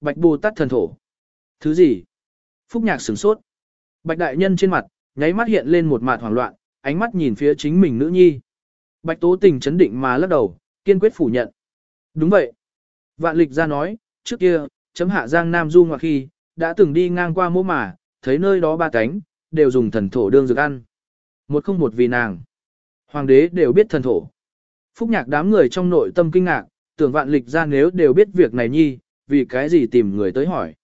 Bạch Bồ Tát thần thổ. Thứ gì? Phúc Nhạc sửng sốt. Bạch đại nhân trên mặt, nháy mắt hiện lên một mạt hoảng loạn, ánh mắt nhìn phía chính mình nữ nhi. Bạch Tố Tình chấn định mà lắc đầu, kiên quyết phủ nhận. Đúng vậy. Vạn lịch ra nói, trước kia, chấm hạ giang Nam Du ngoặc khi, đã từng đi ngang qua mỗ mà, thấy nơi đó ba cánh, đều dùng thần thổ đương dược ăn. Một không một vì nàng. Hoàng đế đều biết thần thổ. Phúc nhạc đám người trong nội tâm kinh ngạc, tưởng vạn lịch ra nếu đều biết việc này nhi, vì cái gì tìm người tới hỏi.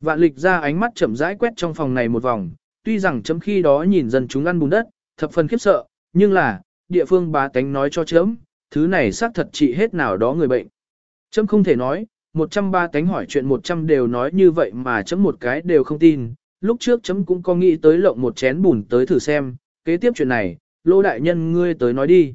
Vạn lịch ra ánh mắt chậm rãi quét trong phòng này một vòng, tuy rằng chấm khi đó nhìn dân chúng ăn bùn đất, thập phần khiếp sợ, nhưng là, địa phương bá tánh nói cho chấm, thứ này xác thật trị hết nào đó người bệnh. Chấm không thể nói, 103 tánh hỏi chuyện 100 đều nói như vậy mà chấm một cái đều không tin, lúc trước chấm cũng có nghĩ tới lộng một chén bùn tới thử xem, kế tiếp chuyện này, lỗ đại nhân ngươi tới nói đi.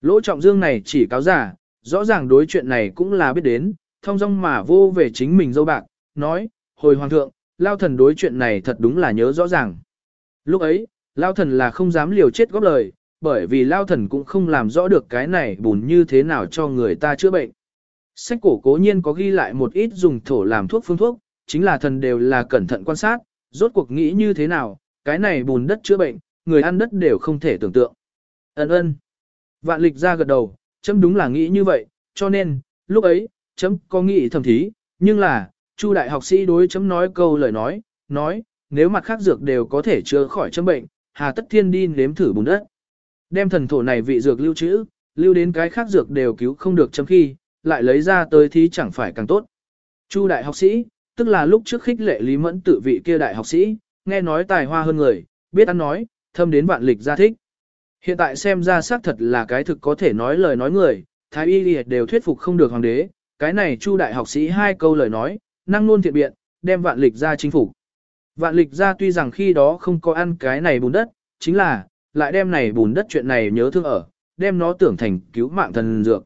Lỗ trọng dương này chỉ cáo giả, rõ ràng đối chuyện này cũng là biết đến, thông dong mà vô về chính mình dâu bạc, nói, hồi hoàng thượng, lao thần đối chuyện này thật đúng là nhớ rõ ràng. Lúc ấy, lao thần là không dám liều chết góp lời, bởi vì lao thần cũng không làm rõ được cái này bùn như thế nào cho người ta chữa bệnh. Sách cổ cố nhiên có ghi lại một ít dùng thổ làm thuốc phương thuốc, chính là thần đều là cẩn thận quan sát, rốt cuộc nghĩ như thế nào, cái này bùn đất chữa bệnh, người ăn đất đều không thể tưởng tượng. Ấn ơn. Vạn lịch ra gật đầu, chấm đúng là nghĩ như vậy, cho nên, lúc ấy, chấm có nghĩ thầm thí, nhưng là, Chu đại học sĩ đối chấm nói câu lời nói, nói, nếu mặt khác dược đều có thể chữa khỏi chấm bệnh, hà tất thiên đi nếm thử bùn đất. Đem thần thổ này vị dược lưu trữ, lưu đến cái khác dược đều cứu không được chấm khi, lại lấy ra tới thí chẳng phải càng tốt. Chu đại học sĩ, tức là lúc trước khích lệ Lý Mẫn tự vị kia đại học sĩ, nghe nói tài hoa hơn người, biết ăn nói, thâm đến vạn lịch gia thích. Hiện tại xem ra xác thật là cái thực có thể nói lời nói người, thái y đều thuyết phục không được hoàng đế, cái này chu đại học sĩ hai câu lời nói, năng luôn thiện biện, đem vạn lịch ra chính phủ. Vạn lịch ra tuy rằng khi đó không có ăn cái này bùn đất, chính là, lại đem này bùn đất chuyện này nhớ thương ở, đem nó tưởng thành cứu mạng thần dược.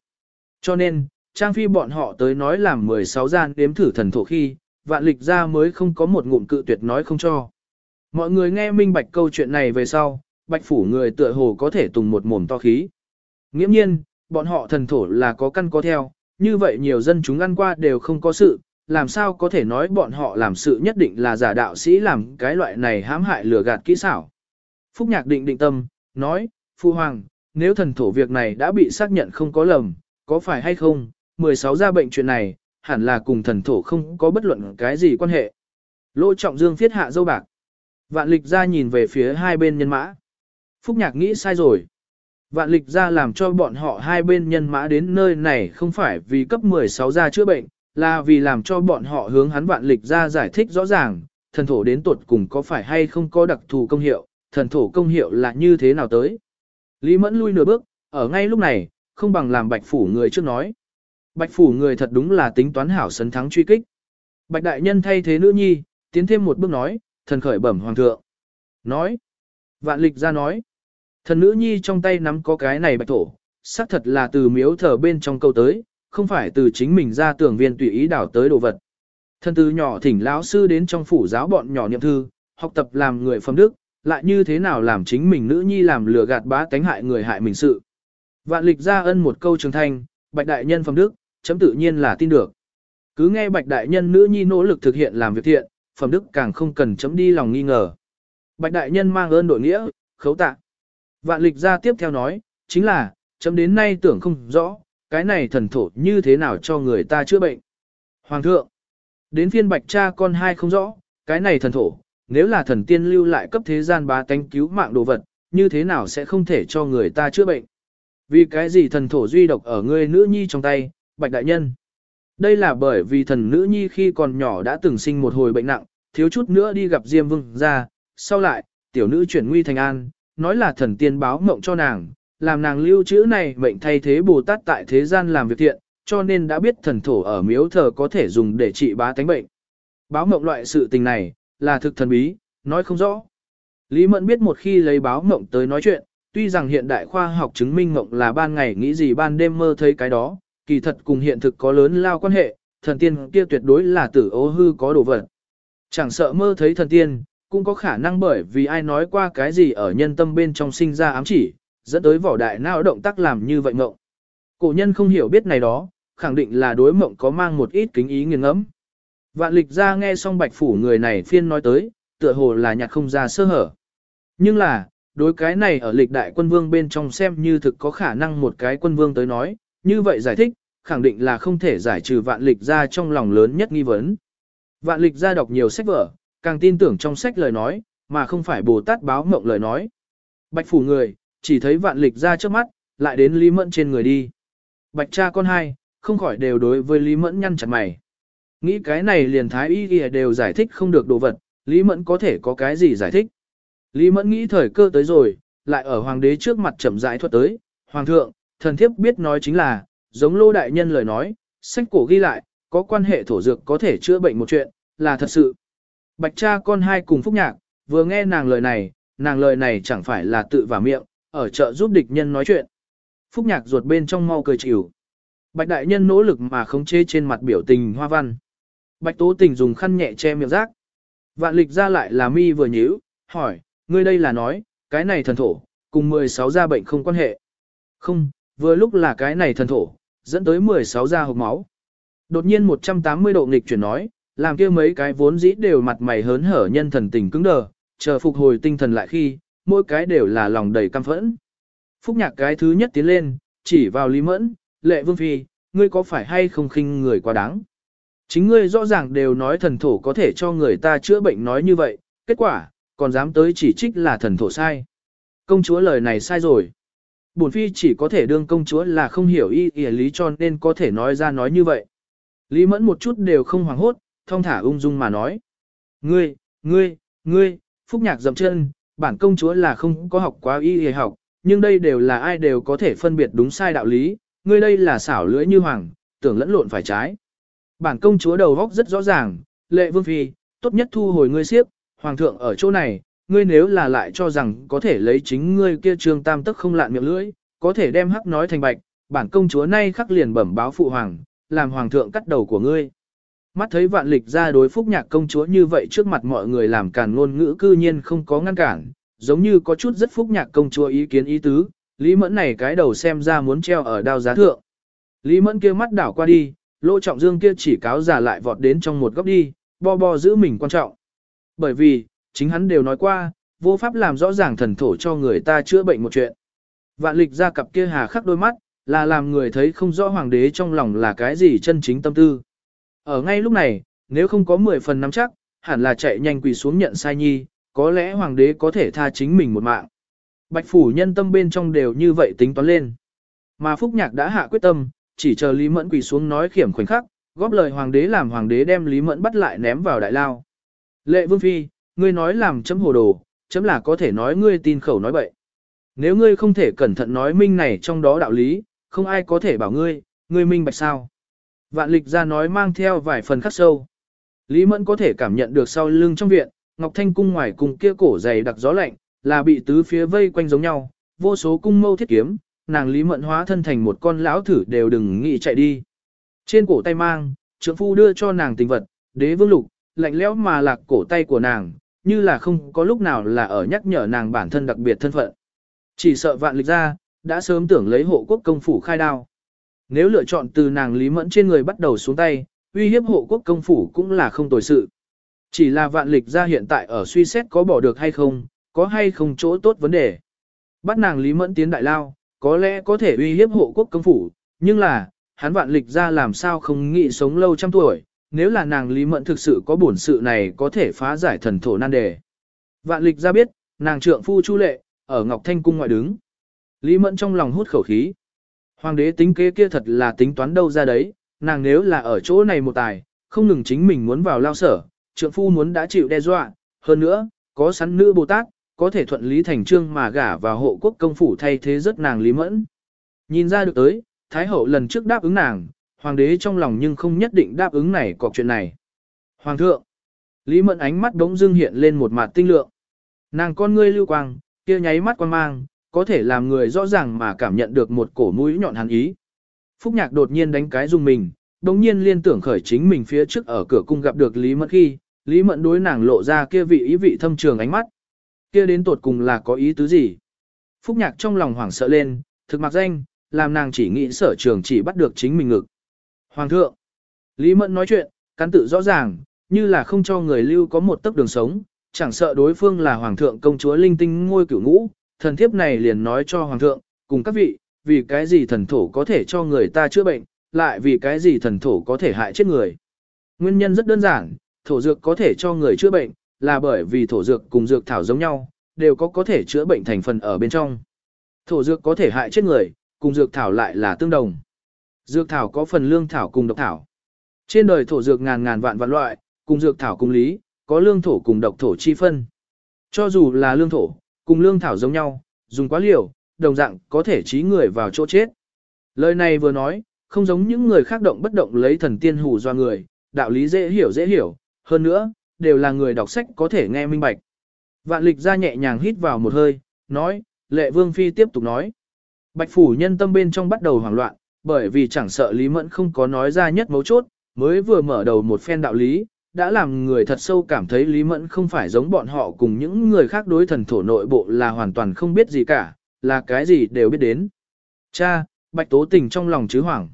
Cho nên, Trang Phi bọn họ tới nói làm 16 gian đếm thử thần thổ khi, vạn lịch ra mới không có một ngụm cự tuyệt nói không cho. Mọi người nghe minh bạch câu chuyện này về sau, bạch phủ người tựa hồ có thể tùng một mồm to khí. Nghiễm nhiên, bọn họ thần thổ là có căn có theo, như vậy nhiều dân chúng ăn qua đều không có sự, làm sao có thể nói bọn họ làm sự nhất định là giả đạo sĩ làm cái loại này hãm hại lừa gạt kỹ xảo. Phúc Nhạc định định tâm, nói, Phu Hoàng, nếu thần thổ việc này đã bị xác nhận không có lầm, có phải hay không, 16 ra bệnh chuyện này, hẳn là cùng thần thổ không có bất luận cái gì quan hệ. Lỗ trọng dương phiết hạ dâu bạc. Vạn lịch ra nhìn về phía hai bên nhân mã. Phúc Nhạc nghĩ sai rồi. Vạn lịch ra làm cho bọn họ hai bên nhân mã đến nơi này không phải vì cấp 16 ra chữa bệnh, là vì làm cho bọn họ hướng hắn vạn lịch ra giải thích rõ ràng, thần thổ đến tuột cùng có phải hay không có đặc thù công hiệu, thần thổ công hiệu là như thế nào tới. Lý Mẫn lui nửa bước, ở ngay lúc này, không bằng làm bạch phủ người trước nói. Bạch phủ người thật đúng là tính toán hảo sấn thắng truy kích. Bạch đại nhân thay thế nữ nhi, tiến thêm một bước nói, thần khởi bẩm hoàng thượng. Nói. Vạn lịch ra nói. Thần nữ nhi trong tay nắm có cái này bạch thổ, xác thật là từ miếu thờ bên trong câu tới, không phải từ chính mình ra tưởng viên tùy ý đảo tới đồ vật. Thần từ nhỏ thỉnh lão sư đến trong phủ giáo bọn nhỏ niệm thư, học tập làm người phẩm đức, lại như thế nào làm chính mình nữ nhi làm lừa gạt bá tánh hại người hại mình sự. Vạn lịch ra ân một câu trường thanh, bạch đại nhân phẩm đức, chấm tự nhiên là tin được. Cứ nghe bạch đại nhân nữ nhi nỗ lực thực hiện làm việc thiện, phẩm đức càng không cần chấm đi lòng nghi ngờ. Bạch đại nhân mang ơn đội nghĩa, khấu tạ. Vạn lịch ra tiếp theo nói, chính là, chấm đến nay tưởng không rõ, cái này thần thổ như thế nào cho người ta chữa bệnh. Hoàng thượng, đến phiên bạch cha con hai không rõ, cái này thần thổ, nếu là thần tiên lưu lại cấp thế gian bá tánh cứu mạng đồ vật, như thế nào sẽ không thể cho người ta chữa bệnh. Vì cái gì thần thổ duy độc ở người nữ nhi trong tay, bạch đại nhân. Đây là bởi vì thần nữ nhi khi còn nhỏ đã từng sinh một hồi bệnh nặng, thiếu chút nữa đi gặp Diêm Vương ra, sau lại, tiểu nữ chuyển nguy thành an, nói là thần tiên báo mộng cho nàng, làm nàng lưu trữ này mệnh thay thế Bồ Tát tại thế gian làm việc thiện, cho nên đã biết thần thổ ở miếu thờ có thể dùng để trị bá tánh bệnh. Báo mộng loại sự tình này, là thực thần bí, nói không rõ. Lý Mẫn biết một khi lấy báo mộng tới nói chuyện, tuy rằng hiện đại khoa học chứng minh mộng là ban ngày nghĩ gì ban đêm mơ thấy cái đó, kỳ thật cùng hiện thực có lớn lao quan hệ, thần tiên kia tuyệt đối là tử ố hư có đồ vật. Chẳng sợ mơ thấy thần tiên, cũng có khả năng bởi vì ai nói qua cái gì ở nhân tâm bên trong sinh ra ám chỉ, dẫn tới vỏ đại não động tác làm như vậy mộng. Cổ nhân không hiểu biết này đó, khẳng định là đối mộng có mang một ít kính ý nghiêng ngẫm. Vạn lịch ra nghe xong bạch phủ người này phiên nói tới, tựa hồ là nhạc không ra sơ hở. Nhưng là, đối cái này ở lịch đại quân vương bên trong xem như thực có khả năng một cái quân vương tới nói, như vậy giải thích, khẳng định là không thể giải trừ vạn lịch ra trong lòng lớn nhất nghi vấn. Vạn lịch ra đọc nhiều sách vở, càng tin tưởng trong sách lời nói, mà không phải Bồ Tát báo mộng lời nói. Bạch phủ người, chỉ thấy vạn lịch ra trước mắt, lại đến Lý Mẫn trên người đi. Bạch cha con hai, không khỏi đều đối với Lý Mẫn nhăn chặt mày. Nghĩ cái này liền thái y y đều giải thích không được đồ vật, Lý Mẫn có thể có cái gì giải thích. Lý Mẫn nghĩ thời cơ tới rồi, lại ở hoàng đế trước mặt chậm rãi thuật tới. Hoàng thượng, thần thiếp biết nói chính là, giống lô đại nhân lời nói, sách cổ ghi lại, có quan hệ thổ dược có thể chữa bệnh một chuyện, là thật sự. Bạch cha con hai cùng phúc nhạc, vừa nghe nàng lời này, nàng lời này chẳng phải là tự vào miệng, ở chợ giúp địch nhân nói chuyện. Phúc nhạc ruột bên trong mau cười chịu. Bạch đại nhân nỗ lực mà khống chế trên mặt biểu tình hoa văn. Bạch tố tình dùng khăn nhẹ che miệng rác. Vạn lịch ra lại là mi vừa nhíu, hỏi, ngươi đây là nói, cái này thần thổ, cùng 16 gia bệnh không quan hệ. Không, vừa lúc là cái này thần thổ, dẫn tới 16 gia hộp máu. Đột nhiên 180 độ nghịch chuyển nói, làm kia mấy cái vốn dĩ đều mặt mày hớn hở nhân thần tình cứng đờ, chờ phục hồi tinh thần lại khi, mỗi cái đều là lòng đầy căm phẫn. Phúc nhạc cái thứ nhất tiến lên, chỉ vào Lý Mẫn, lệ vương phi, ngươi có phải hay không khinh người quá đáng. Chính ngươi rõ ràng đều nói thần thổ có thể cho người ta chữa bệnh nói như vậy, kết quả, còn dám tới chỉ trích là thần thổ sai. Công chúa lời này sai rồi. Bổn phi chỉ có thể đương công chúa là không hiểu y ý lý cho nên có thể nói ra nói như vậy. Lý mẫn một chút đều không hoảng hốt, thong thả ung dung mà nói. Ngươi, ngươi, ngươi, phúc nhạc dậm chân, bản công chúa là không có học quá y y học, nhưng đây đều là ai đều có thể phân biệt đúng sai đạo lý, ngươi đây là xảo lưỡi như hoàng, tưởng lẫn lộn phải trái. Bản công chúa đầu góc rất rõ ràng, lệ vương phi, tốt nhất thu hồi ngươi siếp, hoàng thượng ở chỗ này, ngươi nếu là lại cho rằng có thể lấy chính ngươi kia trương tam tức không lạn miệng lưỡi, có thể đem hắc nói thành bạch, bản công chúa nay khắc liền bẩm báo phụ hoàng, làm hoàng thượng cắt đầu của ngươi. Mắt thấy vạn lịch ra đối phúc nhạc công chúa như vậy trước mặt mọi người làm càn ngôn ngữ cư nhiên không có ngăn cản, giống như có chút rất phúc nhạc công chúa ý kiến ý tứ, Lý Mẫn này cái đầu xem ra muốn treo ở đao giá thượng. Lý Mẫn kia mắt đảo qua đi, lỗ trọng dương kia chỉ cáo giả lại vọt đến trong một góc đi, bo bo giữ mình quan trọng. Bởi vì, chính hắn đều nói qua, vô pháp làm rõ ràng thần thổ cho người ta chữa bệnh một chuyện. Vạn lịch ra cặp kia hà khắc đôi mắt, là làm người thấy không rõ hoàng đế trong lòng là cái gì chân chính tâm tư. Ở ngay lúc này, nếu không có 10 phần nắm chắc, hẳn là chạy nhanh quỳ xuống nhận sai nhi, có lẽ hoàng đế có thể tha chính mình một mạng. Bạch phủ nhân tâm bên trong đều như vậy tính toán lên. Mà Phúc Nhạc đã hạ quyết tâm, chỉ chờ Lý Mẫn quỳ xuống nói khiểm khoảnh khắc, góp lời hoàng đế làm hoàng đế đem Lý Mẫn bắt lại ném vào đại lao. Lệ Vương Phi, ngươi nói làm chấm hồ đồ, chấm là có thể nói ngươi tin khẩu nói bậy. Nếu ngươi không thể cẩn thận nói minh này trong đó đạo lý, không ai có thể bảo ngươi, ngươi minh bạch sao. Vạn lịch ra nói mang theo vài phần khắc sâu. Lý Mẫn có thể cảm nhận được sau lưng trong viện, Ngọc Thanh cung ngoài cùng kia cổ dày đặc gió lạnh, là bị tứ phía vây quanh giống nhau, vô số cung mâu thiết kiếm, nàng Lý Mẫn hóa thân thành một con lão thử đều đừng nghĩ chạy đi. Trên cổ tay mang, trưởng phu đưa cho nàng tình vật, đế vương lục, lạnh lẽo mà lạc cổ tay của nàng, như là không có lúc nào là ở nhắc nhở nàng bản thân đặc biệt thân phận. Chỉ sợ vạn lịch ra, đã sớm tưởng lấy hộ quốc công phủ khai đao. Nếu lựa chọn từ nàng Lý Mẫn trên người bắt đầu xuống tay, uy hiếp hộ quốc công phủ cũng là không tồi sự. Chỉ là vạn lịch ra hiện tại ở suy xét có bỏ được hay không, có hay không chỗ tốt vấn đề. Bắt nàng Lý Mẫn tiến đại lao, có lẽ có thể uy hiếp hộ quốc công phủ, nhưng là, hắn vạn lịch ra làm sao không nghĩ sống lâu trăm tuổi, nếu là nàng Lý Mẫn thực sự có bổn sự này có thể phá giải thần thổ nan đề. Vạn lịch ra biết, nàng trượng phu Chu Lệ, ở Ngọc Thanh Cung ngoại đứng. Lý Mẫn trong lòng hút khẩu khí. Hoàng đế tính kế kia thật là tính toán đâu ra đấy, nàng nếu là ở chỗ này một tài, không ngừng chính mình muốn vào lao sở, trượng phu muốn đã chịu đe dọa, hơn nữa, có sẵn nữ Bồ Tát, có thể thuận lý thành trương mà gả vào hộ quốc công phủ thay thế rất nàng Lý Mẫn. Nhìn ra được tới, Thái hậu lần trước đáp ứng nàng, hoàng đế trong lòng nhưng không nhất định đáp ứng này cọc chuyện này. Hoàng thượng, Lý Mẫn ánh mắt đống dưng hiện lên một mặt tinh lượng. Nàng con ngươi lưu quang, kia nháy mắt quan mang, có thể làm người rõ ràng mà cảm nhận được một cổ mũi nhọn hắn ý. Phúc Nhạc đột nhiên đánh cái dùng mình, đồng nhiên liên tưởng khởi chính mình phía trước ở cửa cung gặp được Lý Mẫn khi, Lý Mẫn đối nàng lộ ra kia vị ý vị thâm trường ánh mắt. Kia đến tột cùng là có ý tứ gì? Phúc Nhạc trong lòng hoảng sợ lên, thực mặc danh, làm nàng chỉ nghĩ sở trường chỉ bắt được chính mình ngực. Hoàng thượng! Lý Mẫn nói chuyện, cắn tự rõ ràng, như là không cho người lưu có một tấc đường sống, chẳng sợ đối phương là hoàng thượng công chúa linh tinh ngôi cửu ngũ, thần thiếp này liền nói cho hoàng thượng, cùng các vị, vì cái gì thần thổ có thể cho người ta chữa bệnh, lại vì cái gì thần thổ có thể hại chết người. Nguyên nhân rất đơn giản, thổ dược có thể cho người chữa bệnh, là bởi vì thổ dược cùng dược thảo giống nhau, đều có có thể chữa bệnh thành phần ở bên trong. Thổ dược có thể hại chết người, cùng dược thảo lại là tương đồng. Dược thảo có phần lương thảo cùng độc thảo. Trên đời thổ dược ngàn ngàn vạn vạn loại, cùng dược thảo cùng lý, có lương thổ cùng độc thổ chi phân. Cho dù là lương thổ, cùng lương thảo giống nhau, dùng quá liều, đồng dạng có thể trí người vào chỗ chết. Lời này vừa nói, không giống những người khác động bất động lấy thần tiên hù do người, đạo lý dễ hiểu dễ hiểu, hơn nữa, đều là người đọc sách có thể nghe minh bạch. Vạn lịch ra nhẹ nhàng hít vào một hơi, nói, lệ vương phi tiếp tục nói. Bạch phủ nhân tâm bên trong bắt đầu hoảng loạn, bởi vì chẳng sợ Lý Mẫn không có nói ra nhất mấu chốt, mới vừa mở đầu một phen đạo lý, đã làm người thật sâu cảm thấy Lý Mẫn không phải giống bọn họ cùng những người khác đối thần thổ nội bộ là hoàn toàn không biết gì cả, là cái gì đều biết đến. Cha, Bạch Tố Tình trong lòng chứ hoảng.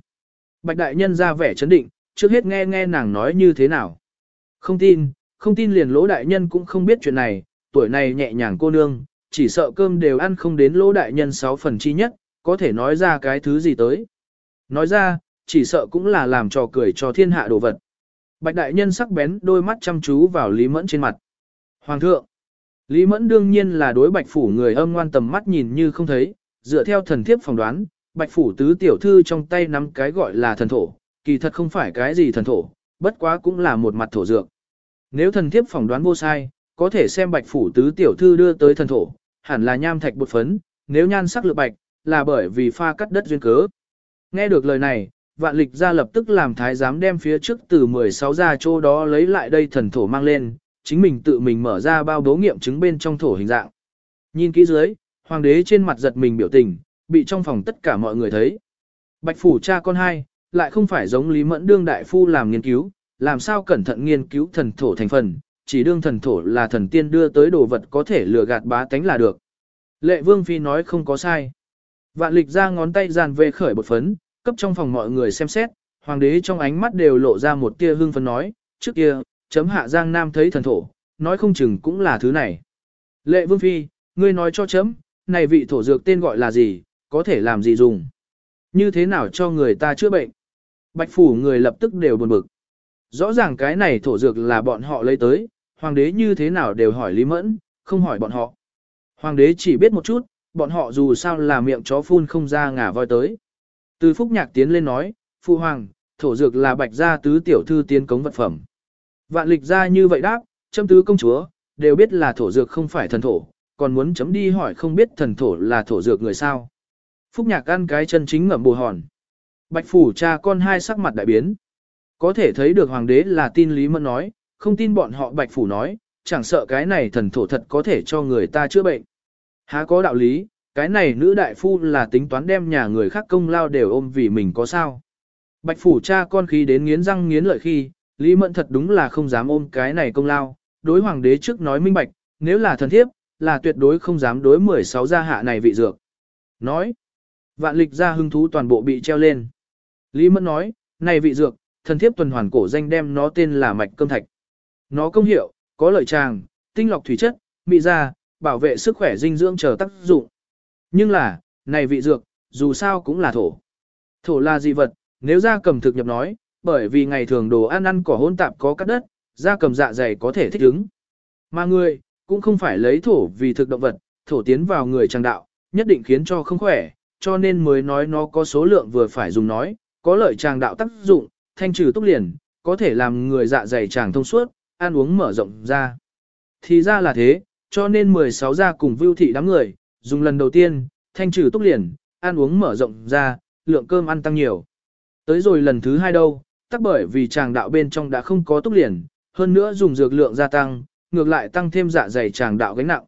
Bạch Đại Nhân ra vẻ chấn định, trước hết nghe nghe nàng nói như thế nào. Không tin, không tin liền lỗ đại nhân cũng không biết chuyện này, tuổi này nhẹ nhàng cô nương, chỉ sợ cơm đều ăn không đến lỗ đại nhân sáu phần chi nhất, có thể nói ra cái thứ gì tới. Nói ra, chỉ sợ cũng là làm trò cười cho thiên hạ đồ vật. Bạch đại nhân sắc bén đôi mắt chăm chú vào Lý Mẫn trên mặt. Hoàng thượng, Lý Mẫn đương nhiên là đối bạch phủ người âm ngoan tầm mắt nhìn như không thấy, dựa theo thần thiếp phỏng đoán, bạch phủ tứ tiểu thư trong tay nắm cái gọi là thần thổ, kỳ thật không phải cái gì thần thổ, bất quá cũng là một mặt thổ dược. Nếu thần thiếp phỏng đoán vô sai, có thể xem bạch phủ tứ tiểu thư đưa tới thần thổ, hẳn là nham thạch bột phấn, nếu nhan sắc lựa bạch, là bởi vì pha cắt đất duyên cớ. Nghe được lời này, vạn lịch ra lập tức làm thái giám đem phía trước từ 16 ra chỗ đó lấy lại đây thần thổ mang lên, chính mình tự mình mở ra bao bố nghiệm chứng bên trong thổ hình dạng. Nhìn kỹ dưới, hoàng đế trên mặt giật mình biểu tình, bị trong phòng tất cả mọi người thấy. Bạch phủ cha con hai, lại không phải giống Lý Mẫn đương đại phu làm nghiên cứu, làm sao cẩn thận nghiên cứu thần thổ thành phần, chỉ đương thần thổ là thần tiên đưa tới đồ vật có thể lừa gạt bá tánh là được. Lệ Vương Phi nói không có sai. Vạn lịch ra ngón tay giàn về khởi bột phấn, cấp trong phòng mọi người xem xét, hoàng đế trong ánh mắt đều lộ ra một tia hương phấn nói, trước kia, chấm hạ giang nam thấy thần thổ, nói không chừng cũng là thứ này. Lệ Vương Phi, ngươi nói cho chấm, này vị thổ dược tên gọi là gì, có thể làm gì dùng? Như thế nào cho người ta chữa bệnh? Bạch phủ người lập tức đều buồn bực. Rõ ràng cái này thổ dược là bọn họ lấy tới, hoàng đế như thế nào đều hỏi Lý Mẫn, không hỏi bọn họ. Hoàng đế chỉ biết một chút, bọn họ dù sao là miệng chó phun không ra ngả voi tới. Từ phúc nhạc tiến lên nói, phụ hoàng, thổ dược là bạch gia tứ tiểu thư tiến cống vật phẩm. Vạn lịch ra như vậy đáp, châm tứ công chúa, đều biết là thổ dược không phải thần thổ, còn muốn chấm đi hỏi không biết thần thổ là thổ dược người sao. Phúc nhạc ăn cái chân chính ngậm bù hòn. Bạch phủ cha con hai sắc mặt đại biến. Có thể thấy được hoàng đế là tin Lý Mẫn nói, không tin bọn họ bạch phủ nói, chẳng sợ cái này thần thổ thật có thể cho người ta chữa bệnh. Há có đạo lý, cái này nữ đại phu là tính toán đem nhà người khác công lao đều ôm vì mình có sao. Bạch phủ cha con khí đến nghiến răng nghiến lợi khi, Lý Mẫn thật đúng là không dám ôm cái này công lao, đối hoàng đế trước nói minh bạch, nếu là thần thiếp, là tuyệt đối không dám đối 16 gia hạ này vị dược. Nói, vạn lịch ra hưng thú toàn bộ bị treo lên. Lý Mẫn nói, này vị dược, thần thiếp tuần hoàn cổ danh đem nó tên là mạch cơm thạch. Nó công hiệu, có lợi tràng, tinh lọc thủy chất, mị da, bảo vệ sức khỏe dinh dưỡng chờ tác dụng. Nhưng là, này vị dược, dù sao cũng là thổ. Thổ là dị vật, nếu da cầm thực nhập nói, bởi vì ngày thường đồ ăn ăn cỏ hôn tạp có cắt đất, da cầm dạ dày có thể thích ứng. Mà người, cũng không phải lấy thổ vì thực động vật, thổ tiến vào người trang đạo, nhất định khiến cho không khỏe, cho nên mới nói nó có số lượng vừa phải dùng nói, có lợi tràng đạo tác dụng, thanh trừ túc liền, có thể làm người dạ dày tràng thông suốt, ăn uống mở rộng ra. Thì ra là thế, cho nên 16 gia cùng vưu thị đám người, dùng lần đầu tiên, thanh trừ túc liền, ăn uống mở rộng ra, lượng cơm ăn tăng nhiều. Tới rồi lần thứ hai đâu, tắc bởi vì tràng đạo bên trong đã không có túc liền, hơn nữa dùng dược lượng gia tăng, ngược lại tăng thêm dạ dày tràng đạo gánh nặng.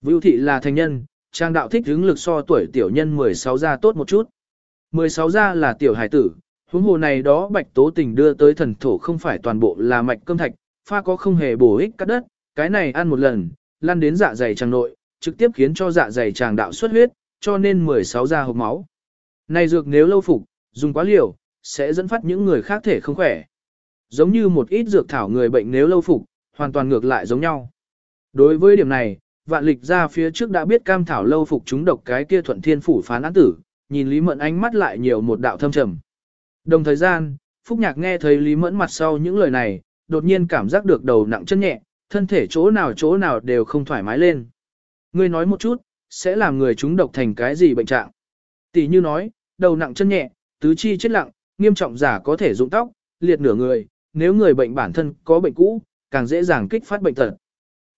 Vưu thị là thành nhân, tràng đạo thích hứng lực so tuổi tiểu nhân 16 gia tốt một chút. 16 gia là tiểu hải tử, huống hồ này đó bạch tố tình đưa tới thần thổ không phải toàn bộ là mạch cơm thạch, pha có không hề bổ ích cắt đất, cái này ăn một lần, lăn đến dạ dày tràng nội, trực tiếp khiến cho dạ dày tràng đạo xuất huyết, cho nên 16 gia hộp máu. Này dược nếu lâu phục, dùng quá liều, sẽ dẫn phát những người khác thể không khỏe. giống như một ít dược thảo người bệnh nếu lâu phục, hoàn toàn ngược lại giống nhau. Đối với điểm này, vạn lịch ra phía trước đã biết cam thảo lâu phục chúng độc cái kia thuận thiên phủ phán án tử, nhìn Lý Mẫn ánh mắt lại nhiều một đạo thâm trầm. Đồng thời gian, Phúc Nhạc nghe thấy Lý Mẫn mặt sau những lời này, đột nhiên cảm giác được đầu nặng chân nhẹ, thân thể chỗ nào chỗ nào đều không thoải mái lên. Ngươi nói một chút, sẽ làm người chúng độc thành cái gì bệnh trạng? Tỷ như nói, đầu nặng chân nhẹ, tứ chi chết lặng, nghiêm trọng giả có thể rụng tóc, liệt nửa người, nếu người bệnh bản thân có bệnh cũ, càng dễ dàng kích phát bệnh tật.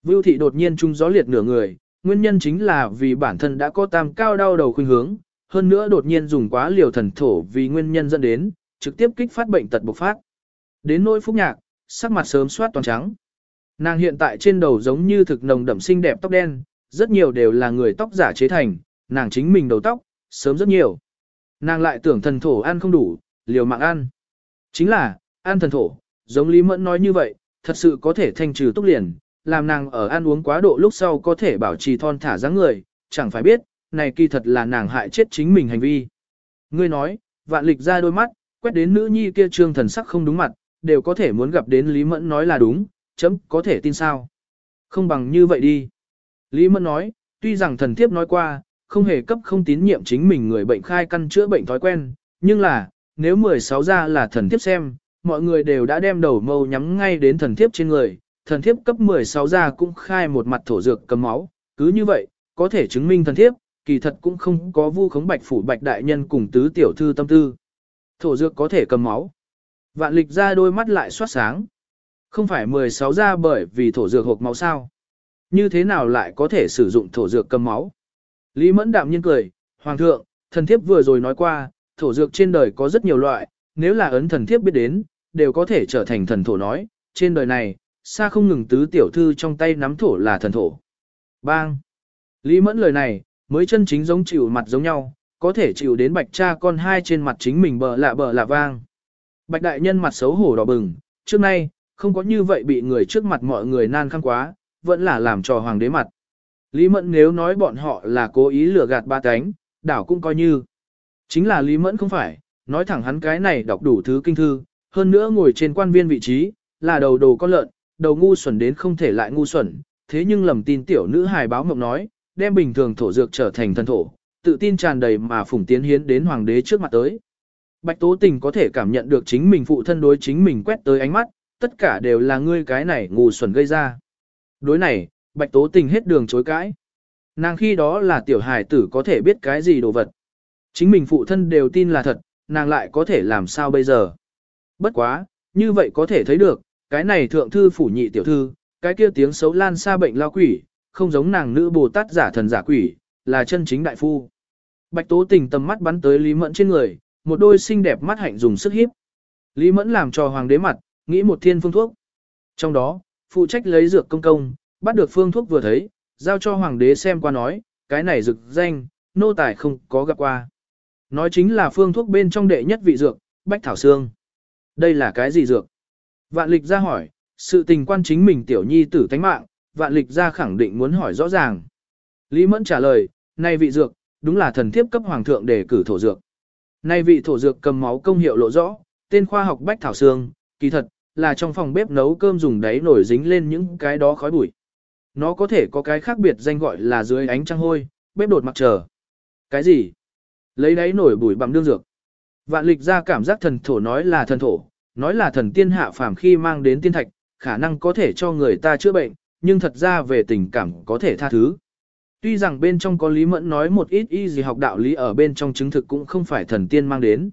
Vưu thị đột nhiên trung gió liệt nửa người, nguyên nhân chính là vì bản thân đã có tam cao đau đầu khuynh hướng, hơn nữa đột nhiên dùng quá liều thần thổ vì nguyên nhân dẫn đến, trực tiếp kích phát bệnh tật bộc phát. Đến nỗi phúc nhạc, sắc mặt sớm soát toàn trắng. Nàng hiện tại trên đầu giống như thực nồng đậm xinh đẹp tóc đen, rất nhiều đều là người tóc giả chế thành, nàng chính mình đầu tóc, sớm rất nhiều. Nàng lại tưởng thần thổ ăn không đủ, liều mạng ăn. Chính là, ăn thần thổ, giống Lý Mẫn nói như vậy, thật sự có thể thanh trừ túc liền, làm nàng ở ăn uống quá độ lúc sau có thể bảo trì thon thả dáng người, chẳng phải biết, này kỳ thật là nàng hại chết chính mình hành vi. Ngươi nói, vạn lịch ra đôi mắt, quét đến nữ nhi kia trương thần sắc không đúng mặt, đều có thể muốn gặp đến Lý Mẫn nói là đúng, chấm có thể tin sao. Không bằng như vậy đi. Lý Mẫn nói, tuy rằng thần thiếp nói qua, không hề cấp không tín nhiệm chính mình người bệnh khai căn chữa bệnh thói quen, nhưng là, nếu 16 ra là thần thiếp xem, mọi người đều đã đem đầu mâu nhắm ngay đến thần thiếp trên người, thần thiếp cấp 16 ra cũng khai một mặt thổ dược cầm máu, cứ như vậy, có thể chứng minh thần thiếp, kỳ thật cũng không có vu khống bạch phủ bạch đại nhân cùng tứ tiểu thư tâm tư. Thổ dược có thể cầm máu. Vạn lịch ra đôi mắt lại soát sáng. Không phải 16 ra bởi vì thổ dược hộp máu sao. Như thế nào lại có thể sử dụng thổ dược cầm máu? Lý mẫn đạm nhiên cười, Hoàng thượng, thần thiếp vừa rồi nói qua, thổ dược trên đời có rất nhiều loại, nếu là ấn thần thiếp biết đến, đều có thể trở thành thần thổ nói, trên đời này, xa không ngừng tứ tiểu thư trong tay nắm thổ là thần thổ. Bang! Lý mẫn lời này, mới chân chính giống chịu mặt giống nhau, có thể chịu đến bạch cha con hai trên mặt chính mình bờ lạ bờ lạ vang. Bạch đại nhân mặt xấu hổ đỏ bừng, trước nay, không có như vậy bị người trước mặt mọi người nan khăng quá, vẫn là làm trò hoàng đế mặt. Lý Mẫn nếu nói bọn họ là cố ý lừa gạt ba cánh, đảo cũng coi như. Chính là Lý Mẫn không phải, nói thẳng hắn cái này đọc đủ thứ kinh thư, hơn nữa ngồi trên quan viên vị trí, là đầu đồ con lợn, đầu ngu xuẩn đến không thể lại ngu xuẩn, thế nhưng lầm tin tiểu nữ hài báo mộng nói, đem bình thường thổ dược trở thành thần thổ, tự tin tràn đầy mà phủng tiến hiến đến hoàng đế trước mặt tới. Bạch Tố Tình có thể cảm nhận được chính mình phụ thân đối chính mình quét tới ánh mắt, tất cả đều là ngươi cái này ngu xuẩn gây ra. Đối này, Bạch Tố Tình hết đường chối cãi. Nàng khi đó là tiểu hài tử có thể biết cái gì đồ vật. Chính mình phụ thân đều tin là thật, nàng lại có thể làm sao bây giờ. Bất quá, như vậy có thể thấy được, cái này thượng thư phủ nhị tiểu thư, cái kia tiếng xấu lan xa bệnh lao quỷ, không giống nàng nữ Bồ Tát giả thần giả quỷ, là chân chính đại phu. Bạch Tố Tình tầm mắt bắn tới Lý Mẫn trên người, một đôi xinh đẹp mắt hạnh dùng sức hiếp. Lý Mẫn làm cho hoàng đế mặt, nghĩ một thiên phương thuốc. Trong đó, phụ trách lấy dược công công, bắt được phương thuốc vừa thấy, giao cho hoàng đế xem qua nói, cái này dược danh, nô tài không có gặp qua. Nói chính là phương thuốc bên trong đệ nhất vị dược, bách thảo xương. Đây là cái gì dược? Vạn lịch ra hỏi, sự tình quan chính mình tiểu nhi tử thánh mạng, vạn lịch ra khẳng định muốn hỏi rõ ràng. Lý Mẫn trả lời, này vị dược, đúng là thần thiếp cấp hoàng thượng để cử thổ dược. nay vị thổ dược cầm máu công hiệu lộ rõ, tên khoa học bách thảo xương, kỳ thật, là trong phòng bếp nấu cơm dùng đáy nổi dính lên những cái đó khói bụi. Nó có thể có cái khác biệt danh gọi là dưới ánh trăng hôi, bếp đột mặc trời. Cái gì? Lấy đáy nổi bụi bằng đương dược. Vạn lịch ra cảm giác thần thổ nói là thần thổ, nói là thần tiên hạ phàm khi mang đến tiên thạch, khả năng có thể cho người ta chữa bệnh, nhưng thật ra về tình cảm có thể tha thứ. Tuy rằng bên trong có Lý Mẫn nói một ít y gì học đạo lý ở bên trong chứng thực cũng không phải thần tiên mang đến.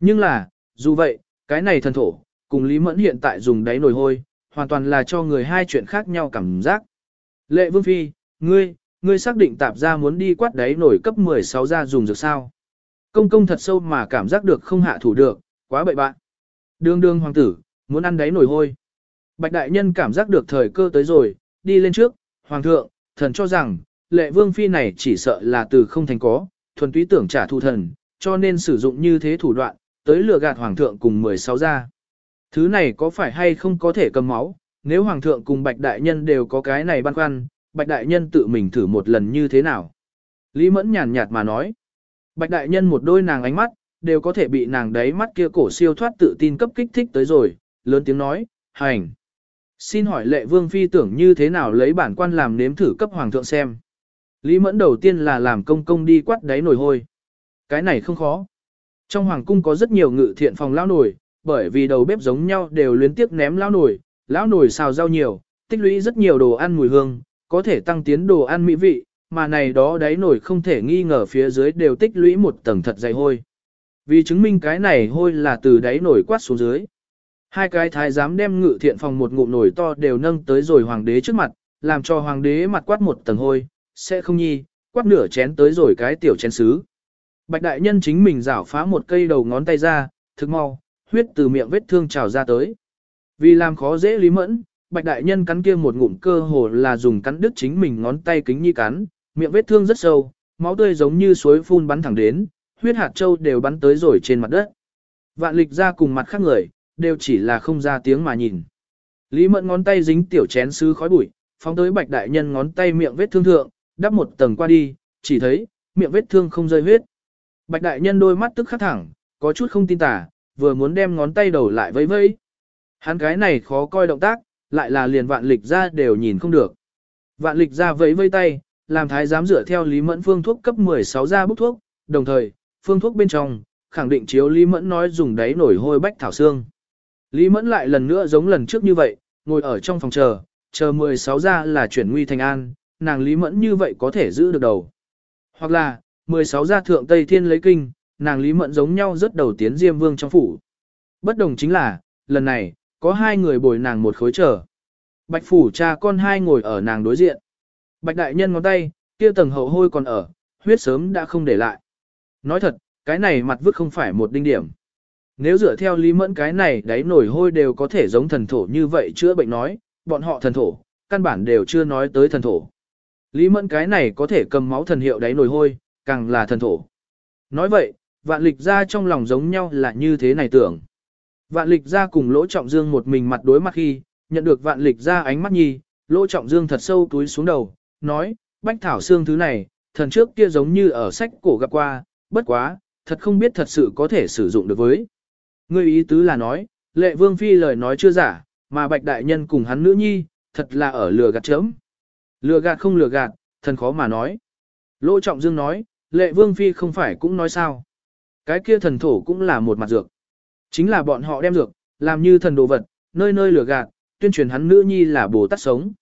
Nhưng là, dù vậy, cái này thần thổ, cùng Lý Mẫn hiện tại dùng đáy nồi hôi, hoàn toàn là cho người hai chuyện khác nhau cảm giác. Lệ Vương Phi, ngươi, ngươi xác định tạp ra muốn đi quát đáy nổi cấp 16 ra dùng được sao. Công công thật sâu mà cảm giác được không hạ thủ được, quá bậy bạn. Đương đương hoàng tử, muốn ăn đáy nổi hôi. Bạch đại nhân cảm giác được thời cơ tới rồi, đi lên trước, hoàng thượng, thần cho rằng, lệ vương phi này chỉ sợ là từ không thành có, thuần túy tưởng trả thù thần, cho nên sử dụng như thế thủ đoạn, tới lừa gạt hoàng thượng cùng 16 ra. Thứ này có phải hay không có thể cầm máu, nếu hoàng thượng cùng bạch đại nhân đều có cái này băn khoăn, bạch đại nhân tự mình thử một lần như thế nào. Lý mẫn nhàn nhạt mà nói, bạch đại nhân một đôi nàng ánh mắt, đều có thể bị nàng đáy mắt kia cổ siêu thoát tự tin cấp kích thích tới rồi, lớn tiếng nói, hành. Xin hỏi lệ vương phi tưởng như thế nào lấy bản quan làm nếm thử cấp hoàng thượng xem. Lý mẫn đầu tiên là làm công công đi quát đáy nồi hôi. Cái này không khó. Trong hoàng cung có rất nhiều ngự thiện phòng lao nổi bởi vì đầu bếp giống nhau đều luyến tiếc ném lão nồi, lão nồi xào rau nhiều, tích lũy rất nhiều đồ ăn mùi hương, có thể tăng tiến đồ ăn mỹ vị, mà này đó đáy nồi không thể nghi ngờ phía dưới đều tích lũy một tầng thật dày hôi. Vì chứng minh cái này hôi là từ đáy nồi quát xuống dưới. Hai cái thái giám đem ngự thiện phòng một ngụm nồi to đều nâng tới rồi hoàng đế trước mặt, làm cho hoàng đế mặt quát một tầng hôi, sẽ không nhi, quát nửa chén tới rồi cái tiểu chén xứ. Bạch đại nhân chính mình rảo phá một cây đầu ngón tay ra, thực mau, huyết từ miệng vết thương trào ra tới. Vì làm khó dễ lý mẫn, bạch đại nhân cắn kia một ngụm cơ hồ là dùng cắn đứt chính mình ngón tay kính nhi cắn, miệng vết thương rất sâu, máu tươi giống như suối phun bắn thẳng đến, huyết hạt châu đều bắn tới rồi trên mặt đất. Vạn lịch ra cùng mặt khác người, đều chỉ là không ra tiếng mà nhìn. Lý mẫn ngón tay dính tiểu chén sứ khói bụi, phóng tới bạch đại nhân ngón tay miệng vết thương thượng, đắp một tầng qua đi, chỉ thấy, miệng vết thương không rơi huyết. Bạch đại nhân đôi mắt tức khắc thẳng, có chút không tin tả, vừa muốn đem ngón tay đầu lại vẫy vẫy. Hắn cái này khó coi động tác, lại là liền vạn lịch ra đều nhìn không được. Vạn lịch ra vẫy vây tay, làm thái giám dựa theo Lý Mẫn phương thuốc cấp 16 ra bút thuốc, đồng thời, phương thuốc bên trong, khẳng định chiếu Lý Mẫn nói dùng đáy nổi hôi bách thảo xương. Lý Mẫn lại lần nữa giống lần trước như vậy, ngồi ở trong phòng chờ, chờ 16 ra là chuyển nguy thành an, nàng Lý Mẫn như vậy có thể giữ được đầu. Hoặc là, 16 ra thượng Tây Thiên lấy kinh, nàng Lý Mẫn giống nhau rất đầu tiến Diêm Vương trong phủ. Bất đồng chính là, lần này, có hai người bồi nàng một khối trở. Bạch phủ cha con hai ngồi ở nàng đối diện. Bạch đại nhân ngón tay, kia tầng hậu hôi còn ở, huyết sớm đã không để lại. Nói thật, cái này mặt vứt không phải một đinh điểm. Nếu dựa theo lý mẫn cái này đáy nổi hôi đều có thể giống thần thổ như vậy chữa bệnh nói, bọn họ thần thổ, căn bản đều chưa nói tới thần thổ. Lý mẫn cái này có thể cầm máu thần hiệu đáy nổi hôi, càng là thần thổ. Nói vậy, vạn lịch ra trong lòng giống nhau là như thế này tưởng. Vạn lịch ra cùng lỗ trọng dương một mình mặt đối mặt khi, nhận được vạn lịch ra ánh mắt nhi, lỗ trọng dương thật sâu túi xuống đầu, nói, bách thảo xương thứ này, thần trước kia giống như ở sách cổ gặp qua, bất quá, thật không biết thật sự có thể sử dụng được với. Ngươi ý tứ là nói, lệ vương phi lời nói chưa giả, mà bạch đại nhân cùng hắn nữ nhi, thật là ở lừa gạt chấm. Lừa gạt không lừa gạt, thần khó mà nói. Lỗ trọng dương nói, lệ vương phi không phải cũng nói sao. Cái kia thần thổ cũng là một mặt dược. Chính là bọn họ đem dược, làm như thần đồ vật, nơi nơi lừa gạt, tuyên truyền hắn nữ nhi là bồ tát sống.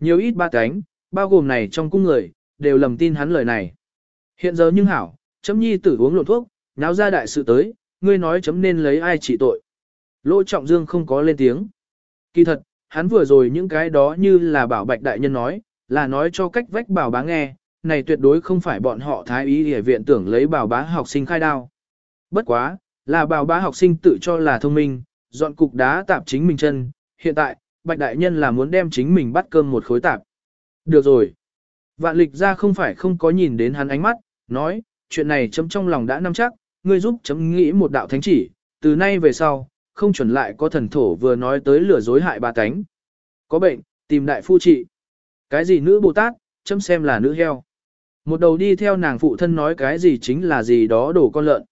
Nhiều ít ba cánh, bao gồm này trong cung người, đều lầm tin hắn lời này. Hiện giờ nhưng hảo, chấm nhi tử uống lộn thuốc, náo ra đại sự tới, ngươi nói chấm nên lấy ai trị tội. Lỗ trọng dương không có lên tiếng. Kỳ thật, hắn vừa rồi những cái đó như là bảo bạch đại nhân nói, là nói cho cách vách bảo bá nghe, này tuyệt đối không phải bọn họ thái ý để viện tưởng lấy bảo bá học sinh khai đao. Bất quá, là bảo bá học sinh tự cho là thông minh, dọn cục đá tạp chính mình chân, hiện tại, bạch đại nhân là muốn đem chính mình bắt cơm một khối tạp. Được rồi. Vạn lịch ra không phải không có nhìn đến hắn ánh mắt, nói, chuyện này chấm trong lòng đã nắm chắc, ngươi giúp chấm nghĩ một đạo thánh chỉ, từ nay về sau, không chuẩn lại có thần thổ vừa nói tới lừa dối hại bà tánh. Có bệnh, tìm đại phu trị. Cái gì nữ Bồ Tát, chấm xem là nữ heo. Một đầu đi theo nàng phụ thân nói cái gì chính là gì đó đổ con lợn.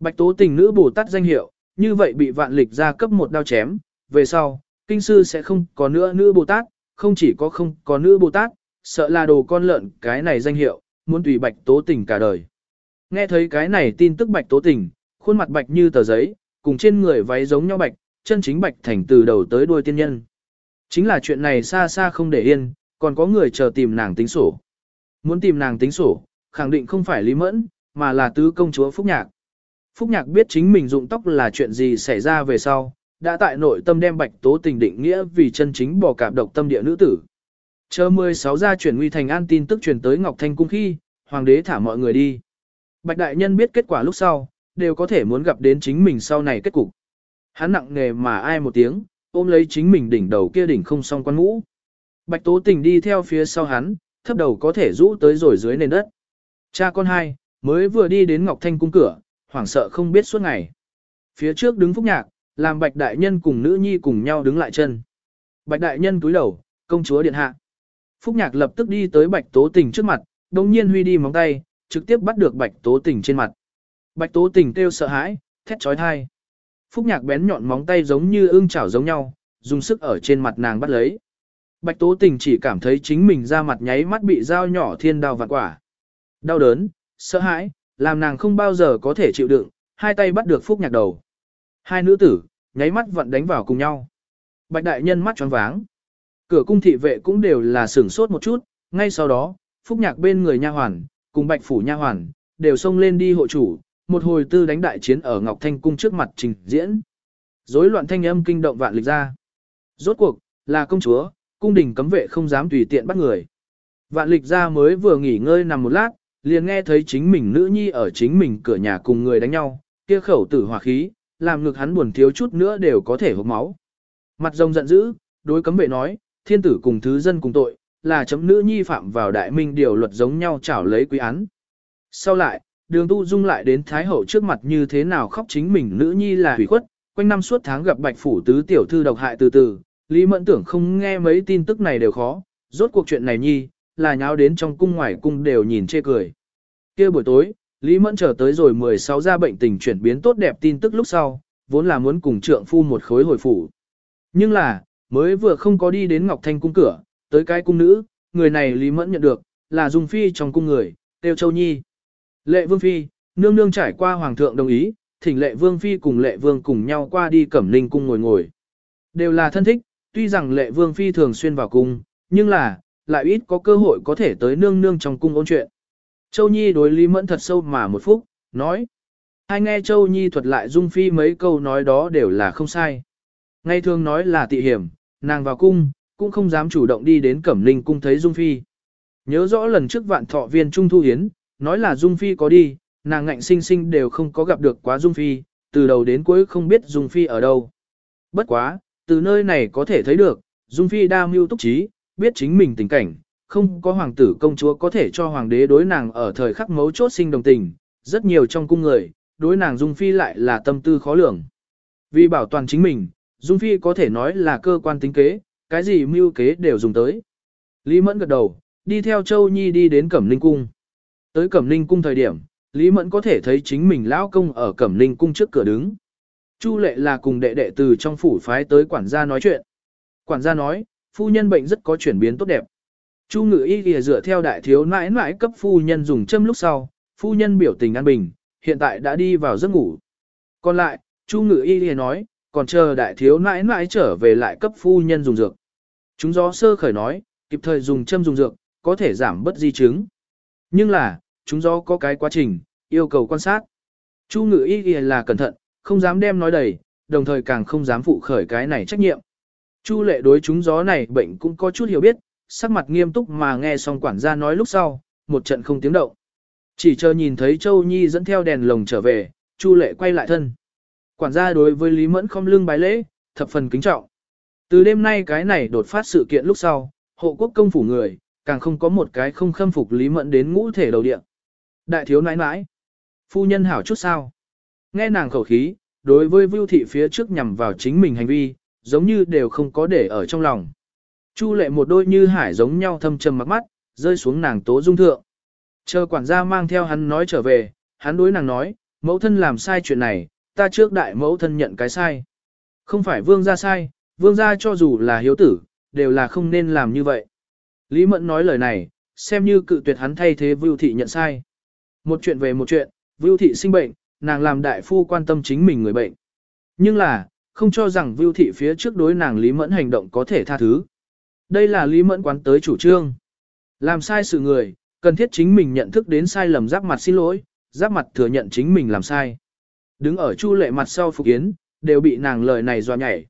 Bạch tố tình nữ Bồ Tát danh hiệu, như vậy bị vạn lịch ra cấp một đao chém, về sau, kinh sư sẽ không có nữa nữ Bồ Tát, không chỉ có không có nữ Bồ Tát, sợ là đồ con lợn cái này danh hiệu, muốn tùy bạch tố tình cả đời. Nghe thấy cái này tin tức bạch tố tình, khuôn mặt bạch như tờ giấy, cùng trên người váy giống nhau bạch, chân chính bạch thành từ đầu tới đuôi tiên nhân. Chính là chuyện này xa xa không để yên, còn có người chờ tìm nàng tính sổ. Muốn tìm nàng tính sổ, khẳng định không phải Lý Mẫn, mà là tứ công chúa Phúc Nhạc. Phúc Nhạc biết chính mình dụng tóc là chuyện gì xảy ra về sau, đã tại nội tâm đem bạch tố tình định nghĩa vì chân chính bỏ cạp độc tâm địa nữ tử. Chờ 16 gia chuyển nguy thành an tin tức truyền tới Ngọc Thanh cung khi, hoàng đế thả mọi người đi. Bạch đại nhân biết kết quả lúc sau, đều có thể muốn gặp đến chính mình sau này kết cục. Hắn nặng nghề mà ai một tiếng, ôm lấy chính mình đỉnh đầu kia đỉnh không song quan ngũ. Bạch tố tình đi theo phía sau hắn, thấp đầu có thể rũ tới rồi dưới nền đất. Cha con hai, mới vừa đi đến Ngọc Thanh cung cửa, hoảng sợ không biết suốt ngày. Phía trước đứng phúc nhạc, làm bạch đại nhân cùng nữ nhi cùng nhau đứng lại chân. Bạch đại nhân cúi đầu, công chúa điện hạ. Phúc nhạc lập tức đi tới bạch tố tình trước mặt, đồng nhiên huy đi móng tay, trực tiếp bắt được bạch tố tình trên mặt. Bạch tố tình kêu sợ hãi, thét trói thai. Phúc nhạc bén nhọn móng tay giống như ương chảo giống nhau, dùng sức ở trên mặt nàng bắt lấy. Bạch tố tình chỉ cảm thấy chính mình ra mặt nháy mắt bị dao nhỏ thiên đao vạn quả. Đau đớn, sợ hãi, làm nàng không bao giờ có thể chịu đựng, hai tay bắt được phúc nhạc đầu. Hai nữ tử, nháy mắt vận đánh vào cùng nhau. Bạch đại nhân mắt tròn váng. Cửa cung thị vệ cũng đều là sửng sốt một chút, ngay sau đó, phúc nhạc bên người nha hoàn, cùng bạch phủ nha hoàn, đều xông lên đi hộ chủ, một hồi tư đánh đại chiến ở Ngọc Thanh cung trước mặt trình diễn. Rối loạn thanh âm kinh động vạn lịch ra. Rốt cuộc, là công chúa, cung đình cấm vệ không dám tùy tiện bắt người. Vạn lịch ra mới vừa nghỉ ngơi nằm một lát, liền nghe thấy chính mình nữ nhi ở chính mình cửa nhà cùng người đánh nhau, kia khẩu tử hỏa khí, làm ngực hắn buồn thiếu chút nữa đều có thể hộc máu. Mặt rồng giận dữ, đối cấm vệ nói, thiên tử cùng thứ dân cùng tội, là chấm nữ nhi phạm vào đại minh điều luật giống nhau chảo lấy quý án. Sau lại, đường tu dung lại đến Thái Hậu trước mặt như thế nào khóc chính mình nữ nhi là hủy khuất, quanh năm suốt tháng gặp bạch phủ tứ tiểu thư độc hại từ từ, Lý Mẫn tưởng không nghe mấy tin tức này đều khó, rốt cuộc chuyện này nhi, là nháo đến trong cung ngoài cung đều nhìn chê cười. kia buổi tối, Lý Mẫn chờ tới rồi 16 gia bệnh tình chuyển biến tốt đẹp tin tức lúc sau, vốn là muốn cùng trượng phu một khối hồi phủ. Nhưng là, mới vừa không có đi đến Ngọc Thanh cung cửa, tới cái cung nữ, người này Lý Mẫn nhận được, là Dung Phi trong cung người, Tiêu Châu Nhi. Lệ Vương Phi, nương nương trải qua Hoàng thượng đồng ý, thỉnh Lệ Vương Phi cùng Lệ Vương cùng nhau qua đi Cẩm Ninh cung ngồi ngồi. Đều là thân thích, tuy rằng Lệ Vương Phi thường xuyên vào cung, nhưng là, lại ít có cơ hội có thể tới nương nương trong cung ôn chuyện. Châu Nhi đối Lý Mẫn thật sâu mà một phút, nói. Hai nghe Châu Nhi thuật lại Dung Phi mấy câu nói đó đều là không sai. Ngay thường nói là tị hiểm, nàng vào cung, cũng không dám chủ động đi đến Cẩm Ninh cung thấy Dung Phi. Nhớ rõ lần trước vạn thọ viên Trung Thu Hiến, nói là Dung Phi có đi, nàng ngạnh sinh sinh đều không có gặp được quá Dung Phi, từ đầu đến cuối không biết Dung Phi ở đâu. Bất quá, từ nơi này có thể thấy được, Dung Phi đa mưu túc trí, biết chính mình tình cảnh, không có hoàng tử công chúa có thể cho hoàng đế đối nàng ở thời khắc mấu chốt sinh đồng tình, rất nhiều trong cung người, đối nàng Dung Phi lại là tâm tư khó lường. Vì bảo toàn chính mình, Dung Phi có thể nói là cơ quan tính kế, cái gì mưu kế đều dùng tới. Lý Mẫn gật đầu, đi theo Châu Nhi đi đến Cẩm Ninh Cung. Tới Cẩm Ninh Cung thời điểm, Lý Mẫn có thể thấy chính mình lão công ở Cẩm Ninh Cung trước cửa đứng. Chu lệ là cùng đệ đệ từ trong phủ phái tới quản gia nói chuyện. Quản gia nói, phu nhân bệnh rất có chuyển biến tốt đẹp. Chu ngự y kìa dựa theo đại thiếu nãi nãi cấp phu nhân dùng châm lúc sau, phu nhân biểu tình an bình, hiện tại đã đi vào giấc ngủ. Còn lại, Chu ngự y kìa nói, còn chờ đại thiếu nãi nãi trở về lại cấp phu nhân dùng dược. Chúng gió sơ khởi nói, kịp thời dùng châm dùng dược, có thể giảm bất di chứng. Nhưng là, chúng gió có cái quá trình, yêu cầu quan sát. Chu ngự y kìa là cẩn thận, không dám đem nói đầy, đồng thời càng không dám phụ khởi cái này trách nhiệm. Chu lệ đối chúng gió này bệnh cũng có chút hiểu biết, sắc mặt nghiêm túc mà nghe xong quản gia nói lúc sau, một trận không tiếng động. Chỉ chờ nhìn thấy Châu Nhi dẫn theo đèn lồng trở về, Chu lệ quay lại thân. Quản gia đối với Lý Mẫn không lưng bái lễ, thập phần kính trọng. Từ đêm nay cái này đột phát sự kiện lúc sau, hộ quốc công phủ người, càng không có một cái không khâm phục Lý Mẫn đến ngũ thể đầu điện. Đại thiếu nãi nãi. Phu nhân hảo chút sao. Nghe nàng khẩu khí, đối với Vưu Thị phía trước nhằm vào chính mình hành vi, giống như đều không có để ở trong lòng. Chu lệ một đôi như hải giống nhau thâm trầm mặc mắt, rơi xuống nàng tố dung thượng. Chờ quản gia mang theo hắn nói trở về, hắn đối nàng nói, mẫu thân làm sai chuyện này, ta trước đại mẫu thân nhận cái sai. Không phải vương gia sai, vương gia cho dù là hiếu tử, đều là không nên làm như vậy. Lý Mẫn nói lời này, xem như cự tuyệt hắn thay thế Vưu Thị nhận sai. Một chuyện về một chuyện, Vưu Thị sinh bệnh, nàng làm đại phu quan tâm chính mình người bệnh. Nhưng là, không cho rằng Vưu Thị phía trước đối nàng Lý Mẫn hành động có thể tha thứ. Đây là Lý Mẫn quán tới chủ trương. Làm sai sự người, cần thiết chính mình nhận thức đến sai lầm giáp mặt xin lỗi, giáp mặt thừa nhận chính mình làm sai. Đứng ở chu lệ mặt sau Phục Yến, đều bị nàng lời này dọa nhảy.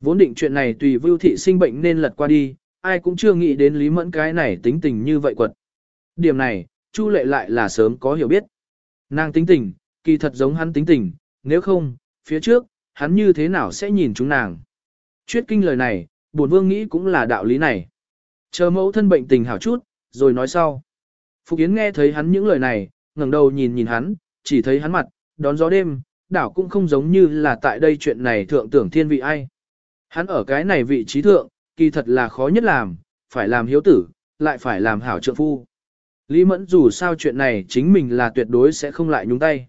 Vốn định chuyện này tùy Vưu Thị sinh bệnh nên lật qua đi, ai cũng chưa nghĩ đến Lý Mẫn cái này tính tình như vậy quật. Điểm này, chu lệ lại là sớm có hiểu biết. Nàng tính tình, kỳ thật giống hắn tính tình, nếu không, phía trước, hắn như thế nào sẽ nhìn chúng nàng. Chuyết kinh lời này, bổn vương nghĩ cũng là đạo lý này. Chờ mẫu thân bệnh tình hảo chút, rồi nói sau. Phục Yến nghe thấy hắn những lời này, ngẩng đầu nhìn nhìn hắn, chỉ thấy hắn mặt, đón gió đêm, đảo cũng không giống như là tại đây chuyện này thượng tưởng thiên vị ai. Hắn ở cái này vị trí thượng, kỳ thật là khó nhất làm, phải làm hiếu tử, lại phải làm hảo trượng phu. Lý Mẫn dù sao chuyện này chính mình là tuyệt đối sẽ không lại nhúng tay.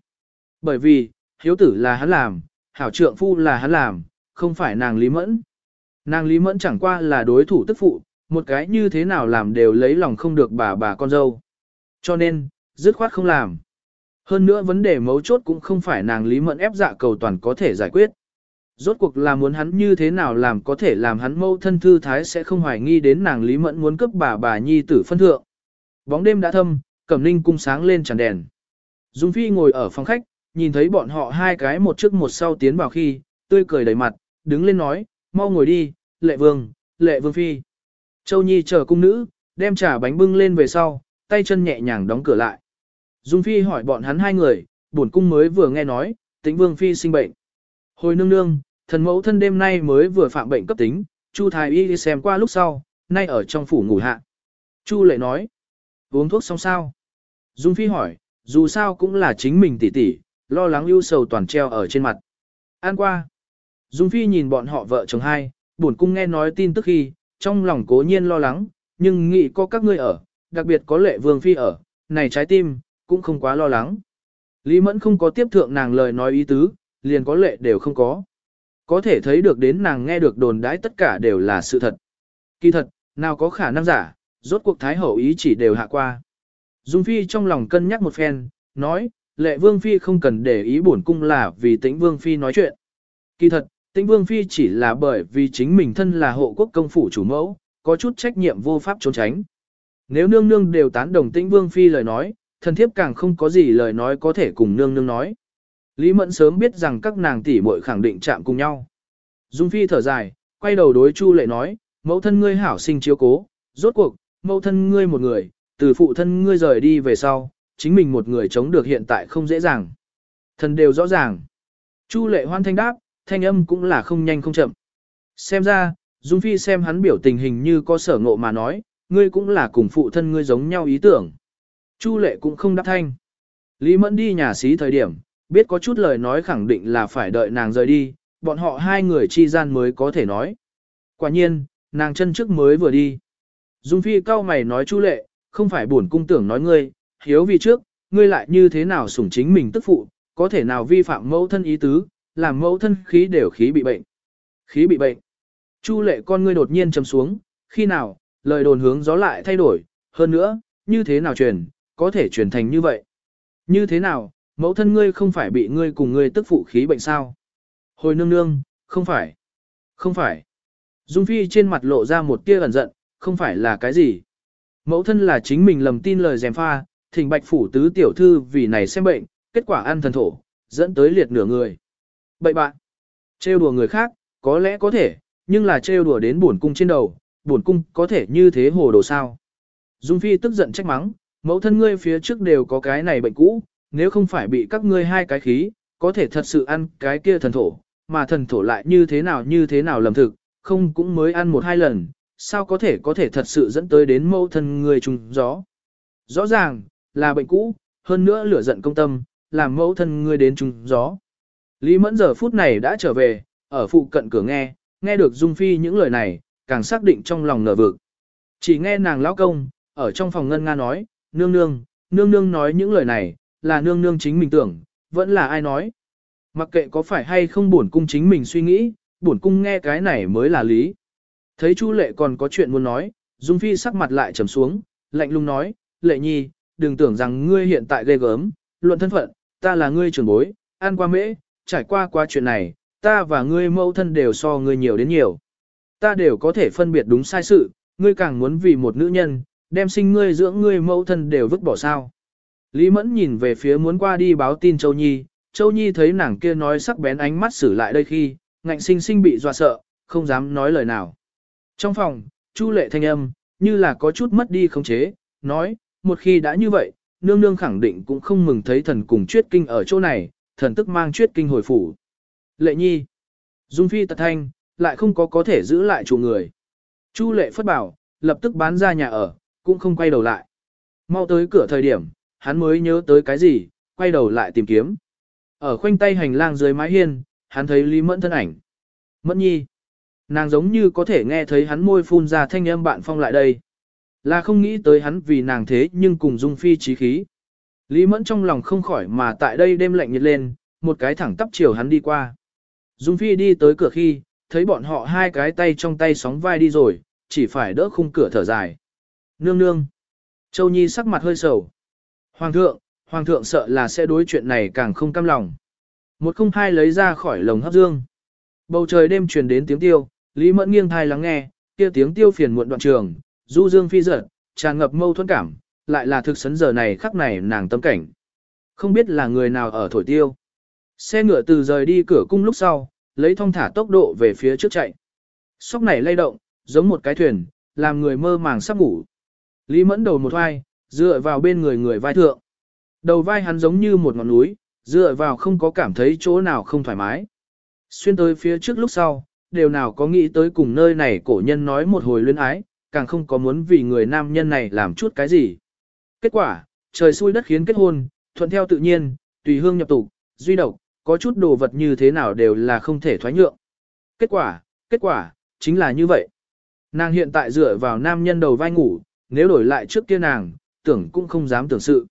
Bởi vì, hiếu tử là hắn làm, hảo trượng phu là hắn làm, không phải nàng Lý Mẫn. Nàng Lý Mẫn chẳng qua là đối thủ tức phụ, một cái như thế nào làm đều lấy lòng không được bà bà con dâu. Cho nên, dứt khoát không làm. Hơn nữa vấn đề mấu chốt cũng không phải nàng Lý Mẫn ép dạ cầu toàn có thể giải quyết. Rốt cuộc là muốn hắn như thế nào làm có thể làm hắn mâu thân thư thái sẽ không hoài nghi đến nàng Lý Mẫn muốn cướp bà bà nhi tử phân thượng. Bóng đêm đã thâm, Cẩm Ninh cung sáng lên tràn đèn. Dung Phi ngồi ở phòng khách, nhìn thấy bọn họ hai cái một trước một sau tiến vào khi, tươi cười đầy mặt, đứng lên nói, mau ngồi đi, lệ vương, lệ vương phi. Châu Nhi chờ cung nữ, đem trà bánh bưng lên về sau, tay chân nhẹ nhàng đóng cửa lại. Dung Phi hỏi bọn hắn hai người, bổn cung mới vừa nghe nói, tĩnh vương phi sinh bệnh. Hồi nương nương, thần mẫu thân đêm nay mới vừa phạm bệnh cấp tính, Chu Thái Y đi xem qua lúc sau, nay ở trong phủ ngủ hạ. Chu lệ nói, uống thuốc xong sao? Dung Phi hỏi, dù sao cũng là chính mình tỷ tỷ, lo lắng ưu sầu toàn treo ở trên mặt. An qua. Dung Phi nhìn bọn họ vợ chồng hai, buồn cung nghe nói tin tức khi, trong lòng cố nhiên lo lắng, nhưng nghĩ có các ngươi ở, đặc biệt có lệ vương phi ở, này trái tim, cũng không quá lo lắng. Lý Mẫn không có tiếp thượng nàng lời nói ý tứ, liền có lệ đều không có. Có thể thấy được đến nàng nghe được đồn đãi tất cả đều là sự thật. Kỳ thật, nào có khả năng giả, rốt cuộc Thái Hậu ý chỉ đều hạ qua. Dung Phi trong lòng cân nhắc một phen, nói, lệ Vương Phi không cần để ý bổn cung là vì tĩnh Vương Phi nói chuyện. Kỳ thật, tĩnh Vương Phi chỉ là bởi vì chính mình thân là hộ quốc công phủ chủ mẫu, có chút trách nhiệm vô pháp trốn tránh. Nếu nương nương đều tán đồng tĩnh Vương Phi lời nói, thần thiếp càng không có gì lời nói có thể cùng nương nương nói. Lý Mẫn sớm biết rằng các nàng tỷ muội khẳng định chạm cùng nhau. Dung Phi thở dài, quay đầu đối Chu Lệ nói, mẫu thân ngươi hảo sinh chiếu cố, rốt cuộc, mẫu thân ngươi một người, từ phụ thân ngươi rời đi về sau, chính mình một người chống được hiện tại không dễ dàng. Thần đều rõ ràng. Chu Lệ hoan thanh đáp, thanh âm cũng là không nhanh không chậm. Xem ra, Dung Phi xem hắn biểu tình hình như có sở ngộ mà nói, ngươi cũng là cùng phụ thân ngươi giống nhau ý tưởng. Chu Lệ cũng không đáp thanh. Lý Mẫn đi nhà xí thời điểm, biết có chút lời nói khẳng định là phải đợi nàng rời đi, bọn họ hai người chi gian mới có thể nói. Quả nhiên, nàng chân trước mới vừa đi. Dung Phi cao mày nói Chu Lệ, không phải buồn cung tưởng nói ngươi, hiếu vì trước, ngươi lại như thế nào sủng chính mình tức phụ, có thể nào vi phạm mẫu thân ý tứ, làm mẫu thân khí đều khí bị bệnh. Khí bị bệnh. Chu lệ con ngươi đột nhiên chầm xuống, khi nào, lời đồn hướng gió lại thay đổi, hơn nữa, như thế nào truyền, có thể truyền thành như vậy. Như thế nào, mẫu thân ngươi không phải bị ngươi cùng ngươi tức phụ khí bệnh sao? Hồi nương nương, không phải. Không phải. Dung Phi trên mặt lộ ra một tia ẩn giận, không phải là cái gì. Mẫu thân là chính mình lầm tin lời dèm pha, thỉnh bạch phủ tứ tiểu thư vì này xem bệnh, kết quả ăn thần thổ, dẫn tới liệt nửa người. Bậy bạn, trêu đùa người khác, có lẽ có thể, nhưng là trêu đùa đến buồn cung trên đầu, buồn cung có thể như thế hồ đồ sao. Dung Phi tức giận trách mắng, mẫu thân ngươi phía trước đều có cái này bệnh cũ, nếu không phải bị các ngươi hai cái khí, có thể thật sự ăn cái kia thần thổ, mà thần thổ lại như thế nào như thế nào lầm thực, không cũng mới ăn một hai lần, sao có thể có thể thật sự dẫn tới đến mẫu thân người trùng gió. Rõ ràng, là bệnh cũ, hơn nữa lửa giận công tâm, làm mẫu thân ngươi đến trùng gió. Lý Mẫn giờ phút này đã trở về, ở phụ cận cửa nghe, nghe được Dung Phi những lời này, càng xác định trong lòng nở vực. Chỉ nghe nàng lão công, ở trong phòng ngân nga nói, nương nương, nương nương nói những lời này, là nương nương chính mình tưởng, vẫn là ai nói. Mặc kệ có phải hay không buồn cung chính mình suy nghĩ, buồn cung nghe cái này mới là lý. Thấy Chu Lệ còn có chuyện muốn nói, Dung Phi sắc mặt lại trầm xuống, lạnh lùng nói, Lệ Nhi, đừng tưởng rằng ngươi hiện tại ghê gớm, luận thân phận, ta là ngươi trưởng bối, an qua mễ, trải qua qua chuyện này, ta và ngươi mẫu thân đều so ngươi nhiều đến nhiều. Ta đều có thể phân biệt đúng sai sự, ngươi càng muốn vì một nữ nhân, đem sinh ngươi dưỡng ngươi mẫu thân đều vứt bỏ sao. Lý Mẫn nhìn về phía muốn qua đi báo tin Châu Nhi, Châu Nhi thấy nàng kia nói sắc bén ánh mắt xử lại đây khi, ngạnh sinh sinh bị dọa sợ, không dám nói lời nào. Trong phòng, Chu lệ thanh âm, như là có chút mất đi khống chế, nói, một khi đã như vậy, nương nương khẳng định cũng không mừng thấy thần cùng chuyết kinh ở chỗ này, thần tức mang chuyết kinh hồi phủ. Lệ nhi, Dung Phi tật thanh, lại không có có thể giữ lại chủ người. Chu lệ phất bảo, lập tức bán ra nhà ở, cũng không quay đầu lại. Mau tới cửa thời điểm, hắn mới nhớ tới cái gì, quay đầu lại tìm kiếm. Ở khoanh tay hành lang dưới mái hiên, hắn thấy Lý Mẫn thân ảnh. Mẫn nhi. Nàng giống như có thể nghe thấy hắn môi phun ra thanh âm bạn phong lại đây. Là không nghĩ tới hắn vì nàng thế nhưng cùng dung phi trí khí. Lý Mẫn trong lòng không khỏi mà tại đây đêm lạnh nhiệt lên, một cái thẳng tắp chiều hắn đi qua. Dung Phi đi tới cửa khi, thấy bọn họ hai cái tay trong tay sóng vai đi rồi, chỉ phải đỡ khung cửa thở dài. Nương nương. Châu Nhi sắc mặt hơi sầu. Hoàng thượng, Hoàng thượng sợ là sẽ đối chuyện này càng không cam lòng. Một không hai lấy ra khỏi lồng hấp dương. Bầu trời đêm truyền đến tiếng tiêu, Lý Mẫn nghiêng thai lắng nghe, kia tiếng tiêu phiền muộn đoạn trường, du dương phi giật, tràn ngập mâu thuẫn cảm, lại là thực sấn giờ này khắc này nàng tâm cảnh. Không biết là người nào ở thổi tiêu. Xe ngựa từ rời đi cửa cung lúc sau, lấy thông thả tốc độ về phía trước chạy. Sóc này lay động, giống một cái thuyền, làm người mơ màng sắp ngủ. Lý mẫn đầu một vai, dựa vào bên người người vai thượng. Đầu vai hắn giống như một ngọn núi, dựa vào không có cảm thấy chỗ nào không thoải mái. Xuyên tới phía trước lúc sau, đều nào có nghĩ tới cùng nơi này cổ nhân nói một hồi luyến ái, càng không có muốn vì người nam nhân này làm chút cái gì. Kết quả, trời xui đất khiến kết hôn, thuận theo tự nhiên, tùy hương nhập tục, duy độc, có chút đồ vật như thế nào đều là không thể thoái nhượng. Kết quả, kết quả, chính là như vậy. Nàng hiện tại dựa vào nam nhân đầu vai ngủ, nếu đổi lại trước kia nàng, tưởng cũng không dám tưởng sự.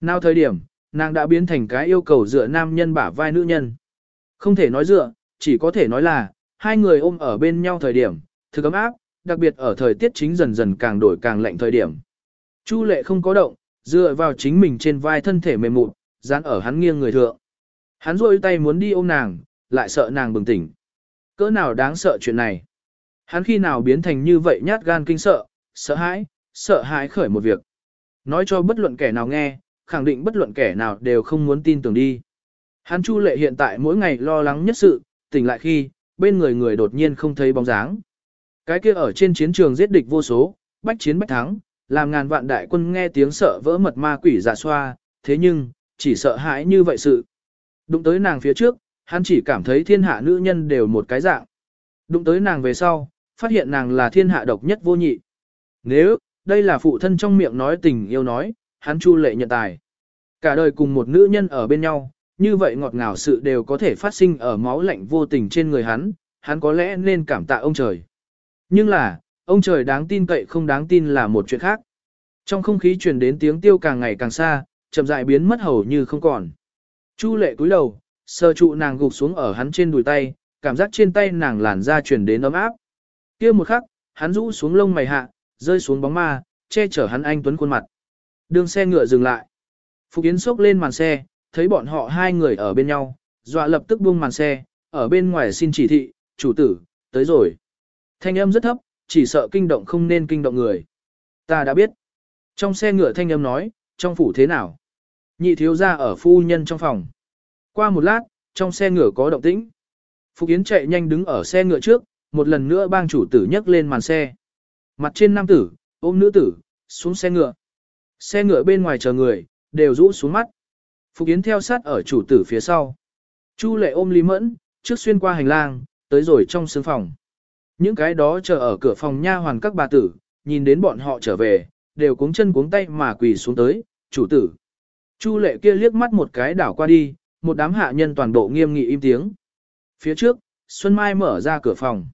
Nào thời điểm, nàng đã biến thành cái yêu cầu dựa nam nhân bả vai nữ nhân. Không thể nói dựa, chỉ có thể nói là, hai người ôm ở bên nhau thời điểm, thực ấm áp, đặc biệt ở thời tiết chính dần dần càng đổi càng lạnh thời điểm. Chu lệ không có động, dựa vào chính mình trên vai thân thể mềm mụn, dán ở hắn nghiêng người thượng. Hắn rôi tay muốn đi ôm nàng, lại sợ nàng bừng tỉnh. Cỡ nào đáng sợ chuyện này. Hắn khi nào biến thành như vậy nhát gan kinh sợ, sợ hãi, sợ hãi khởi một việc. Nói cho bất luận kẻ nào nghe, khẳng định bất luận kẻ nào đều không muốn tin tưởng đi. Hắn Chu Lệ hiện tại mỗi ngày lo lắng nhất sự, tỉnh lại khi, bên người người đột nhiên không thấy bóng dáng. Cái kia ở trên chiến trường giết địch vô số, bách chiến bách thắng, làm ngàn vạn đại quân nghe tiếng sợ vỡ mật ma quỷ dạ xoa, thế nhưng, chỉ sợ hãi như vậy sự. Đụng tới nàng phía trước, hắn chỉ cảm thấy thiên hạ nữ nhân đều một cái dạng. Đụng tới nàng về sau, phát hiện nàng là thiên hạ độc nhất vô nhị. Nếu, đây là phụ thân trong miệng nói tình yêu nói, hắn chu lệ nhận tài. Cả đời cùng một nữ nhân ở bên nhau, như vậy ngọt ngào sự đều có thể phát sinh ở máu lạnh vô tình trên người hắn, hắn có lẽ nên cảm tạ ông trời. Nhưng là, ông trời đáng tin cậy không đáng tin là một chuyện khác. Trong không khí truyền đến tiếng tiêu càng ngày càng xa, chậm rãi biến mất hầu như không còn. Chu lệ cúi đầu, sơ trụ nàng gục xuống ở hắn trên đùi tay, cảm giác trên tay nàng làn da truyền đến ấm áp. kia một khắc, hắn rũ xuống lông mày hạ, rơi xuống bóng ma, che chở hắn anh tuấn khuôn mặt. Đường xe ngựa dừng lại. Phục Yến sốc lên màn xe, thấy bọn họ hai người ở bên nhau, dọa lập tức buông màn xe, ở bên ngoài xin chỉ thị, chủ tử, tới rồi. Thanh âm rất thấp, chỉ sợ kinh động không nên kinh động người. Ta đã biết. Trong xe ngựa thanh âm nói, trong phủ thế nào? Nhị thiếu ra ở phu nhân trong phòng. Qua một lát, trong xe ngựa có động tĩnh. Phục Yến chạy nhanh đứng ở xe ngựa trước, một lần nữa bang chủ tử nhấc lên màn xe. Mặt trên nam tử, ôm nữ tử, xuống xe ngựa. Xe ngựa bên ngoài chờ người, đều rũ xuống mắt. Phục Yến theo sát ở chủ tử phía sau. Chu lệ ôm Lý Mẫn, trước xuyên qua hành lang, tới rồi trong sương phòng. Những cái đó chờ ở cửa phòng nha hoàn các bà tử, nhìn đến bọn họ trở về, đều cuống chân cuống tay mà quỳ xuống tới, chủ tử. Chu lệ kia liếc mắt một cái đảo qua đi, một đám hạ nhân toàn bộ nghiêm nghị im tiếng. Phía trước, Xuân Mai mở ra cửa phòng.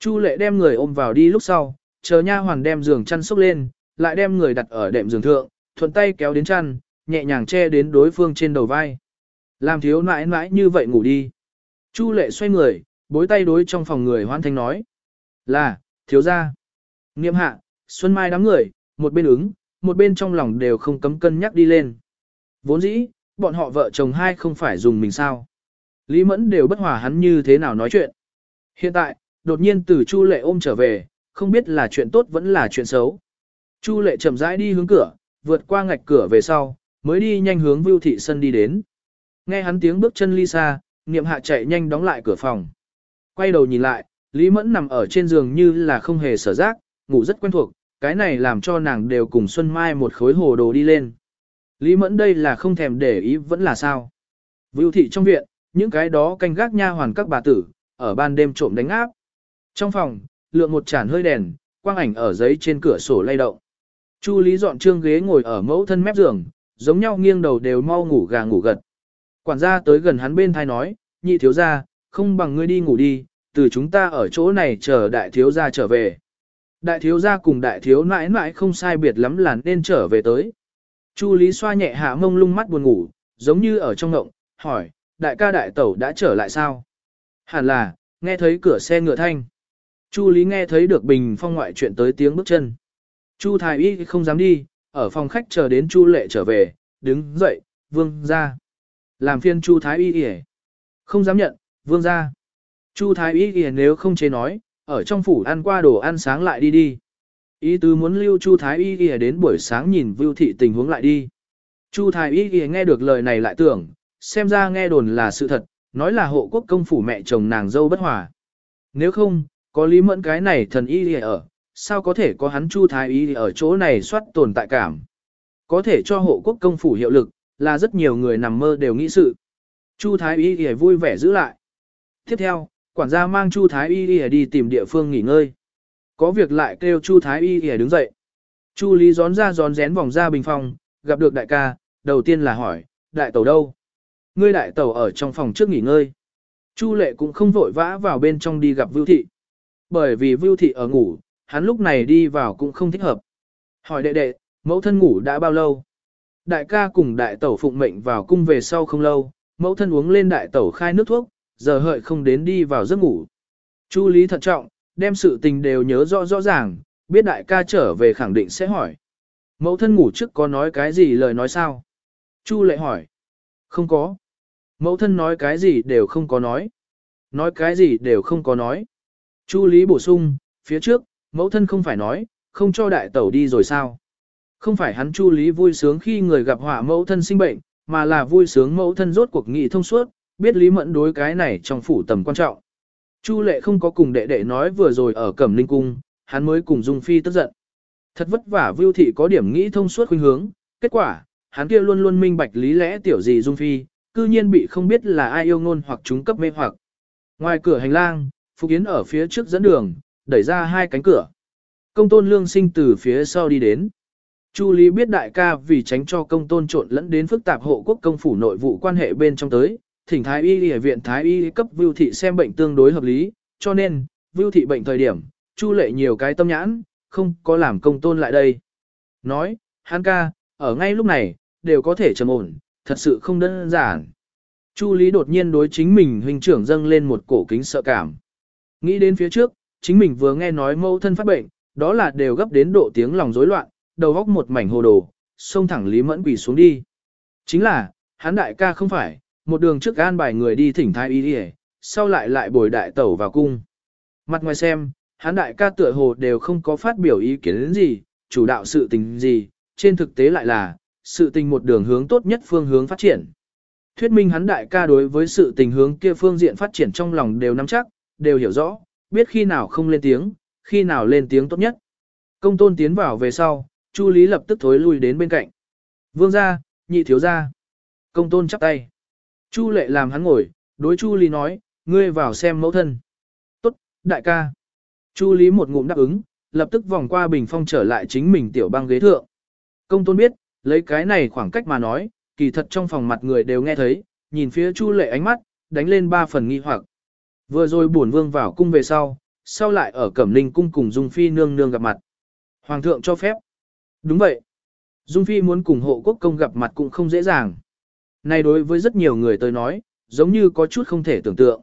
Chu lệ đem người ôm vào đi lúc sau, chờ nha hoàn đem giường chăn xốc lên, lại đem người đặt ở đệm giường thượng, thuận tay kéo đến chăn, nhẹ nhàng che đến đối phương trên đầu vai. Làm thiếu nãi nãi như vậy ngủ đi. Chu lệ xoay người, bối tay đối trong phòng người hoan thanh nói. Là, thiếu gia, Niệm hạ, Xuân Mai đám người, một bên ứng, một bên trong lòng đều không cấm cân nhắc đi lên. Vốn dĩ, bọn họ vợ chồng hai không phải dùng mình sao. Lý Mẫn đều bất hòa hắn như thế nào nói chuyện. Hiện tại, đột nhiên từ Chu Lệ ôm trở về, không biết là chuyện tốt vẫn là chuyện xấu. Chu Lệ chậm rãi đi hướng cửa, vượt qua ngạch cửa về sau, mới đi nhanh hướng Vưu Thị Sân đi đến. Nghe hắn tiếng bước chân ly xa, niệm hạ chạy nhanh đóng lại cửa phòng. Quay đầu nhìn lại, Lý Mẫn nằm ở trên giường như là không hề sở giác, ngủ rất quen thuộc, cái này làm cho nàng đều cùng Xuân Mai một khối hồ đồ đi lên. Lý Mẫn đây là không thèm để ý vẫn là sao. Vưu thị trong viện, những cái đó canh gác nha hoàn các bà tử, ở ban đêm trộm đánh áp. Trong phòng, lượng một chản hơi đèn, quang ảnh ở giấy trên cửa sổ lay động. Chu Lý dọn trương ghế ngồi ở mẫu thân mép giường, giống nhau nghiêng đầu đều mau ngủ gà ngủ gật. Quản gia tới gần hắn bên thai nói, nhị thiếu gia, không bằng ngươi đi ngủ đi, từ chúng ta ở chỗ này chờ đại thiếu gia trở về. Đại thiếu gia cùng đại thiếu nãi nãi không sai biệt lắm là nên trở về tới. Chu Lý xoa nhẹ hạ mông lung mắt buồn ngủ, giống như ở trong ngộng, hỏi, đại ca đại tẩu đã trở lại sao? Hẳn là, nghe thấy cửa xe ngựa thanh. Chu Lý nghe thấy được bình phong ngoại chuyện tới tiếng bước chân. Chu Thái Y không dám đi, ở phòng khách chờ đến Chu Lệ trở về, đứng dậy, vương ra. Làm phiên Chu Thái Y Y Không dám nhận, vương ra. Chu Thái Y Y nếu không chế nói, ở trong phủ ăn qua đồ ăn sáng lại đi đi. Ý tứ muốn lưu Chu Thái Y Y đến buổi sáng nhìn vưu thị tình huống lại đi. Chu Thái Y Y nghe được lời này lại tưởng, xem ra nghe đồn là sự thật, nói là hộ quốc công phủ mẹ chồng nàng dâu bất hòa. Nếu không, có lý mẫn cái này thần y Y ở, sao có thể có hắn Chu Thái Y ở chỗ này soát tồn tại cảm. Có thể cho hộ quốc công phủ hiệu lực, là rất nhiều người nằm mơ đều nghĩ sự. Chu Thái Y Y vui vẻ giữ lại. Tiếp theo, quản gia mang Chu Thái Y Y đi tìm địa phương nghỉ ngơi. Có việc lại kêu Chu Thái Y Y đứng dậy. Chu Lý gión ra gión rén vòng ra bình phòng, gặp được đại ca, đầu tiên là hỏi, đại tẩu đâu? Ngươi đại tẩu ở trong phòng trước nghỉ ngơi. Chu lệ cũng không vội vã vào bên trong đi gặp Vưu Thị. Bởi vì Vưu Thị ở ngủ, hắn lúc này đi vào cũng không thích hợp. Hỏi đệ đệ, mẫu thân ngủ đã bao lâu? Đại ca cùng đại tẩu phụng mệnh vào cung về sau không lâu, mẫu thân uống lên đại tẩu khai nước thuốc, giờ hợi không đến đi vào giấc ngủ. Chu Lý thận trọng, đem sự tình đều nhớ rõ rõ ràng, biết đại ca trở về khẳng định sẽ hỏi. Mẫu thân ngủ trước có nói cái gì lời nói sao? Chu lệ hỏi. Không có. Mẫu thân nói cái gì đều không có nói. Nói cái gì đều không có nói. Chu Lý bổ sung, phía trước, mẫu thân không phải nói, không cho đại tẩu đi rồi sao? Không phải hắn Chu Lý vui sướng khi người gặp họa mẫu thân sinh bệnh, mà là vui sướng mẫu thân rốt cuộc nghị thông suốt, biết Lý Mẫn đối cái này trong phủ tầm quan trọng. Chu Lệ không có cùng đệ đệ nói vừa rồi ở Cẩm Ninh Cung, hắn mới cùng Dung Phi tức giận. Thật vất vả Vưu Thị có điểm nghĩ thông suốt khuynh hướng, kết quả, hắn kia luôn luôn minh bạch lý lẽ tiểu gì Dung Phi, cư nhiên bị không biết là ai yêu ngôn hoặc chúng cấp mê hoặc. Ngoài cửa hành lang, Phục Yến ở phía trước dẫn đường, đẩy ra hai cánh cửa. Công tôn lương sinh từ phía sau đi đến. Chu Lý biết đại ca vì tránh cho công tôn trộn lẫn đến phức tạp hộ quốc công phủ nội vụ quan hệ bên trong tới, thỉnh thái y y viện thái y cấp vưu thị xem bệnh tương đối hợp lý, cho nên, vưu thị bệnh thời điểm, chu lệ nhiều cái tâm nhãn, không có làm công tôn lại đây. Nói, hắn ca, ở ngay lúc này, đều có thể trầm ổn, thật sự không đơn giản. Chu Lý đột nhiên đối chính mình huynh trưởng dâng lên một cổ kính sợ cảm. Nghĩ đến phía trước, chính mình vừa nghe nói mâu thân phát bệnh, đó là đều gấp đến độ tiếng lòng rối loạn, đầu góc một mảnh hồ đồ, xông thẳng Lý Mẫn quỳ xuống đi. Chính là, hắn đại ca không phải, một đường trước an bài người đi thỉnh thái y đi sau lại lại bồi đại tẩu vào cung. Mặt ngoài xem, hắn đại ca tựa hồ đều không có phát biểu ý kiến đến gì, chủ đạo sự tình gì, trên thực tế lại là, sự tình một đường hướng tốt nhất phương hướng phát triển. Thuyết minh hắn đại ca đối với sự tình hướng kia phương diện phát triển trong lòng đều nắm chắc, đều hiểu rõ, biết khi nào không lên tiếng, khi nào lên tiếng tốt nhất. Công tôn tiến vào về sau, Chu Lý lập tức thối lui đến bên cạnh. Vương gia, nhị thiếu gia. Công tôn chắp tay. Chu lệ làm hắn ngồi, đối Chu Lý nói, ngươi vào xem mẫu thân. Tốt, đại ca. Chu Lý một ngụm đáp ứng, lập tức vòng qua bình phong trở lại chính mình tiểu băng ghế thượng. Công tôn biết, lấy cái này khoảng cách mà nói, kỳ thật trong phòng mặt người đều nghe thấy, nhìn phía Chu lệ ánh mắt, đánh lên ba phần nghi hoặc. Vừa rồi bổn vương vào cung về sau, sau lại ở Cẩm Ninh cung cùng Dung Phi nương nương gặp mặt. Hoàng thượng cho phép. Đúng vậy. Dung Phi muốn cùng hộ quốc công gặp mặt cũng không dễ dàng. Này đối với rất nhiều người tới nói, giống như có chút không thể tưởng tượng.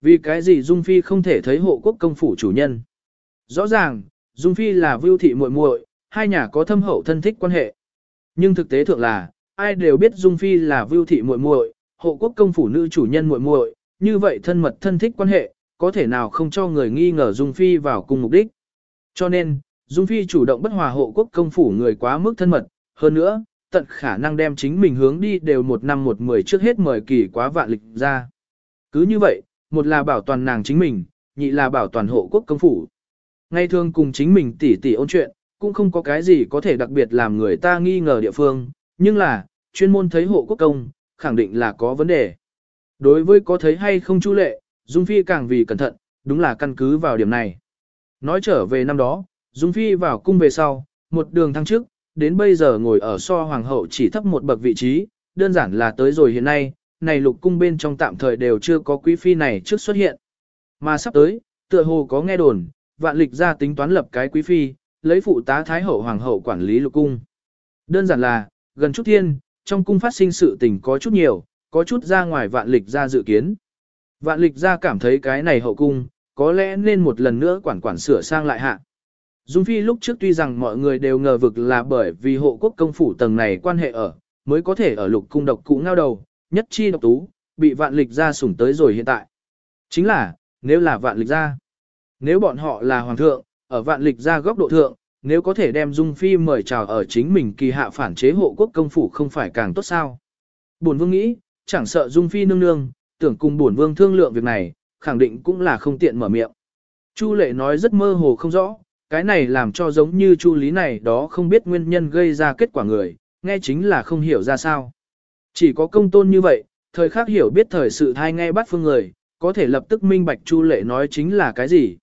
Vì cái gì Dung Phi không thể thấy hộ quốc công phủ chủ nhân? Rõ ràng, Dung Phi là vưu thị muội muội, hai nhà có thâm hậu thân thích quan hệ. Nhưng thực tế thượng là, ai đều biết Dung Phi là vưu thị muội muội, hộ quốc công phủ nữ chủ nhân muội muội, như vậy thân mật thân thích quan hệ, có thể nào không cho người nghi ngờ Dung Phi vào cùng mục đích. Cho nên, Dung Phi chủ động bất hòa hộ quốc công phủ người quá mức thân mật, hơn nữa, tận khả năng đem chính mình hướng đi đều một năm một mười trước hết mời kỳ quá vạn lịch ra. Cứ như vậy, một là bảo toàn nàng chính mình, nhị là bảo toàn hộ quốc công phủ. Ngay thường cùng chính mình tỉ tỉ ôn chuyện, cũng không có cái gì có thể đặc biệt làm người ta nghi ngờ địa phương, nhưng là, chuyên môn thấy hộ quốc công, khẳng định là có vấn đề. Đối với có thấy hay không chu lệ, Dung Phi càng vì cẩn thận, đúng là căn cứ vào điểm này. Nói trở về năm đó, Dung Phi vào cung về sau, một đường thăng trước, đến bây giờ ngồi ở so hoàng hậu chỉ thấp một bậc vị trí, đơn giản là tới rồi hiện nay, này lục cung bên trong tạm thời đều chưa có quý phi này trước xuất hiện. Mà sắp tới, tựa hồ có nghe đồn, vạn lịch ra tính toán lập cái quý phi, lấy phụ tá thái hậu hoàng hậu quản lý lục cung. Đơn giản là, gần chút thiên, trong cung phát sinh sự tình có chút nhiều, có chút ra ngoài vạn lịch ra dự kiến. Vạn lịch ra cảm thấy cái này hậu cung, có lẽ nên một lần nữa quản quản sửa sang lại hạ. Dung Phi lúc trước tuy rằng mọi người đều ngờ vực là bởi vì hộ quốc công phủ tầng này quan hệ ở, mới có thể ở lục cung độc cụ ngao đầu, nhất chi độc tú, bị vạn lịch ra sủng tới rồi hiện tại. Chính là, nếu là vạn lịch ra, nếu bọn họ là hoàng thượng, ở vạn lịch ra góc độ thượng, nếu có thể đem Dung Phi mời chào ở chính mình kỳ hạ phản chế hộ quốc công phủ không phải càng tốt sao. Bổn vương nghĩ, chẳng sợ Dung Phi nương nương, tưởng cùng bổn vương thương lượng việc này, khẳng định cũng là không tiện mở miệng. Chu lệ nói rất mơ hồ không rõ, cái này làm cho giống như chu lý này đó không biết nguyên nhân gây ra kết quả người, nghe chính là không hiểu ra sao. Chỉ có công tôn như vậy, thời khắc hiểu biết thời sự thai nghe bắt phương người, có thể lập tức minh bạch chu lệ nói chính là cái gì.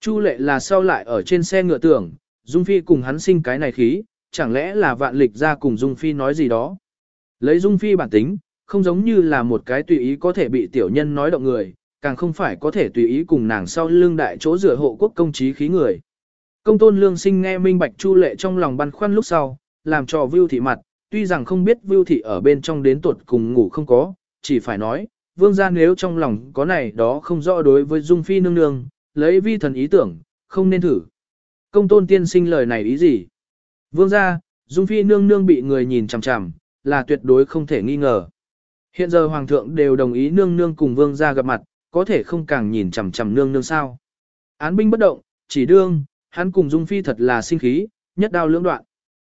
Chu lệ là sau lại ở trên xe ngựa tưởng, Dung Phi cùng hắn sinh cái này khí, chẳng lẽ là vạn lịch ra cùng Dung Phi nói gì đó. Lấy Dung Phi bản tính, không giống như là một cái tùy ý có thể bị tiểu nhân nói động người, càng không phải có thể tùy ý cùng nàng sau lưng đại chỗ rửa hộ quốc công trí khí người. Công tôn lương sinh nghe minh bạch chu lệ trong lòng băn khoăn lúc sau, làm cho vưu thị mặt, tuy rằng không biết vưu thị ở bên trong đến tuột cùng ngủ không có, chỉ phải nói, vương gia nếu trong lòng có này đó không rõ đối với dung phi nương nương, lấy vi thần ý tưởng, không nên thử. Công tôn tiên sinh lời này ý gì? Vương gia, dung phi nương nương bị người nhìn chằm chằm, là tuyệt đối không thể nghi ngờ. Hiện giờ hoàng thượng đều đồng ý nương nương cùng vương gia gặp mặt, có thể không càng nhìn chằm chằm nương nương sao. Án binh bất động, chỉ đương, hắn cùng Dung Phi thật là sinh khí, nhất đao lưỡng đoạn.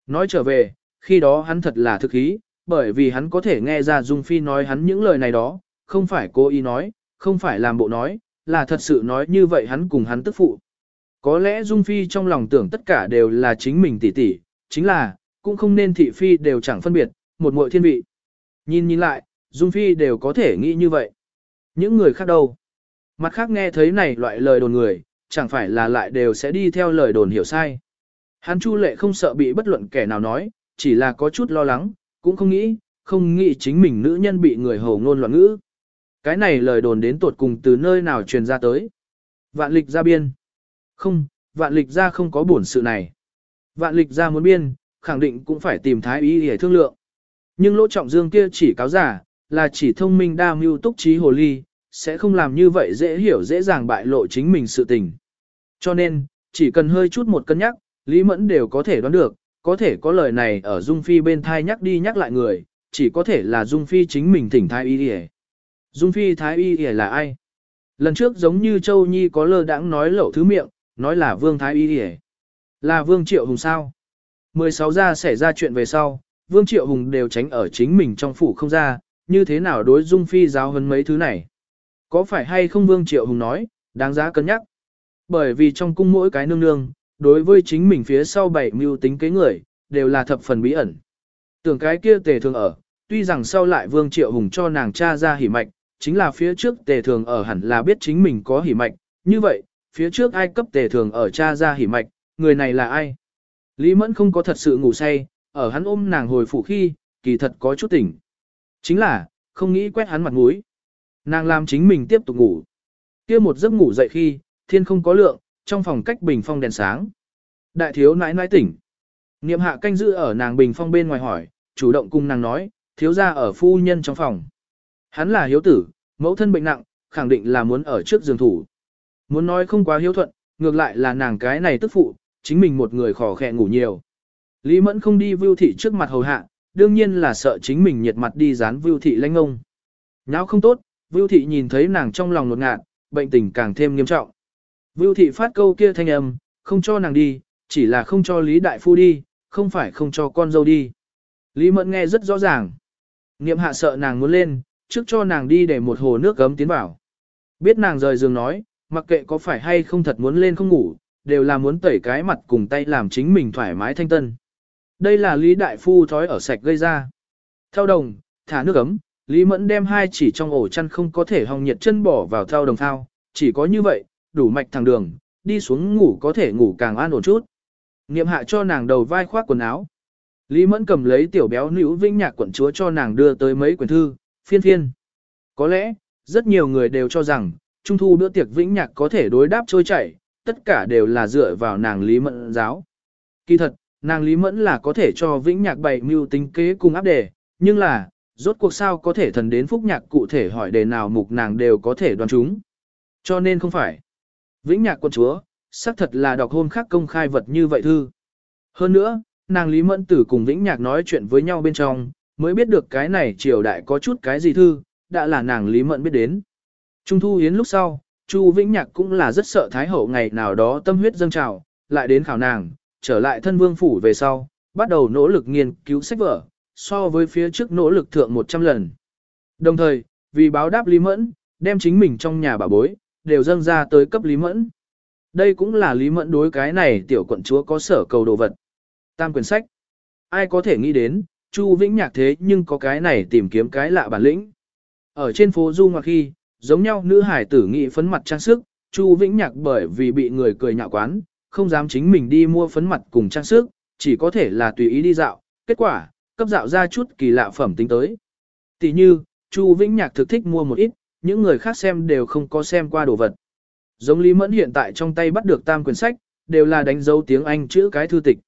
Nói trở về, khi đó hắn thật là thực khí, bởi vì hắn có thể nghe ra Dung Phi nói hắn những lời này đó, không phải cố ý nói, không phải làm bộ nói, là thật sự nói như vậy hắn cùng hắn tức phụ. Có lẽ Dung Phi trong lòng tưởng tất cả đều là chính mình tỷ tỷ, chính là, cũng không nên thị phi đều chẳng phân biệt, một muội thiên vị. Nhìn nhìn lại, Dung Phi đều có thể nghĩ như vậy. Những người khác đâu? Mặt khác nghe thấy này loại lời đồn người, chẳng phải là lại đều sẽ đi theo lời đồn hiểu sai. Hắn Chu Lệ không sợ bị bất luận kẻ nào nói, chỉ là có chút lo lắng, cũng không nghĩ, không nghĩ chính mình nữ nhân bị người hồ ngôn loạn ngữ. Cái này lời đồn đến tột cùng từ nơi nào truyền ra tới. Vạn lịch ra biên. Không, vạn lịch ra không có bổn sự này. Vạn lịch ra muốn biên, khẳng định cũng phải tìm thái ý để thương lượng. Nhưng lỗ trọng dương kia chỉ cáo giả, là chỉ thông minh đa mưu túc trí hồ ly, sẽ không làm như vậy dễ hiểu dễ dàng bại lộ chính mình sự tình. Cho nên, chỉ cần hơi chút một cân nhắc, Lý Mẫn đều có thể đoán được, có thể có lời này ở Dung Phi bên thai nhắc đi nhắc lại người, chỉ có thể là Dung Phi chính mình thỉnh thái y đi Dung Phi thái y đi là ai? Lần trước giống như Châu Nhi có lơ đãng nói lẩu thứ miệng, nói là Vương thái y đi Là Vương Triệu Hùng sao? 16 ra xảy ra chuyện về sau, Vương Triệu Hùng đều tránh ở chính mình trong phủ không ra, như thế nào đối Dung Phi giáo hơn mấy thứ này? Có phải hay không Vương Triệu Hùng nói, đáng giá cân nhắc. Bởi vì trong cung mỗi cái nương nương, đối với chính mình phía sau bảy mưu tính kế người, đều là thập phần bí ẩn. Tưởng cái kia tề thường ở, tuy rằng sau lại Vương Triệu Hùng cho nàng cha ra hỉ mạch, chính là phía trước tề thường ở hẳn là biết chính mình có hỉ mạch, như vậy, phía trước ai cấp tề thường ở cha ra hỉ mạch, người này là ai? Lý Mẫn không có thật sự ngủ say, ở hắn ôm nàng hồi phủ khi, kỳ thật có chút tỉnh. Chính là, không nghĩ quét hắn mặt mũi. Nàng làm chính mình tiếp tục ngủ. kia một giấc ngủ dậy khi, thiên không có lượng, trong phòng cách bình phong đèn sáng. Đại thiếu nãi nãi tỉnh. Niệm hạ canh giữ ở nàng bình phong bên ngoài hỏi, chủ động cùng nàng nói, thiếu ra ở phu nhân trong phòng. Hắn là hiếu tử, mẫu thân bệnh nặng, khẳng định là muốn ở trước giường thủ. Muốn nói không quá hiếu thuận, ngược lại là nàng cái này tức phụ, chính mình một người khò khẽ ngủ nhiều. Lý Mẫn không đi vưu thị trước mặt hầu hạ, đương nhiên là sợ chính mình nhiệt mặt đi dán vưu thị lanh ông. Nháo không tốt, vưu thị nhìn thấy nàng trong lòng nột ngạt, bệnh tình càng thêm nghiêm trọng. Vưu thị phát câu kia thanh âm, không cho nàng đi, chỉ là không cho Lý Đại Phu đi, không phải không cho con dâu đi. Lý Mẫn nghe rất rõ ràng. Niệm hạ sợ nàng muốn lên, trước cho nàng đi để một hồ nước gấm tiến vào. Biết nàng rời giường nói, mặc kệ có phải hay không thật muốn lên không ngủ, đều là muốn tẩy cái mặt cùng tay làm chính mình thoải mái thanh tân. Đây là Lý Đại Phu thói ở sạch gây ra. Theo đồng, thả nước ấm, Lý Mẫn đem hai chỉ trong ổ chăn không có thể hong nhiệt chân bỏ vào theo đồng thao, chỉ có như vậy, đủ mạch thẳng đường, đi xuống ngủ có thể ngủ càng an ổn chút. Niệm hạ cho nàng đầu vai khoác quần áo. Lý Mẫn cầm lấy tiểu béo nữ vinh nhạc quận chúa cho nàng đưa tới mấy quyển thư, phiên phiên. Có lẽ, rất nhiều người đều cho rằng, trung thu bữa tiệc vĩnh nhạc có thể đối đáp trôi chảy, tất cả đều là dựa vào nàng Lý Mẫn giáo. Kỳ thật, nàng Lý Mẫn là có thể cho vĩnh nhạc bày mưu tính kế cùng áp đề, nhưng là, rốt cuộc sao có thể thần đến phúc nhạc cụ thể hỏi đề nào mục nàng đều có thể đoán chúng. Cho nên không phải. Vĩnh nhạc quân chúa, xác thật là đọc hôn khác công khai vật như vậy thư. Hơn nữa, nàng Lý Mẫn Tử cùng Vĩnh Nhạc nói chuyện với nhau bên trong, mới biết được cái này triều đại có chút cái gì thư, đã là nàng Lý Mẫn biết đến. Trung thu hiến lúc sau, Chu Vĩnh Nhạc cũng là rất sợ Thái Hậu ngày nào đó tâm huyết dâng trào, lại đến khảo nàng, trở lại thân vương phủ về sau, bắt đầu nỗ lực nghiên cứu sách vở, so với phía trước nỗ lực thượng 100 lần. Đồng thời, vì báo đáp Lý Mẫn, đem chính mình trong nhà bà bối, đều dâng ra tới cấp Lý Mẫn. Đây cũng là Lý Mẫn đối cái này tiểu quận chúa có sở cầu đồ vật. Tam quyển sách. Ai có thể nghĩ đến, Chu Vĩnh Nhạc thế nhưng có cái này tìm kiếm cái lạ bản lĩnh. Ở trên phố Du Ngoạc khi, giống nhau nữ hải tử nghị phấn mặt trang sức, Chu Vĩnh Nhạc bởi vì bị người cười nhạo quán, không dám chính mình đi mua phấn mặt cùng trang sức, chỉ có thể là tùy ý đi dạo, kết quả, cấp dạo ra chút kỳ lạ phẩm tính tới. Tỷ như, Chu Vĩnh Nhạc thực thích mua một ít, những người khác xem đều không có xem qua đồ vật. Giống Lý Mẫn hiện tại trong tay bắt được tam quyển sách, đều là đánh dấu tiếng Anh chữ cái thư tịch.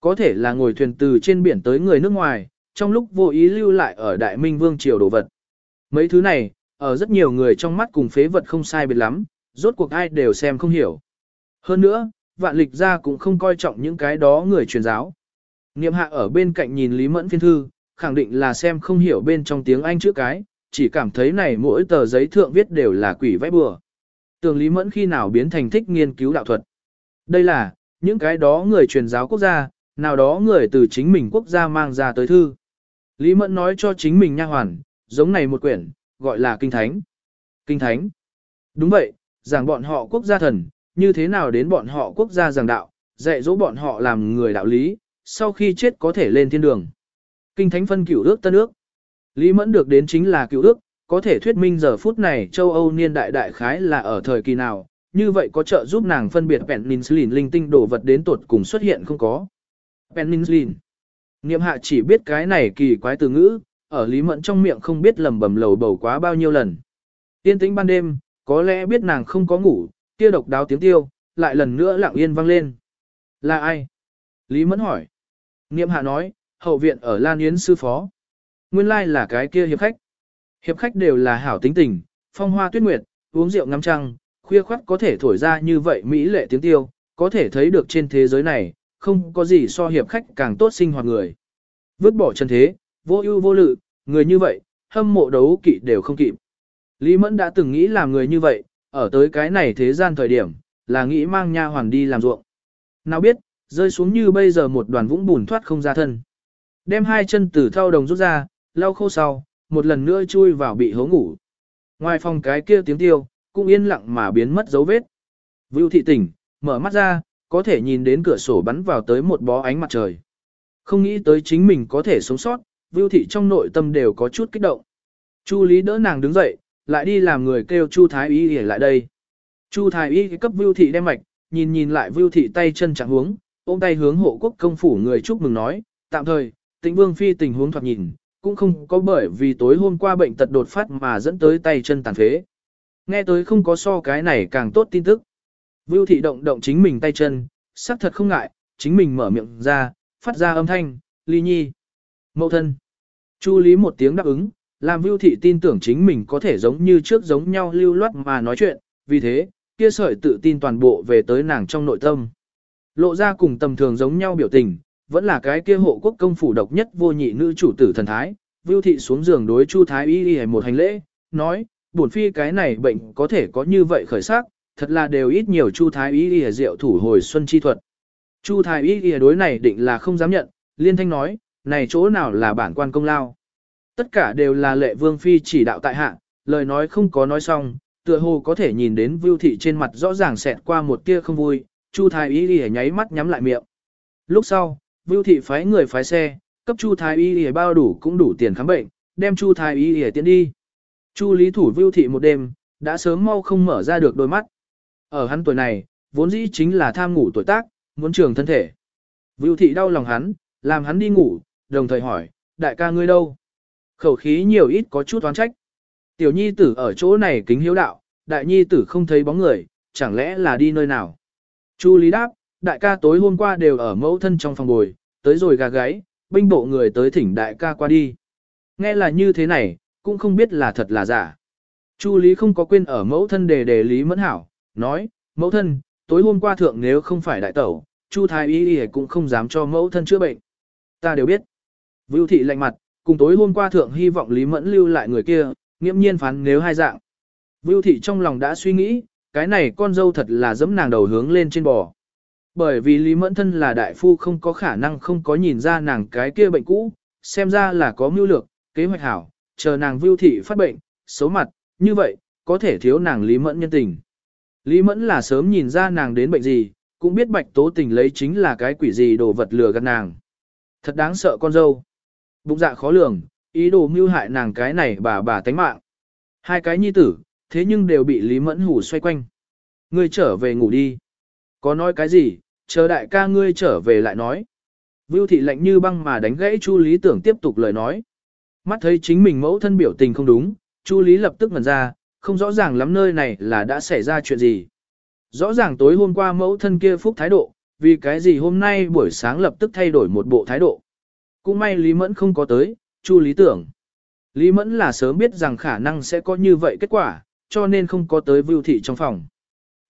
Có thể là ngồi thuyền từ trên biển tới người nước ngoài, trong lúc vô ý lưu lại ở Đại Minh Vương triều đồ vật. Mấy thứ này, ở rất nhiều người trong mắt cùng phế vật không sai biệt lắm, rốt cuộc ai đều xem không hiểu. Hơn nữa, vạn lịch gia cũng không coi trọng những cái đó người truyền giáo. Niệm hạ ở bên cạnh nhìn Lý Mẫn phiên thư, khẳng định là xem không hiểu bên trong tiếng Anh chữ cái, chỉ cảm thấy này mỗi tờ giấy thượng viết đều là quỷ vẽ bừa. Tường Lý Mẫn khi nào biến thành thích nghiên cứu đạo thuật. Đây là, những cái đó người truyền giáo quốc gia, nào đó người từ chính mình quốc gia mang ra tới thư. Lý Mẫn nói cho chính mình nha hoàn, giống này một quyển, gọi là Kinh Thánh. Kinh Thánh. Đúng vậy, giảng bọn họ quốc gia thần, như thế nào đến bọn họ quốc gia giảng đạo, dạy dỗ bọn họ làm người đạo lý, sau khi chết có thể lên thiên đường. Kinh Thánh phân cửu ước tân ước. Lý Mẫn được đến chính là Cựu ước, có thể thuyết minh giờ phút này châu Âu niên đại đại khái là ở thời kỳ nào, như vậy có trợ giúp nàng phân biệt penicillin linh tinh đồ vật đến tột cùng xuất hiện không có. Penicillin. Niệm hạ chỉ biết cái này kỳ quái từ ngữ, ở Lý Mẫn trong miệng không biết lầm bầm lầu bầu quá bao nhiêu lần. Tiên tĩnh ban đêm, có lẽ biết nàng không có ngủ, kia độc đáo tiếng tiêu, lại lần nữa lặng yên vang lên. Là ai? Lý Mẫn hỏi. Niệm hạ nói, hậu viện ở Lan Yến sư phó. Nguyên lai là cái kia hiệp khách. Hiệp khách đều là hảo tính tình, phong hoa tuyết nguyệt, uống rượu ngắm trăng, khuya khoắt có thể thổi ra như vậy mỹ lệ tiếng tiêu, có thể thấy được trên thế giới này, không có gì so hiệp khách càng tốt sinh hoạt người. Vứt bỏ chân thế, vô ưu vô lự, người như vậy, hâm mộ đấu kỵ đều không kịp. Lý Mẫn đã từng nghĩ làm người như vậy, ở tới cái này thế gian thời điểm, là nghĩ mang nha hoàn đi làm ruộng. Nào biết, rơi xuống như bây giờ một đoàn vũng bùn thoát không ra thân. Đem hai chân từ thao đồng rút ra, lau khô sau, một lần nữa chui vào bị hố ngủ. Ngoài phòng cái kia tiếng tiêu, cũng yên lặng mà biến mất dấu vết. Vưu thị tỉnh, mở mắt ra, có thể nhìn đến cửa sổ bắn vào tới một bó ánh mặt trời. Không nghĩ tới chính mình có thể sống sót, Vưu thị trong nội tâm đều có chút kích động. Chu Lý đỡ nàng đứng dậy, lại đi làm người kêu Chu Thái Y để lại đây. Chu Thái Y cấp Vưu thị đem mạch, nhìn nhìn lại Vưu thị tay chân chẳng hướng, ôm tay hướng hộ quốc công phủ người chúc mừng nói, tạm thời, Tĩnh Vương phi tình huống thoạt nhìn, cũng không có bởi vì tối hôm qua bệnh tật đột phát mà dẫn tới tay chân tàn phế. Nghe tới không có so cái này càng tốt tin tức. Vưu thị động động chính mình tay chân, xác thật không ngại, chính mình mở miệng ra, phát ra âm thanh, ly nhi. Mậu thân. Chu lý một tiếng đáp ứng, làm Vưu thị tin tưởng chính mình có thể giống như trước giống nhau lưu loát mà nói chuyện, vì thế, kia sợi tự tin toàn bộ về tới nàng trong nội tâm. Lộ ra cùng tầm thường giống nhau biểu tình, vẫn là cái kia hộ quốc công phủ độc nhất vô nhị nữ chủ tử thần thái. Vưu thị xuống giường đối Chu Thái Y y một hành lễ, nói, bổn phi cái này bệnh có thể có như vậy khởi sắc, thật là đều ít nhiều Chu Thái Y y diệu thủ hồi xuân chi thuật. Chu Thái Y y đối này định là không dám nhận, liên thanh nói, này chỗ nào là bản quan công lao. Tất cả đều là lệ vương phi chỉ đạo tại hạ, lời nói không có nói xong, tựa hồ có thể nhìn đến Vưu thị trên mặt rõ ràng xẹt qua một tia không vui, Chu Thái Y y nháy mắt nhắm lại miệng. Lúc sau, Vưu thị phái người phái xe, cấp Chu Thái Y để bao đủ cũng đủ tiền khám bệnh, đem Chu Thái Y để tiến đi. Chu Lý Thủ Vưu thị một đêm, đã sớm mau không mở ra được đôi mắt. Ở hắn tuổi này, vốn dĩ chính là tham ngủ tuổi tác, muốn trường thân thể. Vưu thị đau lòng hắn, làm hắn đi ngủ, đồng thời hỏi, đại ca ngươi đâu? Khẩu khí nhiều ít có chút oán trách. Tiểu nhi tử ở chỗ này kính hiếu đạo, đại nhi tử không thấy bóng người, chẳng lẽ là đi nơi nào? Chu Lý đáp, đại ca tối hôm qua đều ở mẫu thân trong phòng bồi, tới rồi gà gáy, binh bộ người tới thỉnh đại ca qua đi. Nghe là như thế này, cũng không biết là thật là giả. Chu Lý không có quên ở mẫu thân đề đề Lý Mẫn Hảo, nói, mẫu thân, tối hôm qua thượng nếu không phải đại tẩu, Chu Thái Y Y cũng không dám cho mẫu thân chữa bệnh. Ta đều biết. Vưu thị lạnh mặt, cùng tối hôm qua thượng hy vọng Lý Mẫn lưu lại người kia, nghiễm nhiên phán nếu hai dạng. Vưu thị trong lòng đã suy nghĩ, cái này con dâu thật là giẫm nàng đầu hướng lên trên bò. Bởi vì Lý Mẫn thân là đại phu không có khả năng không có nhìn ra nàng cái kia bệnh cũ, xem ra là có mưu lược, kế hoạch hảo, chờ nàng Vưu thị phát bệnh, xấu mặt, như vậy, có thể thiếu nàng Lý Mẫn nhân tình. Lý Mẫn là sớm nhìn ra nàng đến bệnh gì, cũng biết bạch tố tình lấy chính là cái quỷ gì đồ vật lừa gạt nàng. Thật đáng sợ con dâu. Bụng dạ khó lường, ý đồ mưu hại nàng cái này bà bà tánh mạng. Hai cái nhi tử, thế nhưng đều bị Lý Mẫn hủ xoay quanh. Ngươi trở về ngủ đi. Có nói cái gì, chờ đại ca ngươi trở về lại nói. Vưu thị lạnh như băng mà đánh gãy Chu Lý tưởng tiếp tục lời nói. Mắt thấy chính mình mẫu thân biểu tình không đúng, Chu Lý lập tức ngần ra, không rõ ràng lắm nơi này là đã xảy ra chuyện gì. Rõ ràng tối hôm qua mẫu thân kia phúc thái độ, vì cái gì hôm nay buổi sáng lập tức thay đổi một bộ thái độ. Cũng may Lý Mẫn không có tới, Chu Lý tưởng. Lý Mẫn là sớm biết rằng khả năng sẽ có như vậy kết quả, cho nên không có tới Vưu Thị trong phòng.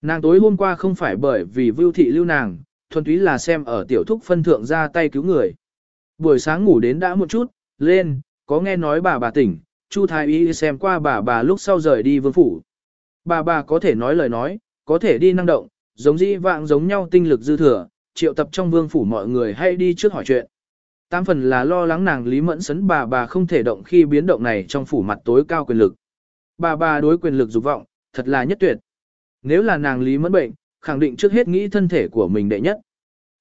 Nàng tối hôm qua không phải bởi vì Vưu Thị lưu nàng, thuần túy là xem ở tiểu thúc phân thượng ra tay cứu người. Buổi sáng ngủ đến đã một chút, lên, có nghe nói bà bà tỉnh, Chu Thái Y xem qua bà bà lúc sau rời đi vương phủ. Bà bà có thể nói lời nói, có thể đi năng động, giống dĩ vạng giống nhau tinh lực dư thừa, triệu tập trong vương phủ mọi người hay đi trước hỏi chuyện. Tam phần là lo lắng nàng Lý Mẫn Sấn bà bà không thể động khi biến động này trong phủ mặt tối cao quyền lực. Bà bà đối quyền lực dục vọng, thật là nhất tuyệt. Nếu là nàng Lý Mẫn bệnh, khẳng định trước hết nghĩ thân thể của mình đệ nhất.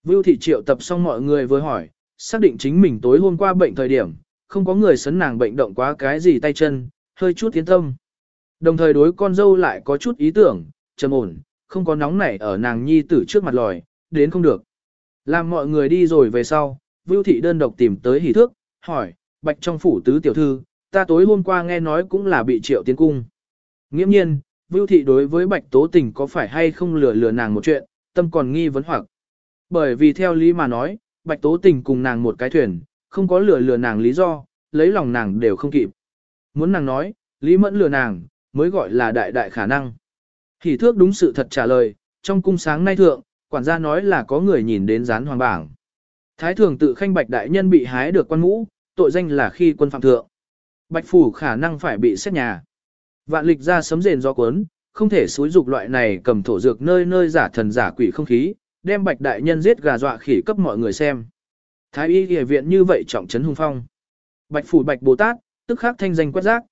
Vưu thị triệu tập xong mọi người với hỏi, xác định chính mình tối hôm qua bệnh thời điểm, không có người sấn nàng bệnh động quá cái gì tay chân, hơi chút tiến tâm. Đồng thời đối con dâu lại có chút ý tưởng, trầm ổn, không có nóng nảy ở nàng nhi tử trước mặt lòi, đến không được. Làm mọi người đi rồi về sau, Vưu thị đơn độc tìm tới hỉ thước, hỏi, bạch trong phủ tứ tiểu thư, ta tối hôm qua nghe nói cũng là bị triệu tiến cung. Nghiễm nhiên, Vưu thị đối với bạch tố tình có phải hay không lừa lừa nàng một chuyện, tâm còn nghi vấn hoặc. Bởi vì theo lý mà nói, bạch tố tình cùng nàng một cái thuyền, không có lừa lừa nàng lý do, lấy lòng nàng đều không kịp. Muốn nàng nói, lý mẫn lừa nàng, mới gọi là đại đại khả năng. Thì thước đúng sự thật trả lời, trong cung sáng nay thượng, quản gia nói là có người nhìn đến gián hoàng bảng. Thái thường tự khanh bạch đại nhân bị hái được quan ngũ, tội danh là khi quân phạm thượng. Bạch phủ khả năng phải bị xét nhà. Vạn lịch ra sấm rền do cuốn, không thể xúi dục loại này cầm thổ dược nơi nơi giả thần giả quỷ không khí, đem bạch đại nhân giết gà dọa khỉ cấp mọi người xem. Thái y y viện như vậy trọng trấn hung phong. Bạch phủ bạch Bồ Tát, tức khắc thanh danh quét rác.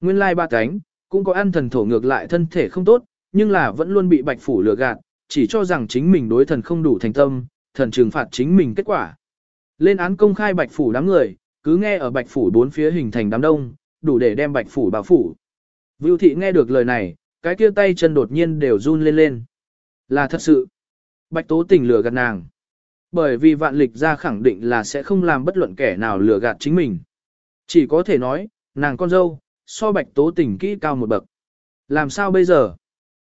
Nguyên lai ba cánh, cũng có ăn thần thổ ngược lại thân thể không tốt, nhưng là vẫn luôn bị bạch phủ lừa gạt, chỉ cho rằng chính mình đối thần không đủ thành tâm, thần trừng phạt chính mình kết quả. Lên án công khai bạch phủ đám người, cứ nghe ở bạch phủ bốn phía hình thành đám đông, đủ để đem bạch phủ bao phủ. Vưu thị nghe được lời này, cái kia tay chân đột nhiên đều run lên lên. Là thật sự. Bạch tố tình lừa gạt nàng. Bởi vì vạn lịch ra khẳng định là sẽ không làm bất luận kẻ nào lừa gạt chính mình. Chỉ có thể nói, nàng con dâu, so bạch tố tình kỹ cao một bậc. Làm sao bây giờ?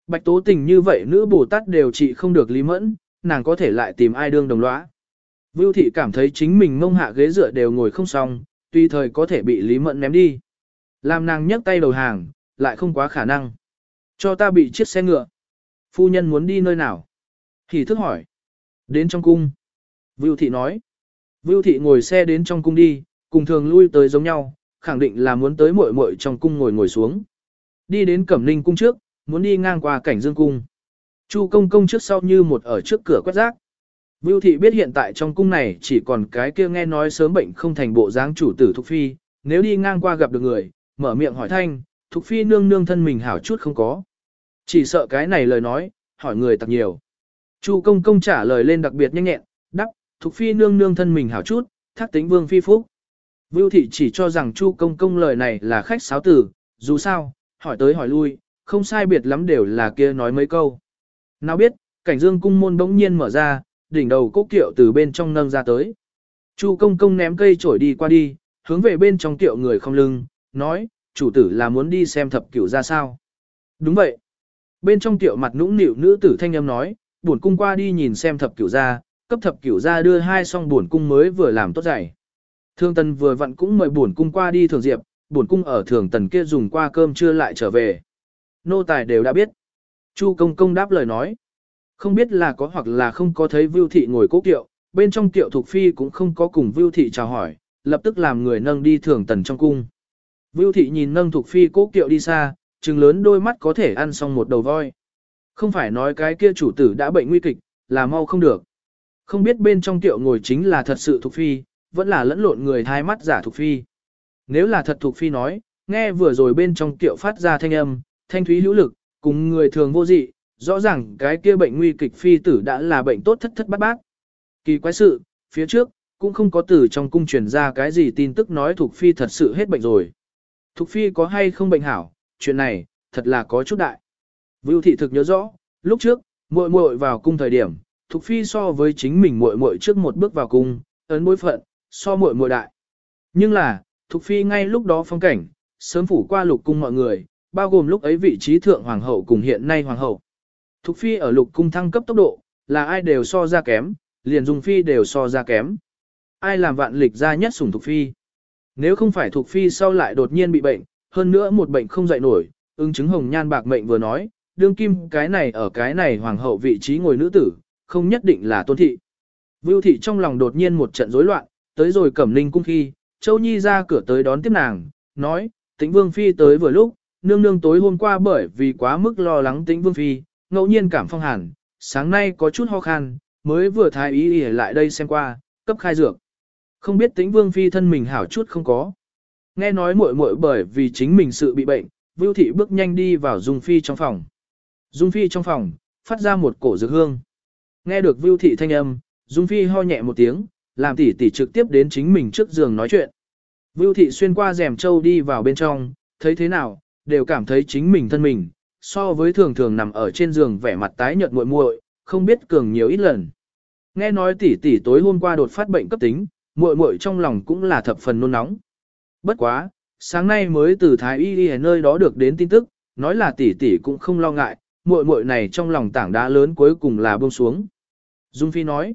Bạch tố tình như vậy nữ Bồ Tát đều trị không được lý mẫn, nàng có thể lại tìm ai đương đồng lõa. Vưu thị cảm thấy chính mình mông hạ ghế dựa đều ngồi không xong, tùy thời có thể bị lý mẫn ném đi. Làm nàng nhấc tay đầu hàng, lại không quá khả năng. Cho ta bị chiếc xe ngựa. Phu nhân muốn đi nơi nào? Thì thức hỏi. Đến trong cung. Vưu thị nói. Vưu thị ngồi xe đến trong cung đi, cùng thường lui tới giống nhau, khẳng định là muốn tới muội muội trong cung ngồi ngồi xuống. Đi đến Cẩm Ninh cung trước, muốn đi ngang qua cảnh dương cung. Chu công công trước sau như một ở trước cửa quét rác. Vưu thị biết hiện tại trong cung này chỉ còn cái kia nghe nói sớm bệnh không thành bộ dáng chủ tử Thục Phi, nếu đi ngang qua gặp được người, mở miệng hỏi thanh, Thục Phi nương nương thân mình hảo chút không có. Chỉ sợ cái này lời nói, hỏi người tặc nhiều. Chu công công trả lời lên đặc biệt nhanh nhẹn, đắc Thục Phi nương nương thân mình hảo chút, thác tính vương phi phúc. Vưu thị chỉ cho rằng Chu công công lời này là khách sáo tử, dù sao, hỏi tới hỏi lui, không sai biệt lắm đều là kia nói mấy câu. Nào biết, cảnh dương cung môn bỗng nhiên mở ra, đỉnh đầu cốc kiệu từ bên trong nâng ra tới. Chu công công ném cây chổi đi qua đi, hướng về bên trong kiệu người không lưng, nói, chủ tử là muốn đi xem thập cửu ra sao. Đúng vậy. Bên trong tiệu mặt nũng nịu nữ tử thanh âm nói, buồn cung qua đi nhìn xem thập cửu ra, cấp thập cửu ra đưa hai song buồn cung mới vừa làm tốt dạy. Thường tần vừa vặn cũng mời buồn cung qua đi thường diệp, Buồn cung ở thường tần kia dùng qua cơm trưa lại trở về. Nô tài đều đã biết. Chu công công đáp lời nói. Không biết là có hoặc là không có thấy Vưu Thị ngồi cố kiệu, bên trong kiệu thuộc Phi cũng không có cùng Vưu Thị chào hỏi, lập tức làm người nâng đi thường tần trong cung. Vưu Thị nhìn nâng thuộc Phi cố kiệu đi xa, trừng lớn đôi mắt có thể ăn xong một đầu voi. Không phải nói cái kia chủ tử đã bệnh nguy kịch, là mau không được. Không biết bên trong tiệu ngồi chính là thật sự thuộc Phi, vẫn là lẫn lộn người thai mắt giả thuộc Phi. Nếu là thật thuộc Phi nói, nghe vừa rồi bên trong tiệu phát ra thanh âm, thanh thúy hữu lực, cùng người thường vô dị, rõ ràng cái kia bệnh nguy kịch phi tử đã là bệnh tốt thất thất bát bát. Kỳ quái sự, phía trước, cũng không có từ trong cung truyền ra cái gì tin tức nói thuộc Phi thật sự hết bệnh rồi. Thục Phi có hay không bệnh hảo, chuyện này, thật là có chút đại. Vưu thị thực nhớ rõ, lúc trước, muội muội vào cung thời điểm, Thục Phi so với chính mình muội muội trước một bước vào cung, ấn bối phận, so muội muội đại. Nhưng là, Thục Phi ngay lúc đó phong cảnh, sớm phủ qua lục cung mọi người, bao gồm lúc ấy vị trí thượng hoàng hậu cùng hiện nay hoàng hậu. Thục Phi ở lục cung thăng cấp tốc độ, là ai đều so ra kém, liền Dung Phi đều so ra kém. Ai làm vạn lịch ra nhất sủng Thục Phi? Nếu không phải thuộc Phi sau lại đột nhiên bị bệnh, hơn nữa một bệnh không dậy nổi, ứng chứng hồng nhan bạc mệnh vừa nói, đương kim cái này ở cái này hoàng hậu vị trí ngồi nữ tử, không nhất định là tôn thị. Vưu thị trong lòng đột nhiên một trận rối loạn, tới rồi cẩm ninh cung khi, Châu Nhi ra cửa tới đón tiếp nàng, nói, tĩnh vương phi tới vừa lúc, nương nương tối hôm qua bởi vì quá mức lo lắng tĩnh vương phi, ngẫu nhiên cảm phong hàn, sáng nay có chút ho khan, mới vừa thái ý ỉa lại đây xem qua, cấp khai dược. Không biết tĩnh vương phi thân mình hảo chút không có. Nghe nói muội muội bởi vì chính mình sự bị bệnh, Vưu thị bước nhanh đi vào Dung Phi trong phòng. Dung Phi trong phòng, phát ra một cổ dược hương. Nghe được Vưu thị thanh âm, Dung Phi ho nhẹ một tiếng, làm tỷ tỷ trực tiếp đến chính mình trước giường nói chuyện. Vưu thị xuyên qua rèm châu đi vào bên trong, thấy thế nào, đều cảm thấy chính mình thân mình, so với thường thường nằm ở trên giường vẻ mặt tái nhợt muội muội, không biết cường nhiều ít lần. Nghe nói tỷ tỷ tối hôm qua đột phát bệnh cấp tính, muội muội trong lòng cũng là thập phần nôn nóng. Bất quá, sáng nay mới từ Thái Y đi nơi đó được đến tin tức, nói là tỷ tỷ cũng không lo ngại, muội muội này trong lòng tảng đá lớn cuối cùng là buông xuống. Dung Phi nói,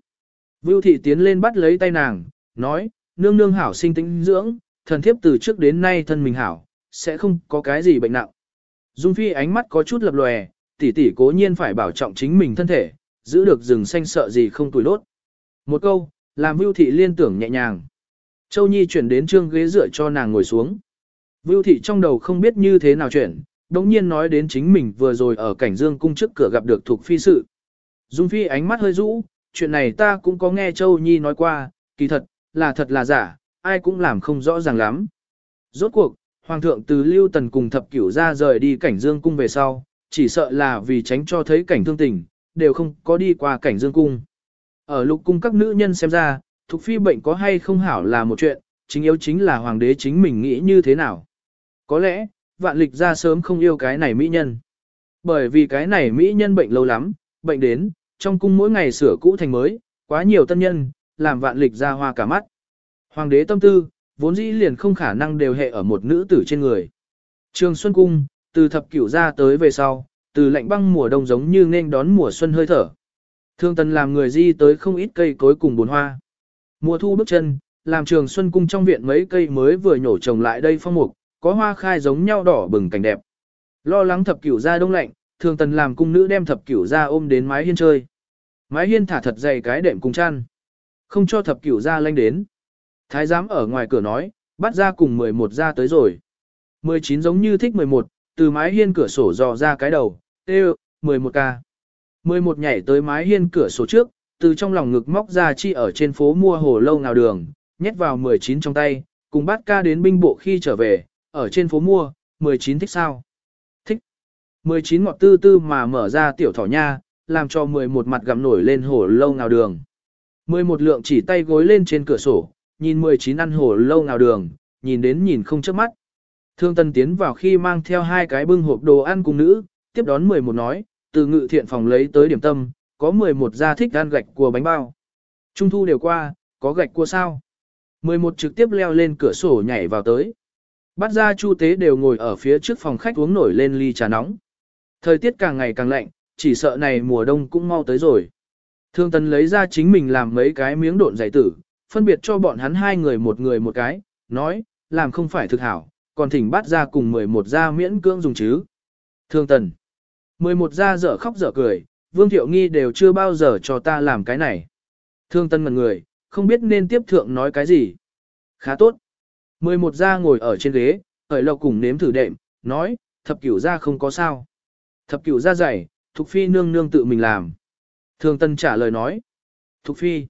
Vưu Thị tiến lên bắt lấy tay nàng, nói, nương nương hảo sinh tĩnh dưỡng, thần thiếp từ trước đến nay thân mình hảo, sẽ không có cái gì bệnh nặng. Dung Phi ánh mắt có chút lập lòe, tỷ tỷ cố nhiên phải bảo trọng chính mình thân thể, giữ được rừng xanh sợ gì không tuổi lốt. Một câu, làm Vưu Thị liên tưởng nhẹ nhàng. Châu Nhi chuyển đến trương ghế dựa cho nàng ngồi xuống. Vưu Thị trong đầu không biết như thế nào chuyển, đống nhiên nói đến chính mình vừa rồi ở cảnh dương cung trước cửa gặp được thuộc phi sự. Dung Phi ánh mắt hơi rũ, chuyện này ta cũng có nghe Châu Nhi nói qua, kỳ thật, là thật là giả, ai cũng làm không rõ ràng lắm. Rốt cuộc, Hoàng thượng từ Lưu Tần cùng thập cửu ra rời đi cảnh dương cung về sau, chỉ sợ là vì tránh cho thấy cảnh thương tình, đều không có đi qua cảnh dương cung. Ở lục cung các nữ nhân xem ra, thuộc phi bệnh có hay không hảo là một chuyện, chính yếu chính là hoàng đế chính mình nghĩ như thế nào. Có lẽ, vạn lịch ra sớm không yêu cái này mỹ nhân. Bởi vì cái này mỹ nhân bệnh lâu lắm, bệnh đến, trong cung mỗi ngày sửa cũ thành mới, quá nhiều tân nhân, làm vạn lịch ra hoa cả mắt. Hoàng đế tâm tư, vốn dĩ liền không khả năng đều hệ ở một nữ tử trên người. Trường Xuân Cung, từ thập cửu ra tới về sau, từ lạnh băng mùa đông giống như nên đón mùa xuân hơi thở. Thương tần làm người di tới không ít cây cối cùng bồn hoa. Mùa thu bước chân, làm trường Xuân Cung trong viện mấy cây mới vừa nhổ trồng lại đây phong mục, có hoa khai giống nhau đỏ bừng cảnh đẹp. Lo lắng thập cửu ra đông lạnh, thường tần làm cung nữ đem thập cửu ra ôm đến mái hiên chơi. Mái hiên thả thật dày cái đệm cùng chăn. Không cho thập cửu ra lanh đến. Thái giám ở ngoài cửa nói, bắt ra cùng 11 ra tới rồi. 19 giống như thích 11, từ mái hiên cửa sổ dò ra cái đầu, tê 11 ca. 11 nhảy tới mái hiên cửa sổ trước, từ trong lòng ngực móc ra chi ở trên phố mua hồ lâu ngào đường, nhét vào 19 trong tay, cùng bắt ca đến binh bộ khi trở về, ở trên phố mua, 19 thích sao? Thích. 19 ngọt tư tư mà mở ra tiểu thỏ nha, làm cho 11 mặt gặm nổi lên hồ lâu ngào đường. 11 lượng chỉ tay gối lên trên cửa sổ, nhìn 19 ăn hồ lâu ngào đường, nhìn đến nhìn không chớp mắt. Thương Tân tiến vào khi mang theo hai cái bưng hộp đồ ăn cùng nữ, tiếp đón 11 nói, từ ngự thiện phòng lấy tới điểm tâm, có 11 gia thích ăn gạch của bánh bao. Trung thu đều qua, có gạch cua sao? 11 trực tiếp leo lên cửa sổ nhảy vào tới. Bắt ra chu tế đều ngồi ở phía trước phòng khách uống nổi lên ly trà nóng. Thời tiết càng ngày càng lạnh, chỉ sợ này mùa đông cũng mau tới rồi. Thương tần lấy ra chính mình làm mấy cái miếng độn giải tử, phân biệt cho bọn hắn hai người một người một cái, nói, làm không phải thực hảo, còn thỉnh bắt ra cùng 11 gia miễn cưỡng dùng chứ. Thương tần. 11 gia dở khóc dở cười, Vương Thiệu Nghi đều chưa bao giờ cho ta làm cái này. Thương tân ngần người, không biết nên tiếp thượng nói cái gì. Khá tốt. 11 gia ngồi ở trên ghế, ở lộc cùng nếm thử đệm, nói, thập cửu gia không có sao. Thập cửu gia dày, Thục Phi nương nương tự mình làm. Thương tân trả lời nói. Thục Phi.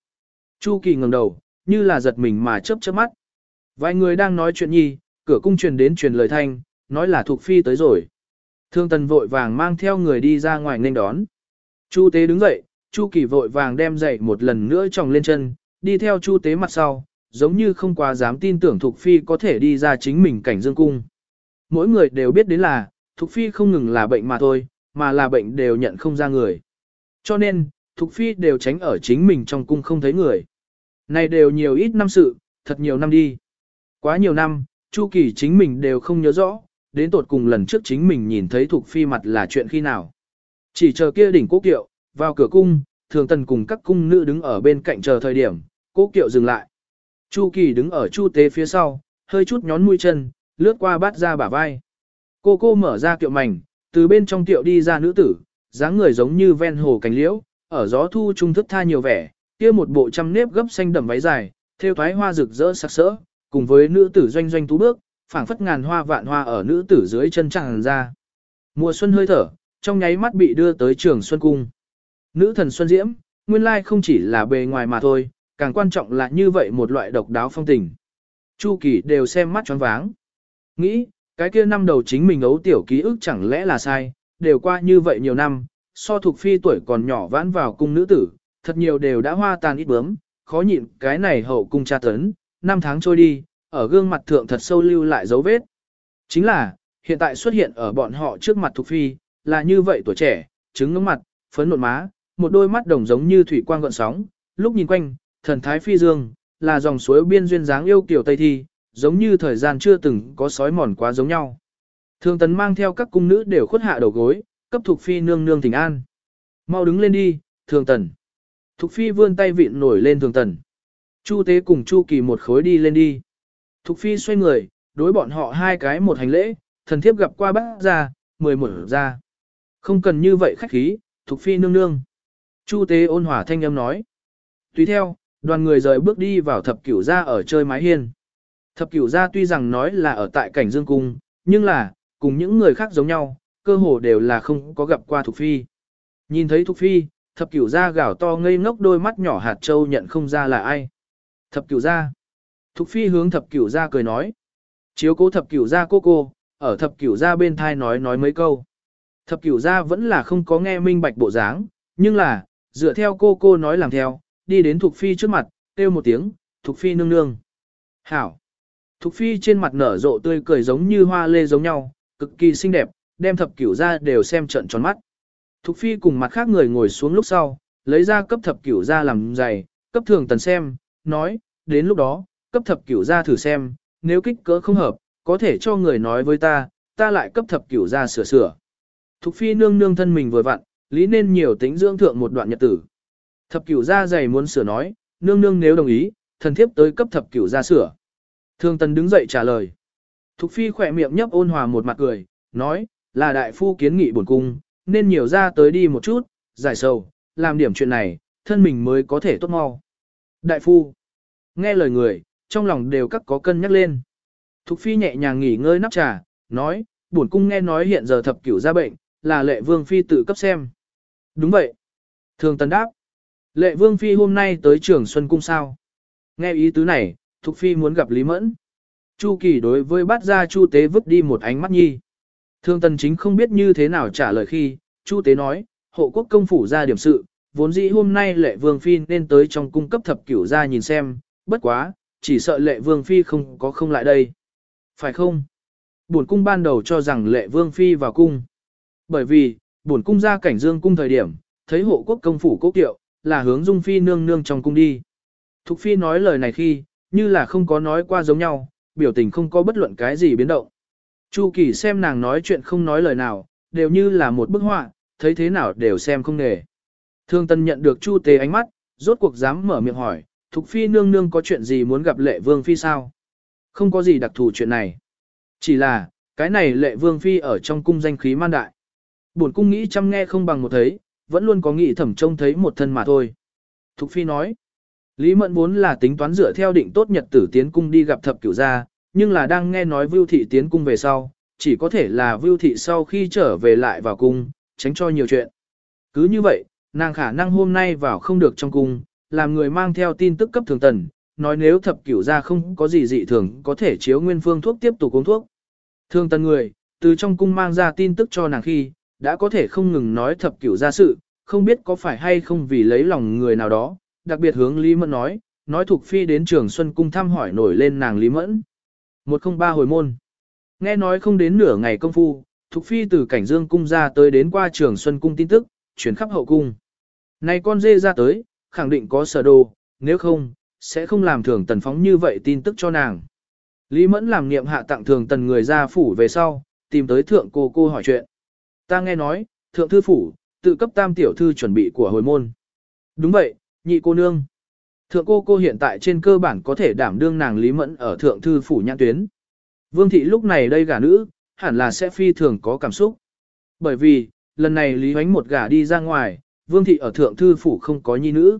Chu Kỳ ngẩng đầu, như là giật mình mà chớp chớp mắt. Vài người đang nói chuyện nhi, cửa cung truyền đến truyền lời thanh, nói là Thục Phi tới rồi. Thương tần vội vàng mang theo người đi ra ngoài nên đón. Chu tế đứng dậy, Chu kỳ vội vàng đem dậy một lần nữa tròng lên chân, đi theo chu tế mặt sau, giống như không quá dám tin tưởng Thục Phi có thể đi ra chính mình cảnh dương cung. Mỗi người đều biết đến là, Thục Phi không ngừng là bệnh mà thôi, mà là bệnh đều nhận không ra người. Cho nên, Thục Phi đều tránh ở chính mình trong cung không thấy người. Này đều nhiều ít năm sự, thật nhiều năm đi. Quá nhiều năm, Chu Kỳ chính mình đều không nhớ rõ, đến tột cùng lần trước chính mình nhìn thấy thuộc Phi mặt là chuyện khi nào. Chỉ chờ kia đỉnh cố kiệu, vào cửa cung, thường tần cùng các cung nữ đứng ở bên cạnh chờ thời điểm, cố kiệu dừng lại. Chu Kỳ đứng ở chu tế phía sau, hơi chút nhón mũi chân, lướt qua bát ra bả vai. Cô cô mở ra kiệu mảnh, từ bên trong kiệu đi ra nữ tử, dáng người giống như ven hồ cánh liễu, ở gió thu trung thức tha nhiều vẻ, kia một bộ trăm nếp gấp xanh đậm váy dài, theo thoái hoa rực rỡ sắc sỡ, cùng với nữ tử doanh doanh tú bước, phảng phất ngàn hoa vạn hoa ở nữ tử dưới chân tràn ra. Mùa xuân hơi thở, trong nháy mắt bị đưa tới trường Xuân Cung. Nữ thần Xuân Diễm, nguyên lai không chỉ là bề ngoài mà thôi, càng quan trọng là như vậy một loại độc đáo phong tình. Chu Kỳ đều xem mắt choáng váng. Nghĩ, cái kia năm đầu chính mình ấu tiểu ký ức chẳng lẽ là sai, đều qua như vậy nhiều năm, so thuộc phi tuổi còn nhỏ vãn vào cung nữ tử, thật nhiều đều đã hoa tàn ít bướm, khó nhịn cái này hậu cung tra tấn, năm tháng trôi đi, ở gương mặt thượng thật sâu lưu lại dấu vết. Chính là, hiện tại xuất hiện ở bọn họ trước mặt Thục phi, là như vậy tuổi trẻ, trứng ngưỡng mặt, phấn nộn má, một đôi mắt đồng giống như thủy quang gợn sóng, lúc nhìn quanh, thần thái phi dương, là dòng suối biên duyên dáng yêu kiểu Tây Thi, giống như thời gian chưa từng có sói mòn quá giống nhau. thương tấn mang theo các cung nữ đều khuất hạ đầu gối, cấp Thục phi nương nương thỉnh an. Mau đứng lên đi, thường tần. Thục phi vươn tay vịn nổi lên thường tần. Chu tế cùng chu kỳ một khối đi lên đi. Thục phi xoay người, đối bọn họ hai cái một hành lễ, thần thiếp gặp qua bác ra, mười một ra. Không cần như vậy khách khí, Thục Phi nương nương. Chu tế ôn hòa thanh âm nói. Tùy theo, đoàn người rời bước đi vào thập cửu gia ở chơi mái hiên. Thập cửu gia tuy rằng nói là ở tại cảnh dương cung, nhưng là, cùng những người khác giống nhau, cơ hồ đều là không có gặp qua Thục Phi. Nhìn thấy Thục Phi, thập cửu gia gào to ngây ngốc đôi mắt nhỏ hạt châu nhận không ra là ai. Thập cửu gia. Thục Phi hướng thập cửu gia cười nói. Chiếu cố thập cửu gia cô cô, ở thập cửu gia bên thai nói nói mấy câu. Thập cửu gia vẫn là không có nghe minh bạch bộ dáng, nhưng là, dựa theo cô cô nói làm theo, đi đến Thục Phi trước mặt, kêu một tiếng, Thục Phi nương nương. Hảo. Thục Phi trên mặt nở rộ tươi cười giống như hoa lê giống nhau, cực kỳ xinh đẹp, đem thập cửu gia đều xem trận tròn mắt. Thục Phi cùng mặt khác người ngồi xuống lúc sau, lấy ra cấp thập cửu gia làm giày, cấp thường tần xem, nói, đến lúc đó, cấp thập cửu gia thử xem, nếu kích cỡ không hợp, có thể cho người nói với ta, ta lại cấp thập cửu gia sửa sửa. Thục phi nương nương thân mình vừa vặn, lý nên nhiều tính dưỡng thượng một đoạn nhật tử. Thập cửu gia dày muốn sửa nói, nương nương nếu đồng ý, thần thiếp tới cấp thập cửu gia sửa. Thương tần đứng dậy trả lời. Thục phi khỏe miệng nhấp ôn hòa một mặt cười, nói, là đại phu kiến nghị bổn cung, nên nhiều ra tới đi một chút, giải sầu, làm điểm chuyện này, thân mình mới có thể tốt mau. Đại phu, nghe lời người, trong lòng đều các có cân nhắc lên. Thục phi nhẹ nhàng nghỉ ngơi nắp trà, nói, bổn cung nghe nói hiện giờ thập cửu ra bệnh, là lệ vương phi tự cấp xem. Đúng vậy. Thường tần đáp. Lệ vương phi hôm nay tới trường Xuân Cung sao? Nghe ý tứ này, Thục phi muốn gặp Lý Mẫn. Chu kỳ đối với bát gia Chu tế vứt đi một ánh mắt nhi. Thường tần chính không biết như thế nào trả lời khi, Chu tế nói, hộ quốc công phủ ra điểm sự, vốn dĩ hôm nay lệ vương phi nên tới trong cung cấp thập cửu ra nhìn xem, bất quá, chỉ sợ lệ vương phi không có không lại đây. Phải không? Bổn cung ban đầu cho rằng lệ vương phi vào cung. Bởi vì, bổn cung ra cảnh dương cung thời điểm, thấy hộ quốc công phủ cố kiệu, là hướng dung phi nương nương trong cung đi. Thục phi nói lời này khi, như là không có nói qua giống nhau, biểu tình không có bất luận cái gì biến động. Chu kỳ xem nàng nói chuyện không nói lời nào, đều như là một bức họa, thấy thế nào đều xem không nề. Thương tân nhận được chu tế ánh mắt, rốt cuộc dám mở miệng hỏi, Thục phi nương nương có chuyện gì muốn gặp lệ vương phi sao? Không có gì đặc thù chuyện này. Chỉ là, cái này lệ vương phi ở trong cung danh khí man đại. Bổn cung nghĩ chăm nghe không bằng một thấy, vẫn luôn có nghĩ thẩm trông thấy một thân mà thôi. Thục phi nói, Lý Mẫn vốn là tính toán dựa theo định tốt nhật tử tiến cung đi gặp thập cửu gia, nhưng là đang nghe nói Vưu Thị tiến cung về sau, chỉ có thể là Vưu Thị sau khi trở về lại vào cung, tránh cho nhiều chuyện. Cứ như vậy, nàng khả năng hôm nay vào không được trong cung, làm người mang theo tin tức cấp thường tần, nói nếu thập cửu gia không có gì dị thường có thể chiếu nguyên phương thuốc tiếp tục uống thuốc. Thường tần người, từ trong cung mang ra tin tức cho nàng khi, đã có thể không ngừng nói thập cửu gia sự, không biết có phải hay không vì lấy lòng người nào đó, đặc biệt hướng Lý Mẫn nói, nói thuộc phi đến trường Xuân Cung thăm hỏi nổi lên nàng Lý Mẫn. 103 hồi môn. Nghe nói không đến nửa ngày công phu, Thục Phi từ cảnh dương cung ra tới đến qua trường Xuân Cung tin tức, chuyển khắp hậu cung. Này con dê ra tới, khẳng định có sở đồ, nếu không, sẽ không làm thường tần phóng như vậy tin tức cho nàng. Lý Mẫn làm niệm hạ tặng thường tần người ra phủ về sau, tìm tới thượng cô cô hỏi chuyện. Ta nghe nói, thượng thư phủ, tự cấp tam tiểu thư chuẩn bị của hồi môn. Đúng vậy, nhị cô nương. Thượng cô cô hiện tại trên cơ bản có thể đảm đương nàng Lý Mẫn ở thượng thư phủ nhãn tuyến. Vương thị lúc này đây gả nữ, hẳn là sẽ phi thường có cảm xúc. Bởi vì, lần này Lý Huánh một gả đi ra ngoài, Vương thị ở thượng thư phủ không có nhi nữ.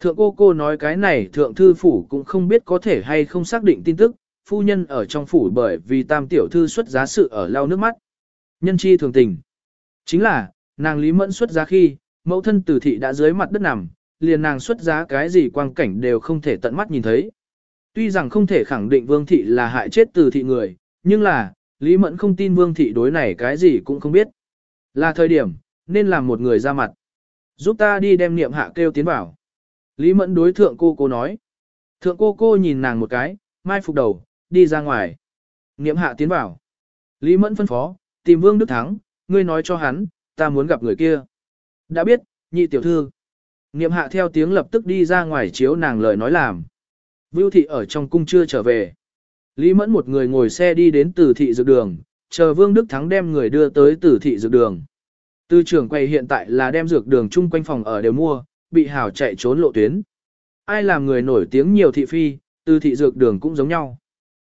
Thượng cô cô nói cái này thượng thư phủ cũng không biết có thể hay không xác định tin tức, phu nhân ở trong phủ bởi vì tam tiểu thư xuất giá sự ở lau nước mắt. Nhân chi thường tình. Chính là, nàng Lý Mẫn xuất giá khi, mẫu thân tử thị đã dưới mặt đất nằm, liền nàng xuất giá cái gì quang cảnh đều không thể tận mắt nhìn thấy. Tuy rằng không thể khẳng định Vương Thị là hại chết từ thị người, nhưng là, Lý Mẫn không tin Vương Thị đối này cái gì cũng không biết. Là thời điểm, nên làm một người ra mặt. Giúp ta đi đem niệm hạ kêu tiến vào. Lý Mẫn đối thượng cô cô nói. Thượng cô cô nhìn nàng một cái, mai phục đầu, đi ra ngoài. Niệm hạ tiến vào. Lý Mẫn phân phó, tìm Vương Đức Thắng, ngươi nói cho hắn, ta muốn gặp người kia. Đã biết, nhị tiểu thư. Niệm hạ theo tiếng lập tức đi ra ngoài chiếu nàng lời nói làm. Vưu thị ở trong cung chưa trở về. Lý Mẫn một người ngồi xe đi đến Tử thị dược đường, chờ Vương Đức Thắng đem người đưa tới Tử thị dược đường. Tư trưởng quay hiện tại là đem dược đường chung quanh phòng ở đều mua, bị hảo chạy trốn lộ tuyến. Ai làm người nổi tiếng nhiều thị phi, từ thị dược đường cũng giống nhau.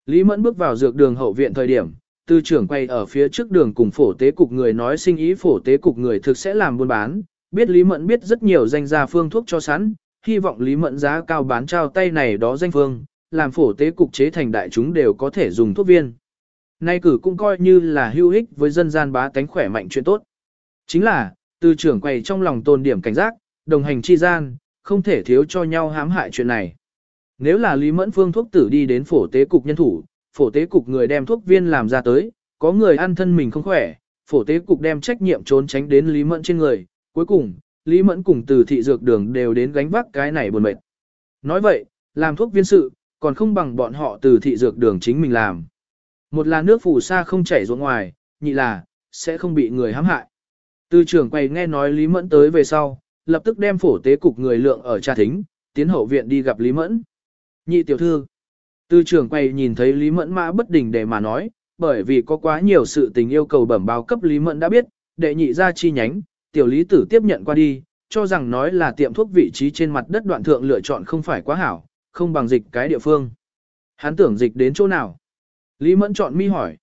Lý Mẫn bước vào dược đường hậu viện thời điểm, tư trưởng quay ở phía trước đường cùng phổ tế cục người nói sinh ý phổ tế cục người thực sẽ làm buôn bán, biết Lý Mẫn biết rất nhiều danh gia phương thuốc cho sẵn, hy vọng Lý Mẫn giá cao bán trao tay này đó danh phương, làm phổ tế cục chế thành đại chúng đều có thể dùng thuốc viên. Nay cử cũng coi như là hữu ích với dân gian bá tánh khỏe mạnh chuyện tốt. Chính là, Tư trưởng quầy trong lòng tồn điểm cảnh giác, đồng hành chi gian, không thể thiếu cho nhau hãm hại chuyện này. Nếu là Lý Mẫn phương thuốc tử đi đến phổ tế cục nhân thủ, phổ tế cục người đem thuốc viên làm ra tới, có người ăn thân mình không khỏe, phổ tế cục đem trách nhiệm trốn tránh đến Lý Mẫn trên người, Cuối cùng, Lý Mẫn cùng từ thị dược đường đều đến gánh vác cái này buồn mệt. Nói vậy, làm thuốc viên sự, còn không bằng bọn họ từ thị dược đường chính mình làm. Một là nước phù sa không chảy ruộng ngoài, nhị là, sẽ không bị người hãm hại. Từ trưởng quầy nghe nói Lý Mẫn tới về sau, lập tức đem phổ tế cục người lượng ở trà thính, tiến hậu viện đi gặp Lý Mẫn. Nhị tiểu thư. Từ trưởng quay nhìn thấy Lý Mẫn mã bất đình để mà nói, bởi vì có quá nhiều sự tình yêu cầu bẩm báo cấp Lý Mẫn đã biết, đệ nhị ra chi nhánh, tiểu lý tử tiếp nhận qua đi, cho rằng nói là tiệm thuốc vị trí trên mặt đất đoạn thượng lựa chọn không phải quá hảo, không bằng dịch cái địa phương. Hắn tưởng dịch đến chỗ nào? Lý Mẫn chọn mi hỏi.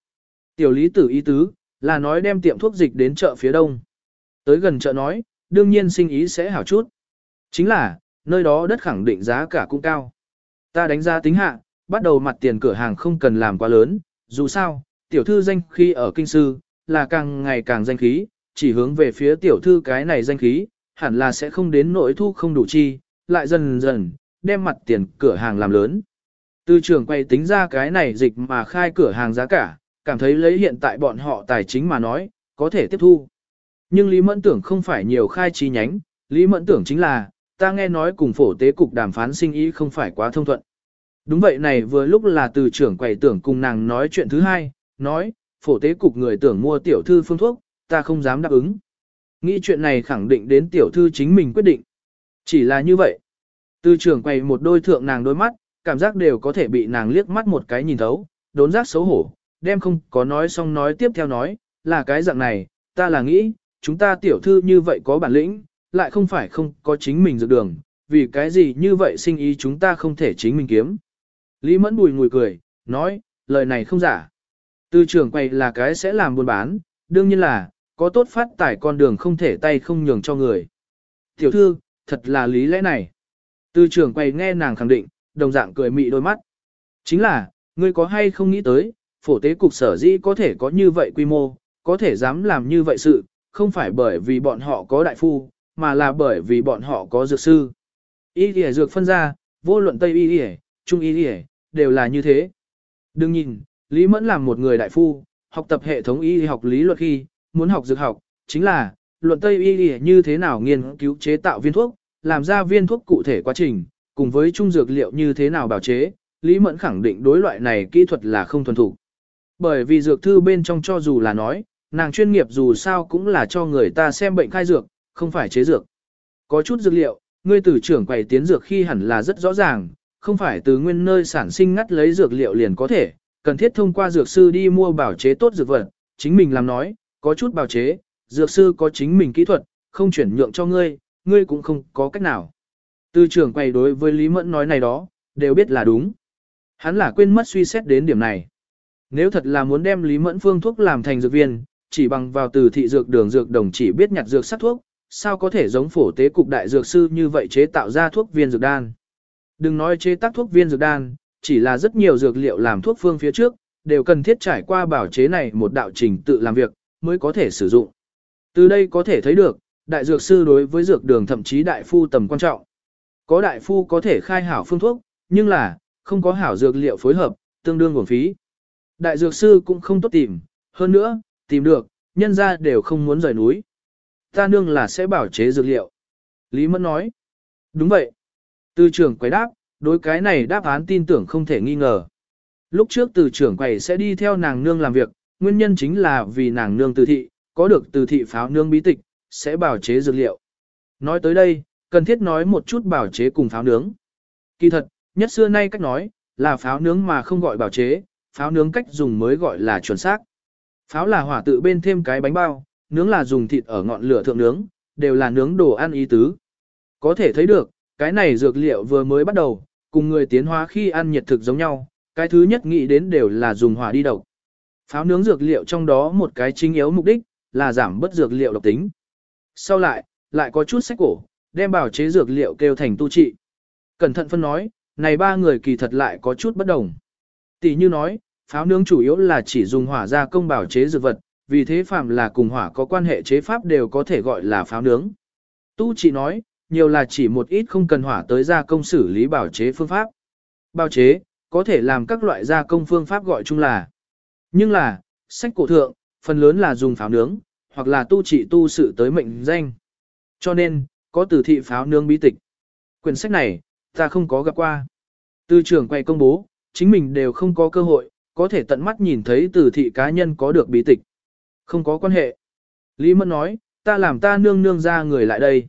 Tiểu lý tử ý tứ, là nói đem tiệm thuốc dịch đến chợ phía đông. Tới gần chợ nói, đương nhiên sinh ý sẽ hảo chút. Chính là, nơi đó đất khẳng định giá cả cũng cao. Ta đánh giá tính hạ, bắt đầu mặt tiền cửa hàng không cần làm quá lớn, dù sao, tiểu thư danh khi ở kinh sư, là càng ngày càng danh khí, chỉ hướng về phía tiểu thư cái này danh khí, hẳn là sẽ không đến nỗi thu không đủ chi, lại dần dần, đem mặt tiền cửa hàng làm lớn. Tư trưởng quay tính ra cái này dịch mà khai cửa hàng giá cả, cảm thấy lấy hiện tại bọn họ tài chính mà nói, có thể tiếp thu. Nhưng Lý Mẫn tưởng không phải nhiều khai chi nhánh, Lý Mẫn tưởng chính là, ta nghe nói cùng phổ tế cục đàm phán sinh ý không phải quá thông thuận. Đúng vậy này vừa lúc là từ trưởng quầy tưởng cùng nàng nói chuyện thứ hai, nói, phổ tế cục người tưởng mua tiểu thư phương thuốc, ta không dám đáp ứng. Nghĩ chuyện này khẳng định đến tiểu thư chính mình quyết định. Chỉ là như vậy. Từ trưởng Quầy một đôi thượng nàng đôi mắt, cảm giác đều có thể bị nàng liếc mắt một cái nhìn thấu, đốn giác xấu hổ, đem không có nói xong nói tiếp theo nói, là cái dạng này, ta là nghĩ, chúng ta tiểu thư như vậy có bản lĩnh, lại không phải không có chính mình dược đường, vì cái gì như vậy sinh ý chúng ta không thể chính mình kiếm. Lý Mẫn bùi ngùi cười, nói, lời này không giả. Từ trưởng quầy là cái sẽ làm buôn bán, đương nhiên là, có tốt phát tải con đường không thể tay không nhường cho người. Tiểu thư, thật là lý lẽ này. Từ trưởng quầy nghe nàng khẳng định, đồng dạng cười mị đôi mắt. Chính là, ngươi có hay không nghĩ tới, phổ tế cục sở dĩ có thể có như vậy quy mô, có thể dám làm như vậy sự, không phải bởi vì bọn họ có đại phu, mà là bởi vì bọn họ có dược sư. Y y dược phân ra, vô luận Tây y y, Trung y y, đều là như thế. Đừng nhìn, Lý Mẫn làm một người đại phu, học tập hệ thống y học lý luật khi, muốn học dược học, chính là, luận Tây y y như thế nào nghiên cứu chế tạo viên thuốc, làm ra viên thuốc cụ thể quá trình, cùng với trung dược liệu như thế nào bảo chế, Lý Mẫn khẳng định đối loại này kỹ thuật là không thuần thủ. Bởi vì dược thư bên trong cho dù là nói, nàng chuyên nghiệp dù sao cũng là cho người ta xem bệnh khai dược, không phải chế dược. Có chút dược liệu, ngươi từ trưởng quầy tiến dược khi hẳn là rất rõ ràng, không phải từ nguyên nơi sản sinh ngắt lấy dược liệu liền có thể, cần thiết thông qua dược sư đi mua bảo chế tốt dược vật, chính mình làm nói, có chút bảo chế, dược sư có chính mình kỹ thuật, không chuyển nhượng cho ngươi, ngươi cũng không có cách nào. Từ trưởng quầy đối với Lý Mẫn nói này đó, đều biết là đúng. Hắn là quên mất suy xét đến điểm này. Nếu thật là muốn đem Lý Mẫn phương thuốc làm thành dược viên, chỉ bằng vào từ thị dược đường dược đồng chỉ biết nhặt dược sắc thuốc, sao có thể giống phổ tế cục đại dược sư như vậy chế tạo ra thuốc viên dược đan. Đừng nói chế tác thuốc viên dược đan, chỉ là rất nhiều dược liệu làm thuốc phương phía trước, đều cần thiết trải qua bảo chế này một đạo trình tự làm việc, mới có thể sử dụng. Từ đây có thể thấy được, đại dược sư đối với dược đường thậm chí đại phu tầm quan trọng. Có đại phu có thể khai hảo phương thuốc, nhưng là, không có hảo dược liệu phối hợp, tương đương nguồn phí. Đại dược sư cũng không tốt tìm, hơn nữa, tìm được, nhân ra đều không muốn rời núi. Ta nương là sẽ bảo chế dược liệu. Lý Mẫn nói. Đúng vậy. Từ trưởng quầy đáp, đối cái này đáp án tin tưởng không thể nghi ngờ. Lúc trước từ trưởng quầy sẽ đi theo nàng nương làm việc, nguyên nhân chính là vì nàng nương từ thị, có được từ thị pháo nương bí tịch, sẽ bảo chế dược liệu. Nói tới đây, cần thiết nói một chút bảo chế cùng pháo nướng. Kỳ thật, nhất xưa nay cách nói, là pháo nướng mà không gọi bảo chế, pháo nướng cách dùng mới gọi là chuẩn xác. Pháo là hỏa tự bên thêm cái bánh bao, nướng là dùng thịt ở ngọn lửa thượng nướng, đều là nướng đồ ăn ý tứ. Có thể thấy được, cái này dược liệu vừa mới bắt đầu, cùng người tiến hóa khi ăn nhiệt thực giống nhau, cái thứ nhất nghĩ đến đều là dùng hỏa đi độc. Pháo nướng dược liệu trong đó một cái chính yếu mục đích, là giảm bất dược liệu độc tính. Sau lại, lại có chút sách cổ, đem bảo chế dược liệu kêu thành tu trị. Cẩn thận phân nói, này ba người kỳ thật lại có chút bất đồng. Tỷ như nói, pháo nướng chủ yếu là chỉ dùng hỏa gia công bảo chế dược vật, vì thế phạm là cùng hỏa có quan hệ chế pháp đều có thể gọi là pháo nướng. Tu chỉ nói, nhiều là chỉ một ít không cần hỏa tới gia công xử lý bảo chế phương pháp. Bảo chế, có thể làm các loại gia công phương pháp gọi chung là. Nhưng là, sách cổ thượng, phần lớn là dùng pháo nướng, hoặc là tu trị tu sự tới mệnh danh. Cho nên, có từ thị pháo nướng bí tịch. Quyển sách này, ta không có gặp qua. Tư trưởng quay công bố, chính mình đều không có cơ hội, có thể tận mắt nhìn thấy từ thị cá nhân có được bí tịch. Không có quan hệ. Lý Mẫn nói, ta làm ta nương nương ra người lại đây.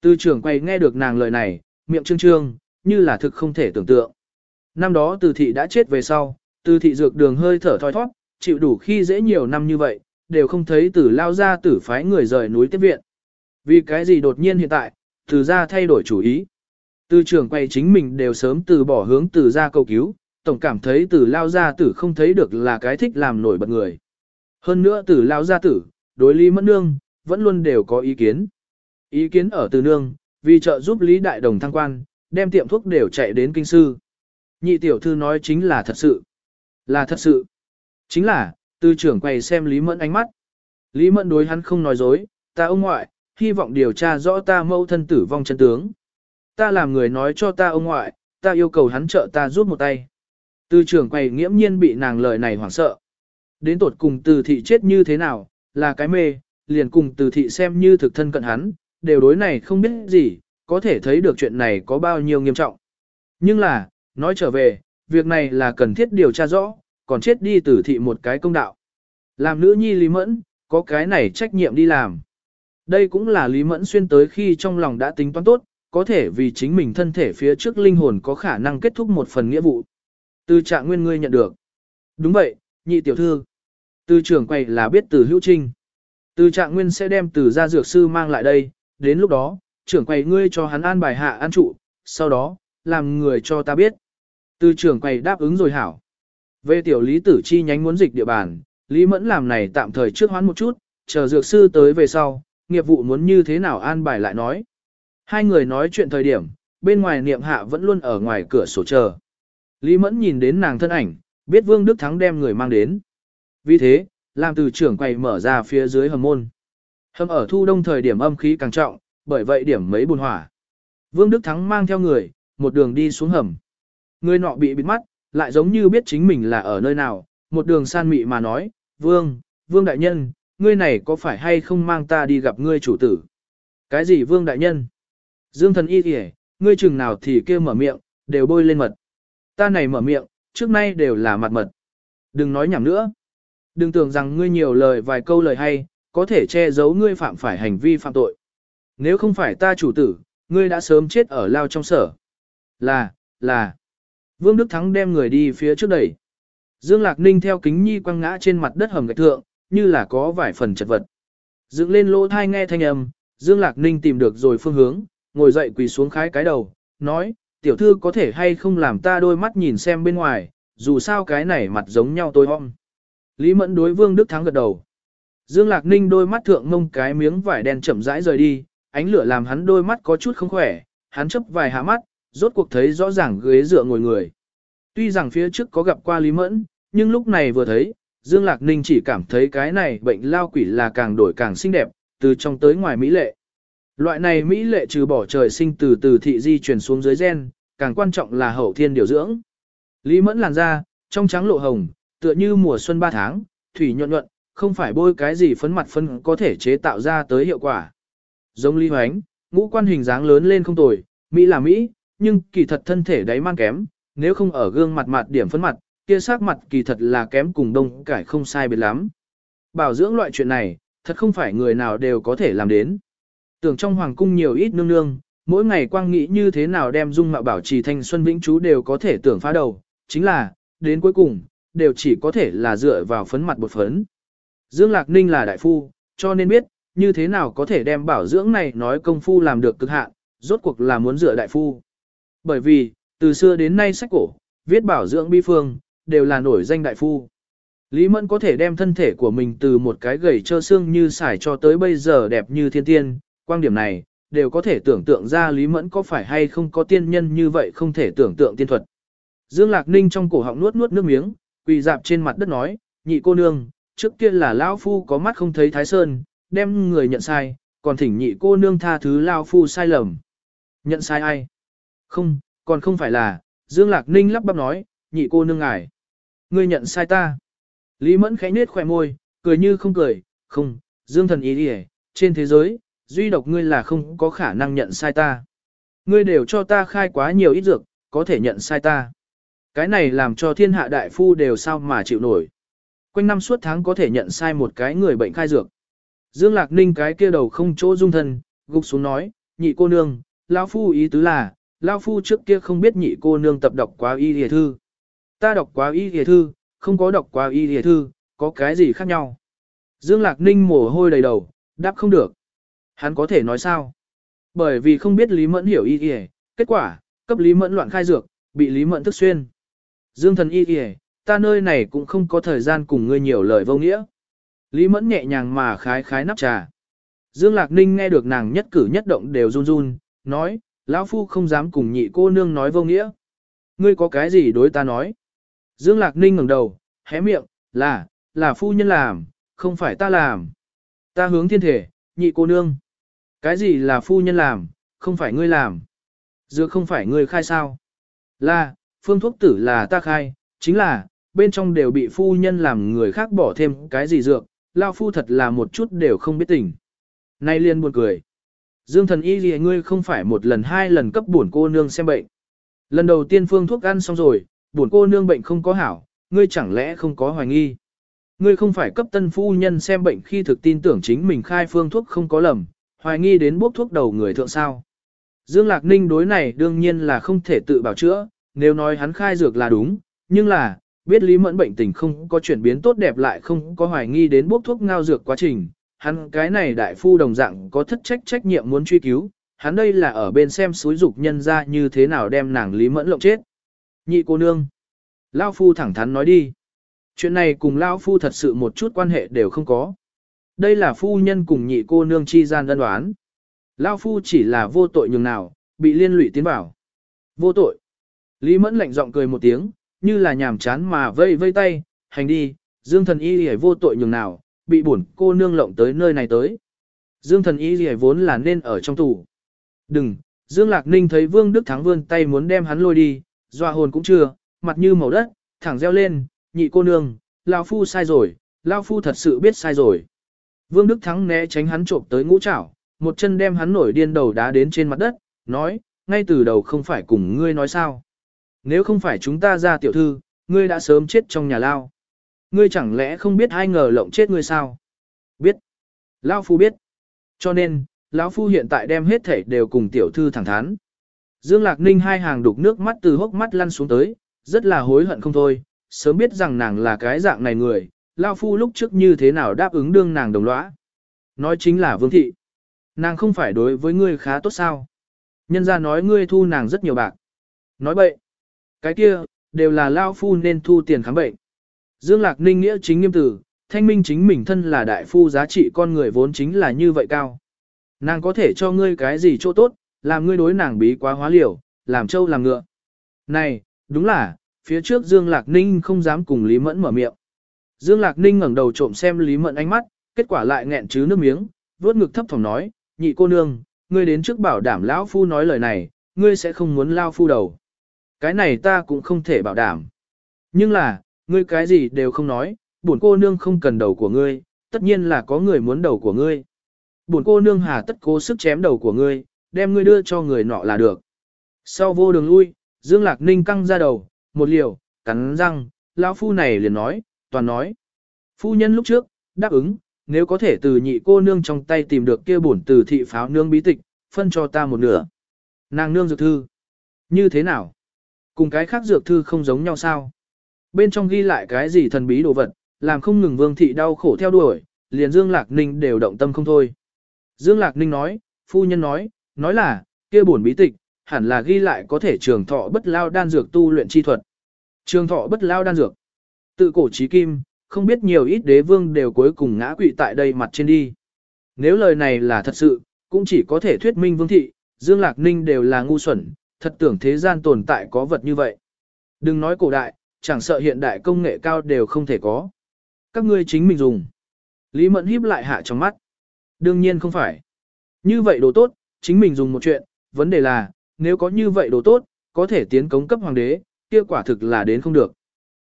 Tư trưởng quay nghe được nàng lời này, miệng trương trương, như là thực không thể tưởng tượng. Năm đó từ thị đã chết về sau, từ thị dược đường hơi thở thoi thoát, chịu đủ khi dễ nhiều năm như vậy, đều không thấy tử lao ra tử phái người rời núi tiếp viện. Vì cái gì đột nhiên hiện tại, từ ra thay đổi chủ ý. Từ trưởng quay chính mình đều sớm từ bỏ hướng từ ra cầu cứu, tổng cảm thấy từ lao gia tử không thấy được là cái thích làm nổi bật người. Hơn nữa từ lao gia tử, đối Lý Mẫn Nương, vẫn luôn đều có ý kiến. Ý kiến ở từ nương, vì trợ giúp Lý Đại Đồng thăng quan, đem tiệm thuốc đều chạy đến kinh sư. Nhị tiểu thư nói chính là thật sự. Là thật sự. Chính là, tư trưởng quay xem Lý Mẫn ánh mắt. Lý Mẫn đối hắn không nói dối, ta ông ngoại, hy vọng điều tra rõ ta mẫu thân tử vong chân tướng. Ta làm người nói cho ta ông ngoại, ta yêu cầu hắn trợ ta giúp một tay. Từ trưởng quầy nghiễm nhiên bị nàng lời này hoảng sợ. Đến tột cùng từ thị chết như thế nào, là cái mê, liền cùng từ thị xem như thực thân cận hắn, đều đối này không biết gì, có thể thấy được chuyện này có bao nhiêu nghiêm trọng. Nhưng là, nói trở về, việc này là cần thiết điều tra rõ, còn chết đi Từ thị một cái công đạo. Làm nữ nhi Lý Mẫn, có cái này trách nhiệm đi làm. Đây cũng là Lý Mẫn xuyên tới khi trong lòng đã tính toán tốt, có thể vì chính mình thân thể phía trước linh hồn có khả năng kết thúc một phần nghĩa vụ. Từ trạng nguyên ngươi nhận được. Đúng vậy, nhị tiểu thư. Từ trưởng quầy là biết từ hữu trinh. Từ trạng nguyên sẽ đem từ gia dược sư mang lại đây, đến lúc đó, trưởng quầy ngươi cho hắn an bài hạ an trụ, sau đó, làm người cho ta biết. Từ trưởng quầy đáp ứng rồi hảo. Về tiểu lý tử chi nhánh muốn dịch địa bàn, Lý Mẫn làm này tạm thời trước hoán một chút, chờ dược sư tới về sau, nghiệp vụ muốn như thế nào an bài lại nói. Hai người nói chuyện thời điểm, bên ngoài niệm hạ vẫn luôn ở ngoài cửa sổ chờ. Lý Mẫn nhìn đến nàng thân ảnh, biết Vương Đức Thắng đem người mang đến. Vì thế, làm từ trưởng quầy mở ra phía dưới hầm môn. Hầm ở thu đông thời điểm âm khí càng trọng, bởi vậy điểm mấy bùn hỏa. Vương Đức Thắng mang theo người, một đường đi xuống hầm. Người nọ bị bịt mắt, lại giống như biết chính mình là ở nơi nào, một đường san mị mà nói, Vương, Vương Đại Nhân, ngươi này có phải hay không mang ta đi gặp ngươi chủ tử? Cái gì Vương Đại Nhân? Dương thần y kìa, ngươi chừng nào thì kêu mở miệng, đều bôi lên mật. Ta này mở miệng, trước nay đều là mặt mật. Đừng nói nhảm nữa. Đừng tưởng rằng ngươi nhiều lời vài câu lời hay, có thể che giấu ngươi phạm phải hành vi phạm tội. Nếu không phải ta chủ tử, ngươi đã sớm chết ở lao trong sở. Là, là. Vương Đức Thắng đem người đi phía trước đẩy. Dương Lạc Ninh theo kính nhi quăng ngã trên mặt đất hầm gạch thượng, như là có vài phần chật vật. Dựng lên lỗ thai nghe thanh âm, Dương Lạc Ninh tìm được rồi phương hướng, ngồi dậy quỳ xuống khái cái đầu, nói, tiểu thư có thể hay không làm ta đôi mắt nhìn xem bên ngoài, dù sao cái này mặt giống nhau tôi hom. Lý Mẫn đối Vương Đức Thắng gật đầu. Dương Lạc Ninh đôi mắt thượng ngông cái miếng vải đen chậm rãi rời đi, ánh lửa làm hắn đôi mắt có chút không khỏe, hắn chấp vài hạ mắt, rốt cuộc thấy rõ ràng ghế dựa ngồi người. Tuy rằng phía trước có gặp qua Lý Mẫn, nhưng lúc này vừa thấy, Dương Lạc Ninh chỉ cảm thấy cái này bệnh lao quỷ là càng đổi càng xinh đẹp, từ trong tới ngoài mỹ lệ. Loại này mỹ lệ trừ bỏ trời sinh từ từ thị di chuyển xuống dưới gen, càng quan trọng là hậu thiên điều dưỡng. Lý Mẫn làn da, trong trắng lộ hồng, tựa như mùa xuân ba tháng, thủy nhuận nhuận, không phải bôi cái gì phấn mặt phân có thể chế tạo ra tới hiệu quả. Giống Lý Hoánh, ngũ quan hình dáng lớn lên không tồi, Mỹ là Mỹ, nhưng kỳ thật thân thể đáy man kém, nếu không ở gương mặt mặt điểm phấn mặt, kia sắc mặt kỳ thật là kém cùng đông cải không sai biệt lắm. Bảo dưỡng loại chuyện này, thật không phải người nào đều có thể làm đến. Tưởng trong hoàng cung nhiều ít nương nương, mỗi ngày quang nghĩ như thế nào đem dung mạo bảo trì thanh xuân vĩnh chú đều có thể tưởng phá đầu, chính là, đến cuối cùng, đều chỉ có thể là dựa vào phấn mặt bột phấn. Dương Lạc Ninh là đại phu, cho nên biết, như thế nào có thể đem bảo dưỡng này nói công phu làm được cực hạn, rốt cuộc là muốn dựa đại phu. Bởi vì, từ xưa đến nay sách cổ, viết bảo dưỡng bi phương, đều là nổi danh đại phu. Lý Mẫn có thể đem thân thể của mình từ một cái gầy trơ xương như xài cho tới bây giờ đẹp như thiên tiên, quan điểm này, đều có thể tưởng tượng ra Lý Mẫn có phải hay không có tiên nhân như vậy không thể tưởng tượng tiên thuật. Dương Lạc Ninh trong cổ họng nuốt nuốt nước miếng, quỳ dạp trên mặt đất nói, nhị cô nương, trước kia là Lao Phu có mắt không thấy Thái Sơn, đem người nhận sai, còn thỉnh nhị cô nương tha thứ Lao Phu sai lầm. Nhận sai ai? Không, còn không phải là, Dương Lạc Ninh lắp bắp nói, nhị cô nương ngài. Ngươi nhận sai ta. Lý Mẫn khẽ nết khỏe môi, cười như không cười, không, Dương thần ý đi trên thế giới, duy độc ngươi là không có khả năng nhận sai ta. Ngươi đều cho ta khai quá nhiều ít dược, có thể nhận sai ta. Cái này làm cho thiên hạ đại phu đều sao mà chịu nổi. Quanh năm suốt tháng có thể nhận sai một cái người bệnh khai dược. Dương Lạc Ninh cái kia đầu không chỗ dung thân, gục xuống nói, nhị cô nương, lão phu ý tứ là, lão phu trước kia không biết nhị cô nương tập đọc quá y hề thư. Ta đọc quá y hề thư, không có đọc quá y hề thư, có cái gì khác nhau. Dương Lạc Ninh mồ hôi đầy đầu, đáp không được. Hắn có thể nói sao? Bởi vì không biết Lý Mẫn hiểu y y, kết quả, cấp Lý Mẫn loạn khai dược, bị Lý Mẫn thức xuyên. Dương thần y y, ta nơi này cũng không có thời gian cùng ngươi nhiều lời vô nghĩa. Lý Mẫn nhẹ nhàng mà khái khái nắp trà. Dương Lạc Ninh nghe được nàng nhất cử nhất động đều run run, nói, lão phu không dám cùng nhị cô nương nói vô nghĩa. Ngươi có cái gì đối ta nói? Dương Lạc Ninh ngẩng đầu, hé miệng, là, là phu nhân làm, không phải ta làm. Ta hướng thiên thể, nhị cô nương. Cái gì là phu nhân làm, không phải ngươi làm. Dược không phải ngươi khai sao. Là, phương thuốc tử là ta khai, chính là, bên trong đều bị phu nhân làm người khác bỏ thêm cái gì dược, lao phu thật là một chút đều không biết tình. Nay liên buồn cười. Dương thần y gì ngươi không phải một lần hai lần cấp bổn cô nương xem bệnh. Lần đầu tiên phương thuốc ăn xong rồi, bổn cô nương bệnh không có hảo, ngươi chẳng lẽ không có hoài nghi. Ngươi không phải cấp tân phu nhân xem bệnh khi thực tin tưởng chính mình khai phương thuốc không có lầm, hoài nghi đến bốc thuốc đầu người thượng sao. Dương Lạc Ninh đối này đương nhiên là không thể tự bảo chữa, nếu nói hắn khai dược là đúng, nhưng là, biết Lý Mẫn bệnh tình không có chuyển biến tốt đẹp lại không có hoài nghi đến bốc thuốc ngao dược quá trình, hắn cái này đại phu đồng dạng có thất trách trách nhiệm muốn truy cứu, hắn đây là ở bên xem suối dục nhân ra như thế nào đem nàng Lý Mẫn lộng chết. Nhị cô nương. Lao Phu thẳng thắn nói đi. Chuyện này cùng Lao Phu thật sự một chút quan hệ đều không có. Đây là phu nhân cùng nhị cô nương chi gian đơn đoán. Lao Phu chỉ là vô tội nhường nào, bị liên lụy tiến bảo. Vô tội. Lý Mẫn lạnh giọng cười một tiếng, như là nhàm chán mà vây vây tay, hành đi, Dương thần y hề vô tội nhường nào, bị bổn cô nương lộng tới nơi này tới. Dương thần y hề vốn là nên ở trong tù. Đừng, Dương Lạc Ninh thấy Vương Đức Thắng vươn tay muốn đem hắn lôi đi, doa hồn cũng chưa, mặt như màu đất, thẳng reo lên, nhị cô nương, Lao Phu sai rồi, Lao Phu thật sự biết sai rồi. Vương Đức Thắng né tránh hắn trộm tới ngũ chảo, một chân đem hắn nổi điên đầu đá đến trên mặt đất, nói, ngay từ đầu không phải cùng ngươi nói sao. Nếu không phải chúng ta ra tiểu thư, ngươi đã sớm chết trong nhà lao. Ngươi chẳng lẽ không biết ai ngờ lộng chết ngươi sao? Biết. Lao Phu biết. Cho nên, lão Phu hiện tại đem hết thể đều cùng tiểu thư thẳng thắn. Dương Lạc Ninh hai hàng đục nước mắt từ hốc mắt lăn xuống tới, rất là hối hận không thôi, sớm biết rằng nàng là cái dạng này người, Lao Phu lúc trước như thế nào đáp ứng đương nàng đồng lõa. Nói chính là Vương Thị. Nàng không phải đối với ngươi khá tốt sao. Nhân ra nói ngươi thu nàng rất nhiều bạc. Nói bậy. Cái kia, đều là Lao Phu nên thu tiền khám bệnh. Dương Lạc Ninh nghĩa chính nghiêm tử, thanh minh chính mình thân là đại phu giá trị con người vốn chính là như vậy cao. Nàng có thể cho ngươi cái gì chỗ tốt, làm ngươi đối nàng bí quá hóa liều, làm trâu làm ngựa. Này, đúng là, phía trước Dương Lạc Ninh không dám cùng Lý Mẫn mở miệng. Dương Lạc Ninh ngẩng đầu trộm xem Lý Mẫn ánh mắt, kết quả lại nghẹn chứ nước miếng, vuốt ngực thấp thỏm nói, nhị cô nương, ngươi đến trước bảo đảm lão phu nói lời này, ngươi sẽ không muốn lao phu đầu. Cái này ta cũng không thể bảo đảm. Nhưng là, ngươi cái gì đều không nói, bổn cô nương không cần đầu của ngươi, tất nhiên là có người muốn đầu của ngươi. Bổn cô nương hà tất cố sức chém đầu của ngươi, đem ngươi đưa cho người nọ là được. Sau vô đường lui, Dương Lạc Ninh căng ra đầu, một liều, cắn răng, lão phu này liền nói, toàn nói. Phu nhân lúc trước, đáp ứng, nếu có thể từ nhị cô nương trong tay tìm được kia bổn từ thị pháo nương bí tịch, phân cho ta một nửa. Nàng nương dược thư. Như thế nào? Cùng cái khác dược thư không giống nhau sao? Bên trong ghi lại cái gì thần bí đồ vật, làm không ngừng vương thị đau khổ theo đuổi, liền Dương Lạc Ninh đều động tâm không thôi. Dương Lạc Ninh nói, phu nhân nói, nói là, kia bổn bí tịch, hẳn là ghi lại có thể trường thọ bất lao đan dược tu luyện chi thuật. Trường thọ bất lao đan dược. Tự cổ trí kim, không biết nhiều ít đế vương đều cuối cùng ngã quỵ tại đây mặt trên đi. Nếu lời này là thật sự, cũng chỉ có thể thuyết minh vương thị, Dương Lạc Ninh đều là ngu xuẩn, thật tưởng thế gian tồn tại có vật như vậy. Đừng nói cổ đại, chẳng sợ hiện đại công nghệ cao đều không thể có. Các ngươi chính mình dùng. Lý Mẫn híp lại hạ trong mắt. Đương nhiên không phải. Như vậy đồ tốt, chính mình dùng một chuyện, vấn đề là, nếu có như vậy đồ tốt, có thể tiến cống cấp hoàng đế, kia quả thực là đến không được.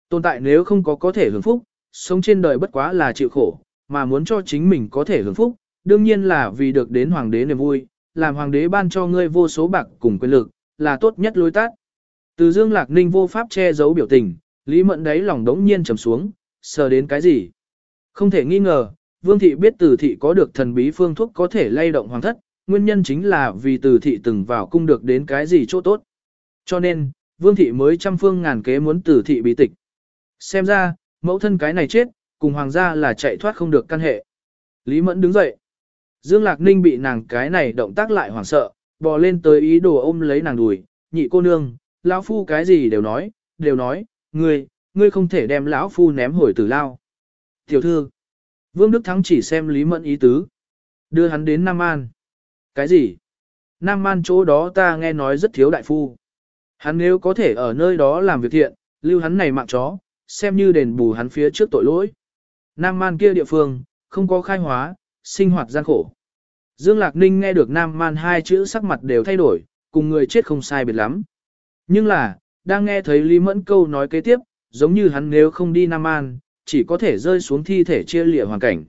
Tồn tại nếu không có có thể hưởng phúc, sống trên đời bất quá là chịu khổ, mà muốn cho chính mình có thể hưởng phúc, đương nhiên là vì được đến hoàng đế niềm vui, làm hoàng đế ban cho ngươi vô số bạc cùng quyền lực, là tốt nhất lối tắt. Từ Dương Lạc Ninh vô pháp che giấu biểu tình, Lý Mẫn đấy lòng đống nhiên trầm xuống, sờ đến cái gì? Không thể nghi ngờ, Vương Thị biết Từ Thị có được thần bí phương thuốc có thể lay động hoàng thất, nguyên nhân chính là vì Từ Thị từng vào cung được đến cái gì chỗ tốt. Cho nên, Vương Thị mới trăm phương ngàn kế muốn Từ Thị bí tịch. Xem ra, mẫu thân cái này chết, cùng hoàng gia là chạy thoát không được căn hệ. Lý Mẫn đứng dậy. Dương Lạc Ninh bị nàng cái này động tác lại hoảng sợ, bò lên tới ý đồ ôm lấy nàng đùi, nhị cô nương, lão phu cái gì đều nói, đều nói, ngươi, ngươi không thể đem lão phu ném hồi tử lao. Tiểu thư, Vương Đức Thắng chỉ xem Lý Mẫn ý tứ, đưa hắn đến Nam An. Cái gì? Nam An chỗ đó ta nghe nói rất thiếu đại phu. Hắn nếu có thể ở nơi đó làm việc thiện, lưu hắn này mạng chó, xem như đền bù hắn phía trước tội lỗi. Nam Man kia địa phương, không có khai hóa, sinh hoạt gian khổ. Dương Lạc Ninh nghe được Nam Man hai chữ sắc mặt đều thay đổi, cùng người chết không sai biệt lắm. Nhưng là, đang nghe thấy Lý Mẫn câu nói kế tiếp, giống như hắn nếu không đi Nam Man, chỉ có thể rơi xuống thi thể chia lịa hoàn cảnh.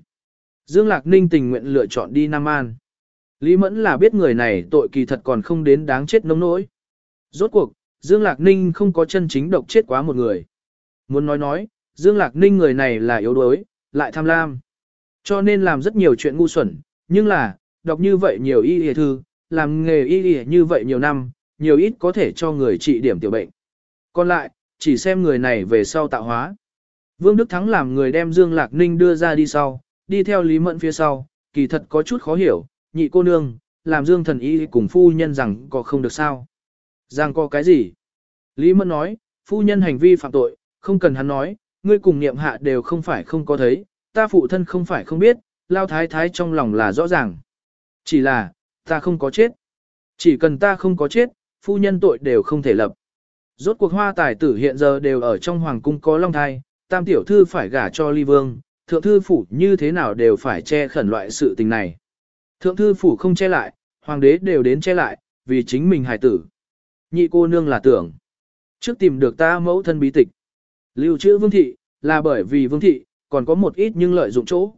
Dương Lạc Ninh tình nguyện lựa chọn đi Nam An. Lý Mẫn là biết người này tội kỳ thật còn không đến đáng chết nông nỗi. Rốt cuộc, Dương Lạc Ninh không có chân chính độc chết quá một người. Muốn nói nói, Dương Lạc Ninh người này là yếu đuối, lại tham lam. Cho nên làm rất nhiều chuyện ngu xuẩn, nhưng là, đọc như vậy nhiều y y thư, làm nghề y y như vậy nhiều năm, nhiều ít có thể cho người trị điểm tiểu bệnh. Còn lại, chỉ xem người này về sau tạo hóa. Vương Đức Thắng làm người đem Dương Lạc Ninh đưa ra đi sau, đi theo Lý Mẫn phía sau, kỳ thật có chút khó hiểu, nhị cô nương, làm Dương thần y cùng phu nhân rằng có không được sao. Rằng có cái gì? Lý Mẫn nói, phu nhân hành vi phạm tội, không cần hắn nói, ngươi cùng niệm hạ đều không phải không có thấy, ta phụ thân không phải không biết, lao thái thái trong lòng là rõ ràng. Chỉ là, ta không có chết. Chỉ cần ta không có chết, phu nhân tội đều không thể lập. Rốt cuộc hoa tài tử hiện giờ đều ở trong hoàng cung có long thai, tam tiểu thư phải gả cho ly vương, thượng thư phủ như thế nào đều phải che khẩn loại sự tình này. Thượng thư phủ không che lại, hoàng đế đều đến che lại, vì chính mình hài tử. Nhị cô nương là tưởng. Trước tìm được ta mẫu thân bí tịch. Lưu trữ vương thị, là bởi vì vương thị, còn có một ít nhưng lợi dụng chỗ.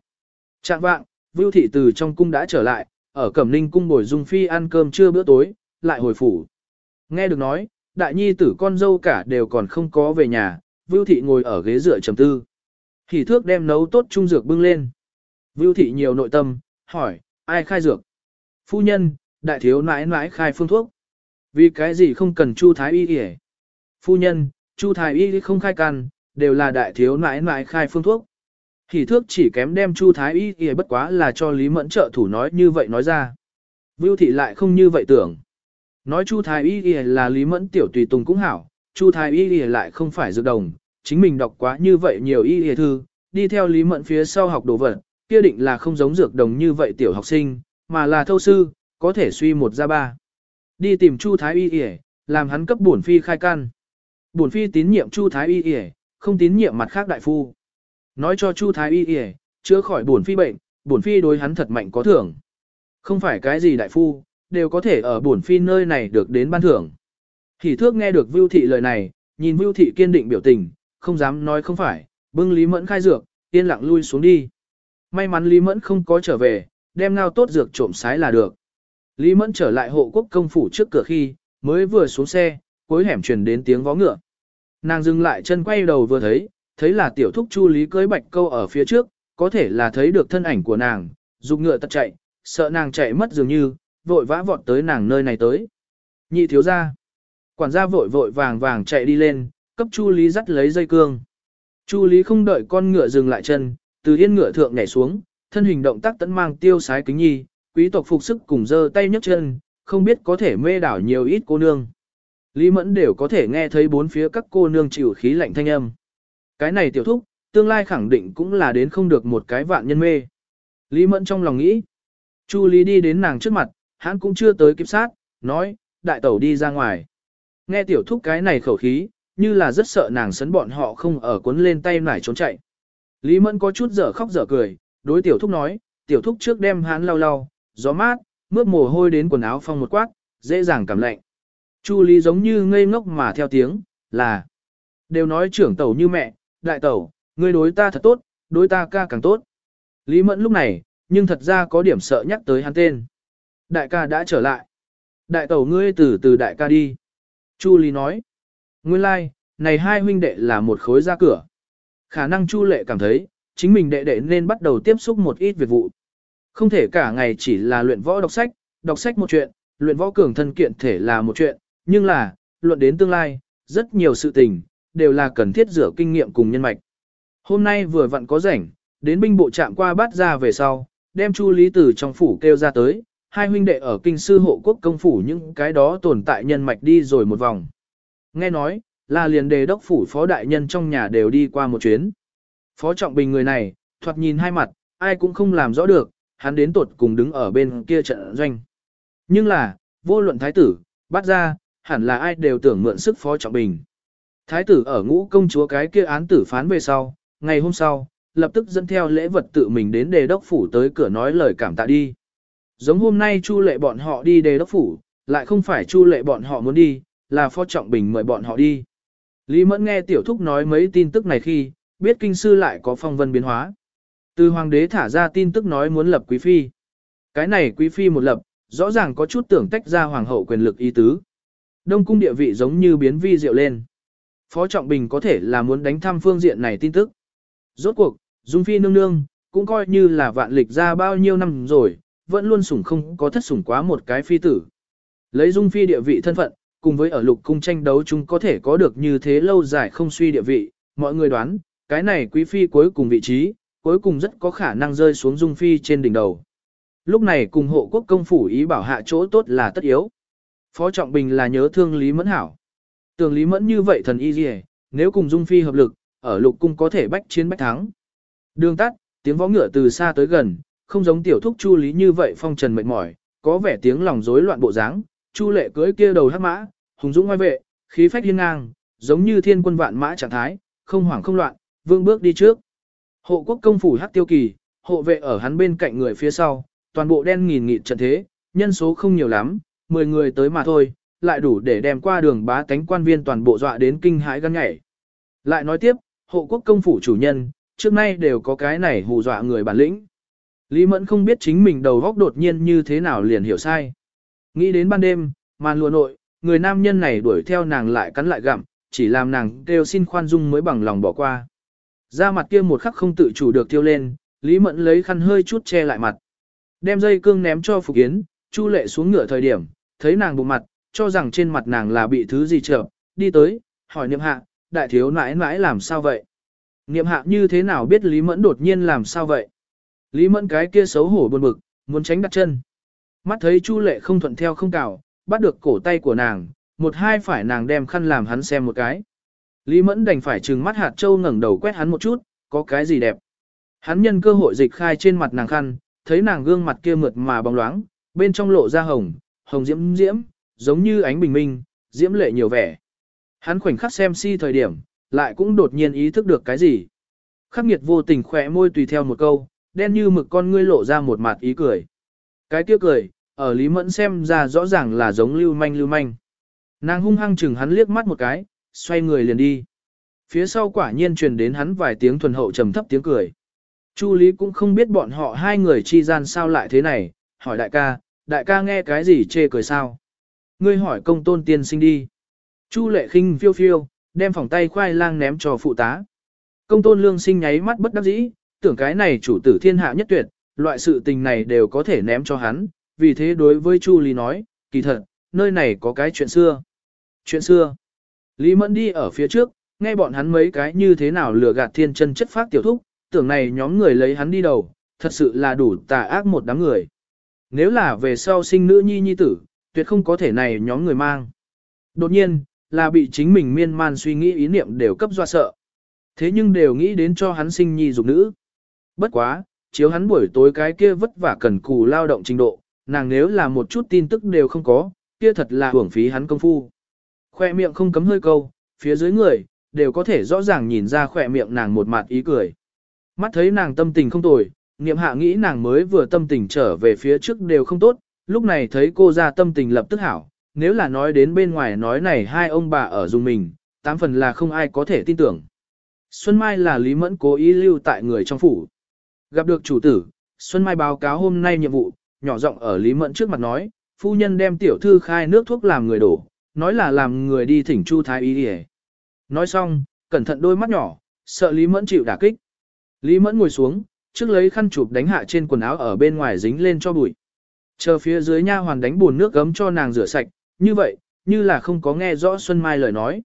Trạng vạng, Vưu thị từ trong cung đã trở lại, ở Cẩm Ninh cung bồi Dung Phi ăn cơm trưa bữa tối, lại hồi phủ. Nghe được nói, đại nhi tử con dâu cả đều còn không có về nhà, Vưu thị ngồi ở ghế dựa trầm tư. Thì thước đem nấu tốt trung dược bưng lên. Vưu thị nhiều nội tâm, hỏi, ai khai dược? Phu nhân, đại thiếu nãi nãi khai phương thuốc. Vì cái gì không cần Chu Thái Y kể? Phu nhân, Chu Thái Y không khai can, đều là đại thiếu nãi nãi khai phương thuốc. Hỉ thước chỉ kém đem Chu Thái Y y bất quá là cho Lý Mẫn trợ thủ nói như vậy nói ra. Vưu thị lại không như vậy tưởng. Nói Chu Thái Y y là Lý Mẫn tiểu tùy tùng cũng hảo, Chu Thái Y y lại không phải dược đồng, chính mình đọc quá như vậy nhiều y y thư, đi theo Lý Mẫn phía sau học đồ vật, kia định là không giống dược đồng như vậy tiểu học sinh, mà là thâu sư, có thể suy một ra ba. Đi tìm Chu Thái Y Y, làm hắn cấp bổn phi khai căn. Bổn phi tín nhiệm Chu Thái Y Y, không tín nhiệm mặt khác đại phu. Nói cho Chu Thái Y Y, chữa khỏi bổn phi bệnh, bổn phi đối hắn thật mạnh có thưởng. Không phải cái gì đại phu, đều có thể ở bổn phi nơi này được đến ban thưởng. Hỉ thước nghe được Vưu Thị lời này, nhìn Vưu Thị kiên định biểu tình, không dám nói không phải, bưng Lý Mẫn khai dược, yên lặng lui xuống đi. May mắn Lý Mẫn không có trở về, đem ngao tốt dược trộm sái là được. Lý Mẫn trở lại hộ quốc công phủ trước cửa khi, mới vừa xuống xe, cuối hẻm truyền đến tiếng vó ngựa. Nàng dừng lại chân quay đầu vừa thấy, thấy là tiểu thúc Chu Lý cưới bạch câu ở phía trước, có thể là thấy được thân ảnh của nàng, dục ngựa tật chạy, sợ nàng chạy mất dường như, vội vã vọt tới nàng nơi này tới. Nhị thiếu gia. Quản gia vội vội vàng vàng chạy đi lên, cấp Chu Lý dắt lấy dây cương. Chu Lý không đợi con ngựa dừng lại chân, từ yên ngựa thượng nhảy xuống, thân hình động tác tấn mang tiêu sái kính nhi, quý tộc phục sức cùng giơ tay nhấc chân, không biết có thể mê đảo nhiều ít cô nương. Lý Mẫn đều có thể nghe thấy bốn phía các cô nương chịu khí lạnh thanh âm. Cái này tiểu thúc, tương lai khẳng định cũng là đến không được một cái vạn nhân mê. Lý Mẫn trong lòng nghĩ. Chu Lý đi đến nàng trước mặt, hắn cũng chưa tới kịp sát, nói, đại tẩu đi ra ngoài. Nghe tiểu thúc cái này khẩu khí, như là rất sợ nàng sấn bọn họ không ở cuốn lên tay nải trốn chạy. Lý Mẫn có chút dở khóc dở cười, đối tiểu thúc nói, tiểu thúc trước đem hắn lau lau, gió mát, mướt mồ hôi đến quần áo phong một quát, dễ dàng cảm lạnh. Chu Lý giống như ngây ngốc mà theo tiếng, là đều nói trưởng tẩu như mẹ, đại tẩu, ngươi đối ta thật tốt, đối ta ca càng tốt. Lý Mẫn lúc này, nhưng thật ra có điểm sợ nhắc tới hắn tên. Đại ca đã trở lại. Đại tẩu ngươi từ từ đại ca đi. Chu Lý nói. Nguyên lai, like, này hai huynh đệ là một khối ra cửa. Khả năng Chu Lệ cảm thấy, chính mình đệ đệ nên bắt đầu tiếp xúc một ít việc vụ. Không thể cả ngày chỉ là luyện võ đọc sách, đọc sách một chuyện, luyện võ cường thân kiện thể là một chuyện, nhưng là, luận đến tương lai, rất nhiều sự tình, đều là cần thiết rửa kinh nghiệm cùng nhân mạch. Hôm nay vừa vặn có rảnh, đến binh bộ trạm qua bát ra về sau, đem Chu Lý Tử trong phủ kêu ra tới, hai huynh đệ ở kinh sư hộ quốc công phủ những cái đó tồn tại nhân mạch đi rồi một vòng. Nghe nói, là liền đề đốc phủ phó đại nhân trong nhà đều đi qua một chuyến. Phó Trọng Bình người này, thoạt nhìn hai mặt, ai cũng không làm rõ được, hắn đến tột cùng đứng ở bên kia trận doanh. Nhưng là, vô luận thái tử, bắt ra, hẳn là ai đều tưởng mượn sức Phó Trọng Bình. Thái tử ở ngũ công chúa cái kia án tử phán về sau, ngày hôm sau, lập tức dẫn theo lễ vật tự mình đến đề đốc phủ tới cửa nói lời cảm tạ đi. Giống hôm nay Chu lệ bọn họ đi đề đốc phủ, lại không phải Chu lệ bọn họ muốn đi, là Phó Trọng Bình mời bọn họ đi. Lý Mẫn nghe tiểu thúc nói mấy tin tức này khi, biết kinh sư lại có phong vân biến hóa. Từ hoàng đế thả ra tin tức nói muốn lập quý phi. Cái này quý phi một lập, rõ ràng có chút tưởng tách ra hoàng hậu quyền lực ý tứ. Đông cung địa vị giống như biến vi diệu lên. Phó Trọng Bình có thể là muốn đánh thăm phương diện này tin tức. Rốt cuộc, Dung Phi nương nương, cũng coi như là vạn lịch ra bao nhiêu năm rồi, vẫn luôn sủng không có thất sủng quá một cái phi tử. Lấy Dung Phi địa vị thân phận, cùng với ở lục cung tranh đấu chúng có thể có được như thế lâu dài không suy địa vị, mọi người đoán, cái này quý phi cuối cùng vị trí, cuối cùng rất có khả năng rơi xuống Dung Phi trên đỉnh đầu. Lúc này cùng hộ quốc công phủ ý bảo hạ chỗ tốt là tất yếu. Phó Trọng Bình là nhớ thương Lý Mẫn hảo. Tường Lý Mẫn như vậy thần y gì nếu cùng Dung Phi hợp lực, ở lục cung có thể bách chiến bách thắng. Đường tắt, tiếng võ ngựa từ xa tới gần, không giống tiểu thúc Chu Lý như vậy phong trần mệt mỏi, có vẻ tiếng lòng rối loạn bộ dáng. Chu lệ cưới kia đầu hắc mã, hùng dũng ngoài vệ, khí phách hiên ngang, giống như thiên quân vạn mã trạng thái, không hoảng không loạn, vương bước đi trước. Hộ quốc công phủ hắc tiêu kỳ, hộ vệ ở hắn bên cạnh người phía sau, toàn bộ đen nghìn nghịt trận thế, nhân số không nhiều lắm, 10 người tới mà thôi, lại đủ để đem qua đường bá tánh quan viên toàn bộ dọa đến kinh hãi gan nhảy. Lại nói tiếp, hộ quốc công phủ chủ nhân, trước nay đều có cái này hù dọa người bản lĩnh. Lý Mẫn không biết chính mình đầu góc đột nhiên như thế nào liền hiểu sai. Nghĩ đến ban đêm, màn lùa nội, người nam nhân này đuổi theo nàng lại cắn lại gặm, chỉ làm nàng kêu xin khoan dung mới bằng lòng bỏ qua. Ra mặt kia một khắc không tự chủ được tiêu lên, Lý Mẫn lấy khăn hơi chút che lại mặt. Đem dây cương ném cho Phục Yến, Chu Lệ xuống ngựa thời điểm, thấy nàng bụng mặt, cho rằng trên mặt nàng là bị thứ gì trở, đi tới, hỏi niệm hạ, đại thiếu nãi nãi làm sao vậy? Niệm hạ như thế nào biết Lý Mẫn đột nhiên làm sao vậy? Lý Mẫn cái kia xấu hổ buồn bực, muốn tránh đặt chân. Mắt thấy Chu Lệ không thuận theo không cào, bắt được cổ tay của nàng, một hai phải nàng đem khăn làm hắn xem một cái. Lý Mẫn đành phải trừng mắt hạt châu ngẩng đầu quét hắn một chút, có cái gì đẹp. Hắn nhân cơ hội dịch khai trên mặt nàng khăn, thấy nàng gương mặt kia mượt mà bóng loáng, bên trong lộ ra hồng, hồng diễm diễm, giống như ánh bình minh, diễm lệ nhiều vẻ. Hắn khoảnh khắc xem si thời điểm, lại cũng đột nhiên ý thức được cái gì. Khắc nghiệt vô tình khỏe môi tùy theo một câu, đen như mực con ngươi lộ ra một mặt ý cười. Cái kia cười, ở Lý Mẫn xem ra rõ ràng là giống lưu manh lưu manh. Nàng hung hăng chừng hắn liếc mắt một cái, xoay người liền đi. Phía sau quả nhiên truyền đến hắn vài tiếng thuần hậu trầm thấp tiếng cười. Chu Lý cũng không biết bọn họ hai người chi gian sao lại thế này, hỏi đại ca, đại ca nghe cái gì chê cười sao? Ngươi hỏi công tôn tiên sinh đi. Chu lệ khinh phiêu phiêu, đem phòng tay khoai lang ném cho phụ tá. Công tôn lương sinh nháy mắt bất đắc dĩ, tưởng cái này chủ tử thiên hạ nhất tuyệt, loại sự tình này đều có thể ném cho hắn, vì thế đối với Chu Lý nói, kỳ thật, nơi này có cái chuyện xưa. Chuyện xưa. Lý Mẫn đi ở phía trước, nghe bọn hắn mấy cái như thế nào lừa gạt thiên chân chất phát tiểu thúc, tưởng này nhóm người lấy hắn đi đầu, thật sự là đủ tà ác một đám người. Nếu là về sau sinh nữ nhi nhi tử, tuyệt không có thể này nhóm người mang. Đột nhiên, là bị chính mình miên man suy nghĩ ý niệm đều cấp doa sợ. Thế nhưng đều nghĩ đến cho hắn sinh nhi dục nữ. Bất quá, chiếu hắn buổi tối cái kia vất vả cần cù lao động trình độ, nàng nếu là một chút tin tức đều không có, kia thật là hưởng phí hắn công phu. Khoe miệng không cấm hơi câu, phía dưới người, đều có thể rõ ràng nhìn ra khoe miệng nàng một mặt ý cười. Mắt thấy nàng tâm tình không tồi, niệm hạ nghĩ nàng mới vừa tâm tình trở về phía trước đều không tốt, lúc này thấy cô ra tâm tình lập tức hảo, nếu là nói đến bên ngoài nói này hai ông bà ở dùng mình, tám phần là không ai có thể tin tưởng. Xuân Mai là Lý Mẫn cố ý lưu tại người trong phủ. Gặp được chủ tử, Xuân Mai báo cáo hôm nay nhiệm vụ, nhỏ giọng ở Lý Mẫn trước mặt nói, phu nhân đem tiểu thư khai nước thuốc làm người đổ, nói là làm người đi thỉnh Chu Thái Y đi Nói xong, cẩn thận đôi mắt nhỏ, sợ Lý Mẫn chịu đả kích. Lý Mẫn ngồi xuống, trước lấy khăn chụp đánh hạ trên quần áo ở bên ngoài dính lên cho bụi. Chờ phía dưới nha hoàn đánh buồn nước gấm cho nàng rửa sạch, như vậy, như là không có nghe rõ Xuân Mai lời nói.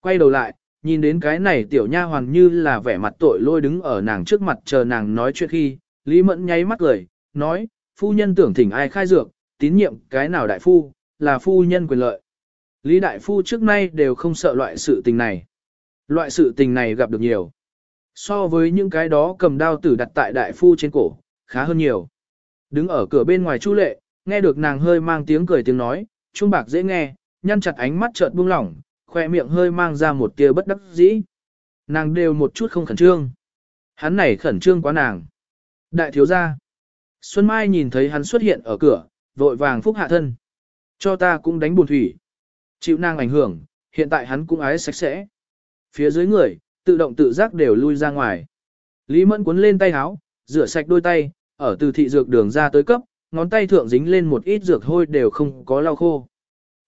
Quay đầu lại, nhìn đến cái này tiểu nha hoàn như là vẻ mặt tội lôi đứng ở nàng trước mặt chờ nàng nói chuyện khi, Lý Mẫn nháy mắt cười, nói, phu nhân tưởng thỉnh ai khai dược, tín nhiệm cái nào đại phu, là phu nhân quyền lợi. Lý đại phu trước nay đều không sợ loại sự tình này. Loại sự tình này gặp được nhiều. So với những cái đó cầm đao tử đặt tại đại phu trên cổ, khá hơn nhiều. Đứng ở cửa bên ngoài Chu Lệ, nghe được nàng hơi mang tiếng cười tiếng nói, trung bạc dễ nghe, nhăn chặt ánh mắt chợt buông lỏng, khoe miệng hơi mang ra một tia bất đắc dĩ. Nàng đều một chút không khẩn trương. Hắn này khẩn trương quá nàng. Đại thiếu gia. Xuân Mai nhìn thấy hắn xuất hiện ở cửa, vội vàng phúc hạ thân. Cho ta cũng đánh buồn thủy. Chịu nàng ảnh hưởng, hiện tại hắn cũng ái sạch sẽ. Phía dưới người, tự động tự giác đều lui ra ngoài. Lý Mẫn cuốn lên tay áo, rửa sạch đôi tay, ở từ thị dược đường ra tới cấp, ngón tay thượng dính lên một ít dược hôi đều không có lau khô.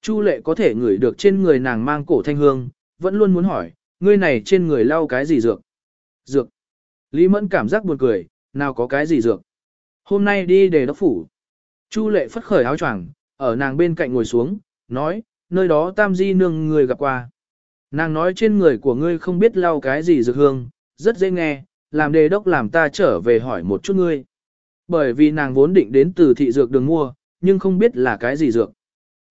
Chu lệ có thể ngửi được trên người nàng mang cổ thanh hương, vẫn luôn muốn hỏi, ngươi này trên người lau cái gì dược? Dược. Lý Mẫn cảm giác buồn cười, nào có cái gì dược? Hôm nay đi để đốc phủ. Chu lệ phất khởi áo choàng, ở nàng bên cạnh ngồi xuống, nói, nơi đó tam di nương người gặp qua. Nàng nói trên người của ngươi không biết lau cái gì dược hương, rất dễ nghe, làm đề đốc làm ta trở về hỏi một chút ngươi. Bởi vì nàng vốn định đến từ thị dược đường mua, nhưng không biết là cái gì dược.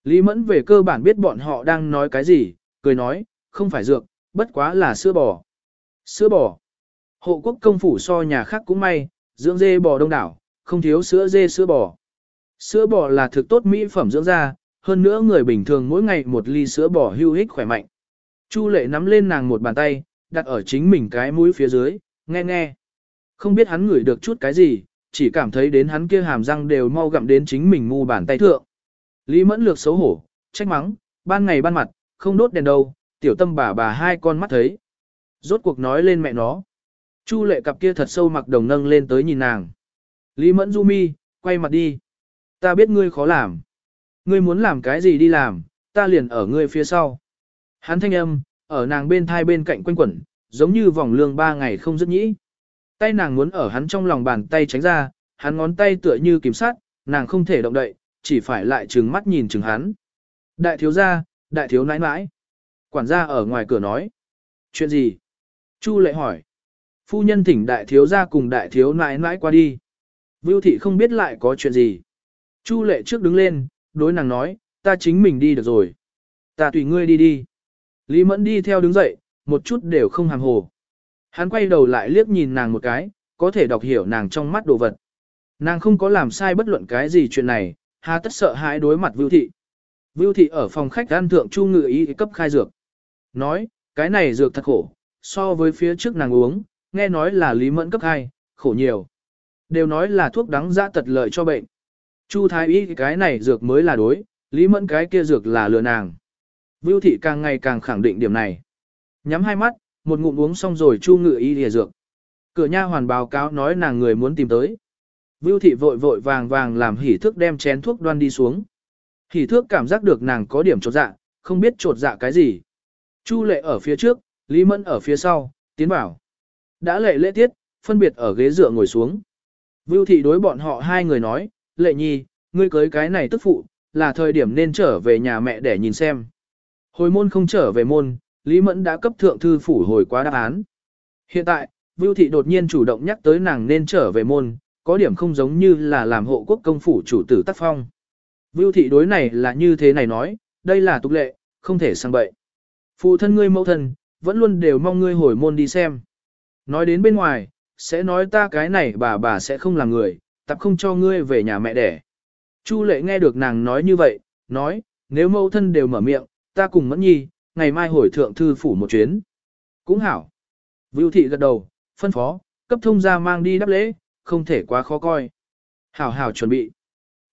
Lý Mẫn về cơ bản biết bọn họ đang nói cái gì, cười nói, không phải dược, bất quá là sữa bò. Sữa bò. Hộ quốc công phủ so nhà khác cũng may, dưỡng dê bò đông đảo, không thiếu sữa dê sữa bò. Sữa bò là thực tốt mỹ phẩm dưỡng da, hơn nữa người bình thường mỗi ngày một ly sữa bò hưu hích khỏe mạnh. Chu lệ nắm lên nàng một bàn tay, đặt ở chính mình cái mũi phía dưới, nghe nghe. Không biết hắn ngửi được chút cái gì, chỉ cảm thấy đến hắn kia hàm răng đều mau gặm đến chính mình mu bàn tay thượng. Lý mẫn lược xấu hổ, trách mắng, ban ngày ban mặt, không đốt đèn đâu, tiểu tâm bà bà hai con mắt thấy. Rốt cuộc nói lên mẹ nó. Chu lệ cặp kia thật sâu mặc đồng nâng lên tới nhìn nàng. Lý mẫn du mi, quay mặt đi. Ta biết ngươi khó làm. Ngươi muốn làm cái gì đi làm, ta liền ở ngươi phía sau. Hắn thanh âm, ở nàng bên thai bên cạnh quanh quẩn, giống như vòng lương ba ngày không dứt nhĩ. Tay nàng muốn ở hắn trong lòng bàn tay tránh ra, hắn ngón tay tựa như kiểm sát, nàng không thể động đậy, chỉ phải lại trừng mắt nhìn chừng hắn. Đại thiếu gia, đại thiếu nãi nãi. Quản gia ở ngoài cửa nói. Chuyện gì? Chu lệ hỏi. Phu nhân thỉnh đại thiếu gia cùng đại thiếu nãi nãi qua đi. Vưu thị không biết lại có chuyện gì. Chu lệ trước đứng lên, đối nàng nói, ta chính mình đi được rồi. Ta tùy ngươi đi đi. Lý mẫn đi theo đứng dậy, một chút đều không hàm hồ. Hắn quay đầu lại liếc nhìn nàng một cái, có thể đọc hiểu nàng trong mắt đồ vật. Nàng không có làm sai bất luận cái gì chuyện này, hà tất sợ hãi đối mặt Vưu Thị. Vưu Thị ở phòng khách ăn thượng chu ngự ý cấp khai dược. Nói, cái này dược thật khổ, so với phía trước nàng uống, nghe nói là lý mẫn cấp 2, khổ nhiều. Đều nói là thuốc đắng dã tật lợi cho bệnh. Chu thái y cái này dược mới là đối, lý mẫn cái kia dược là lừa nàng. Vưu thị càng ngày càng khẳng định điểm này. Nhắm hai mắt, một ngụm uống xong rồi chu ngự y lìa dược. Cửa nha hoàn báo cáo nói nàng người muốn tìm tới. Vưu thị vội vội vàng vàng làm hỉ thước đem chén thuốc đoan đi xuống. Hỉ thước cảm giác được nàng có điểm trột dạ, không biết trột dạ cái gì. Chu lệ ở phía trước, Lý Mẫn ở phía sau, tiến vào. Đã lệ lễ tiết, phân biệt ở ghế dựa ngồi xuống. Vưu thị đối bọn họ hai người nói, lệ nhi, ngươi cưới cái này tức phụ, là thời điểm nên trở về nhà mẹ để nhìn xem. Hồi môn không trở về môn, Lý Mẫn đã cấp thượng thư phủ hồi quá đáp án. Hiện tại, Vưu thị đột nhiên chủ động nhắc tới nàng nên trở về môn, có điểm không giống như là làm hộ quốc công phủ chủ tử tác phong. Vưu thị đối này là như thế này nói, đây là tục lệ, không thể sang bậy. Phụ thân ngươi mẫu thân, vẫn luôn đều mong ngươi hồi môn đi xem. Nói đến bên ngoài, sẽ nói ta cái này bà bà sẽ không làm người, tập không cho ngươi về nhà mẹ đẻ. Chu lệ nghe được nàng nói như vậy, nói, nếu mẫu thân đều mở miệng, ta cùng mẫn nhi, ngày mai hồi thượng thư phủ một chuyến. Cũng hảo. Vưu thị gật đầu, phân phó, cấp thông gia mang đi đáp lễ, không thể quá khó coi. Hảo hảo chuẩn bị.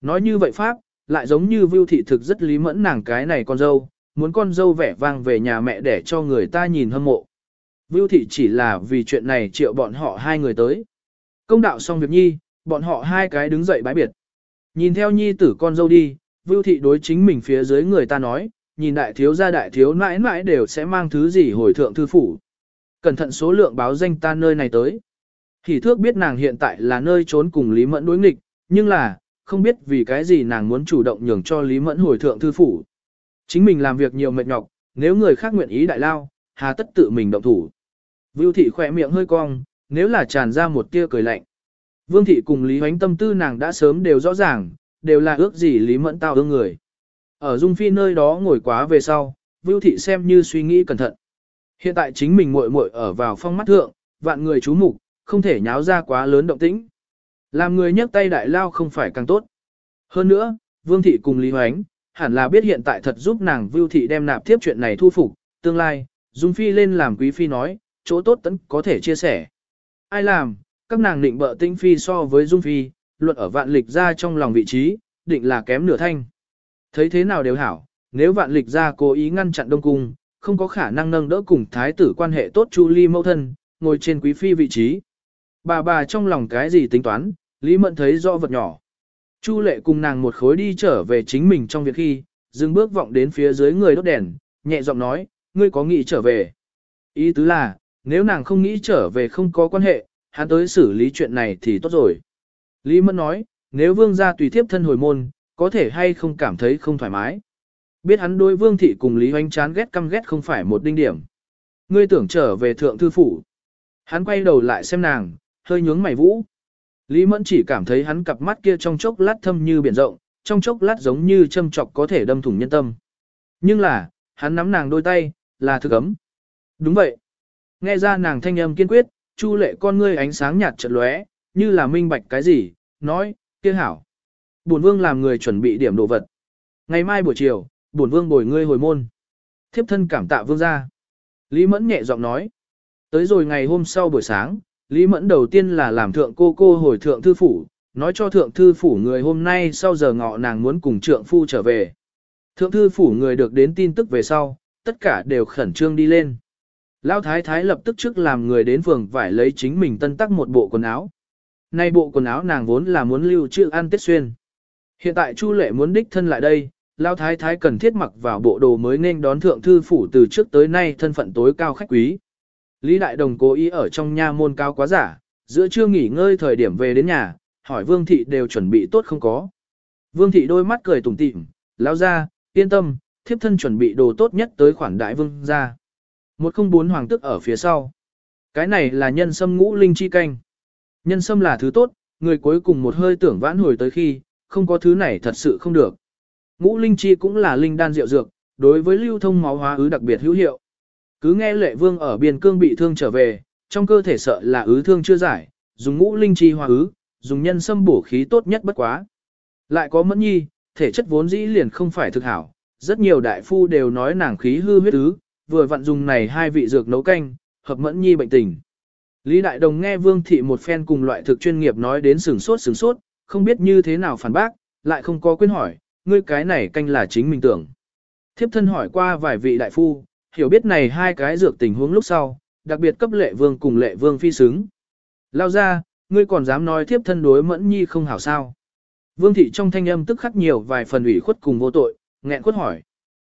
Nói như vậy Pháp, lại giống như Vưu thị thực rất lý mẫn nàng cái này con dâu, muốn con dâu vẻ vang về nhà mẹ để cho người ta nhìn hâm mộ. Vưu thị chỉ là vì chuyện này triệu bọn họ hai người tới. Công đạo xong việc nhi, bọn họ hai cái đứng dậy bái biệt. Nhìn theo nhi tử con dâu đi, Vưu thị đối chính mình phía dưới người ta nói, nhìn đại thiếu gia đại thiếu mãi mãi đều sẽ mang thứ gì hồi thượng thư phủ. Cẩn thận số lượng báo danh ta nơi này tới. Thì thước biết nàng hiện tại là nơi trốn cùng Lý Mẫn đối nghịch, nhưng là, không biết vì cái gì nàng muốn chủ động nhường cho Lý Mẫn hồi thượng thư phủ. Chính mình làm việc nhiều mệt nhọc, nếu người khác nguyện ý đại lao, hà tất tự mình động thủ. Vưu thị khỏe miệng hơi cong, nếu là tràn ra một tia cười lạnh. Vương thị cùng Lý Hoánh tâm tư nàng đã sớm đều rõ ràng, đều là ước gì Lý Mẫn tao ương người. Ở Dung Phi nơi đó ngồi quá về sau, Vưu thị xem như suy nghĩ cẩn thận. Hiện tại chính mình muội muội ở vào phong mắt thượng, vạn người chú mục, không thể nháo ra quá lớn động tĩnh. Làm người nhấc tay đại lao không phải càng tốt. Hơn nữa, Vương thị cùng Lý Hoánh, hẳn là biết hiện tại thật giúp nàng Vưu thị đem nạp tiếp chuyện này thu phục, tương lai, Dung Phi lên làm quý phi nói, chỗ tốt tấn có thể chia sẻ. Ai làm, các nàng định bợ tinh phi so với Dung Phi, luận ở vạn lịch ra trong lòng vị trí, định là kém nửa thanh. Thấy thế nào đều hảo, nếu vạn lịch ra cố ý ngăn chặn Đông Cung, không có khả năng nâng đỡ cùng thái tử quan hệ tốt Chu Ly mẫu thân, ngồi trên quý phi vị trí. Bà bà trong lòng cái gì tính toán, Lý Mẫn thấy rõ vật nhỏ. Chu lệ cùng nàng một khối đi trở về chính mình trong việc khi, dừng bước vọng đến phía dưới người đốt đèn, nhẹ giọng nói, ngươi có nghĩ trở về. Ý tứ là, nếu nàng không nghĩ trở về không có quan hệ, hắn tới xử lý chuyện này thì tốt rồi. Lý Mẫn nói, nếu vương gia tùy thiếp thân hồi môn, có thể hay không cảm thấy không thoải mái. Biết hắn đối vương thị cùng Lý Hoánh chán ghét căm ghét không phải một đinh điểm. Ngươi tưởng trở về thượng thư phủ. Hắn quay đầu lại xem nàng, hơi nhướng mày vũ. Lý Mẫn chỉ cảm thấy hắn cặp mắt kia trong chốc lát thâm như biển rộng, trong chốc lát giống như châm chọc có thể đâm thủng nhân tâm. Nhưng là, hắn nắm nàng đôi tay, là thực ấm. Đúng vậy. Nghe ra nàng thanh âm kiên quyết, Chu lệ con ngươi ánh sáng nhạt chợt lóe, như là minh bạch cái gì, nói, kia hảo. Bổn vương làm người chuẩn bị điểm đồ vật. Ngày mai buổi chiều, bổn vương bồi ngươi hồi môn. Thiếp thân cảm tạ vương gia. Lý Mẫn nhẹ giọng nói. Tới rồi ngày hôm sau buổi sáng, Lý Mẫn đầu tiên là làm thượng cô cô hồi thượng thư phủ, nói cho thượng thư phủ người hôm nay sau giờ ngọ nàng muốn cùng trượng phu trở về. Thượng thư phủ người được đến tin tức về sau, tất cả đều khẩn trương đi lên. Lão thái thái lập tức trước làm người đến phường vải lấy chính mình tân tắc một bộ quần áo. Nay bộ quần áo nàng vốn là muốn lưu trữ ăn tết xuyên. Hiện tại Chu Lệ muốn đích thân lại đây, Lão thái thái cần thiết mặc vào bộ đồ mới nên đón thượng thư phủ từ trước tới nay thân phận tối cao khách quý. Lý Đại Đồng cố ý ở trong nha môn cao quá giả, giữa trưa nghỉ ngơi thời điểm về đến nhà, hỏi Vương Thị đều chuẩn bị tốt không có. Vương Thị đôi mắt cười tủm tỉm, lão ra, yên tâm, thiếp thân chuẩn bị đồ tốt nhất tới khoản đại vương ra. Một không bốn hoàng tức ở phía sau. Cái này là nhân sâm ngũ linh chi canh. Nhân sâm là thứ tốt, người cuối cùng một hơi tưởng vãn hồi tới khi, không có thứ này thật sự không được. Ngũ linh chi cũng là linh đan rượu dược, đối với lưu thông máu hóa ứ đặc biệt hữu hiệu. Cứ nghe lệ vương ở biên cương bị thương trở về, trong cơ thể sợ là ứ thương chưa giải, dùng ngũ linh chi hóa ứ, dùng nhân sâm bổ khí tốt nhất bất quá. Lại có mẫn nhi, thể chất vốn dĩ liền không phải thực hảo, rất nhiều đại phu đều nói nàng khí hư huyết ứ, vừa vặn dùng này hai vị dược nấu canh, hợp mẫn nhi bệnh tình. Lý Đại Đồng nghe Vương Thị một phen cùng loại thực chuyên nghiệp nói đến sừng sốt sừng sốt, không biết như thế nào phản bác, lại không có quên hỏi, ngươi cái này canh là chính mình tưởng. Thiếp thân hỏi qua vài vị đại phu, hiểu biết này hai cái dược tình huống lúc sau, đặc biệt cấp lệ vương cùng lệ vương phi xứng. Lao ra, ngươi còn dám nói thiếp thân đối mẫn nhi không hảo sao. Vương thị trong thanh âm tức khắc nhiều vài phần ủy khuất cùng vô tội, nghẹn khuất hỏi.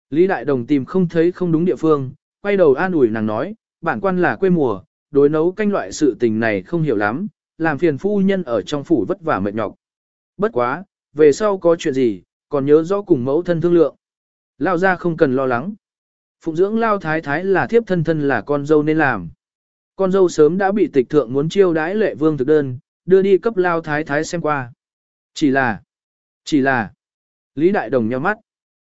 Lý Đại Đồng tìm không thấy không đúng địa phương, quay đầu an ủi nàng nói, bản quan là quê mùa, đối nấu canh loại sự tình này không hiểu lắm, làm phiền phu nhân ở trong phủ vất vả mệt nhọc. Bất quá, về sau có chuyện gì, còn nhớ rõ cùng mẫu thân thương lượng. Lao ra không cần lo lắng. Phụng dưỡng Lao Thái Thái là thiếp thân thân là con dâu nên làm. Con dâu sớm đã bị tịch thượng muốn chiêu đãi lệ vương thực đơn, đưa đi cấp Lao Thái Thái xem qua. Chỉ là, chỉ là, Lý Đại Đồng nheo mắt.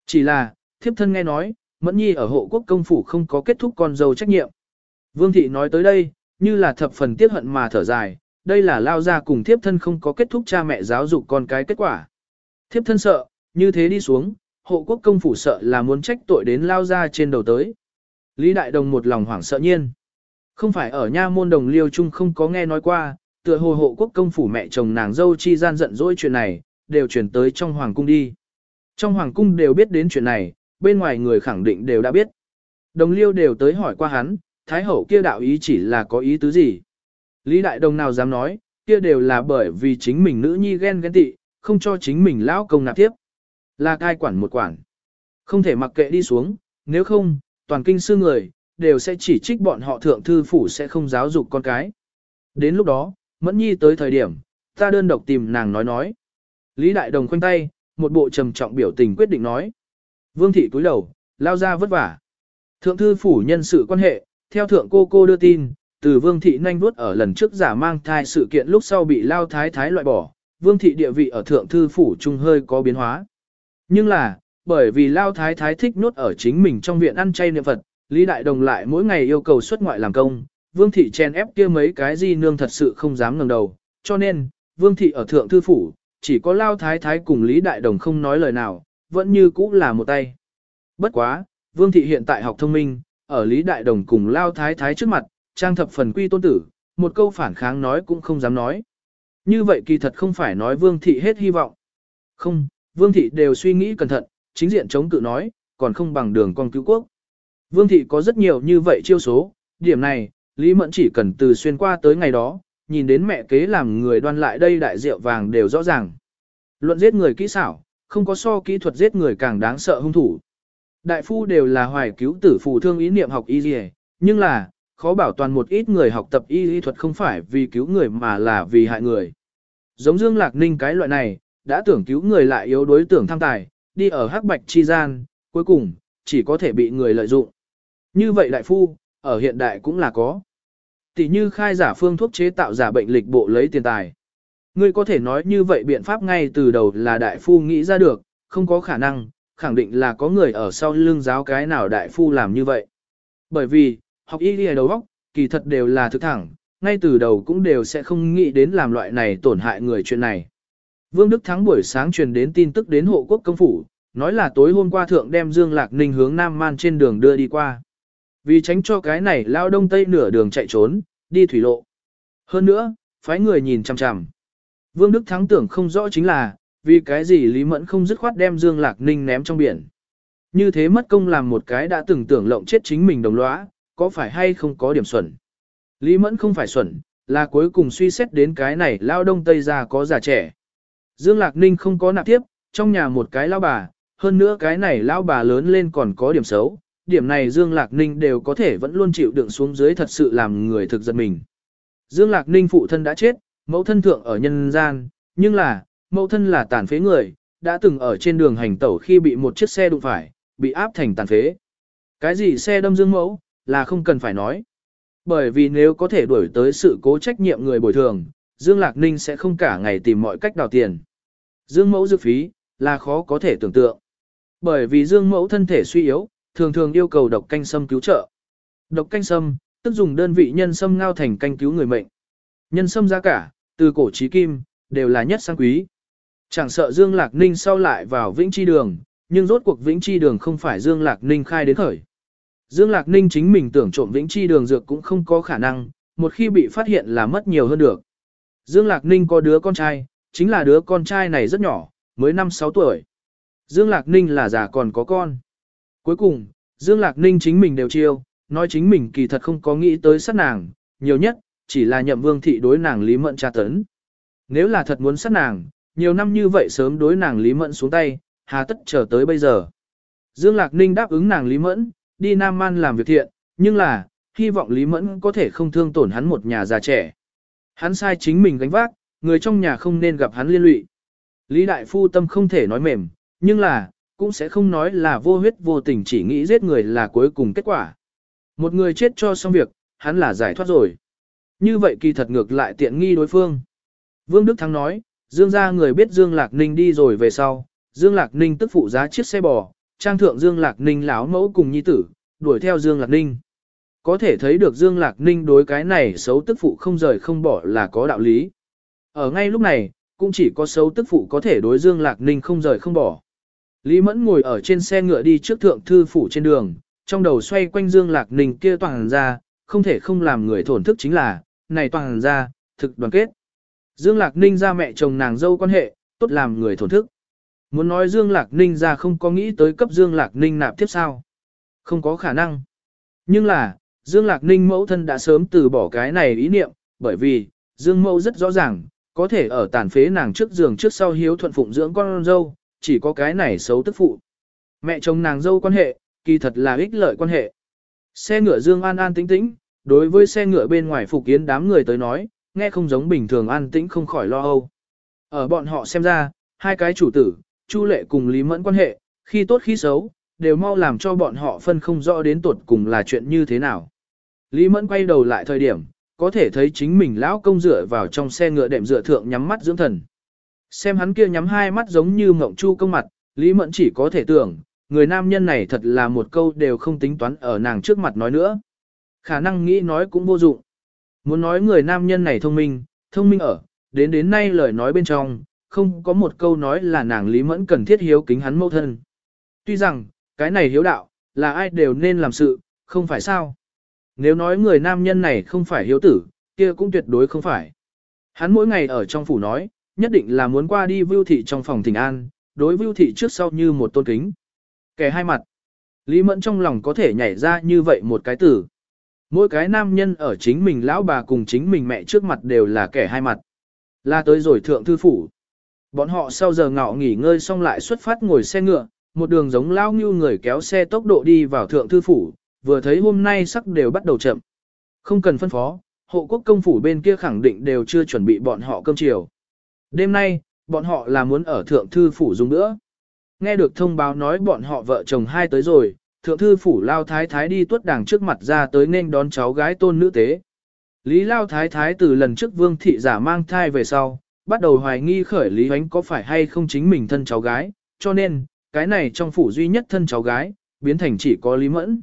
Chỉ là, thiếp thân nghe nói, Mẫn Nhi ở hộ quốc công phủ không có kết thúc con dâu trách nhiệm. Vương Thị nói tới đây, như là thập phần tiếc hận mà thở dài, đây là lao ra cùng thiếp thân không có kết thúc cha mẹ giáo dục con cái kết quả. Thiếp thân sợ, như thế đi xuống, hộ quốc công phủ sợ là muốn trách tội đến lao ra trên đầu tới. Lý Đại Đồng một lòng hoảng sợ nhiên. Không phải ở nha môn đồng liêu chung không có nghe nói qua, tựa hồ hộ quốc công phủ mẹ chồng nàng dâu chi gian giận dỗi chuyện này, đều chuyển tới trong hoàng cung đi. Trong hoàng cung đều biết đến chuyện này, bên ngoài người khẳng định đều đã biết. Đồng liêu đều tới hỏi qua hắn, thái hậu kia đạo ý chỉ là có ý tứ gì. Lý đại đồng nào dám nói, kia đều là bởi vì chính mình nữ nhi ghen ghen tị, không cho chính mình lão công nạp tiếp. Là cai quản một quản. Không thể mặc kệ đi xuống, nếu không, toàn kinh sư người, đều sẽ chỉ trích bọn họ thượng thư phủ sẽ không giáo dục con cái. Đến lúc đó, Mẫn Nhi tới thời điểm, ta đơn độc tìm nàng nói nói. Lý Đại Đồng khoanh tay, một bộ trầm trọng biểu tình quyết định nói. Vương thị cúi đầu, lao ra vất vả. Thượng thư phủ nhân sự quan hệ, theo thượng cô cô đưa tin, từ vương thị nhanh vuốt ở lần trước giả mang thai sự kiện lúc sau bị lao thái thái loại bỏ, vương thị địa vị ở thượng thư phủ trung hơi có biến hóa. Nhưng là, bởi vì lao thái thái thích nuốt ở chính mình trong viện ăn chay niệm Phật, Lý Đại Đồng lại mỗi ngày yêu cầu xuất ngoại làm công, vương thị chen ép kia mấy cái gì nương thật sự không dám ngẩng đầu, cho nên, vương thị ở thượng thư phủ, chỉ có lao thái thái cùng Lý Đại Đồng không nói lời nào, vẫn như cũ là một tay. Bất quá, Vương Thị hiện tại học thông minh, ở Lý Đại Đồng cùng Lao Thái Thái trước mặt, trang thập phần quy tôn tử, một câu phản kháng nói cũng không dám nói. Như vậy kỳ thật không phải nói Vương Thị hết hy vọng. Không, Vương Thị đều suy nghĩ cẩn thận, chính diện chống cự nói, còn không bằng đường con cứu quốc. Vương Thị có rất nhiều như vậy chiêu số, điểm này, Lý Mẫn chỉ cần từ xuyên qua tới ngày đó, nhìn đến mẹ kế làm người đoan lại đây đại rượu vàng đều rõ ràng. Luận giết người kỹ xảo, không có so kỹ thuật giết người càng đáng sợ hung thủ. Đại phu đều là hoài cứu tử phù thương ý niệm học y dì nhưng là, khó bảo toàn một ít người học tập y y thuật không phải vì cứu người mà là vì hại người. Giống Dương Lạc Ninh cái loại này, đã tưởng cứu người lại yếu đối tưởng tham tài, đi ở hắc bạch chi gian, cuối cùng, chỉ có thể bị người lợi dụng. Như vậy đại phu, ở hiện đại cũng là có. Tỷ như khai giả phương thuốc chế tạo giả bệnh lịch bộ lấy tiền tài. Ngươi có thể nói như vậy biện pháp ngay từ đầu là đại phu nghĩ ra được, không có khả năng, khẳng định là có người ở sau lưng giáo cái nào đại phu làm như vậy. Bởi vì, học y lìa đầu óc, kỳ thật đều là thực thẳng, ngay từ đầu cũng đều sẽ không nghĩ đến làm loại này tổn hại người chuyện này. Vương Đức Thắng buổi sáng truyền đến tin tức đến hộ quốc công phủ, nói là tối hôm qua thượng đem Dương Lạc Ninh hướng Nam Man trên đường đưa đi qua. Vì tránh cho cái này lao đông tây nửa đường chạy trốn, đi thủy lộ. Hơn nữa, phái người nhìn chằm chằm. Vương Đức Thắng tưởng không rõ chính là, vì cái gì Lý Mẫn không dứt khoát đem Dương Lạc Ninh ném trong biển. Như thế mất công làm một cái đã từng tưởng lộng chết chính mình đồng lõa, có phải hay không có điểm xuẩn. Lý Mẫn không phải xuẩn, là cuối cùng suy xét đến cái này lao đông tây già có già trẻ. Dương Lạc Ninh không có nạp tiếp, trong nhà một cái lao bà, hơn nữa cái này lao bà lớn lên còn có điểm xấu, điểm này Dương Lạc Ninh đều có thể vẫn luôn chịu đựng xuống dưới thật sự làm người thực giật mình. Dương Lạc Ninh phụ thân đã chết, mẫu thân thượng ở nhân gian, nhưng là, mẫu thân là tàn phế người, đã từng ở trên đường hành tẩu khi bị một chiếc xe đụng phải, bị áp thành tàn phế. Cái gì xe đâm Dương mẫu, là không cần phải nói. Bởi vì nếu có thể đuổi tới sự cố trách nhiệm người bồi thường, Dương Lạc Ninh sẽ không cả ngày tìm mọi cách đào tiền. Dương mẫu dược phí, là khó có thể tưởng tượng. Bởi vì Dương mẫu thân thể suy yếu, thường thường yêu cầu độc canh sâm cứu trợ. Độc canh sâm, tức dùng đơn vị nhân sâm ngao thành canh cứu người mệnh. Nhân sâm giá cả, từ cổ chí kim, đều là nhất sang quý. Chẳng sợ Dương Lạc Ninh sau lại vào Vĩnh Chi Đường, nhưng rốt cuộc Vĩnh Chi Đường không phải Dương Lạc Ninh khai đến khởi. Dương Lạc Ninh chính mình tưởng trộm Vĩnh Chi Đường dược cũng không có khả năng, một khi bị phát hiện là mất nhiều hơn được. Dương Lạc Ninh có đứa con trai, chính là đứa con trai này rất nhỏ, mới 5-6 tuổi. Dương Lạc Ninh là già còn có con. Cuối cùng, Dương Lạc Ninh chính mình đều chiêu, nói chính mình kỳ thật không có nghĩ tới sát nàng, nhiều nhất, chỉ là nhậm vương thị đối nàng Lý Mẫn tra tấn. Nếu là thật muốn sát nàng, nhiều năm như vậy sớm đối nàng Lý Mẫn xuống tay, hà tất chờ tới bây giờ. Dương Lạc Ninh đáp ứng nàng Lý Mẫn, đi Nam Man làm việc thiện, nhưng là, hy vọng Lý Mẫn có thể không thương tổn hắn một nhà già trẻ. Hắn sai chính mình gánh vác, người trong nhà không nên gặp hắn liên lụy. Lý Đại Phu tâm không thể nói mềm, nhưng là, cũng sẽ không nói là vô huyết vô tình chỉ nghĩ giết người là cuối cùng kết quả. Một người chết cho xong việc, hắn là giải thoát rồi. Như vậy kỳ thật ngược lại tiện nghi đối phương. Vương Đức Thắng nói, Dương gia người biết Dương Lạc Ninh đi rồi về sau, Dương Lạc Ninh tức phụ giá chiếc xe bò, trang thượng Dương Lạc Ninh láo mẫu cùng nhi tử, đuổi theo Dương Lạc Ninh. Có thể thấy được Dương Lạc Ninh đối cái này xấu tức phụ không rời không bỏ là có đạo lý. Ở ngay lúc này, cũng chỉ có xấu tức phụ có thể đối Dương Lạc Ninh không rời không bỏ. Lý Mẫn ngồi ở trên xe ngựa đi trước thượng thư phủ trên đường, trong đầu xoay quanh Dương Lạc Ninh kia toàn ra, không thể không làm người thổn thức chính là, này toàn ra, thực đoàn kết. Dương Lạc Ninh ra mẹ chồng nàng dâu quan hệ, tốt làm người thổn thức. Muốn nói Dương Lạc Ninh ra không có nghĩ tới cấp Dương Lạc Ninh nạp tiếp sao. Không có khả năng. Nhưng là, Dương Lạc Ninh mẫu thân đã sớm từ bỏ cái này ý niệm, bởi vì, Dương mẫu rất rõ ràng, có thể ở tàn phế nàng trước giường trước sau hiếu thuận phụng dưỡng con dâu, chỉ có cái này xấu tức phụ. Mẹ chồng nàng dâu quan hệ, kỳ thật là ích lợi quan hệ. Xe ngựa Dương an an tĩnh tĩnh, đối với xe ngựa bên ngoài phục kiến đám người tới nói, nghe không giống bình thường an tĩnh không khỏi lo âu. Ở bọn họ xem ra, hai cái chủ tử, Chu Lệ cùng Lý Mẫn quan hệ, khi tốt khi xấu, đều mau làm cho bọn họ phân không rõ đến tuột cùng là chuyện như thế nào. Lý Mẫn quay đầu lại thời điểm, có thể thấy chính mình lão công dựa vào trong xe ngựa đệm dựa thượng nhắm mắt dưỡng thần. Xem hắn kia nhắm hai mắt giống như mộng chu công mặt, Lý Mẫn chỉ có thể tưởng, người nam nhân này thật là một câu đều không tính toán ở nàng trước mặt nói nữa. Khả năng nghĩ nói cũng vô dụng. Muốn nói người nam nhân này thông minh, thông minh ở, đến đến nay lời nói bên trong, không có một câu nói là nàng Lý Mẫn cần thiết hiếu kính hắn mẫu thân. Tuy rằng, cái này hiếu đạo, là ai đều nên làm sự, không phải sao. Nếu nói người nam nhân này không phải hiếu tử, kia cũng tuyệt đối không phải. Hắn mỗi ngày ở trong phủ nói, nhất định là muốn qua đi vưu thị trong phòng thỉnh an, đối vưu thị trước sau như một tôn kính. Kẻ hai mặt. Lý Mẫn trong lòng có thể nhảy ra như vậy một cái tử. Mỗi cái nam nhân ở chính mình lão bà cùng chính mình mẹ trước mặt đều là kẻ hai mặt. Là tới rồi thượng thư phủ. Bọn họ sau giờ ngọ nghỉ ngơi xong lại xuất phát ngồi xe ngựa, một đường giống lao như người kéo xe tốc độ đi vào thượng thư phủ, vừa thấy hôm nay sắc đều bắt đầu chậm. Không cần phân phó, hộ quốc công phủ bên kia khẳng định đều chưa chuẩn bị bọn họ cơm chiều. Đêm nay, bọn họ là muốn ở thượng thư phủ dùng nữa. Nghe được thông báo nói bọn họ vợ chồng hai tới rồi, thượng thư phủ lao thái thái đi tuất đảng trước mặt ra tới nên đón cháu gái tôn nữ tế. Lý lao thái thái từ lần trước vương thị giả mang thai về sau, bắt đầu hoài nghi khởi Lý Huánh có phải hay không chính mình thân cháu gái, cho nên, cái này trong phủ duy nhất thân cháu gái, biến thành chỉ có Lý Mẫn.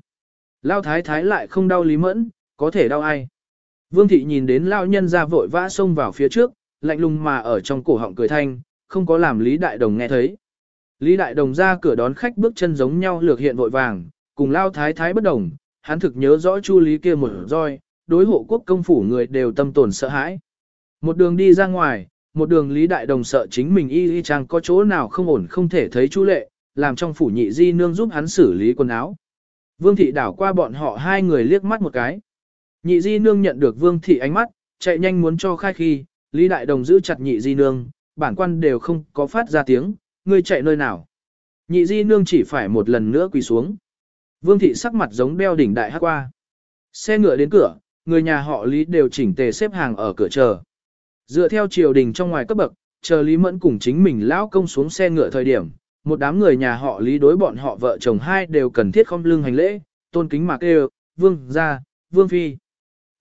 Lao thái thái lại không đau Lý Mẫn, có thể đau ai. Vương thị nhìn đến Lao nhân ra vội vã xông vào phía trước, lạnh lùng mà ở trong cổ họng cười thanh, không có làm Lý Đại Đồng nghe thấy. Lý Đại Đồng ra cửa đón khách bước chân giống nhau lược hiện vội vàng, cùng Lao thái thái bất đồng, hắn thực nhớ rõ Chu Lý kia một roi, đối hộ quốc công phủ người đều tâm tồn sợ hãi. Một đường đi ra ngoài, một đường Lý Đại Đồng sợ chính mình y y chàng có chỗ nào không ổn không thể thấy Chu Lệ, làm trong phủ nhị di nương giúp hắn xử lý quần áo. Vương thị đảo qua bọn họ hai người liếc mắt một cái. Nhị di nương nhận được vương thị ánh mắt, chạy nhanh muốn cho khai khi, Lý Đại Đồng giữ chặt nhị di nương, bản quan đều không có phát ra tiếng, ngươi chạy nơi nào. Nhị di nương chỉ phải một lần nữa quỳ xuống. Vương thị sắc mặt giống đeo đỉnh đại hát qua. Xe ngựa đến cửa, người nhà họ Lý đều chỉnh tề xếp hàng ở cửa chờ. Dựa theo triều đình trong ngoài cấp bậc, chờ Lý Mẫn cùng chính mình lão công xuống xe ngựa thời điểm, một đám người nhà họ Lý đối bọn họ vợ chồng hai đều cần thiết không lưng hành lễ, tôn kính mà kêu, vương gia, vương phi.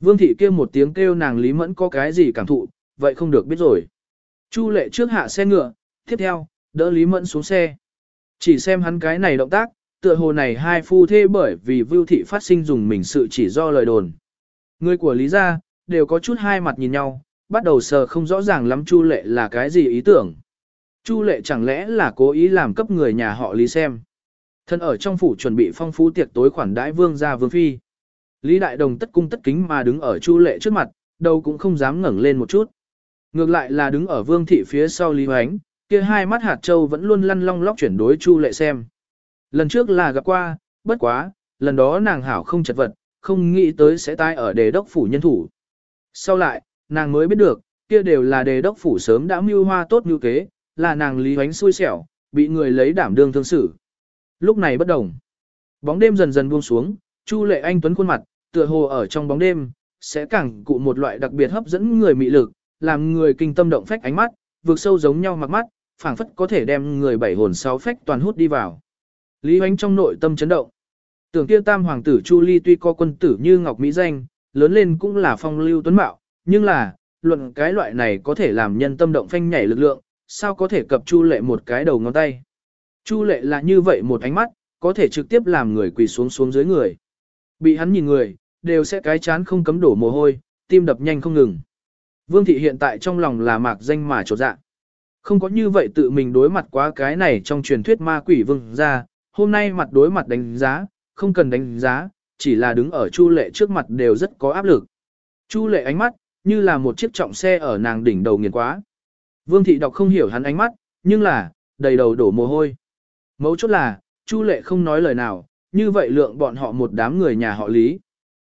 Vương thị kêu một tiếng kêu nàng Lý Mẫn có cái gì cảm thụ, vậy không được biết rồi. Chu lệ trước hạ xe ngựa, tiếp theo, đỡ Lý Mẫn xuống xe. Chỉ xem hắn cái này động tác, tựa hồ này hai phu thê bởi vì Vưu thị phát sinh dùng mình sự chỉ do lời đồn. Người của Lý gia đều có chút hai mặt nhìn nhau, bắt đầu sờ không rõ ràng lắm Chu lệ là cái gì ý tưởng. Chu lệ chẳng lẽ là cố ý làm cấp người nhà họ Lý xem. Thân ở trong phủ chuẩn bị phong phú tiệc tối khoản đãi vương gia vương phi. Lý Đại Đồng tất cung tất kính mà đứng ở Chu lệ trước mặt, đầu cũng không dám ngẩng lên một chút. Ngược lại là đứng ở vương thị phía sau Lý Hoánh, kia hai mắt hạt châu vẫn luôn lăn long lóc chuyển đối Chu lệ xem. Lần trước là gặp qua, bất quá, lần đó nàng hảo không chật vật, không nghĩ tới sẽ tai ở đề đốc phủ nhân thủ. Sau lại, nàng mới biết được, kia đều là đề đốc phủ sớm đã mưu hoa tốt như kế, là nàng lý hoánh xui xẻo, bị người lấy đảm đương thương xử. Lúc này bất đồng. Bóng đêm dần dần buông xuống, Chu Lệ Anh tuấn khuôn mặt, tựa hồ ở trong bóng đêm, sẽ càng cụ một loại đặc biệt hấp dẫn người mị lực, làm người kinh tâm động phách ánh mắt, vượt sâu giống nhau mặc mắt, phảng phất có thể đem người bảy hồn sáu phách toàn hút đi vào. Lý Hoánh trong nội tâm chấn động. Tưởng kia tam hoàng tử Chu Ly tuy có quân tử như Ngọc Mỹ danh, lớn lên cũng là phong lưu tuấn mạo, nhưng là, luận cái loại này có thể làm nhân tâm động phanh nhảy lực lượng, sao có thể cập Chu Lệ một cái đầu ngón tay. Chu Lệ là như vậy một ánh mắt, có thể trực tiếp làm người quỳ xuống xuống dưới người. Bị hắn nhìn người, đều sẽ cái chán không cấm đổ mồ hôi, tim đập nhanh không ngừng. Vương thị hiện tại trong lòng là mạc danh mà trột dạ. Không có như vậy tự mình đối mặt quá cái này trong truyền thuyết ma quỷ vương ra, hôm nay mặt đối mặt đánh giá, không cần đánh giá, chỉ là đứng ở Chu Lệ trước mặt đều rất có áp lực. Chu Lệ ánh mắt, như là một chiếc trọng xe ở nàng đỉnh đầu nghiền quá. Vương thị đọc không hiểu hắn ánh mắt, nhưng là, đầy đầu đổ mồ hôi. Mấu chốt là, Chu Lệ không nói lời nào, như vậy lượng bọn họ một đám người nhà họ Lý.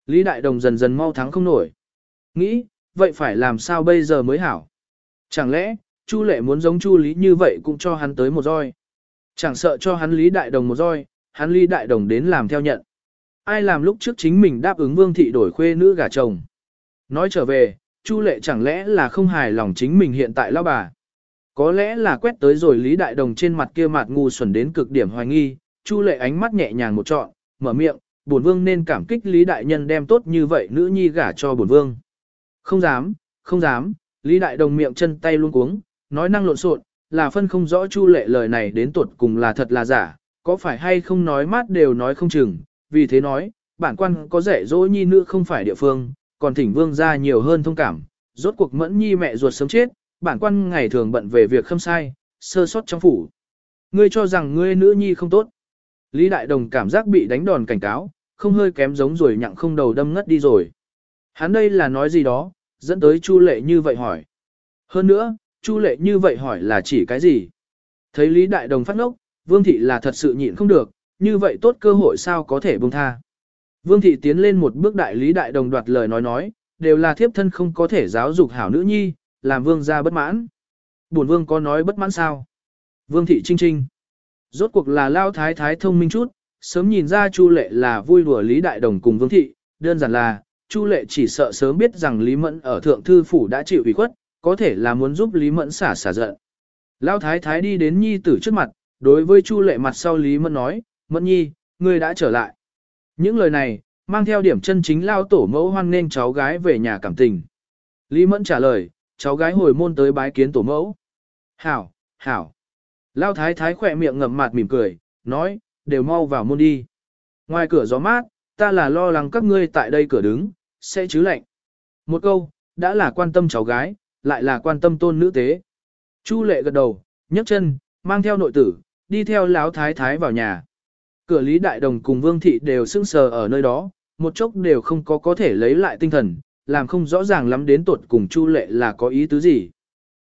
Lý Đại Đồng dần dần mau thắng không nổi. Nghĩ, vậy phải làm sao bây giờ mới hảo? Chẳng lẽ, Chu Lệ muốn giống Chu Lý như vậy cũng cho hắn tới một roi? Chẳng sợ cho hắn Lý Đại Đồng một roi, hắn Lý Đại Đồng đến làm theo nhận. Ai làm lúc trước chính mình đáp ứng Vương Thị đổi khuê nữ gả chồng? Nói trở về, Chu Lệ chẳng lẽ là không hài lòng chính mình hiện tại lao bà. Có lẽ là quét tới rồi Lý Đại Đồng trên mặt kia mặt ngu xuẩn đến cực điểm hoài nghi, Chu Lệ ánh mắt nhẹ nhàng một trọn, mở miệng, bổn vương nên cảm kích Lý Đại Nhân đem tốt như vậy nữ nhi gả cho bổn vương. Không dám, không dám, Lý Đại Đồng miệng chân tay luôn cuống, nói năng lộn xộn, là phân không rõ Chu Lệ lời này đến tuột cùng là thật là giả, có phải hay không nói mát đều nói không chừng, vì thế nói, bản quan có dạy dỗ nhi nữ không phải địa phương, còn thỉnh vương ra nhiều hơn thông cảm, rốt cuộc mẫn nhi mẹ ruột sớm chết, bản quan ngày thường bận về việc khâm sai, sơ sót trong phủ. Ngươi cho rằng ngươi nữ nhi không tốt. Lý Đại Đồng cảm giác bị đánh đòn cảnh cáo, không hơi kém giống rồi nhặng không đầu đâm ngất đi rồi. Hắn đây là nói gì đó, dẫn tới Chu Lệ như vậy hỏi. Hơn nữa, Chu Lệ như vậy hỏi là chỉ cái gì? Thấy Lý Đại Đồng phát ngốc, Vương Thị là thật sự nhịn không được, như vậy tốt cơ hội sao có thể buông tha. Vương thị tiến lên một bước đại lý đại đồng đoạt lời nói nói, đều là thiếp thân không có thể giáo dục hảo nữ nhi, làm vương gia bất mãn. Bổn vương có nói bất mãn sao? Vương thị trinh trinh. Rốt cuộc là lao thái thái thông minh chút, sớm nhìn ra Chu lệ là vui đùa lý đại đồng cùng vương thị, đơn giản là, Chu lệ chỉ sợ sớm biết rằng Lý Mẫn ở thượng thư phủ đã chịu ủy khuất, có thể là muốn giúp Lý Mẫn xả xả giận. Lao thái thái đi đến nhi tử trước mặt, đối với Chu lệ mặt sau Lý Mẫn nói, Mẫn nhi, ngươi đã trở lại. Những lời này, mang theo điểm chân chính lao tổ mẫu hoan nên cháu gái về nhà cảm tình. Lý Mẫn trả lời, cháu gái hồi môn tới bái kiến tổ mẫu. Hảo, hảo. Lao thái thái khỏe miệng ngậm mặt mỉm cười, nói, đều mau vào môn đi. Ngoài cửa gió mát, ta là lo lắng các ngươi tại đây cửa đứng, sẽ chứ lạnh. Một câu, đã là quan tâm cháu gái, lại là quan tâm tôn nữ tế. Chu lệ gật đầu, nhấc chân, mang theo nội tử, đi theo lão thái thái vào nhà. Cửa Lý Đại Đồng cùng Vương Thị đều sững sờ ở nơi đó, một chốc đều không có có thể lấy lại tinh thần, làm không rõ ràng lắm đến tột cùng Chu Lệ là có ý tứ gì.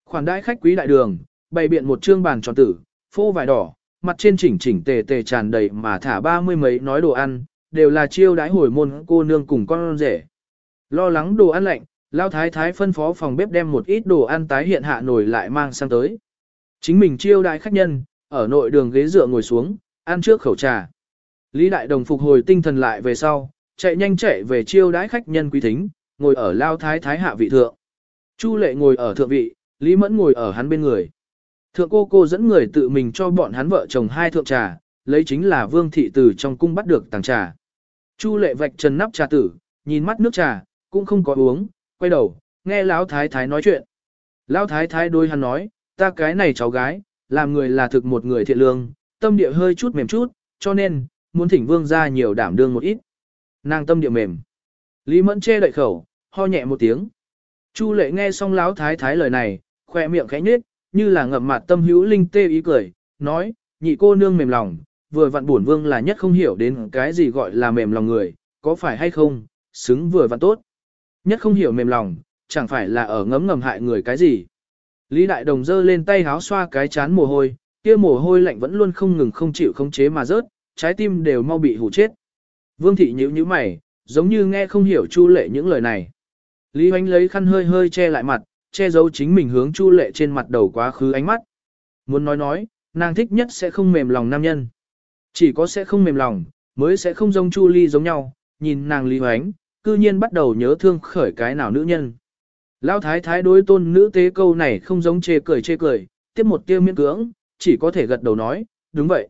Khoản đãi khách quý đại đường, bày biện một trương bàn tròn tử, phô vải đỏ, mặt trên chỉnh chỉnh tề tề tràn đầy mà thả ba mươi mấy nói đồ ăn, đều là chiêu đãi hồi môn cô nương cùng con rể. Lo lắng đồ ăn lạnh, Lao Thái Thái phân phó phòng bếp đem một ít đồ ăn tái hiện hạ nổi lại mang sang tới. Chính mình chiêu đãi khách nhân, ở nội đường ghế dựa ngồi xuống, ăn trước khẩu trà. Lý Đại Đồng phục hồi tinh thần lại về sau, chạy nhanh chạy về chiêu đãi khách nhân quý thính, ngồi ở Lao Thái Thái hạ vị thượng. Chu Lệ ngồi ở thượng vị, Lý Mẫn ngồi ở hắn bên người. Thượng cô cô dẫn người tự mình cho bọn hắn vợ chồng hai thượng trà, lấy chính là Vương thị từ trong cung bắt được tàng trà. Chu Lệ vạch trần nắp trà tử, nhìn mắt nước trà, cũng không có uống, quay đầu, nghe Lão Thái Thái nói chuyện. Lão Thái Thái đôi hắn nói, ta cái này cháu gái, làm người là thực một người thiện lương, tâm địa hơi chút mềm chút, cho nên, muốn thỉnh vương ra nhiều đảm đương một ít. Nàng tâm địa mềm. Lý Mẫn che đậy khẩu, ho nhẹ một tiếng. Chu lệ nghe xong láo Thái Thái lời này, khoe miệng khẽ nhếch, như là ngậm mặt tâm hữu linh tê ý cười, nói, nhị cô nương mềm lòng, vừa vặn bổn vương là nhất không hiểu đến cái gì gọi là mềm lòng người, có phải hay không, xứng vừa vặn tốt. Nhất không hiểu mềm lòng, chẳng phải là ở ngấm ngầm hại người cái gì. Lý Đại Đồng giơ lên tay háo xoa cái chán mồ hôi, kia mồ hôi lạnh vẫn luôn không ngừng không chịu không chế mà rớt, trái tim đều mau bị hủ chết. Vương thị nhíu nhíu mày, giống như nghe không hiểu Chu Lệ những lời này. Lý Hoánh lấy khăn hơi hơi che lại mặt, che giấu chính mình hướng Chu Lệ trên mặt đầu quá khứ ánh mắt. Muốn nói nói, nàng thích nhất sẽ không mềm lòng nam nhân. Chỉ có sẽ không mềm lòng, mới sẽ không giống Chu Ly giống nhau, nhìn nàng Lý Hoánh, cư nhiên bắt đầu nhớ thương khởi cái nào nữ nhân. Lão thái thái đối tôn nữ tế câu này không giống chê cười chê cười, tiếp một tiêu miễn cưỡng, chỉ có thể gật đầu nói, đúng vậy.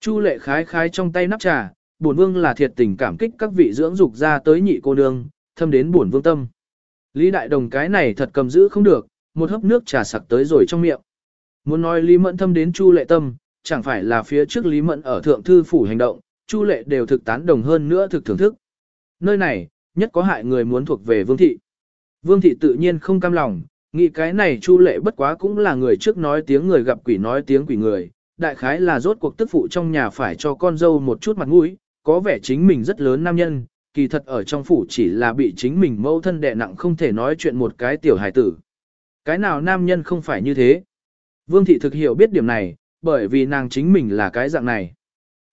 Chu lệ khái khái trong tay nắp trà, bổn vương là thiệt tình cảm kích các vị dưỡng dục ra tới nhị cô nương, thâm đến bổn vương tâm. Lý đại đồng cái này thật cầm giữ không được, một hớp nước trà sặc tới rồi trong miệng. Muốn nói Lý mẫn thâm đến chu lệ tâm, chẳng phải là phía trước Lý mẫn ở thượng thư phủ hành động, chu lệ đều thực tán đồng hơn nữa thực thưởng thức. Nơi này, nhất có hại người muốn thuộc về vương thị. Vương thị tự nhiên không cam lòng, nghĩ cái này chu lệ bất quá cũng là người trước nói tiếng người gặp quỷ nói tiếng quỷ người, đại khái là rốt cuộc tức phụ trong nhà phải cho con dâu một chút mặt mũi, có vẻ chính mình rất lớn nam nhân, kỳ thật ở trong phủ chỉ là bị chính mình mâu thân đè nặng không thể nói chuyện một cái tiểu hài tử. Cái nào nam nhân không phải như thế? Vương thị thực hiểu biết điểm này, bởi vì nàng chính mình là cái dạng này.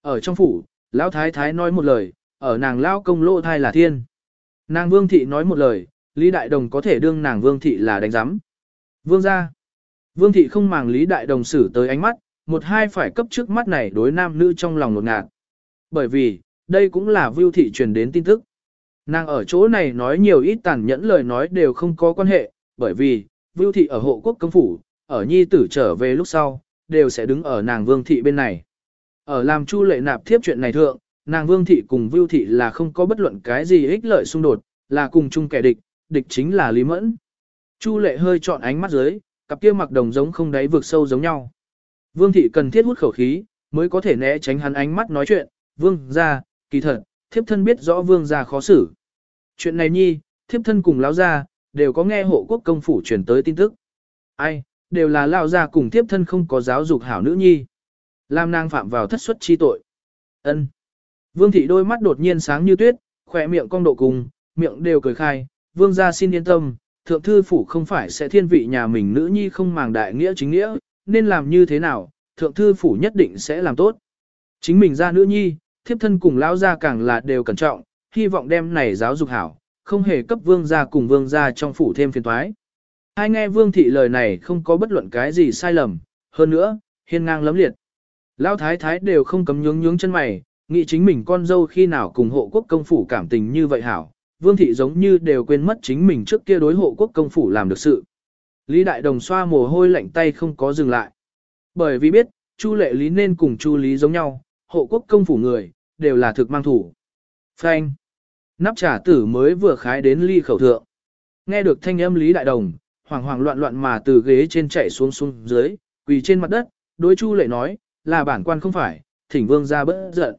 Ở trong phủ, lão thái thái nói một lời, ở nàng lão công lô thai là thiên. Nàng vương thị nói một lời, Lý Đại Đồng có thể đương nàng Vương Thị là đánh giám. Vương ra. Vương Thị không màng Lý Đại Đồng xử tới ánh mắt, một hai phải cấp trước mắt này đối nam nữ trong lòng ngột ngạt. Bởi vì, đây cũng là Vưu Thị truyền đến tin tức. Nàng ở chỗ này nói nhiều ít tàn nhẫn lời nói đều không có quan hệ, bởi vì, Vưu Thị ở hộ quốc công phủ, ở nhi tử trở về lúc sau, đều sẽ đứng ở nàng Vương Thị bên này. Ở làm chu lệ nạp thiếp chuyện này thượng, nàng Vương Thị cùng Vưu Thị là không có bất luận cái gì ích lợi xung đột, là cùng chung kẻ địch, địch chính là Lý Mẫn. Chu lệ hơi chọn ánh mắt dưới, cặp kia mặc đồng giống không đáy vượt sâu giống nhau. Vương thị cần thiết hút khẩu khí, mới có thể né tránh hắn ánh mắt nói chuyện, vương ra, kỳ thật, thiếp thân biết rõ vương ra khó xử. Chuyện này nhi, thiếp thân cùng lão gia đều có nghe hộ quốc công phủ truyền tới tin tức. Ai, đều là lão gia cùng thiếp thân không có giáo dục hảo nữ nhi. Lam nàng phạm vào thất xuất chi tội. ân Vương thị đôi mắt đột nhiên sáng như tuyết, khỏe miệng cong độ cùng, miệng đều cười khai, vương gia xin yên tâm, thượng thư phủ không phải sẽ thiên vị nhà mình nữ nhi không màng đại nghĩa chính nghĩa, nên làm như thế nào, thượng thư phủ nhất định sẽ làm tốt. Chính mình ra nữ nhi, thiếp thân cùng lão gia càng là đều cẩn trọng, hy vọng đem này giáo dục hảo, không hề cấp vương gia cùng vương gia trong phủ thêm phiền toái. Hai nghe vương thị lời này không có bất luận cái gì sai lầm, hơn nữa, hiên ngang lấm liệt. Lão thái thái đều không cấm nhướng nhướng chân mày, nghĩ chính mình con dâu khi nào cùng hộ quốc công phủ cảm tình như vậy hảo, Vương thị giống như đều quên mất chính mình trước kia đối hộ quốc công phủ làm được sự. Lý Đại Đồng xoa mồ hôi lạnh tay không có dừng lại. Bởi vì biết, Chu Lệ Lý nên cùng Chu Lý giống nhau, hộ quốc công phủ người, đều là thực mang thủ. Phanh. Nắp trà tử mới vừa khái đến ly khẩu thượng. Nghe được thanh âm Lý Đại Đồng, hoảng hoảng loạn loạn mà từ ghế trên chạy xuống xuống dưới, quỳ trên mặt đất, đối Chu lệ nói, là bản quan không phải, thỉnh vương gia bớt giận.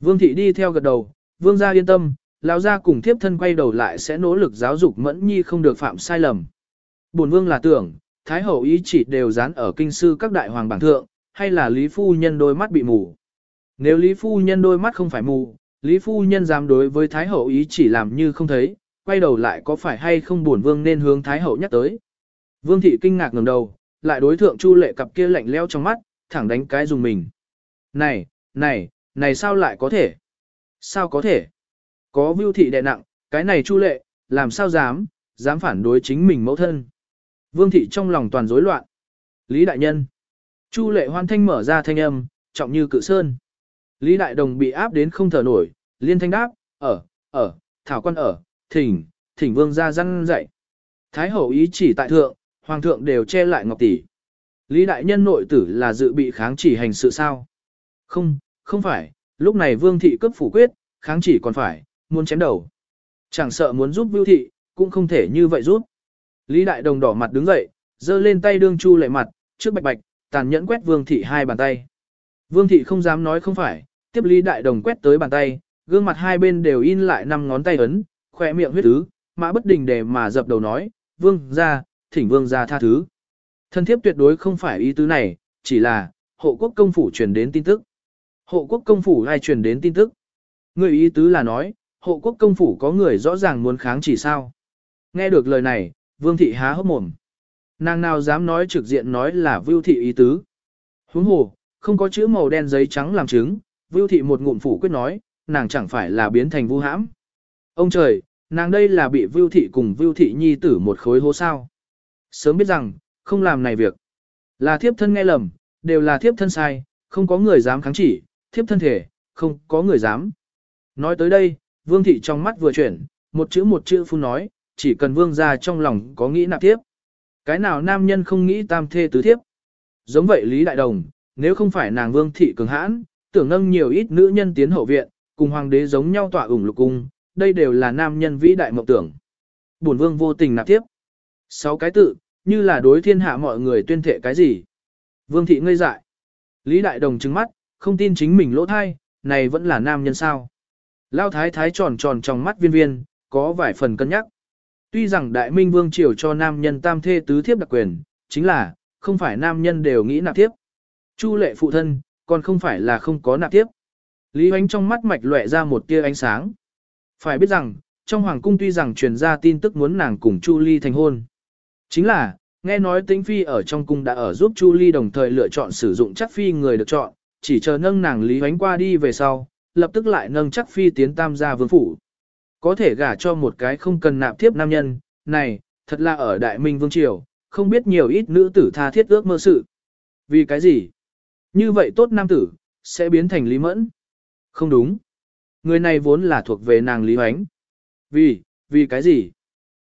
Vương thị đi theo gật đầu, vương gia yên tâm, lão gia cùng thiếp thân quay đầu lại sẽ nỗ lực giáo dục mẫn nhi không được phạm sai lầm. Bổn vương là tưởng, thái hậu ý chỉ đều dán ở kinh sư các đại hoàng bảng thượng, hay là lý phu nhân đôi mắt bị mù. Nếu lý phu nhân đôi mắt không phải mù, lý phu nhân dám đối với thái hậu ý chỉ làm như không thấy, quay đầu lại có phải hay không bổn vương nên hướng thái hậu nhắc tới. Vương thị kinh ngạc ngẩng đầu, lại đối thượng chu lệ cặp kia lạnh lẽo trong mắt, thẳng đánh cái dùng mình. Này, này, này sao lại có thể? Sao có thể? Có vưu thị đè nặng, cái này chu lệ, làm sao dám, dám phản đối chính mình mẫu thân. Vương thị trong lòng toàn rối loạn. Lý đại nhân. Chu lệ hoan thanh mở ra thanh âm, trọng như cự sơn. Lý đại đồng bị áp đến không thở nổi, liên thanh đáp, ở, ở, thảo quan ở, thỉnh, thỉnh vương ra răn dạy. Thái hậu ý chỉ tại thượng, hoàng thượng đều che lại ngọc tỷ. Lý đại nhân nội tử là dự bị kháng chỉ hành sự sao? Không, không phải, lúc này vương thị cấp phủ quyết, kháng chỉ còn phải, muốn chém đầu. Chẳng sợ muốn giúp Vưu thị, cũng không thể như vậy giúp. Lý đại đồng đỏ mặt đứng dậy, giơ lên tay đương chu lệ mặt, trước bạch bạch, tàn nhẫn quét vương thị hai bàn tay. Vương thị không dám nói không phải, tiếp Lý đại đồng quét tới bàn tay, gương mặt hai bên đều in lại năm ngón tay ấn, khỏe miệng huyết tứ, mã bất đình để mà dập đầu nói, vương ra, thỉnh vương ra tha thứ. Thân thiếp tuyệt đối không phải ý tứ này, chỉ là, hộ quốc công phủ truyền đến tin tức. Hộ quốc công phủ ai truyền đến tin tức? Người ý tứ là nói, hộ quốc công phủ có người rõ ràng muốn kháng chỉ sao. Nghe được lời này, vương thị há hốc mồm. Nàng nào dám nói trực diện nói là vưu thị ý tứ. Huống hồ, không có chữ màu đen giấy trắng làm chứng, vưu thị một ngụm phủ quyết nói, nàng chẳng phải là biến thành vu hãm. Ông trời, nàng đây là bị vưu thị cùng vưu thị nhi tử một khối hố sao. Sớm biết rằng, không làm này việc. Là thiếp thân nghe lầm, đều là thiếp thân sai, không có người dám kháng chỉ, thiếp thân thể, không có người dám. Nói tới đây, vương thị trong mắt vừa chuyển, một chữ một chữ phun nói, chỉ cần vương gia trong lòng có nghĩ nạp tiếp. Cái nào nam nhân không nghĩ tam thê tứ thiếp. Giống vậy Lý Đại Đồng, nếu không phải nàng vương thị cường hãn, tưởng nâng nhiều ít nữ nhân tiến hậu viện, cùng hoàng đế giống nhau tỏa ủng lục cung, đây đều là nam nhân vĩ đại mộng tưởng. Bổn vương vô tình nạp tiếp. Sáu cái tự, như là đối thiên hạ mọi người tuyên thệ cái gì. Vương thị ngây dại. Lý Đại Đồng trừng mắt, không tin chính mình lỗ thai, này vẫn là nam nhân sao. Lao thái thái tròn tròn trong mắt viên viên, có vài phần cân nhắc. Tuy rằng Đại Minh Vương triều cho nam nhân tam thê tứ thiếp đặc quyền, chính là, không phải nam nhân đều nghĩ nạp tiếp. Chu lệ phụ thân, còn không phải là không có nạp tiếp. Lý Hoánh trong mắt mạch lệ ra một tia ánh sáng. Phải biết rằng, trong hoàng cung tuy rằng truyền ra tin tức muốn nàng cùng Chu Ly thành hôn. Chính là, nghe nói tĩnh phi ở trong cung đã ở giúp Chu Ly đồng thời lựa chọn sử dụng chắc phi người được chọn, chỉ chờ nâng nàng Lý Hoánh qua đi về sau, lập tức lại nâng chắc phi tiến tam gia vương phủ. Có thể gả cho một cái không cần nạp thiếp nam nhân, này, thật là ở Đại Minh Vương Triều, không biết nhiều ít nữ tử tha thiết ước mơ sự. Vì cái gì? Như vậy tốt nam tử, sẽ biến thành Lý Mẫn. Không đúng. Người này vốn là thuộc về nàng Lý Hoánh. Vì, vì cái gì?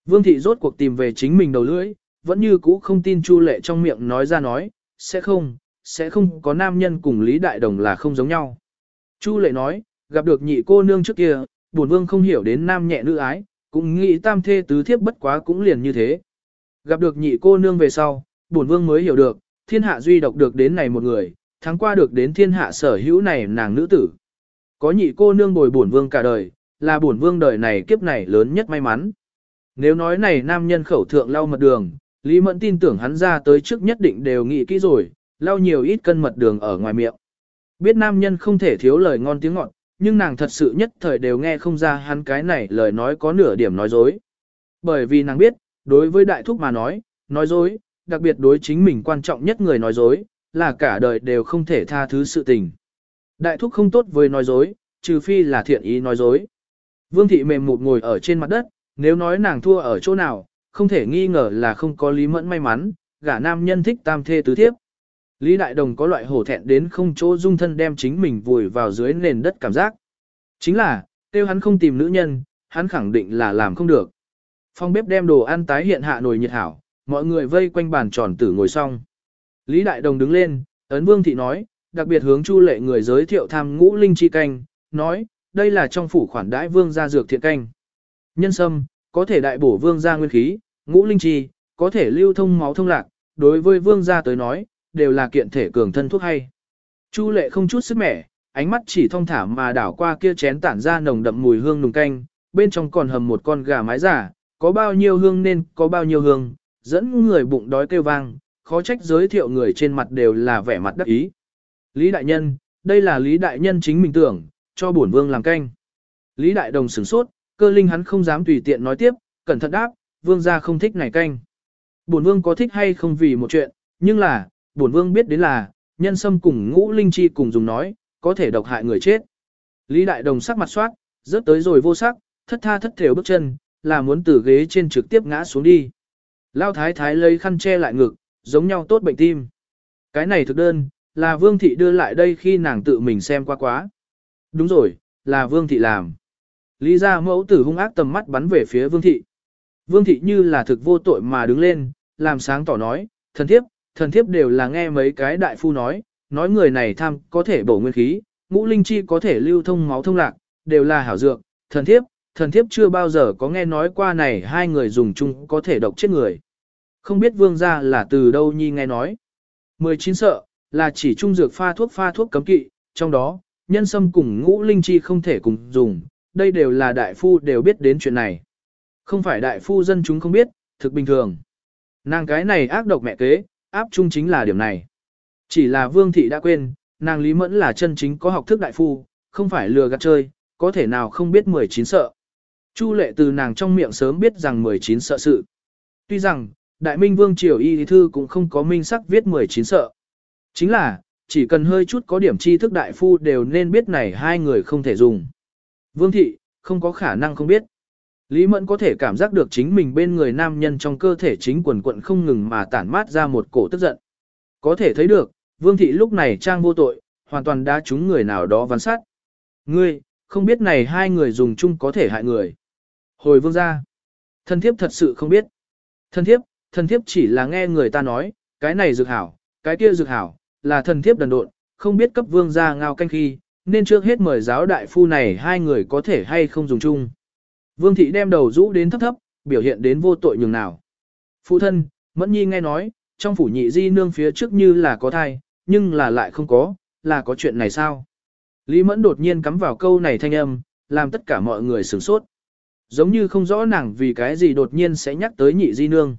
Vương thị rốt cuộc tìm về chính mình đầu lưỡi, vẫn như cũ không tin Chu Lệ trong miệng nói ra nói, sẽ không, sẽ không có nam nhân cùng Lý Đại Đồng là không giống nhau. Chu Lệ nói, gặp được nhị cô nương trước kia, bổn vương không hiểu đến nam nhẹ nữ ái, cũng nghĩ tam thê tứ thiếp bất quá cũng liền như thế. Gặp được nhị cô nương về sau, bổn vương mới hiểu được, thiên hạ duy độc được đến này một người, thắng qua được đến thiên hạ sở hữu này nàng nữ tử. Có nhị cô nương bồi bổn vương cả đời, là bổn vương đời này kiếp này lớn nhất may mắn. Nếu nói này nam nhân khẩu thượng lau mật đường, Lý Mẫn tin tưởng hắn ra tới trước nhất định đều nghĩ kỹ rồi, lau nhiều ít cân mật đường ở ngoài miệng. Biết nam nhân không thể thiếu lời ngon tiếng ngọt, nhưng nàng thật sự nhất thời đều nghe không ra hắn cái này lời nói có nửa điểm nói dối. Bởi vì nàng biết, đối với đại thúc mà nói, nói dối, đặc biệt đối chính mình quan trọng nhất người nói dối, là cả đời đều không thể tha thứ sự tình. Đại thúc không tốt với nói dối, trừ phi là thiện ý nói dối. Vương thị mềm mụt ngồi ở trên mặt đất, nếu nói nàng thua ở chỗ nào, không thể nghi ngờ là không có lý mẫn may mắn, gả nam nhân thích tam thê tứ thiếp. Lý Đại Đồng có loại hổ thẹn đến không chỗ dung thân đem chính mình vùi vào dưới nền đất cảm giác. Chính là, tiêu hắn không tìm nữ nhân, hắn khẳng định là làm không được. Phong bếp đem đồ ăn tái hiện hạ nồi nhiệt hảo, mọi người vây quanh bàn tròn tử ngồi xong. Lý Đại Đồng đứng lên, ấn vương thị nói, đặc biệt hướng chu lệ người giới thiệu tham ngũ linh chi canh, nói, đây là trong phủ khoản đãi vương gia dược thiện canh. Nhân sâm, có thể đại bổ vương gia nguyên khí, ngũ linh chi, có thể lưu thông máu thông lạc, đối với vương gia tới nói, đều là kiện thể cường thân thuốc hay. Chu lệ không chút sức mẻ, ánh mắt chỉ thong thả mà đảo qua kia chén tản ra nồng đậm mùi hương nùng canh, bên trong còn hầm một con gà mái giả, có bao nhiêu hương nên có bao nhiêu hương, dẫn người bụng đói kêu vang, khó trách giới thiệu người trên mặt đều là vẻ mặt đắc ý. Lý Đại Nhân, đây là Lý Đại Nhân chính mình tưởng, cho bổn vương làm canh. Lý Đại Đồng sửng sốt, cơ linh hắn không dám tùy tiện nói tiếp, cẩn thận đáp, vương gia không thích này canh. Bổn vương có thích hay không vì một chuyện, nhưng là, bổn vương biết đến là, nhân sâm cùng ngũ linh chi cùng dùng nói, có thể độc hại người chết. Lý Đại Đồng sắc mặt soát, rớt tới rồi vô sắc, thất tha thất thểu bước chân, là muốn từ ghế trên trực tiếp ngã xuống đi. Lao thái thái lấy khăn che lại ngực, giống nhau tốt bệnh tim. Cái này thực đơn, là Vương Thị đưa lại đây khi nàng tự mình xem qua quá. Đúng rồi, là Vương Thị làm. Lý ra mẫu tử hung ác tầm mắt bắn về phía Vương Thị. Vương Thị như là thực vô tội mà đứng lên, làm sáng tỏ nói, thần thiếp, thần thiếp đều là nghe mấy cái đại phu nói, nói người này tham có thể bổ nguyên khí, ngũ linh chi có thể lưu thông máu thông lạc, đều là hảo dược, thần thiếp, thần thiếp chưa bao giờ có nghe nói qua này hai người dùng chung có thể độc chết người. Không biết vương gia là từ đâu nhi nghe nói. 19 sợ, là chỉ trung dược pha thuốc pha thuốc cấm kỵ, trong đó, nhân sâm cùng ngũ linh chi không thể cùng dùng, đây đều là đại phu đều biết đến chuyện này. Không phải đại phu dân chúng không biết, thực bình thường. Nàng cái này ác độc mẹ kế, áp chung chính là điểm này. Chỉ là vương thị đã quên, nàng Lý Mẫn là chân chính có học thức đại phu, không phải lừa gạt chơi, có thể nào không biết 19 sợ. Chu lệ từ nàng trong miệng sớm biết rằng 19 sợ sự. Tuy rằng, Đại Minh Vương Triều Y Thư cũng không có minh sắc viết 19 sợ. Chính là, chỉ cần hơi chút có điểm tri thức đại phu đều nên biết này hai người không thể dùng. Vương Thị, không có khả năng không biết. Lý Mẫn có thể cảm giác được chính mình bên người nam nhân trong cơ thể chính quần quận không ngừng mà tản mát ra một cổ tức giận. Có thể thấy được, Vương Thị lúc này trang vô tội, hoàn toàn đã trúng người nào đó ván sát. Ngươi, không biết này hai người dùng chung có thể hại người. Hồi vương ra. Thân thiếp thật sự không biết. Thân thiếp, thân thiếp chỉ là nghe người ta nói, cái này dược hảo, cái kia dược hảo, là thân thiếp đần độn, không biết cấp vương ra ngao canh khi, nên trước hết mời giáo đại phu này hai người có thể hay không dùng chung. Vương thị đem đầu rũ đến thấp thấp, biểu hiện đến vô tội nhường nào. Phụ thân, Mẫn Nhi nghe nói, trong phủ nhị di nương phía trước như là có thai, nhưng là lại không có, là có chuyện này sao? Lý Mẫn đột nhiên cắm vào câu này thanh âm, làm tất cả mọi người sửng sốt. Giống như không rõ nàng vì cái gì đột nhiên sẽ nhắc tới nhị di nương.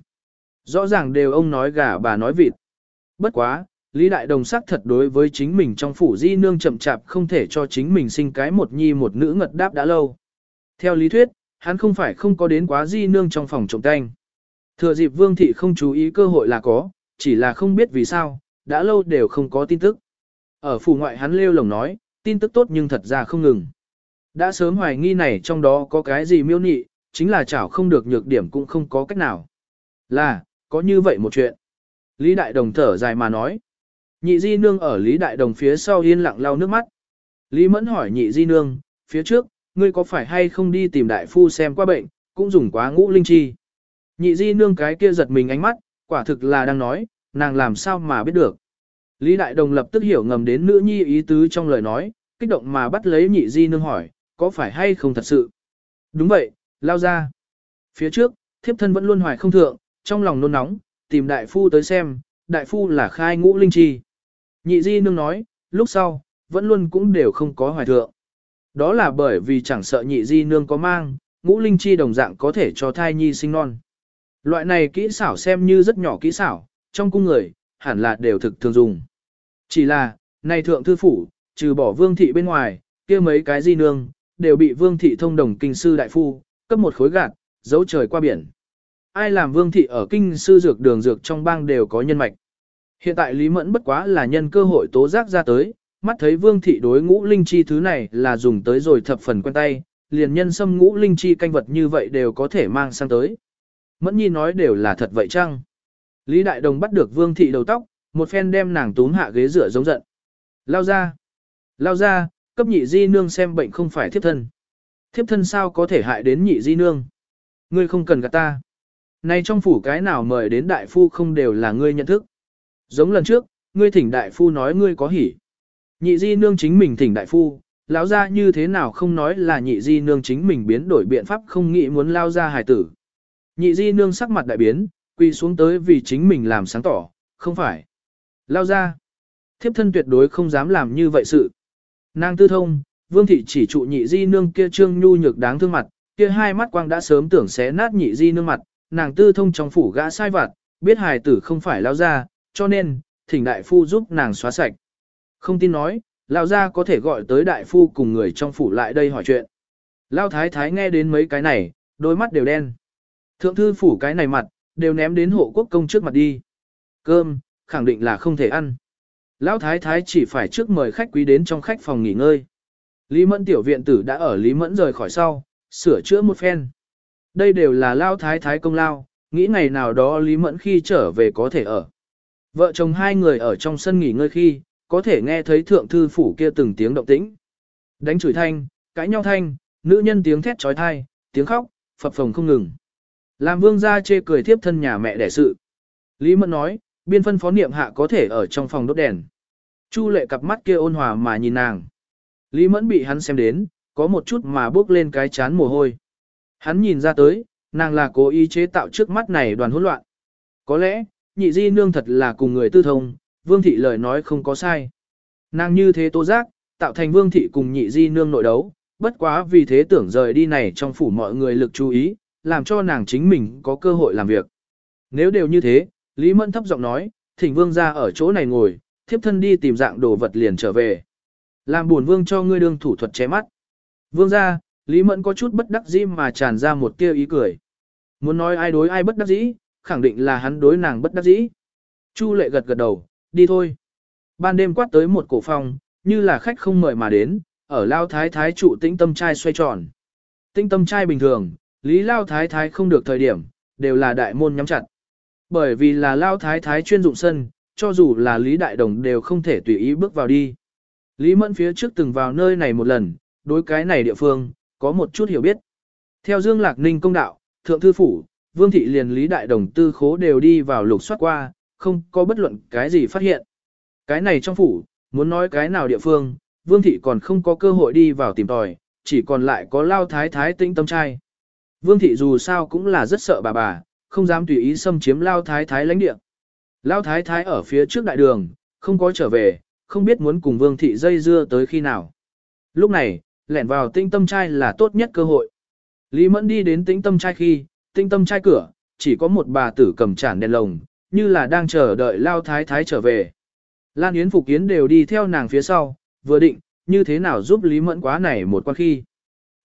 Rõ ràng đều ông nói gà bà nói vịt. Bất quá, Lý Đại Đồng sắc thật đối với chính mình trong phủ di nương chậm chạp không thể cho chính mình sinh cái một nhi một nữ ngật đáp đã lâu. Theo lý thuyết, hắn không phải không có đến quá di nương trong phòng trộm canh. Thừa dịp vương thị không chú ý cơ hội là có, chỉ là không biết vì sao, đã lâu đều không có tin tức. Ở phủ ngoại hắn lêu lồng nói, tin tức tốt nhưng thật ra không ngừng. Đã sớm hoài nghi này trong đó có cái gì miêu nị, chính là chảo không được nhược điểm cũng không có cách nào. Là, có như vậy một chuyện. Lý Đại Đồng thở dài mà nói. Nhị Di Nương ở Lý Đại Đồng phía sau yên lặng lau nước mắt. Lý Mẫn hỏi Nhị Di Nương, phía trước, ngươi có phải hay không đi tìm đại phu xem qua bệnh, cũng dùng quá ngũ linh chi. Nhị Di Nương cái kia giật mình ánh mắt, quả thực là đang nói, nàng làm sao mà biết được. Lý Đại Đồng lập tức hiểu ngầm đến nữ nhi ý tứ trong lời nói, kích động mà bắt lấy Nhị Di Nương hỏi, có phải hay không thật sự? Đúng vậy, lao ra. Phía trước, thiếp thân vẫn luôn hoài không thượng, trong lòng nôn nóng, tìm đại phu tới xem, đại phu là khai ngũ linh chi. Nhị di nương nói, lúc sau, vẫn luôn cũng đều không có hoài thượng. Đó là bởi vì chẳng sợ nhị di nương có mang, ngũ linh chi đồng dạng có thể cho thai nhi sinh non. Loại này kỹ xảo xem như rất nhỏ kỹ xảo, trong cung người, hẳn là đều thực thường dùng. Chỉ là, này thượng thư phủ, trừ bỏ vương thị bên ngoài, kia mấy cái di nương, đều bị vương thị thông đồng kinh sư đại phu, cấp một khối gạt, giấu trời qua biển. Ai làm vương thị ở kinh sư dược đường dược trong bang đều có nhân mạch. Hiện tại Lý Mẫn bất quá là nhân cơ hội tố giác ra tới, mắt thấy vương thị đối ngũ linh chi thứ này là dùng tới rồi thập phần quen tay, liền nhân xâm ngũ linh chi canh vật như vậy đều có thể mang sang tới. Mẫn nhi nói đều là thật vậy chăng? Lý Đại Đồng bắt được vương thị đầu tóc, một phen đem nàng túm hạ ghế rửa giống giận. Lao ra! Lao ra, cấp nhị di nương xem bệnh không phải thiếp thân. Thiếp thân sao có thể hại đến nhị di nương? Ngươi không cần gạt ta. Này trong phủ cái nào mời đến đại phu không đều là ngươi nhận thức. Giống lần trước, ngươi thỉnh đại phu nói ngươi có hỉ. Nhị di nương chính mình thỉnh đại phu, lão ra như thế nào không nói là nhị di nương chính mình biến đổi biện pháp không nghĩ muốn lao ra hài tử. Nhị di nương sắc mặt đại biến, Quy xuống tới vì chính mình làm sáng tỏ, không phải. Lao ra. Thiếp thân tuyệt đối không dám làm như vậy sự. Nàng tư thông, vương thị chỉ trụ nhị di nương kia trương nhu nhược đáng thương mặt, kia hai mắt quang đã sớm tưởng xé nát nhị di nương mặt, nàng tư thông trong phủ gã sai vặt, biết hài tử không phải lao ra, cho nên, thỉnh đại phu giúp nàng xóa sạch. Không tin nói, lao ra có thể gọi tới đại phu cùng người trong phủ lại đây hỏi chuyện. Lao thái thái nghe đến mấy cái này, đôi mắt đều đen. Thượng thư phủ cái này mặt, đều ném đến hộ quốc công trước mặt đi. Cơm, khẳng định là không thể ăn. Lão thái thái chỉ phải trước mời khách quý đến trong khách phòng nghỉ ngơi. Lý Mẫn tiểu viện tử đã ở Lý Mẫn rời khỏi sau, sửa chữa một phen. Đây đều là Lão thái thái công lao, nghĩ ngày nào đó Lý Mẫn khi trở về có thể ở. Vợ chồng hai người ở trong sân nghỉ ngơi khi, có thể nghe thấy thượng thư phủ kia từng tiếng động tĩnh. Đánh chửi thanh, cãi nhau thanh, nữ nhân tiếng thét trói thai, tiếng khóc, phập phồng không ngừng. Làm vương gia chê cười tiếp thân nhà mẹ đẻ sự. Lý Mẫn nói, biên phân phó niệm hạ có thể ở trong phòng đốt đèn. Chu lệ cặp mắt kia ôn hòa mà nhìn nàng. Lý Mẫn bị hắn xem đến, có một chút mà bước lên cái chán mồ hôi. Hắn nhìn ra tới, nàng là cố ý chế tạo trước mắt này đoàn hỗn loạn. Có lẽ, nhị di nương thật là cùng người tư thông, vương thị lời nói không có sai. Nàng như thế tố giác, tạo thành vương thị cùng nhị di nương nội đấu, bất quá vì thế tưởng rời đi này trong phủ mọi người lực chú ý, làm cho nàng chính mình có cơ hội làm việc. Nếu đều như thế, Lý Mẫn thấp giọng nói, thỉnh vương ra ở chỗ này ngồi, thiếp thân đi tìm dạng đồ vật liền trở về. Làm buồn vương cho ngươi đương thủ thuật ché mắt. Vương ra, Lý Mẫn có chút bất đắc dĩ mà tràn ra một tia ý cười. Muốn nói ai đối ai bất đắc dĩ, khẳng định là hắn đối nàng bất đắc dĩ. Chu lệ gật gật đầu, đi thôi. Ban đêm quát tới một cổ phòng, như là khách không mời mà đến, ở lao thái thái trụ tĩnh tâm trai xoay tròn. Tĩnh tâm trai bình thường, lý lao thái thái không được thời điểm, đều là đại môn nhắm chặt. Bởi vì là lao thái thái chuyên dụng sân, cho dù là lý đại đồng đều không thể tùy ý bước vào đi. Lý mẫn phía trước từng vào nơi này một lần, đối cái này địa phương, có một chút hiểu biết. Theo Dương Lạc Ninh công đạo, Thượng Thư Phủ, Vương Thị liền Lý Đại Đồng tư khố đều đi vào lục soát qua, không có bất luận cái gì phát hiện. Cái này trong phủ, muốn nói cái nào địa phương, Vương Thị còn không có cơ hội đi vào tìm tòi, chỉ còn lại có lao thái thái tĩnh tâm trai. Vương Thị dù sao cũng là rất sợ bà bà, không dám tùy ý xâm chiếm lao thái thái lãnh địa. Lao thái thái ở phía trước đại đường, không có trở về, không biết muốn cùng Vương Thị dây dưa tới khi nào. Lúc này, lẻn vào tinh tâm trai là tốt nhất cơ hội. Lý Mẫn đi đến tinh tâm trai khi, tinh tâm trai cửa, chỉ có một bà tử cầm chản đèn lồng, như là đang chờ đợi lao thái thái trở về. Lan Yến Phục Yến đều đi theo nàng phía sau, vừa định, như thế nào giúp Lý Mẫn quá này một quan khi.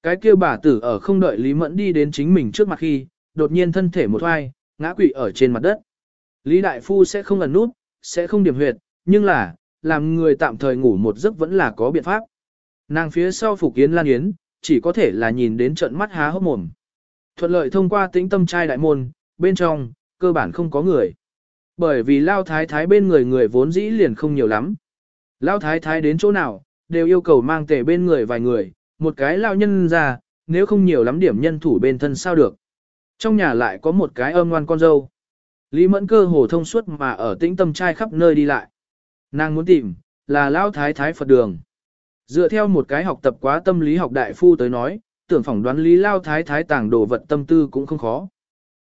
Cái kia bà tử ở không đợi Lý Mẫn đi đến chính mình trước mặt khi, đột nhiên thân thể một hoai, ngã quỵ ở trên mặt đất. Lý Đại Phu sẽ không ẩn nút, sẽ không điểm huyệt, nhưng là, làm người tạm thời ngủ một giấc vẫn là có biện pháp. Nàng phía sau Phục Yến Lan Yến, chỉ có thể là nhìn đến trận mắt há hốc mồm. Thuận lợi thông qua tĩnh tâm trai đại môn, bên trong, cơ bản không có người. Bởi vì lao thái thái bên người người vốn dĩ liền không nhiều lắm. Lao thái thái đến chỗ nào, đều yêu cầu mang tề bên người vài người, một cái lao nhân ra, nếu không nhiều lắm điểm nhân thủ bên thân sao được. Trong nhà lại có một cái âm ngoan con dâu. Lý mẫn cơ hồ thông suốt mà ở tĩnh tâm trai khắp nơi đi lại. Nàng muốn tìm, là lao thái thái Phật đường. Dựa theo một cái học tập quá tâm lý học đại phu tới nói, tưởng phỏng đoán lý lao thái thái tàng đồ vật tâm tư cũng không khó.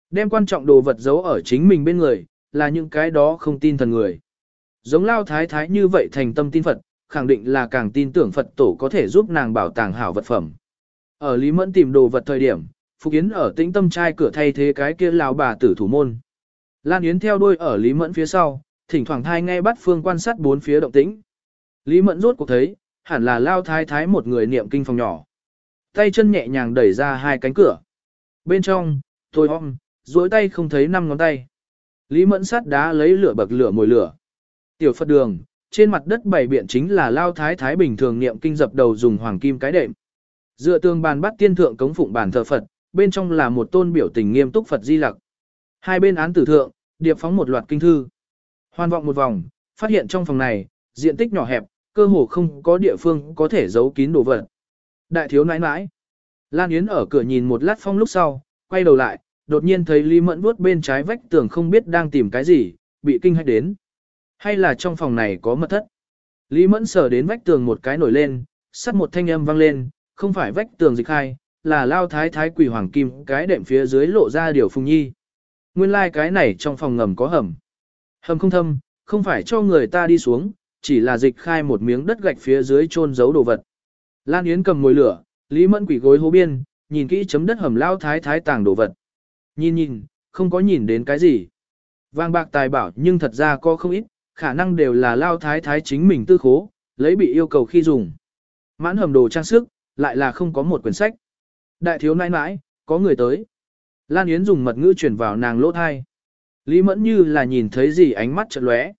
Đem quan trọng đồ vật giấu ở chính mình bên người, là những cái đó không tin thần người. Giống lao thái thái như vậy thành tâm tin Phật, khẳng định là càng tin tưởng Phật tổ có thể giúp nàng bảo tàng hảo vật phẩm. Ở Lý Mẫn tìm đồ vật thời điểm, Phục Yến ở tĩnh tâm trai cửa thay thế cái kia lão bà tử thủ môn. Lan Yến theo đuôi ở Lý Mẫn phía sau, thỉnh thoảng thai nghe bắt phương quan sát bốn phía động tĩnh. Lý Mẫn rốt cuộc thấy, hẳn là lao thái thái một người niệm kinh phòng nhỏ. Tay chân nhẹ nhàng đẩy ra hai cánh cửa. Bên trong, tôi om, duỗi tay không thấy năm ngón tay. Lý Mẫn sắt đá lấy lửa bậc lửa mồi lửa. Tiểu Phật đường, trên mặt đất bảy biện chính là lao thái thái bình thường niệm kinh dập đầu dùng hoàng kim cái đệm. Dựa tường bàn bắt tiên thượng cống phụng bàn thờ Phật, bên trong là một tôn biểu tình nghiêm túc Phật Di Lặc. Hai bên án tử thượng, điệp phóng một loạt kinh thư. Hoàn vọng một vòng, phát hiện trong phòng này, diện tích nhỏ hẹp, cơ hồ không có địa phương có thể giấu kín đồ vật. Đại thiếu nãi nãi. Lan Yến ở cửa nhìn một lát phong lúc sau, quay đầu lại, đột nhiên thấy Lý Mẫn vuốt bên trái vách tường không biết đang tìm cái gì, bị kinh hách đến. Hay là trong phòng này có mật thất? Lý Mẫn sờ đến vách tường một cái nổi lên, sắt một thanh âm vang lên, không phải vách tường dịch khai, là lao thái thái quỷ hoàng kim cái đệm phía dưới lộ ra điều phùng nhi. Nguyên lai like cái này trong phòng ngầm có hầm. Hầm không thâm, không phải cho người ta đi xuống, chỉ là dịch khai một miếng đất gạch phía dưới chôn giấu đồ vật. Lan Yến cầm mồi lửa, Lý Mẫn quỷ gối hố biên, nhìn kỹ chấm đất hầm lao thái thái tàng đồ vật. Nhìn nhìn, không có nhìn đến cái gì. Vàng bạc tài bảo nhưng thật ra có không ít, khả năng đều là lao thái thái chính mình tư khố, lấy bị yêu cầu khi dùng. Mãn hầm đồ trang sức, lại là không có một quyển sách. Đại thiếu nãi nãi, có người tới. Lan Yến dùng mật ngữ chuyển vào nàng lỗ thai. Lý Mẫn như là nhìn thấy gì ánh mắt chợt lóe.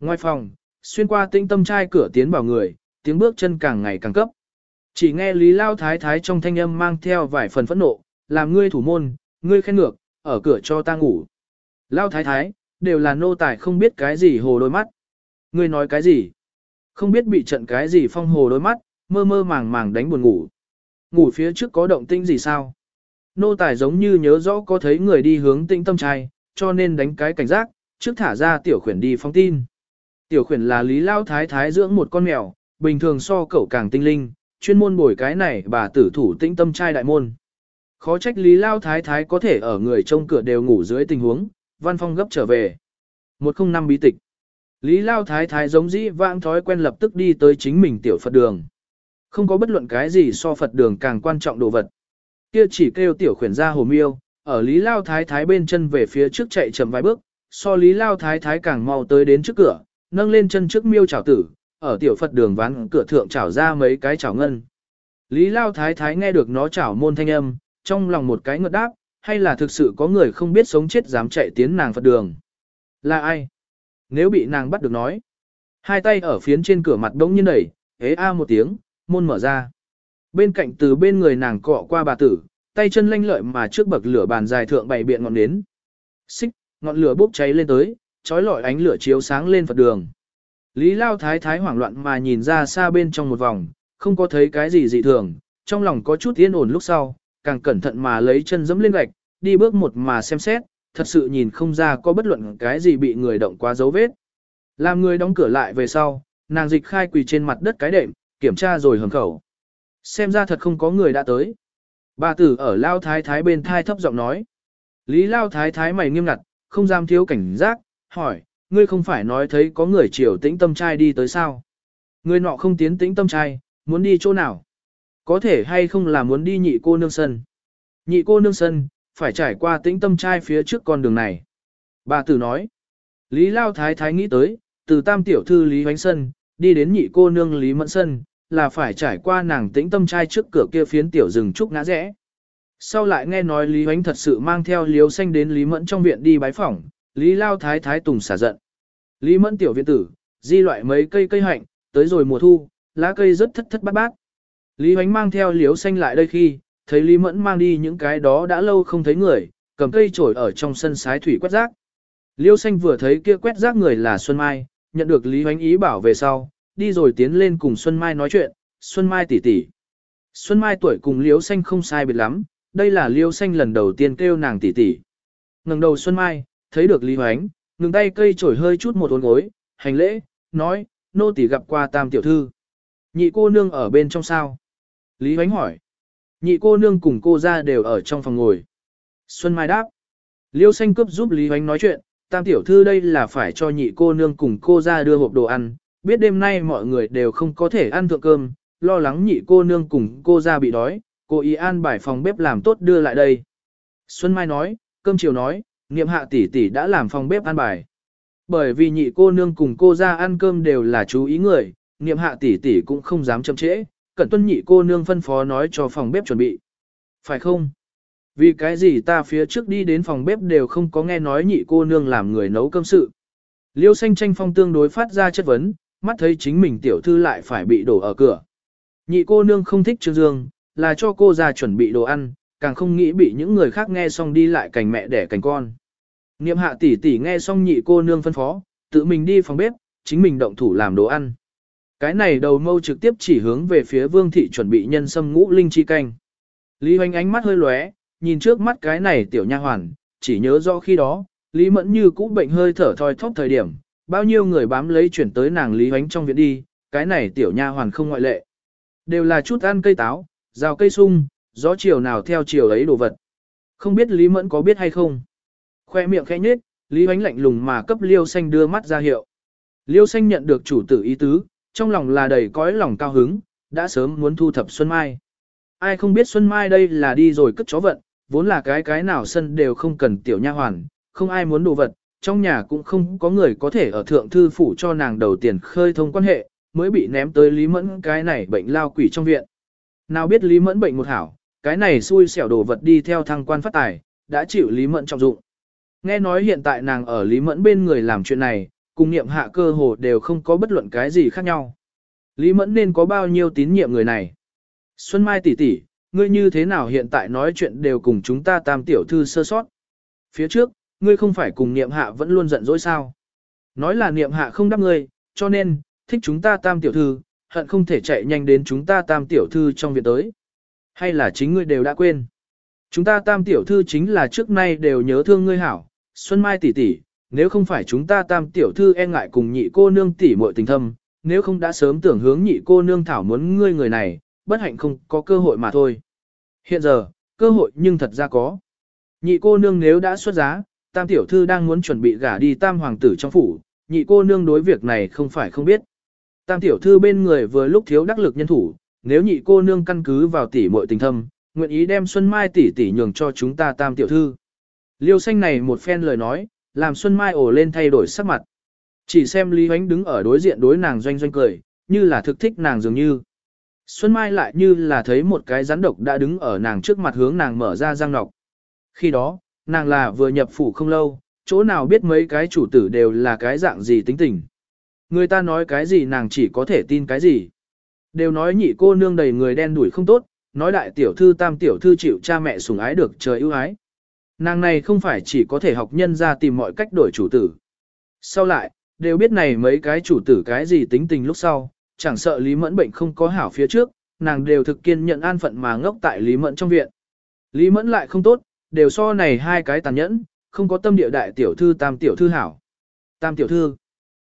Ngoài phòng, xuyên qua tinh tâm trai cửa tiến vào người, tiếng bước chân càng ngày càng cấp. Chỉ nghe Lý Lao Thái Thái trong thanh âm mang theo vài phần phẫn nộ, làm ngươi thủ môn, ngươi khen ngược, ở cửa cho ta ngủ. Lao Thái Thái, đều là nô tài không biết cái gì hồ đôi mắt. Ngươi nói cái gì? Không biết bị trận cái gì phong hồ đôi mắt, mơ mơ màng màng đánh buồn ngủ. Ngủ phía trước có động tĩnh gì sao? Nô tài giống như nhớ rõ có thấy người đi hướng tĩnh tâm trai, cho nên đánh cái cảnh giác, trước thả ra tiểu khuyển đi phong tin. Tiểu khuyển là Lý Lao Thái Thái dưỡng một con mèo, bình thường so cậu càng tinh linh, chuyên môn bồi cái này bà tử thủ tĩnh tâm trai đại môn. Khó trách Lý Lao Thái Thái có thể ở người trông cửa đều ngủ dưới tình huống, văn phong gấp trở về. 105 bí tịch. Lý Lao Thái Thái giống dĩ vãng thói quen lập tức đi tới chính mình tiểu Phật đường. Không có bất luận cái gì so Phật đường càng quan trọng đồ vật. Kia chỉ kêu tiểu khuyển ra hồ miêu, ở Lý Lao Thái Thái bên chân về phía trước chạy chậm vài bước, so Lý Lao Thái Thái càng mau tới đến trước cửa, nâng lên chân trước miêu chảo tử, ở tiểu Phật đường ván cửa thượng chảo ra mấy cái chảo ngân. Lý Lao Thái Thái nghe được nó chảo môn thanh âm, trong lòng một cái ngợt đáp, hay là thực sự có người không biết sống chết dám chạy tiến nàng Phật đường. Là ai? Nếu bị nàng bắt được nói. Hai tay ở phiến trên cửa mặt đống như đẩy, ế a một tiếng, môn mở ra. Bên cạnh từ bên người nàng cọ qua bà tử, tay chân lanh lợi mà trước bậc lửa bàn dài thượng bày biện ngọn nến. Xích, ngọn lửa bốc cháy lên tới, trói lọi ánh lửa chiếu sáng lên Phật đường. Lý Lao Thái Thái hoảng loạn mà nhìn ra xa bên trong một vòng, không có thấy cái gì dị thường, trong lòng có chút yên ổn lúc sau, càng cẩn thận mà lấy chân dẫm lên gạch, đi bước một mà xem xét, thật sự nhìn không ra có bất luận cái gì bị người động quá dấu vết. Làm người đóng cửa lại về sau, nàng dịch khai quỳ trên mặt đất cái đệm, kiểm tra rồi hầm khẩu. Xem ra thật không có người đã tới. Bà tử ở Lao Thái Thái bên thai thấp giọng nói. Lý Lao Thái Thái mày nghiêm ngặt, không dám thiếu cảnh giác, hỏi, ngươi không phải nói thấy có người chiều tĩnh tâm trai đi tới sao? ngươi nọ không tiến tĩnh tâm trai, muốn đi chỗ nào? Có thể hay không là muốn đi nhị cô nương sân? Nhị cô nương sân, phải trải qua tĩnh tâm trai phía trước con đường này. Bà tử nói, Lý Lao Thái Thái nghĩ tới, từ tam tiểu thư Lý Hoánh Sân, đi đến nhị cô nương Lý Mẫn Sân, là phải trải qua nàng tĩnh tâm trai trước cửa kia phiến tiểu rừng trúc ngã rẽ. Sau lại nghe nói Lý Hoánh thật sự mang theo liếu xanh đến Lý Mẫn trong viện đi bái phỏng, Lý Lao Thái Thái Tùng xả giận. Lý Mẫn tiểu viện tử, di loại mấy cây cây hạnh, tới rồi mùa thu, lá cây rất thất thất bát bát. Lý Hoánh mang theo liếu xanh lại đây khi, thấy Lý Mẫn mang đi những cái đó đã lâu không thấy người, cầm cây trổi ở trong sân sái thủy quét rác. Liêu xanh vừa thấy kia quét rác người là Xuân Mai, nhận được Lý Hoánh ý bảo về sau, đi rồi tiến lên cùng Xuân Mai nói chuyện, Xuân Mai tỷ tỷ. Xuân Mai tuổi cùng Liêu xanh không sai biệt lắm, đây là Liêu xanh lần đầu tiên kêu nàng tỷ tỷ. Ngừng đầu Xuân Mai, thấy được Lý Hoánh, ngừng tay cây trổi hơi chút một uốn gối, hành lễ, nói, nô tỷ gặp qua tam tiểu thư. Nhị cô nương ở bên trong sao? Lý Huánh hỏi. Nhị cô nương cùng cô ra đều ở trong phòng ngồi. Xuân Mai đáp. Liêu xanh cướp giúp Lý Huánh nói chuyện, tam tiểu thư đây là phải cho nhị cô nương cùng cô ra đưa hộp đồ ăn, biết đêm nay mọi người đều không có thể ăn thượng cơm, lo lắng nhị cô nương cùng cô ra bị đói, cô ý an bài phòng bếp làm tốt đưa lại đây. Xuân Mai nói, cơm chiều nói, niệm hạ tỷ tỷ đã làm phòng bếp an bài. Bởi vì nhị cô nương cùng cô ra ăn cơm đều là chú ý người, niệm hạ tỷ tỷ cũng không dám chậm trễ, cẩn tuân nhị cô nương phân phó nói cho phòng bếp chuẩn bị. Phải không? Vì cái gì ta phía trước đi đến phòng bếp đều không có nghe nói nhị cô nương làm người nấu cơm sự. Liêu xanh tranh phong tương đối phát ra chất vấn, mắt thấy chính mình tiểu thư lại phải bị đổ ở cửa. Nhị cô nương không thích Trương Dương, là cho cô ra chuẩn bị đồ ăn, càng không nghĩ bị những người khác nghe xong đi lại cành mẹ đẻ cành con. Niệm hạ tỷ tỷ nghe xong nhị cô nương phân phó, tự mình đi phòng bếp, chính mình động thủ làm đồ ăn. Cái này đầu mâu trực tiếp chỉ hướng về phía vương thị chuẩn bị nhân sâm ngũ linh chi canh. Lý hoành ánh mắt hơi lóe, nhìn trước mắt cái này tiểu nha hoàn, chỉ nhớ rõ khi đó, Lý mẫn như cũ bệnh hơi thở thoi thóp thời điểm, bao nhiêu người bám lấy chuyển tới nàng Lý hoành trong viện đi, cái này tiểu nha hoàn không ngoại lệ. Đều là chút ăn cây táo, rào cây sung, gió chiều nào theo chiều ấy đồ vật. Không biết Lý mẫn có biết hay không? Khoe miệng khẽ nhếch, Lý hoành lạnh lùng mà cấp Liêu Xanh đưa mắt ra hiệu. Liêu Xanh nhận được chủ tử ý tứ, trong lòng là đầy cõi lòng cao hứng, đã sớm muốn thu thập Xuân Mai. Ai không biết Xuân Mai đây là đi rồi cất chó vận, vốn là cái cái nào sân đều không cần tiểu nha hoàn, không ai muốn đồ vật, trong nhà cũng không có người có thể ở thượng thư phủ cho nàng đầu tiền khơi thông quan hệ, mới bị ném tới Lý Mẫn cái này bệnh lao quỷ trong viện. Nào biết Lý Mẫn bệnh một hảo, cái này xui xẻo đồ vật đi theo thăng quan phát tài, đã chịu Lý Mẫn trọng dụng. Nghe nói hiện tại nàng ở Lý Mẫn bên người làm chuyện này, cùng niệm hạ cơ hồ đều không có bất luận cái gì khác nhau. Lý Mẫn nên có bao nhiêu tín nhiệm người này. Xuân Mai tỷ tỷ, ngươi như thế nào hiện tại nói chuyện đều cùng chúng ta tam tiểu thư sơ sót. Phía trước, ngươi không phải cùng niệm hạ vẫn luôn giận dỗi sao. Nói là niệm hạ không đáp ngươi, cho nên, thích chúng ta tam tiểu thư, hận không thể chạy nhanh đến chúng ta tam tiểu thư trong viện tới. Hay là chính ngươi đều đã quên. Chúng ta tam tiểu thư chính là trước nay đều nhớ thương ngươi hảo, Xuân Mai tỷ tỷ, nếu không phải chúng ta tam tiểu thư e ngại cùng nhị cô nương tỷ muội tình thâm, nếu không đã sớm tưởng hướng nhị cô nương thảo muốn ngươi người này, bất hạnh không có cơ hội mà thôi. Hiện giờ, cơ hội nhưng thật ra có. Nhị cô nương nếu đã xuất giá, tam tiểu thư đang muốn chuẩn bị gả đi tam hoàng tử trong phủ, nhị cô nương đối việc này không phải không biết. Tam tiểu thư bên người vừa lúc thiếu đắc lực nhân thủ, nếu nhị cô nương căn cứ vào tỷ muội tình thâm, nguyện ý đem Xuân Mai tỷ tỷ nhường cho chúng ta tam tiểu thư. Liêu xanh này một phen lời nói, làm Xuân Mai ổ lên thay đổi sắc mặt. Chỉ xem Lý Huánh đứng ở đối diện đối nàng doanh doanh cười, như là thực thích nàng dường như. Xuân Mai lại như là thấy một cái rắn độc đã đứng ở nàng trước mặt hướng nàng mở ra răng nọc. Khi đó, nàng là vừa nhập phủ không lâu, chỗ nào biết mấy cái chủ tử đều là cái dạng gì tính tình. Người ta nói cái gì nàng chỉ có thể tin cái gì. Đều nói nhị cô nương đầy người đen đuổi không tốt, nói đại tiểu thư tam tiểu thư chịu cha mẹ sủng ái được trời ưu ái. Nàng này không phải chỉ có thể học nhân ra tìm mọi cách đổi chủ tử. Sau lại, đều biết này mấy cái chủ tử cái gì tính tình lúc sau, chẳng sợ Lý Mẫn bệnh không có hảo phía trước, nàng đều thực kiên nhận an phận mà ngốc tại Lý Mẫn trong viện. Lý Mẫn lại không tốt, đều so này hai cái tàn nhẫn, không có tâm địa đại tiểu thư tam tiểu thư hảo. Tam tiểu thư.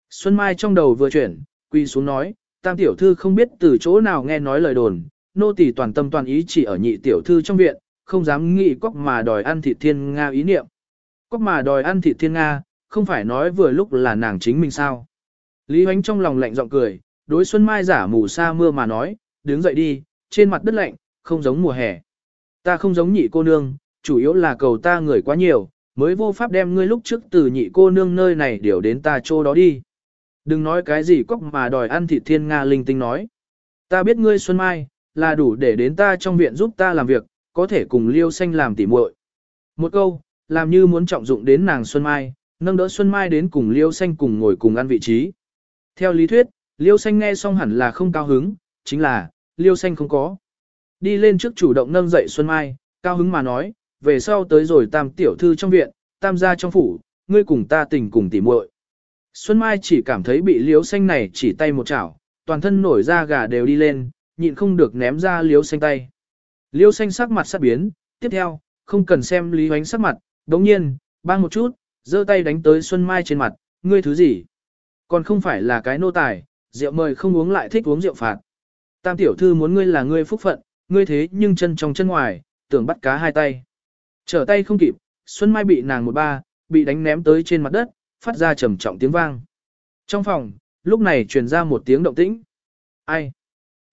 Xuân Mai trong đầu vừa chuyển, quy xuống nói, tam tiểu thư không biết từ chỗ nào nghe nói lời đồn, nô tỳ toàn tâm toàn ý chỉ ở nhị tiểu thư trong viện, không dám nghĩ cóc mà đòi ăn thịt thiên Nga ý niệm. Cóc mà đòi ăn thịt thiên Nga, không phải nói vừa lúc là nàng chính mình sao. Lý Huánh trong lòng lạnh giọng cười, đối Xuân Mai giả mù sa mưa mà nói, đứng dậy đi, trên mặt đất lạnh, không giống mùa hè. Ta không giống nhị cô nương, chủ yếu là cầu ta người quá nhiều, mới vô pháp đem ngươi lúc trước từ nhị cô nương nơi này điều đến ta chỗ đó đi. Đừng nói cái gì cóc mà đòi ăn thịt thiên Nga linh tinh nói. Ta biết ngươi Xuân Mai, là đủ để đến ta trong viện giúp ta làm việc, có thể cùng Liêu Xanh làm tỉ muội. Một câu, làm như muốn trọng dụng đến nàng Xuân Mai, nâng đỡ Xuân Mai đến cùng Liêu Xanh cùng ngồi cùng ăn vị trí. Theo lý thuyết, Liêu Xanh nghe xong hẳn là không cao hứng, chính là, Liêu Xanh không có. Đi lên trước chủ động nâng dậy Xuân Mai, cao hứng mà nói, về sau tới rồi tam tiểu thư trong viện, tam gia trong phủ, ngươi cùng ta tình cùng tỉ muội. Xuân Mai chỉ cảm thấy bị Liêu Xanh này chỉ tay một chảo, toàn thân nổi da gà đều đi lên, nhịn không được ném ra Liêu Xanh tay. Liêu Xanh sắc mặt sắc biến, tiếp theo, không cần xem Lý Hoánh sắc mặt, đồng nhiên, bang một chút, giơ tay đánh tới Xuân Mai trên mặt, ngươi thứ gì? Còn không phải là cái nô tài, rượu mời không uống lại thích uống rượu phạt. Tam tiểu thư muốn ngươi là ngươi phúc phận, ngươi thế nhưng chân trong chân ngoài, tưởng bắt cá hai tay. Trở tay không kịp, Xuân Mai bị nàng một ba, bị đánh ném tới trên mặt đất, phát ra trầm trọng tiếng vang. Trong phòng, lúc này truyền ra một tiếng động tĩnh. Ai?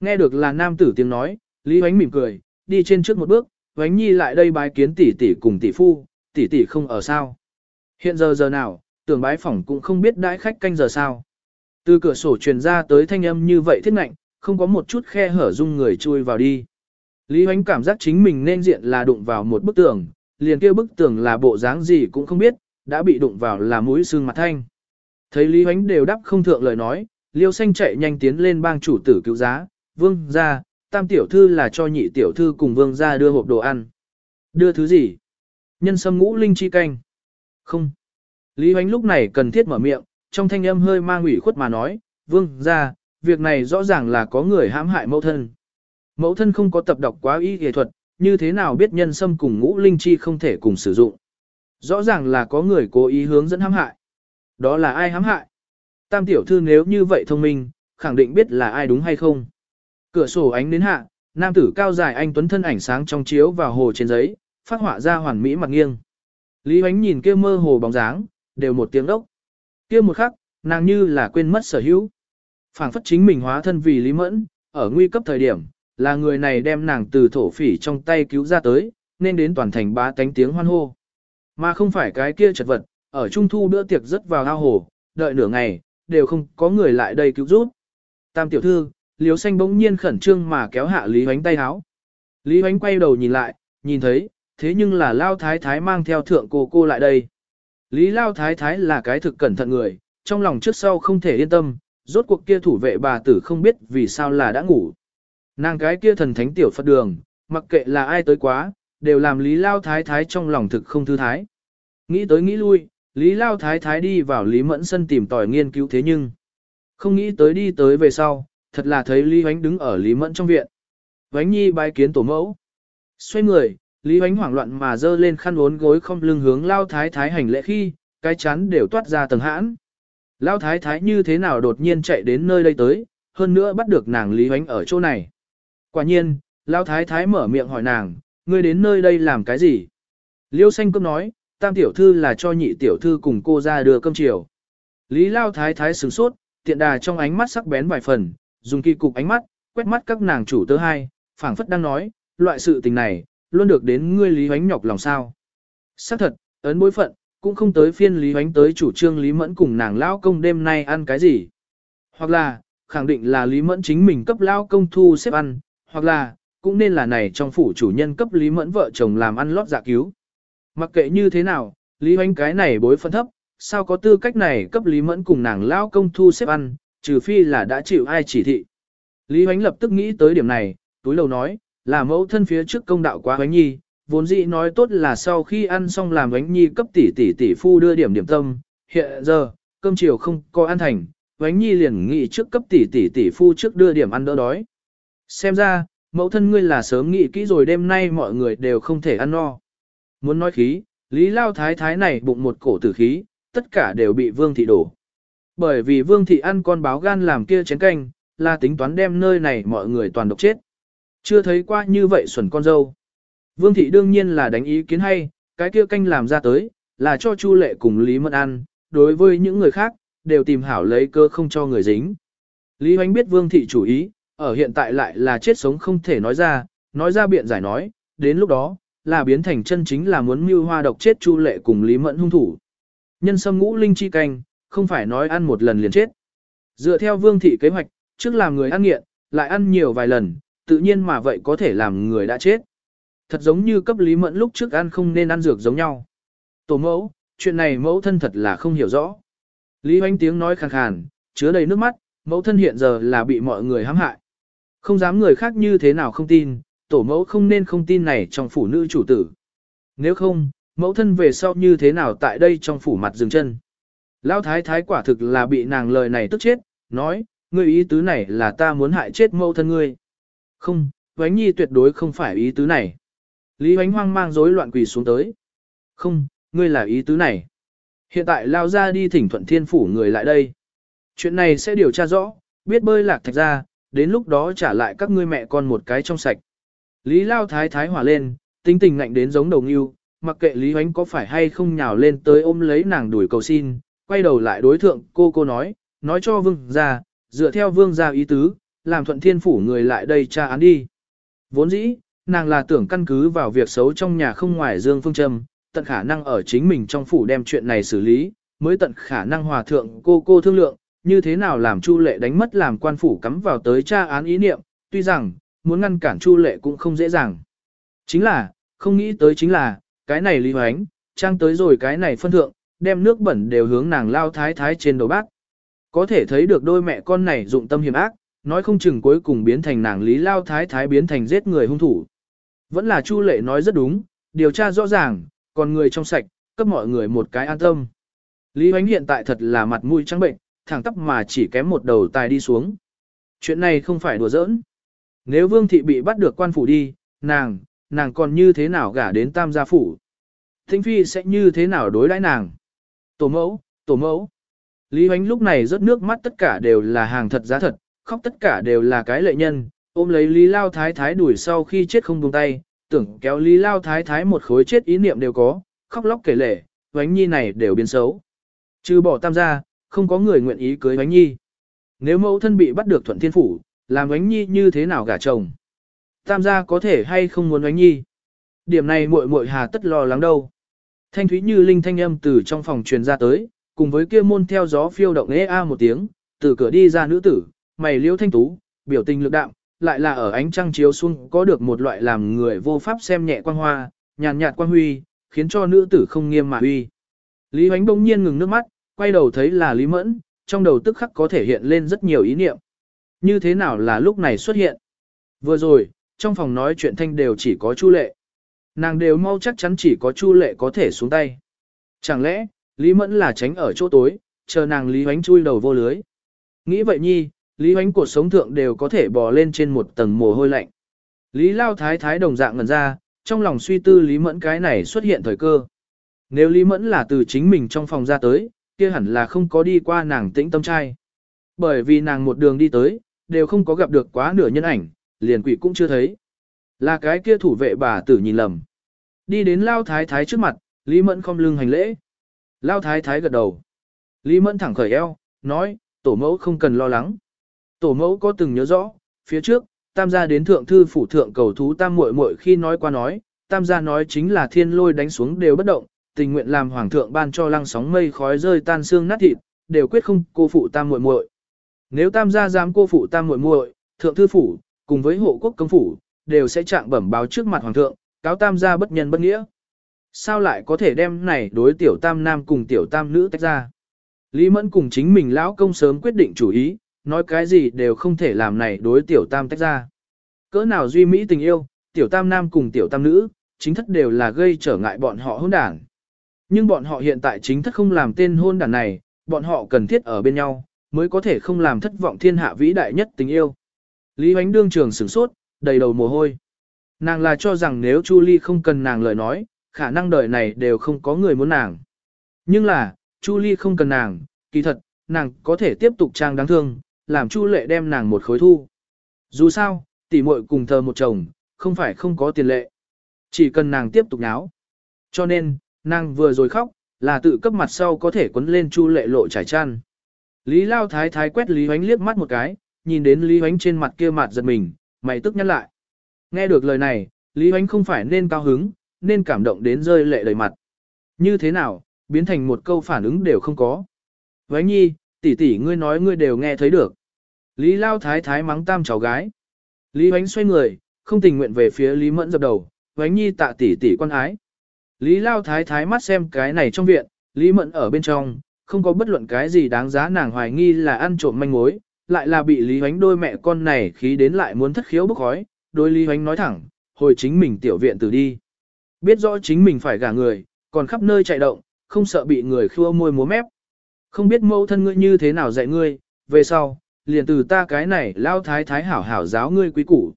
Nghe được là nam tử tiếng nói, Lý Hoánh mỉm cười, đi trên trước một bước, Vánh Nhi lại đây bái kiến tỷ tỷ cùng tỷ phu, tỷ tỷ không ở sao. Hiện giờ giờ nào, tưởng bái phỏng cũng không biết đãi khách canh giờ sao. Từ cửa sổ truyền ra tới thanh âm như vậy thiết ngạnh, không có một chút khe hở dung người chui vào đi. Lý Hoánh cảm giác chính mình nên diện là đụng vào một bức tường, liền kia bức tường là bộ dáng gì cũng không biết, đã bị đụng vào là mũi xương mặt thanh. Thấy Lý Hoánh đều đắp không thượng lời nói, Liêu Xanh chạy nhanh tiến lên bang chủ tử cứu giá, vương ra, tam tiểu thư là cho nhị tiểu thư cùng vương ra đưa hộp đồ ăn. Đưa thứ gì? Nhân sâm ngũ linh chi canh. Không. Lý Hoánh lúc này cần thiết mở miệng, trong thanh âm hơi mang ủy khuất mà nói, vương ra, việc này rõ ràng là có người hãm hại mẫu thân. Mẫu thân không có tập đọc quá y y thuật, như thế nào biết nhân sâm cùng ngũ linh chi không thể cùng sử dụng. Rõ ràng là có người cố ý hướng dẫn hãm hại. Đó là ai hãm hại? Tam tiểu thư nếu như vậy thông minh, khẳng định biết là ai đúng hay không. Cửa sổ ánh đến hạ, nam tử cao dài anh tuấn thân ảnh sáng trong chiếu vào hồ trên giấy, phát họa ra hoàn mỹ mặt nghiêng. Lý Hoánh nhìn kia mơ hồ bóng dáng, đều một tiếng đốc. Kia một khắc, nàng như là quên mất sở hữu. phảng phất chính mình hóa thân vì Lý Mẫn, ở nguy cấp thời điểm, là người này đem nàng từ thổ phỉ trong tay cứu ra tới, nên đến toàn thành bá tánh tiếng hoan hô. Mà không phải cái kia chật vật, ở trung thu bữa tiệc rất vào ao hồ, đợi nửa ngày, đều không có người lại đây cứu giúp. Tam tiểu thư, liếu xanh bỗng nhiên khẩn trương mà kéo hạ Lý Hoánh tay háo. Lý Hoánh quay đầu nhìn lại, nhìn thấy, thế nhưng là Lao Thái Thái mang theo thượng cô cô lại đây. Lý Lao Thái Thái là cái thực cẩn thận người, trong lòng trước sau không thể yên tâm, rốt cuộc kia thủ vệ bà tử không biết vì sao là đã ngủ. Nàng cái kia thần thánh tiểu Phật đường, mặc kệ là ai tới quá, đều làm Lý Lao Thái Thái trong lòng thực không thư thái. Nghĩ tới nghĩ lui, Lý Lao Thái Thái đi vào Lý Mẫn Sân tìm tòi nghiên cứu thế nhưng, không nghĩ tới đi tới về sau, thật là thấy Lý Hoánh đứng ở Lý Mẫn trong viện. Hoánh Nhi bái kiến tổ mẫu. Xoay người, Lý Hoánh hoảng loạn mà dơ lên khăn uốn gối không lưng hướng Lao Thái Thái hành lễ khi, cái chắn đều toát ra tầng hãn. Lao Thái Thái như thế nào đột nhiên chạy đến nơi đây tới, hơn nữa bắt được nàng Lý Hoánh ở chỗ này. Quả nhiên, Lao Thái Thái mở miệng hỏi nàng, ngươi đến nơi đây làm cái gì? Liêu xanh cơm nói, tam tiểu thư là cho nhị tiểu thư cùng cô ra đưa cơm chiều. Lý Lao Thái Thái sửng sốt, tiện đà trong ánh mắt sắc bén vài phần, dùng kỳ cục ánh mắt, quét mắt các nàng chủ tớ hai, phảng phất đang nói, loại sự tình này, luôn được đến ngươi Lý Hoánh nhọc lòng sao. Xác thật, ấn bối phận, cũng không tới phiên Lý Hoánh tới chủ trương Lý Mẫn cùng nàng lão công đêm nay ăn cái gì. Hoặc là, khẳng định là Lý Mẫn chính mình cấp lão công thu xếp ăn, hoặc là, cũng nên là này trong phủ chủ nhân cấp Lý Mẫn vợ chồng làm ăn lót dạ cứu. Mặc kệ như thế nào, Lý Hoánh cái này bối phận thấp, sao có tư cách này cấp Lý Mẫn cùng nàng lão công thu xếp ăn, trừ phi là đã chịu ai chỉ thị. Lý Hoánh lập tức nghĩ tới điểm này, túi lầu nói, là mẫu thân phía trước công đạo quá Hoánh Nhi, vốn dĩ nói tốt là sau khi ăn xong làm Hoánh Nhi cấp tỷ tỷ tỷ phu đưa điểm điểm tâm, hiện giờ, cơm chiều không có ăn thành, Hoánh Nhi liền nghĩ trước cấp tỷ tỷ tỷ phu trước đưa điểm ăn đỡ đói. Xem ra, mẫu thân ngươi là sớm nghĩ kỹ rồi đêm nay mọi người đều không thể ăn no. Muốn nói khí, Lý Lao Thái Thái này bụng một cổ tử khí, tất cả đều bị Vương Thị đổ. Bởi vì Vương Thị ăn con báo gan làm kia chén canh, là tính toán đem nơi này mọi người toàn độc chết. Chưa thấy qua như vậy xuẩn con dâu. Vương Thị đương nhiên là đánh ý kiến hay, cái kia canh làm ra tới, là cho Chu Lệ cùng Lý Mẫn ăn, đối với những người khác, đều tìm hảo lấy cơ không cho người dính. Lý Hoánh biết Vương Thị chủ ý, ở hiện tại lại là chết sống không thể nói ra, nói ra biện giải nói, đến lúc đó, là biến thành chân chính là muốn mưu hoa độc chết Chu Lệ cùng Lý Mẫn hung thủ. Nhân sâm ngũ linh chi canh, không phải nói ăn một lần liền chết. Dựa theo vương thị kế hoạch, trước làm người ăn nghiện, lại ăn nhiều vài lần, tự nhiên mà vậy có thể làm người đã chết. Thật giống như cấp Lý Mẫn lúc trước ăn không nên ăn dược giống nhau. Tổ mẫu, chuyện này mẫu thân thật là không hiểu rõ. Lý Hoánh tiếng nói khàn khàn, chứa đầy nước mắt, mẫu thân hiện giờ là bị mọi người hãm hại. Không dám người khác như thế nào không tin, tổ mẫu không nên không tin này trong phủ nữ chủ tử. Nếu không, mẫu thân về sau như thế nào tại đây trong phủ mặt dừng chân. Lão thái thái quả thực là bị nàng lời này tức chết, nói, ngươi ý tứ này là ta muốn hại chết mẫu thân ngươi. Không, Vánh Nhi tuyệt đối không phải ý tứ này. Lý Vánh hoang mang rối loạn quỳ xuống tới. Không, ngươi là ý tứ này. Hiện tại lao ra đi thỉnh thuận thiên phủ người lại đây. Chuyện này sẽ điều tra rõ, biết bơi lạc thạch ra, đến lúc đó trả lại các ngươi mẹ con một cái trong sạch. Lý Lao Thái Thái hỏa lên, tinh tình ngạnh đến giống đầu nghiêu, mặc kệ Lý Huánh có phải hay không nhào lên tới ôm lấy nàng đuổi cầu xin, quay đầu lại đối thượng cô cô nói, nói cho vương gia, dựa theo vương gia ý tứ, làm thuận thiên phủ người lại đây tra án đi. Vốn dĩ, nàng là tưởng căn cứ vào việc xấu trong nhà không ngoài Dương Phương Trâm, tận khả năng ở chính mình trong phủ đem chuyện này xử lý, mới tận khả năng hòa thượng cô cô thương lượng, như thế nào làm Chu Lệ đánh mất làm quan phủ cắm vào tới tra án ý niệm, tuy rằng, muốn ngăn cản Chu Lệ cũng không dễ dàng. Chính là, không nghĩ tới chính là, cái này Lý Hoánh, trang tới rồi cái này phân thượng, đem nước bẩn đều hướng nàng lao thái thái trên đầu bác. Có thể thấy được đôi mẹ con này dụng tâm hiểm ác, nói không chừng cuối cùng biến thành nàng Lý lao thái thái biến thành giết người hung thủ. Vẫn là Chu Lệ nói rất đúng, điều tra rõ ràng, còn người trong sạch, cấp mọi người một cái an tâm. Lý Hoánh hiện tại thật là mặt mũi trắng bệnh, thẳng tắp mà chỉ kém một đầu tài đi xuống. Chuyện này không phải đùa giỡn. Nếu Vương Thị bị bắt được quan phủ đi, nàng, nàng còn như thế nào gả đến tam gia phủ? Thính Phi sẽ như thế nào đối đãi nàng? Tổ mẫu, tổ mẫu. Lý Hoánh lúc này rớt nước mắt tất cả đều là hàng thật giá thật, khóc tất cả đều là cái lệ nhân, ôm lấy Lý Lao Thái Thái đuổi sau khi chết không buông tay, tưởng kéo Lý Lao Thái Thái một khối chết ý niệm đều có, khóc lóc kể lể, Hoánh Nhi này đều biến xấu. Trừ bỏ tam gia, không có người nguyện ý cưới Hoánh Nhi. Nếu mẫu thân bị bắt được thuận thiên phủ, làm Hoánh Nhi như thế nào gả chồng? Tam gia có thể hay không muốn Hoánh Nhi? Điểm này muội muội hà tất lo lắng đâu. Thanh thúy như linh thanh âm từ trong phòng truyền ra tới, cùng với kia môn theo gió phiêu động ê a một tiếng, từ cửa đi ra nữ tử, mày liêu thanh tú, biểu tình lực đạm, lại là ở ánh trăng chiếu xuống có được một loại làm người vô pháp xem nhẹ quang hoa, nhàn nhạt quang huy, khiến cho nữ tử không nghiêm mà huy. Lý Hoánh bỗng nhiên ngừng nước mắt, quay đầu thấy là Lý Mẫn, trong đầu tức khắc có thể hiện lên rất nhiều ý niệm. Như thế nào là lúc này xuất hiện? Vừa rồi, trong phòng nói chuyện thanh đều chỉ có Chu Lệ. Nàng đều mau chắc chắn chỉ có Chu Lệ có thể xuống tay. Chẳng lẽ, Lý Mẫn là tránh ở chỗ tối, chờ nàng Lý Hoánh chui đầu vô lưới. Nghĩ vậy nhi, Lý Hoánh cuộc sống thượng đều có thể bò lên trên một tầng mồ hôi lạnh. Lý Lao Thái Thái đồng dạng ngần ra, trong lòng suy tư Lý Mẫn cái này xuất hiện thời cơ. Nếu Lý Mẫn là từ chính mình trong phòng ra tới, kia hẳn là không có đi qua nàng tĩnh tâm trai. Bởi vì nàng một đường đi tới, đều không có gặp được quá nửa nhân ảnh, liền quỷ cũng chưa thấy. Là cái kia thủ vệ bà tử nhìn lầm. Đi đến Lao Thái Thái trước mặt, Lý Mẫn không lưng hành lễ. Lao Thái Thái gật đầu. Lý Mẫn thẳng khởi eo, nói, tổ mẫu không cần lo lắng. Tổ mẫu có từng nhớ rõ, phía trước, tam gia đến thượng thư phủ thượng cầu thú tam muội muội khi nói qua nói, tam gia nói chính là thiên lôi đánh xuống đều bất động, tình nguyện làm hoàng thượng ban cho lăng sóng mây khói rơi tan xương nát thịt, đều quyết không cô phụ tam muội muội. Nếu tam gia dám cô phụ tam muội muội, thượng thư phủ cùng với hộ quốc công phủ đều sẽ trạng bẩm báo trước mặt hoàng thượng, cáo tam gia bất nhân bất nghĩa. Sao lại có thể đem này đối tiểu tam nam cùng tiểu tam nữ tách ra? Lý Mẫn cùng chính mình lão công sớm quyết định chủ ý, nói cái gì đều không thể làm này đối tiểu tam tách ra. Cỡ nào duy mỹ tình yêu, tiểu tam nam cùng tiểu tam nữ, chính thất đều là gây trở ngại bọn họ hôn đảng. Nhưng bọn họ hiện tại chính thất không làm tên hôn đảng này, bọn họ cần thiết ở bên nhau, mới có thể không làm thất vọng thiên hạ vĩ đại nhất tình yêu. Lý Hoánh đương trường sửng sốt, đầy đầu mồ hôi. Nàng là cho rằng nếu Chu Ly không cần nàng lời nói, khả năng đời này đều không có người muốn nàng. Nhưng là, Chu Ly không cần nàng, kỳ thật, nàng có thể tiếp tục trang đáng thương, làm Chu Lệ đem nàng một khối thu. Dù sao, tỷ muội cùng thờ một chồng, không phải không có tiền lệ. Chỉ cần nàng tiếp tục náo. Cho nên, nàng vừa rồi khóc, là tự cấp mặt sau có thể quấn lên Chu Lệ lộ trải chăn. Lý Lao Thái Thái quét Lý Hoánh liếc mắt một cái, nhìn đến Lý Hoánh trên mặt kia mặt giật mình, mày tức nhăn lại. Nghe được lời này, Lý Hoánh không phải nên cao hứng, nên cảm động đến rơi lệ đầy mặt. Như thế nào, biến thành một câu phản ứng đều không có. Hoánh nhi, tỷ tỷ ngươi nói ngươi đều nghe thấy được. Lý Lao Thái Thái mắng tam cháu gái. Lý Hoánh xoay người, không tình nguyện về phía Lý Mẫn dập đầu, Hoánh nhi tạ tỷ tỷ quan ái. Lý Lao Thái Thái mắt xem cái này trong viện, Lý Mẫn ở bên trong, không có bất luận cái gì đáng giá nàng hoài nghi là ăn trộm manh mối, lại là bị Lý Hoánh đôi mẹ con này khí đến lại muốn thất khiếu bức khói, đôi Lý Hoánh nói thẳng, hồi chính mình tiểu viện từ đi. Biết rõ chính mình phải gả người, còn khắp nơi chạy động, không sợ bị người khua môi múa mép. Không biết mẫu thân ngươi như thế nào dạy ngươi, về sau, liền từ ta cái này lao thái thái hảo hảo giáo ngươi quý củ.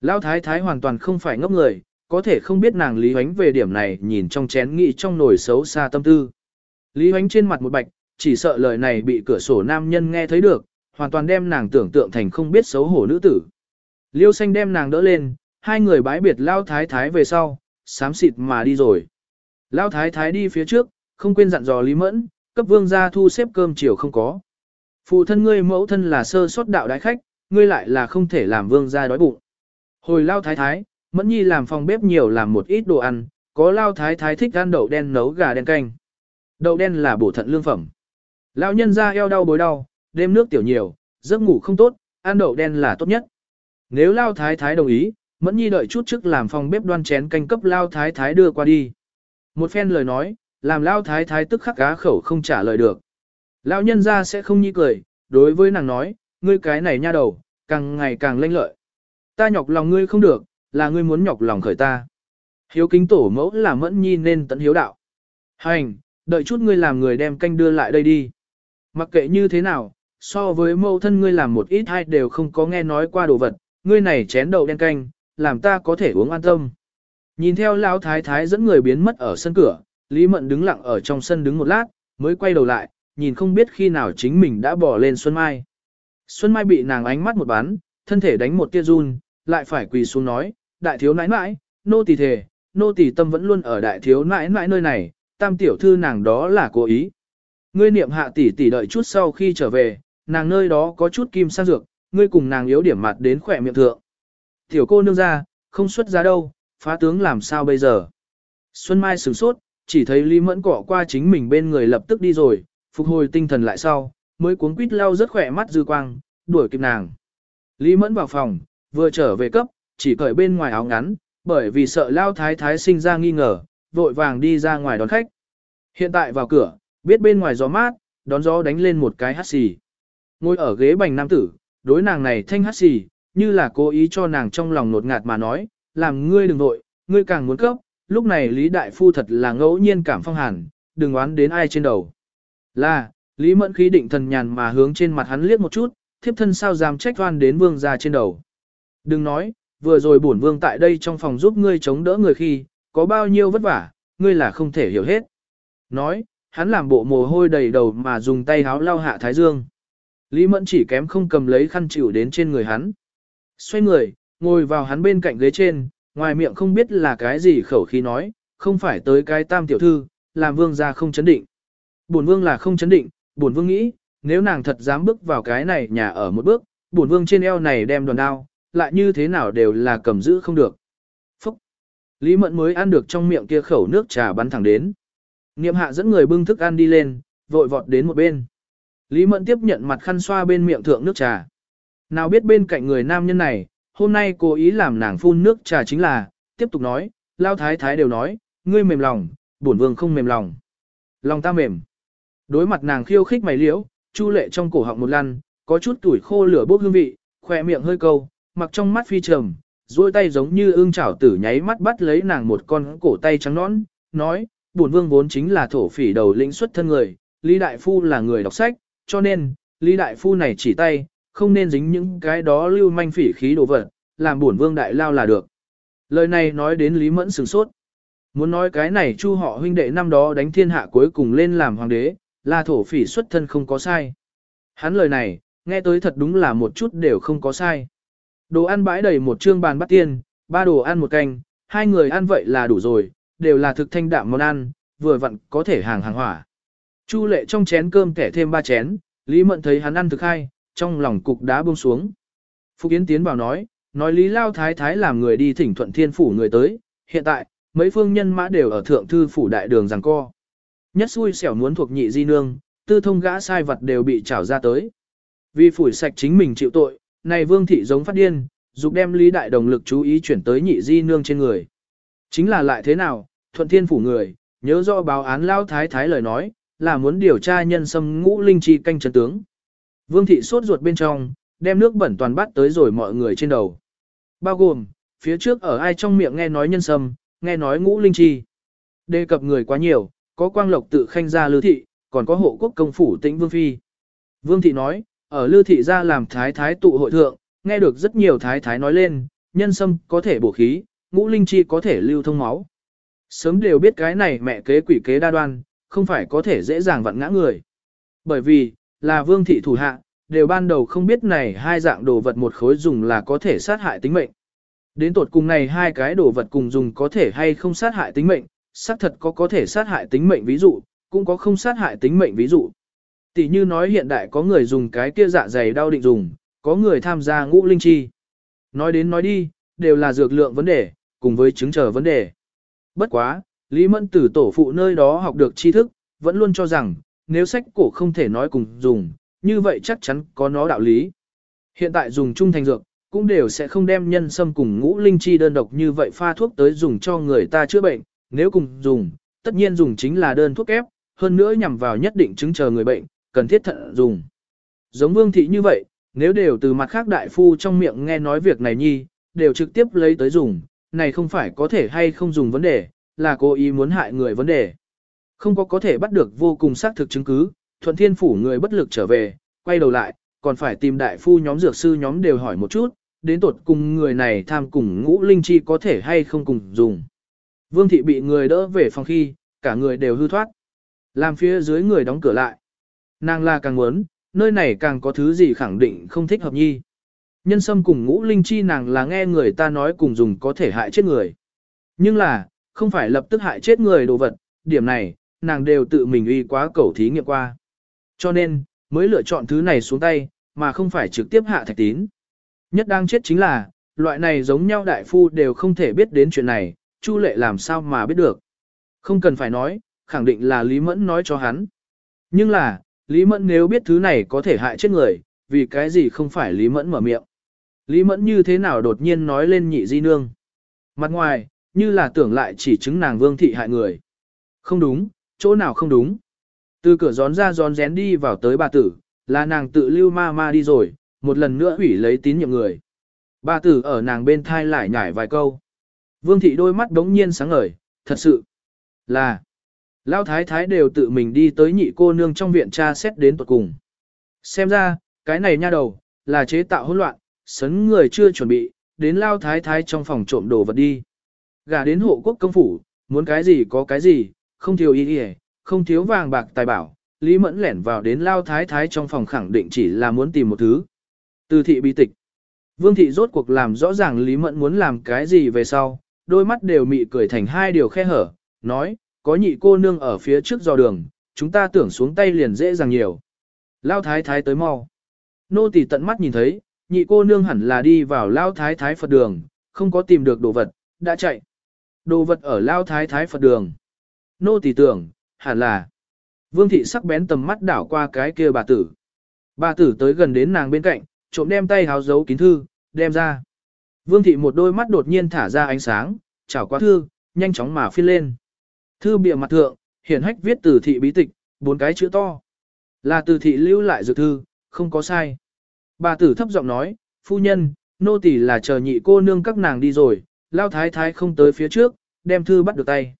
Lao thái thái hoàn toàn không phải ngốc người, có thể không biết nàng Lý Huánh về điểm này nhìn trong chén nghị trong nồi xấu xa tâm tư. Lý Huánh trên mặt một bạch, chỉ sợ lời này bị cửa sổ nam nhân nghe thấy được, hoàn toàn đem nàng tưởng tượng thành không biết xấu hổ nữ tử. Liêu xanh đem nàng đỡ lên, hai người bái biệt lao thái thái về sau, sám xịt mà đi rồi. Lao thái thái đi phía trước, không quên dặn dò Lý Mẫn, cấp vương gia thu xếp cơm chiều không có. Phụ thân ngươi mẫu thân là sơ sót đạo đại khách, ngươi lại là không thể làm vương gia đói bụng. Hồi lao thái thái, Mẫn nhi làm phòng bếp nhiều làm một ít đồ ăn, có lao thái thái thích ăn đậu đen nấu gà đen canh. Đậu đen là bổ thận lương phẩm. Lão nhân ra eo đau bối đau, đêm nước tiểu nhiều, giấc ngủ không tốt, ăn đậu đen là tốt nhất. Nếu lao thái thái đồng ý, Mẫn nhi đợi chút trước làm phòng bếp đoan chén canh cấp lao thái thái đưa qua đi. Một phen lời nói, làm lao thái thái tức khắc cá khẩu không trả lời được. Lão nhân ra sẽ không nhi cười, đối với nàng nói, ngươi cái này nha đầu, càng ngày càng lanh lợi. Ta nhọc lòng ngươi không được, là ngươi muốn nhọc lòng khởi ta. Hiếu kính tổ mẫu là mẫn nhi nên tận hiếu đạo. Hành, đợi chút ngươi làm người đem canh đưa lại đây đi. Mặc kệ như thế nào, so với mẫu thân ngươi làm một ít hay đều không có nghe nói qua đồ vật, ngươi này chén đậu đen canh, làm ta có thể uống an tâm. Nhìn theo lão thái thái dẫn người biến mất ở sân cửa, Lý Mận đứng lặng ở trong sân đứng một lát, mới quay đầu lại, nhìn không biết khi nào chính mình đã bỏ lên Xuân Mai. Xuân Mai bị nàng ánh mắt một bắn, thân thể đánh một tia run, lại phải quỳ xuống nói, đại thiếu nãi nãi, nô tỳ thề, nô tỳ tâm vẫn luôn ở đại thiếu nãi nãi nơi này, tam tiểu thư nàng đó là cố ý. Ngươi niệm hạ tỷ tỷ đợi chút sau khi trở về, nàng nơi đó có chút kim sang dược, ngươi cùng nàng yếu điểm mặt đến khỏe miệng thượng. Tiểu cô nương ra, không xuất ra đâu, phá tướng làm sao bây giờ. Xuân Mai sửng sốt, chỉ thấy Lý Mẫn cọ qua chính mình bên người lập tức đi rồi, phục hồi tinh thần lại sau, mới cuống quýt lau rất khỏe mắt dư quang, đuổi kịp nàng. Lý Mẫn vào phòng, vừa trở về cấp, chỉ cởi bên ngoài áo ngắn, bởi vì sợ lao thái thái sinh ra nghi ngờ, vội vàng đi ra ngoài đón khách. Hiện tại vào cửa, biết bên ngoài gió mát, đón gió đánh lên một cái hát xì. Ngồi ở ghế bành nam tử, đối nàng này thanh hát xì, như là cố ý cho nàng trong lòng nột ngạt mà nói, làm ngươi đừng nội, ngươi càng muốn cấp, lúc này Lý Đại Phu thật là ngẫu nhiên cảm phong hàn, đừng oán đến ai trên đầu. Là, Lý Mẫn khí định thần nhàn mà hướng trên mặt hắn liếc một chút, thiếp thân sao dám trách oan đến vương ra trên đầu. Đừng nói, vừa rồi bổn vương tại đây trong phòng giúp ngươi chống đỡ người khi, có bao nhiêu vất vả, ngươi là không thể hiểu hết. Nói, hắn làm bộ mồ hôi đầy đầu mà dùng tay háo lau hạ thái dương. Lý Mẫn chỉ kém không cầm lấy khăn chịu đến trên người hắn. Xoay người, ngồi vào hắn bên cạnh ghế trên, ngoài miệng không biết là cái gì khẩu khí nói, không phải tới cái tam tiểu thư, làm vương ra không chấn định. Bổn vương là không chấn định, bổn vương nghĩ, nếu nàng thật dám bước vào cái này nhà ở một bước, bổn vương trên eo này đem đoàn đao, lại như thế nào đều là cầm giữ không được. Phúc! Lý Mẫn mới ăn được trong miệng kia khẩu nước trà bắn thẳng đến. Niệm hạ dẫn người bưng thức ăn đi lên, vội vọt đến một bên. Lý Mẫn tiếp nhận mặt khăn xoa bên miệng thượng nước trà. Nào biết bên cạnh người nam nhân này, hôm nay cố ý làm nàng phun nước trà chính là, tiếp tục nói, lao thái thái đều nói, ngươi mềm lòng, bổn vương không mềm lòng. Lòng ta mềm. Đối mặt nàng khiêu khích mày liễu, chu lệ trong cổ họng một lăn, có chút tuổi khô lửa bốc hương vị, khỏe miệng hơi câu, mặc trong mắt phi trầm, duỗi tay giống như ương chảo tử nháy mắt bắt lấy nàng một con cổ tay trắng nõn, nói, bổn vương vốn chính là thổ phỉ đầu lĩnh xuất thân người, Lý Đại Phu là người đọc sách, cho nên, Lý Đại Phu này chỉ tay, không nên dính những cái đó lưu manh phỉ khí đồ vật, làm bổn vương đại lao là được. Lời này nói đến Lý Mẫn sửng sốt. Muốn nói cái này chu họ huynh đệ năm đó đánh thiên hạ cuối cùng lên làm hoàng đế, là thổ phỉ xuất thân không có sai. Hắn lời này, nghe tới thật đúng là một chút đều không có sai. Đồ ăn bãi đầy một trương bàn bắt tiên, ba đồ ăn một canh, hai người ăn vậy là đủ rồi, đều là thực thanh đạm món ăn, vừa vặn có thể hàng hàng hỏa. Chu lệ trong chén cơm kẻ thêm ba chén, Lý Mận thấy hắn ăn thực hay, trong lòng cục đá buông xuống. Phục Yến tiến vào nói, nói Lý Lao Thái Thái làm người đi thỉnh thuận thiên phủ người tới, hiện tại, mấy phương nhân mã đều ở thượng thư phủ đại đường giằng co. Nhất xui xẻo muốn thuộc nhị di nương, tư thông gã sai vật đều bị trảo ra tới. Vì phủi sạch chính mình chịu tội, này vương thị giống phát điên, dục đem Lý Đại Đồng lực chú ý chuyển tới nhị di nương trên người. Chính là lại thế nào, thuận thiên phủ người, nhớ rõ báo án Lao Thái Thái lời nói, là muốn điều tra nhân sâm ngũ linh chi canh chân tướng. Vương thị sốt ruột bên trong, đem nước bẩn toàn bắt tới rồi mọi người trên đầu. Bao gồm, phía trước ở ai trong miệng nghe nói nhân sâm, nghe nói ngũ linh chi. Đề cập người quá nhiều, có quang lộc tự khanh ra lưu thị, còn có hộ quốc công phủ tĩnh vương phi. Vương thị nói, ở lưu thị ra làm thái thái tụ hội thượng, nghe được rất nhiều thái thái nói lên, nhân sâm có thể bổ khí, ngũ linh chi có thể lưu thông máu. Sớm đều biết cái này mẹ kế quỷ kế đa đoan, không phải có thể dễ dàng vặn ngã người. Bởi vì, là vương thị thủ hạ, đều ban đầu không biết này hai dạng đồ vật một khối dùng là có thể sát hại tính mệnh. Đến tột cùng này hai cái đồ vật cùng dùng có thể hay không sát hại tính mệnh, xác thật có có thể sát hại tính mệnh ví dụ, cũng có không sát hại tính mệnh ví dụ. Tỷ như nói hiện đại có người dùng cái kia dạ dày đau định dùng, có người tham gia ngũ linh chi. Nói đến nói đi, đều là dược lượng vấn đề, cùng với chứng chờ vấn đề. Bất quá, Lý Mẫn từ tổ phụ nơi đó học được tri thức, vẫn luôn cho rằng, nếu sách cổ không thể nói cùng dùng, như vậy chắc chắn có nó đạo lý. Hiện tại dùng chung thành dược, cũng đều sẽ không đem nhân sâm cùng ngũ linh chi đơn độc như vậy pha thuốc tới dùng cho người ta chữa bệnh, nếu cùng dùng, tất nhiên dùng chính là đơn thuốc ép, hơn nữa nhằm vào nhất định chứng chờ người bệnh, cần thiết thận dùng. Giống vương thị như vậy, nếu đều từ mặt khác đại phu trong miệng nghe nói việc này nhi, đều trực tiếp lấy tới dùng, này không phải có thể hay không dùng vấn đề, là cố ý muốn hại người vấn đề. Không có có thể bắt được vô cùng xác thực chứng cứ, thuận thiên phủ người bất lực trở về, quay đầu lại, còn phải tìm đại phu nhóm dược sư nhóm đều hỏi một chút, đến tột cùng người này tham cùng ngũ linh chi có thể hay không cùng dùng. Vương thị bị người đỡ về phòng khi, cả người đều hư thoát. Làm phía dưới người đóng cửa lại. Nàng là càng muốn, nơi này càng có thứ gì khẳng định không thích hợp nhi. Nhân sâm cùng ngũ linh chi nàng là nghe người ta nói cùng dùng có thể hại chết người. Nhưng là, không phải lập tức hại chết người đồ vật, điểm này, nàng đều tự mình uy quá cầu thí nghiệm qua. Cho nên, mới lựa chọn thứ này xuống tay, mà không phải trực tiếp hạ thạch tín. Nhất đang chết chính là, loại này giống nhau đại phu đều không thể biết đến chuyện này, Chu lệ làm sao mà biết được. Không cần phải nói, khẳng định là Lý Mẫn nói cho hắn. Nhưng là, Lý Mẫn nếu biết thứ này có thể hại chết người, vì cái gì không phải Lý Mẫn mở miệng. Lý Mẫn như thế nào đột nhiên nói lên nhị di nương. Mặt ngoài, như là tưởng lại chỉ chứng nàng vương thị hại người. Không đúng, chỗ nào không đúng. Từ cửa gión ra gión rén đi vào tới bà tử, là nàng tự lưu ma ma đi rồi, một lần nữa hủy lấy tín nhiệm người. Bà tử ở nàng bên thai lại nhải vài câu. Vương thị đôi mắt đống nhiên sáng ngời, thật sự là lao thái thái đều tự mình đi tới nhị cô nương trong viện tra xét đến tuật cùng. Xem ra, cái này nha đầu, là chế tạo hỗn loạn, sấn người chưa chuẩn bị, đến lao thái thái trong phòng trộm đồ vật đi. Gả đến hộ quốc công phủ, muốn cái gì có cái gì, không thiếu ý ý, không thiếu vàng bạc tài bảo. Lý Mẫn lẻn vào đến lao thái thái trong phòng khẳng định chỉ là muốn tìm một thứ. Từ thị bi tịch. Vương thị rốt cuộc làm rõ ràng Lý Mẫn muốn làm cái gì về sau, đôi mắt đều mị cười thành hai điều khe hở, nói, có nhị cô nương ở phía trước dò đường, chúng ta tưởng xuống tay liền dễ dàng nhiều. Lao thái thái tới mau. Nô tỳ tận mắt nhìn thấy, nhị cô nương hẳn là đi vào Lao thái thái Phật đường, không có tìm được đồ vật, đã chạy. Đồ vật ở Lao thái thái Phật đường. Nô tỷ tưởng, hẳn là. Vương thị sắc bén tầm mắt đảo qua cái kia bà tử. Bà tử tới gần đến nàng bên cạnh, trộm đem tay háo giấu kín thư, đem ra. Vương thị một đôi mắt đột nhiên thả ra ánh sáng, chảo qua thư, nhanh chóng mà phiên lên. Thư bìa mặt thượng, hiển hách viết từ thị bí tịch, bốn cái chữ to. Là từ thị lưu lại dự thư, không có sai. Bà tử thấp giọng nói, phu nhân, nô tỳ là chờ nhị cô nương các nàng đi rồi, lao thái thái không tới phía trước, đem thư bắt được tay.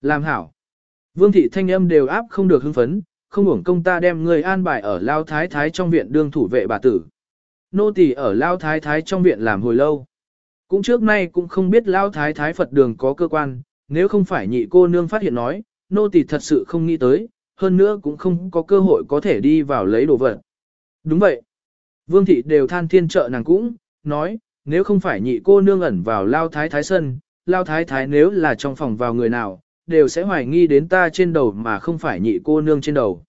Làm hảo. Vương thị thanh âm đều áp không được hưng phấn, không hưởng công ta đem người an bài ở lao thái thái trong viện đương thủ vệ bà tử. Nô tỳ ở lao thái thái trong viện làm hồi lâu. Cũng trước nay cũng không biết lao thái thái Phật đường có cơ quan, nếu không phải nhị cô nương phát hiện nói, nô tỳ thật sự không nghĩ tới, hơn nữa cũng không có cơ hội có thể đi vào lấy đồ vật. Đúng vậy. Vương thị đều than thiên trợ nàng cũng, nói, nếu không phải nhị cô nương ẩn vào lao thái thái sân, lao thái thái nếu là trong phòng vào người nào, đều sẽ hoài nghi đến ta trên đầu mà không phải nhị cô nương trên đầu.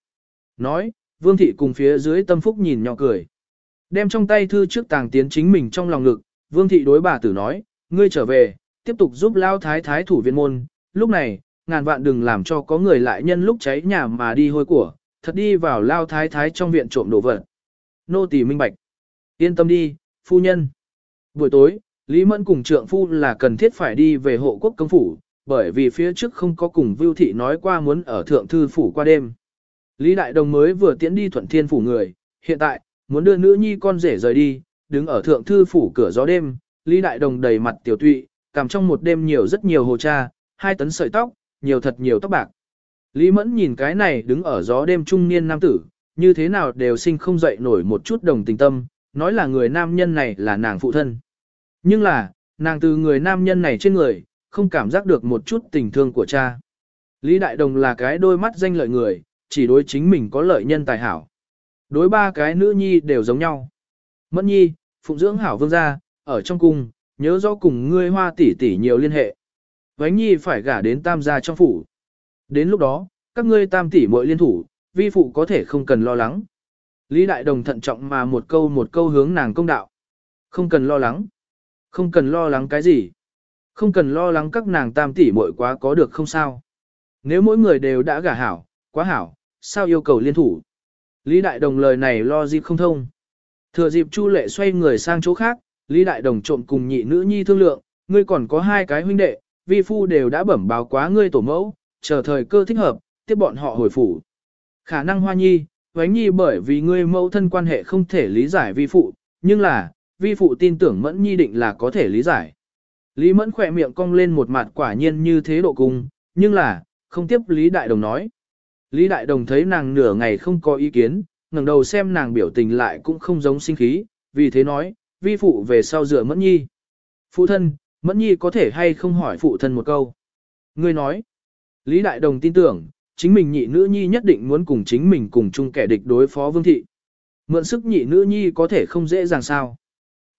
Nói, vương thị cùng phía dưới tâm phúc nhìn nhỏ cười. Đem trong tay thư trước tàng tiến chính mình trong lòng ngực, vương thị đối bà tử nói, ngươi trở về, tiếp tục giúp lao thái thái thủ viên môn. Lúc này, ngàn vạn đừng làm cho có người lại nhân lúc cháy nhà mà đi hôi của, thật đi vào lao thái thái trong viện trộm đồ vật. Nô tỳ minh bạch. Yên tâm đi, phu nhân. Buổi tối, Lý Mẫn cùng trượng phu là cần thiết phải đi về hộ quốc công phủ, bởi vì phía trước không có cùng Vưu Thị nói qua muốn ở thượng thư phủ qua đêm. Lý Đại Đồng mới vừa tiễn đi thuận thiên phủ người, hiện tại, muốn đưa nữ nhi con rể rời đi, đứng ở thượng thư phủ cửa gió đêm, Lý Đại Đồng đầy mặt tiểu tụy, cảm trong một đêm nhiều rất nhiều hồ cha, hai tấn sợi tóc, nhiều thật nhiều tóc bạc. Lý Mẫn nhìn cái này đứng ở gió đêm trung niên nam tử, như thế nào đều sinh không dậy nổi một chút đồng tình tâm, nói là người nam nhân này là nàng phụ thân. Nhưng là, nàng từ người nam nhân này trên người, không cảm giác được một chút tình thương của cha. Lý Đại Đồng là cái đôi mắt danh lợi người, chỉ đối chính mình có lợi nhân tài hảo. Đối ba cái nữ nhi đều giống nhau. Mẫn nhi, phụng dưỡng hảo vương gia, ở trong cung, nhớ rõ cùng ngươi hoa tỷ tỷ nhiều liên hệ. Vánh nhi phải gả đến tam gia trong phủ. Đến lúc đó, các ngươi tam tỷ muội liên thủ, vi phụ có thể không cần lo lắng. Lý Đại Đồng thận trọng mà một câu một câu hướng nàng công đạo. Không cần lo lắng. Không cần lo lắng cái gì. Không cần lo lắng các nàng tam tỷ muội quá có được không sao. Nếu mỗi người đều đã gả hảo, quá hảo, sao yêu cầu liên thủ. Lý Đại Đồng lời này lo gì không thông. Thừa dịp Chu Lệ xoay người sang chỗ khác, Lý Đại Đồng trộm cùng nhị nữ nhi thương lượng, ngươi còn có hai cái huynh đệ, vi phu đều đã bẩm báo quá ngươi tổ mẫu, chờ thời cơ thích hợp, tiếp bọn họ hồi phủ. Khả năng hoa nhi, vánh nhi bởi vì ngươi mẫu thân quan hệ không thể lý giải vi phụ, nhưng là, vi phụ tin tưởng mẫn nhi định là có thể lý giải. Lý mẫn khỏe miệng cong lên một mặt quả nhiên như thế độ cung, nhưng là, không tiếp Lý Đại Đồng nói. Lý Đại Đồng thấy nàng nửa ngày không có ý kiến, ngẩng đầu xem nàng biểu tình lại cũng không giống sinh khí, vì thế nói, vi phụ về sau dựa mẫn nhi. Phụ thân, mẫn nhi có thể hay không hỏi phụ thân một câu. Ngươi nói, Lý Đại Đồng tin tưởng, chính mình nhị nữ nhi nhất định muốn cùng chính mình cùng chung kẻ địch đối phó vương thị. Mượn sức nhị nữ nhi có thể không dễ dàng sao.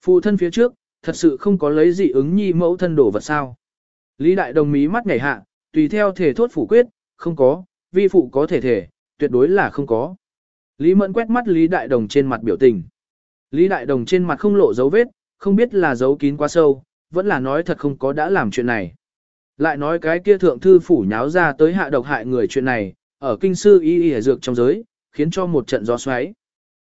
Phụ thân phía trước, thật sự không có lấy dị ứng nhi mẫu thân đổ vật sao. Lý Đại Đồng mí mắt nhảy hạ, tùy theo thể thốt phủ quyết, không có, vi phụ có thể thể, tuyệt đối là không có. Lý Mẫn quét mắt Lý Đại Đồng trên mặt biểu tình. Lý Đại Đồng trên mặt không lộ dấu vết, không biết là dấu kín quá sâu, vẫn là nói thật không có đã làm chuyện này. Lại nói cái kia thượng thư phủ nháo ra tới hạ độc hại người chuyện này, ở kinh sư y y dược trong giới, khiến cho một trận gió xoáy.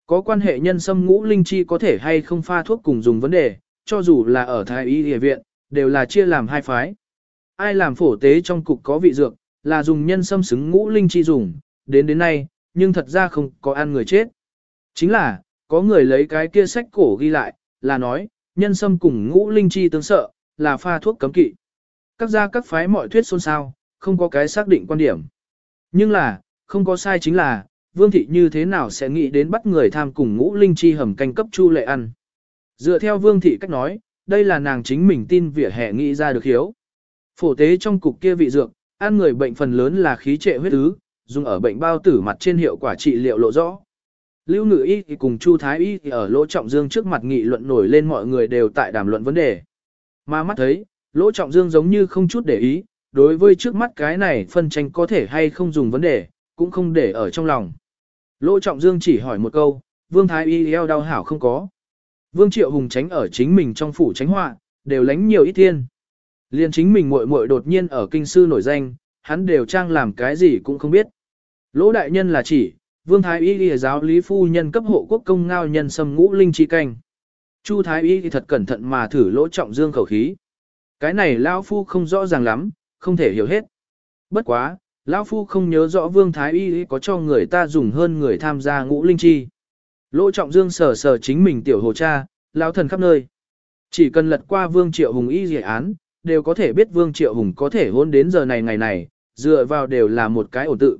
Có quan hệ nhân sâm ngũ linh chi có thể hay không pha thuốc cùng dùng vấn đề, cho dù là ở thái y y viện, đều là chia làm hai phái. Ai làm phổ tế trong cục có vị dược, là dùng nhân sâm xứng ngũ linh chi dùng, đến đến nay, nhưng thật ra không có ăn người chết. Chính là, có người lấy cái kia sách cổ ghi lại, là nói, nhân sâm cùng ngũ linh chi tương sợ, là pha thuốc cấm kỵ. Các gia các phái mọi thuyết xôn xao, không có cái xác định quan điểm. Nhưng là, không có sai chính là, vương thị như thế nào sẽ nghĩ đến bắt người tham cùng ngũ linh chi hầm canh cấp chu lệ ăn. Dựa theo vương thị cách nói, đây là nàng chính mình tin vỉa hè nghĩ ra được hiếu. Phổ tế trong cục kia vị dược, ăn người bệnh phần lớn là khí trệ huyết ứ, dùng ở bệnh bao tử mặt trên hiệu quả trị liệu lộ rõ. Lưu Ngự Y thì cùng Chu Thái Y thì ở Lỗ Trọng Dương trước mặt nghị luận nổi lên mọi người đều tại đàm luận vấn đề. Mà mắt thấy, Lỗ Trọng Dương giống như không chút để ý, đối với trước mắt cái này phân tranh có thể hay không dùng vấn đề, cũng không để ở trong lòng. Lỗ Trọng Dương chỉ hỏi một câu, Vương Thái Y eo đau hảo không có. Vương Triệu Hùng tránh ở chính mình trong phủ tránh họa, đều lánh nhiều ít thiên. Liên chính mình muội muội đột nhiên ở kinh sư nổi danh, hắn đều trang làm cái gì cũng không biết. Lỗ đại nhân là chỉ, Vương Thái Y lìa giáo lý phu nhân cấp hộ quốc công ngao nhân sâm ngũ linh chi canh. Chu Thái Y thì thật cẩn thận mà thử lỗ trọng dương khẩu khí. Cái này Lao Phu không rõ ràng lắm, không thể hiểu hết. Bất quá, Lão Phu không nhớ rõ Vương Thái Y có cho người ta dùng hơn người tham gia ngũ linh chi. Lỗ trọng dương sờ sờ chính mình tiểu hồ cha, lão thần khắp nơi. Chỉ cần lật qua Vương Triệu Hùng y dị án, đều có thể biết Vương Triệu Hùng có thể hôn đến giờ này ngày này, dựa vào đều là một cái ổn tự.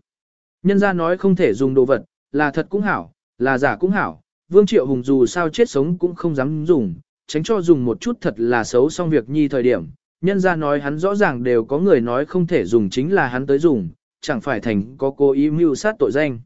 Nhân ra nói không thể dùng đồ vật, là thật cũng hảo, là giả cũng hảo, Vương Triệu Hùng dù sao chết sống cũng không dám dùng, tránh cho dùng một chút thật là xấu xong việc nhi thời điểm. Nhân ra nói hắn rõ ràng đều có người nói không thể dùng chính là hắn tới dùng, chẳng phải thành có cố ý mưu sát tội danh.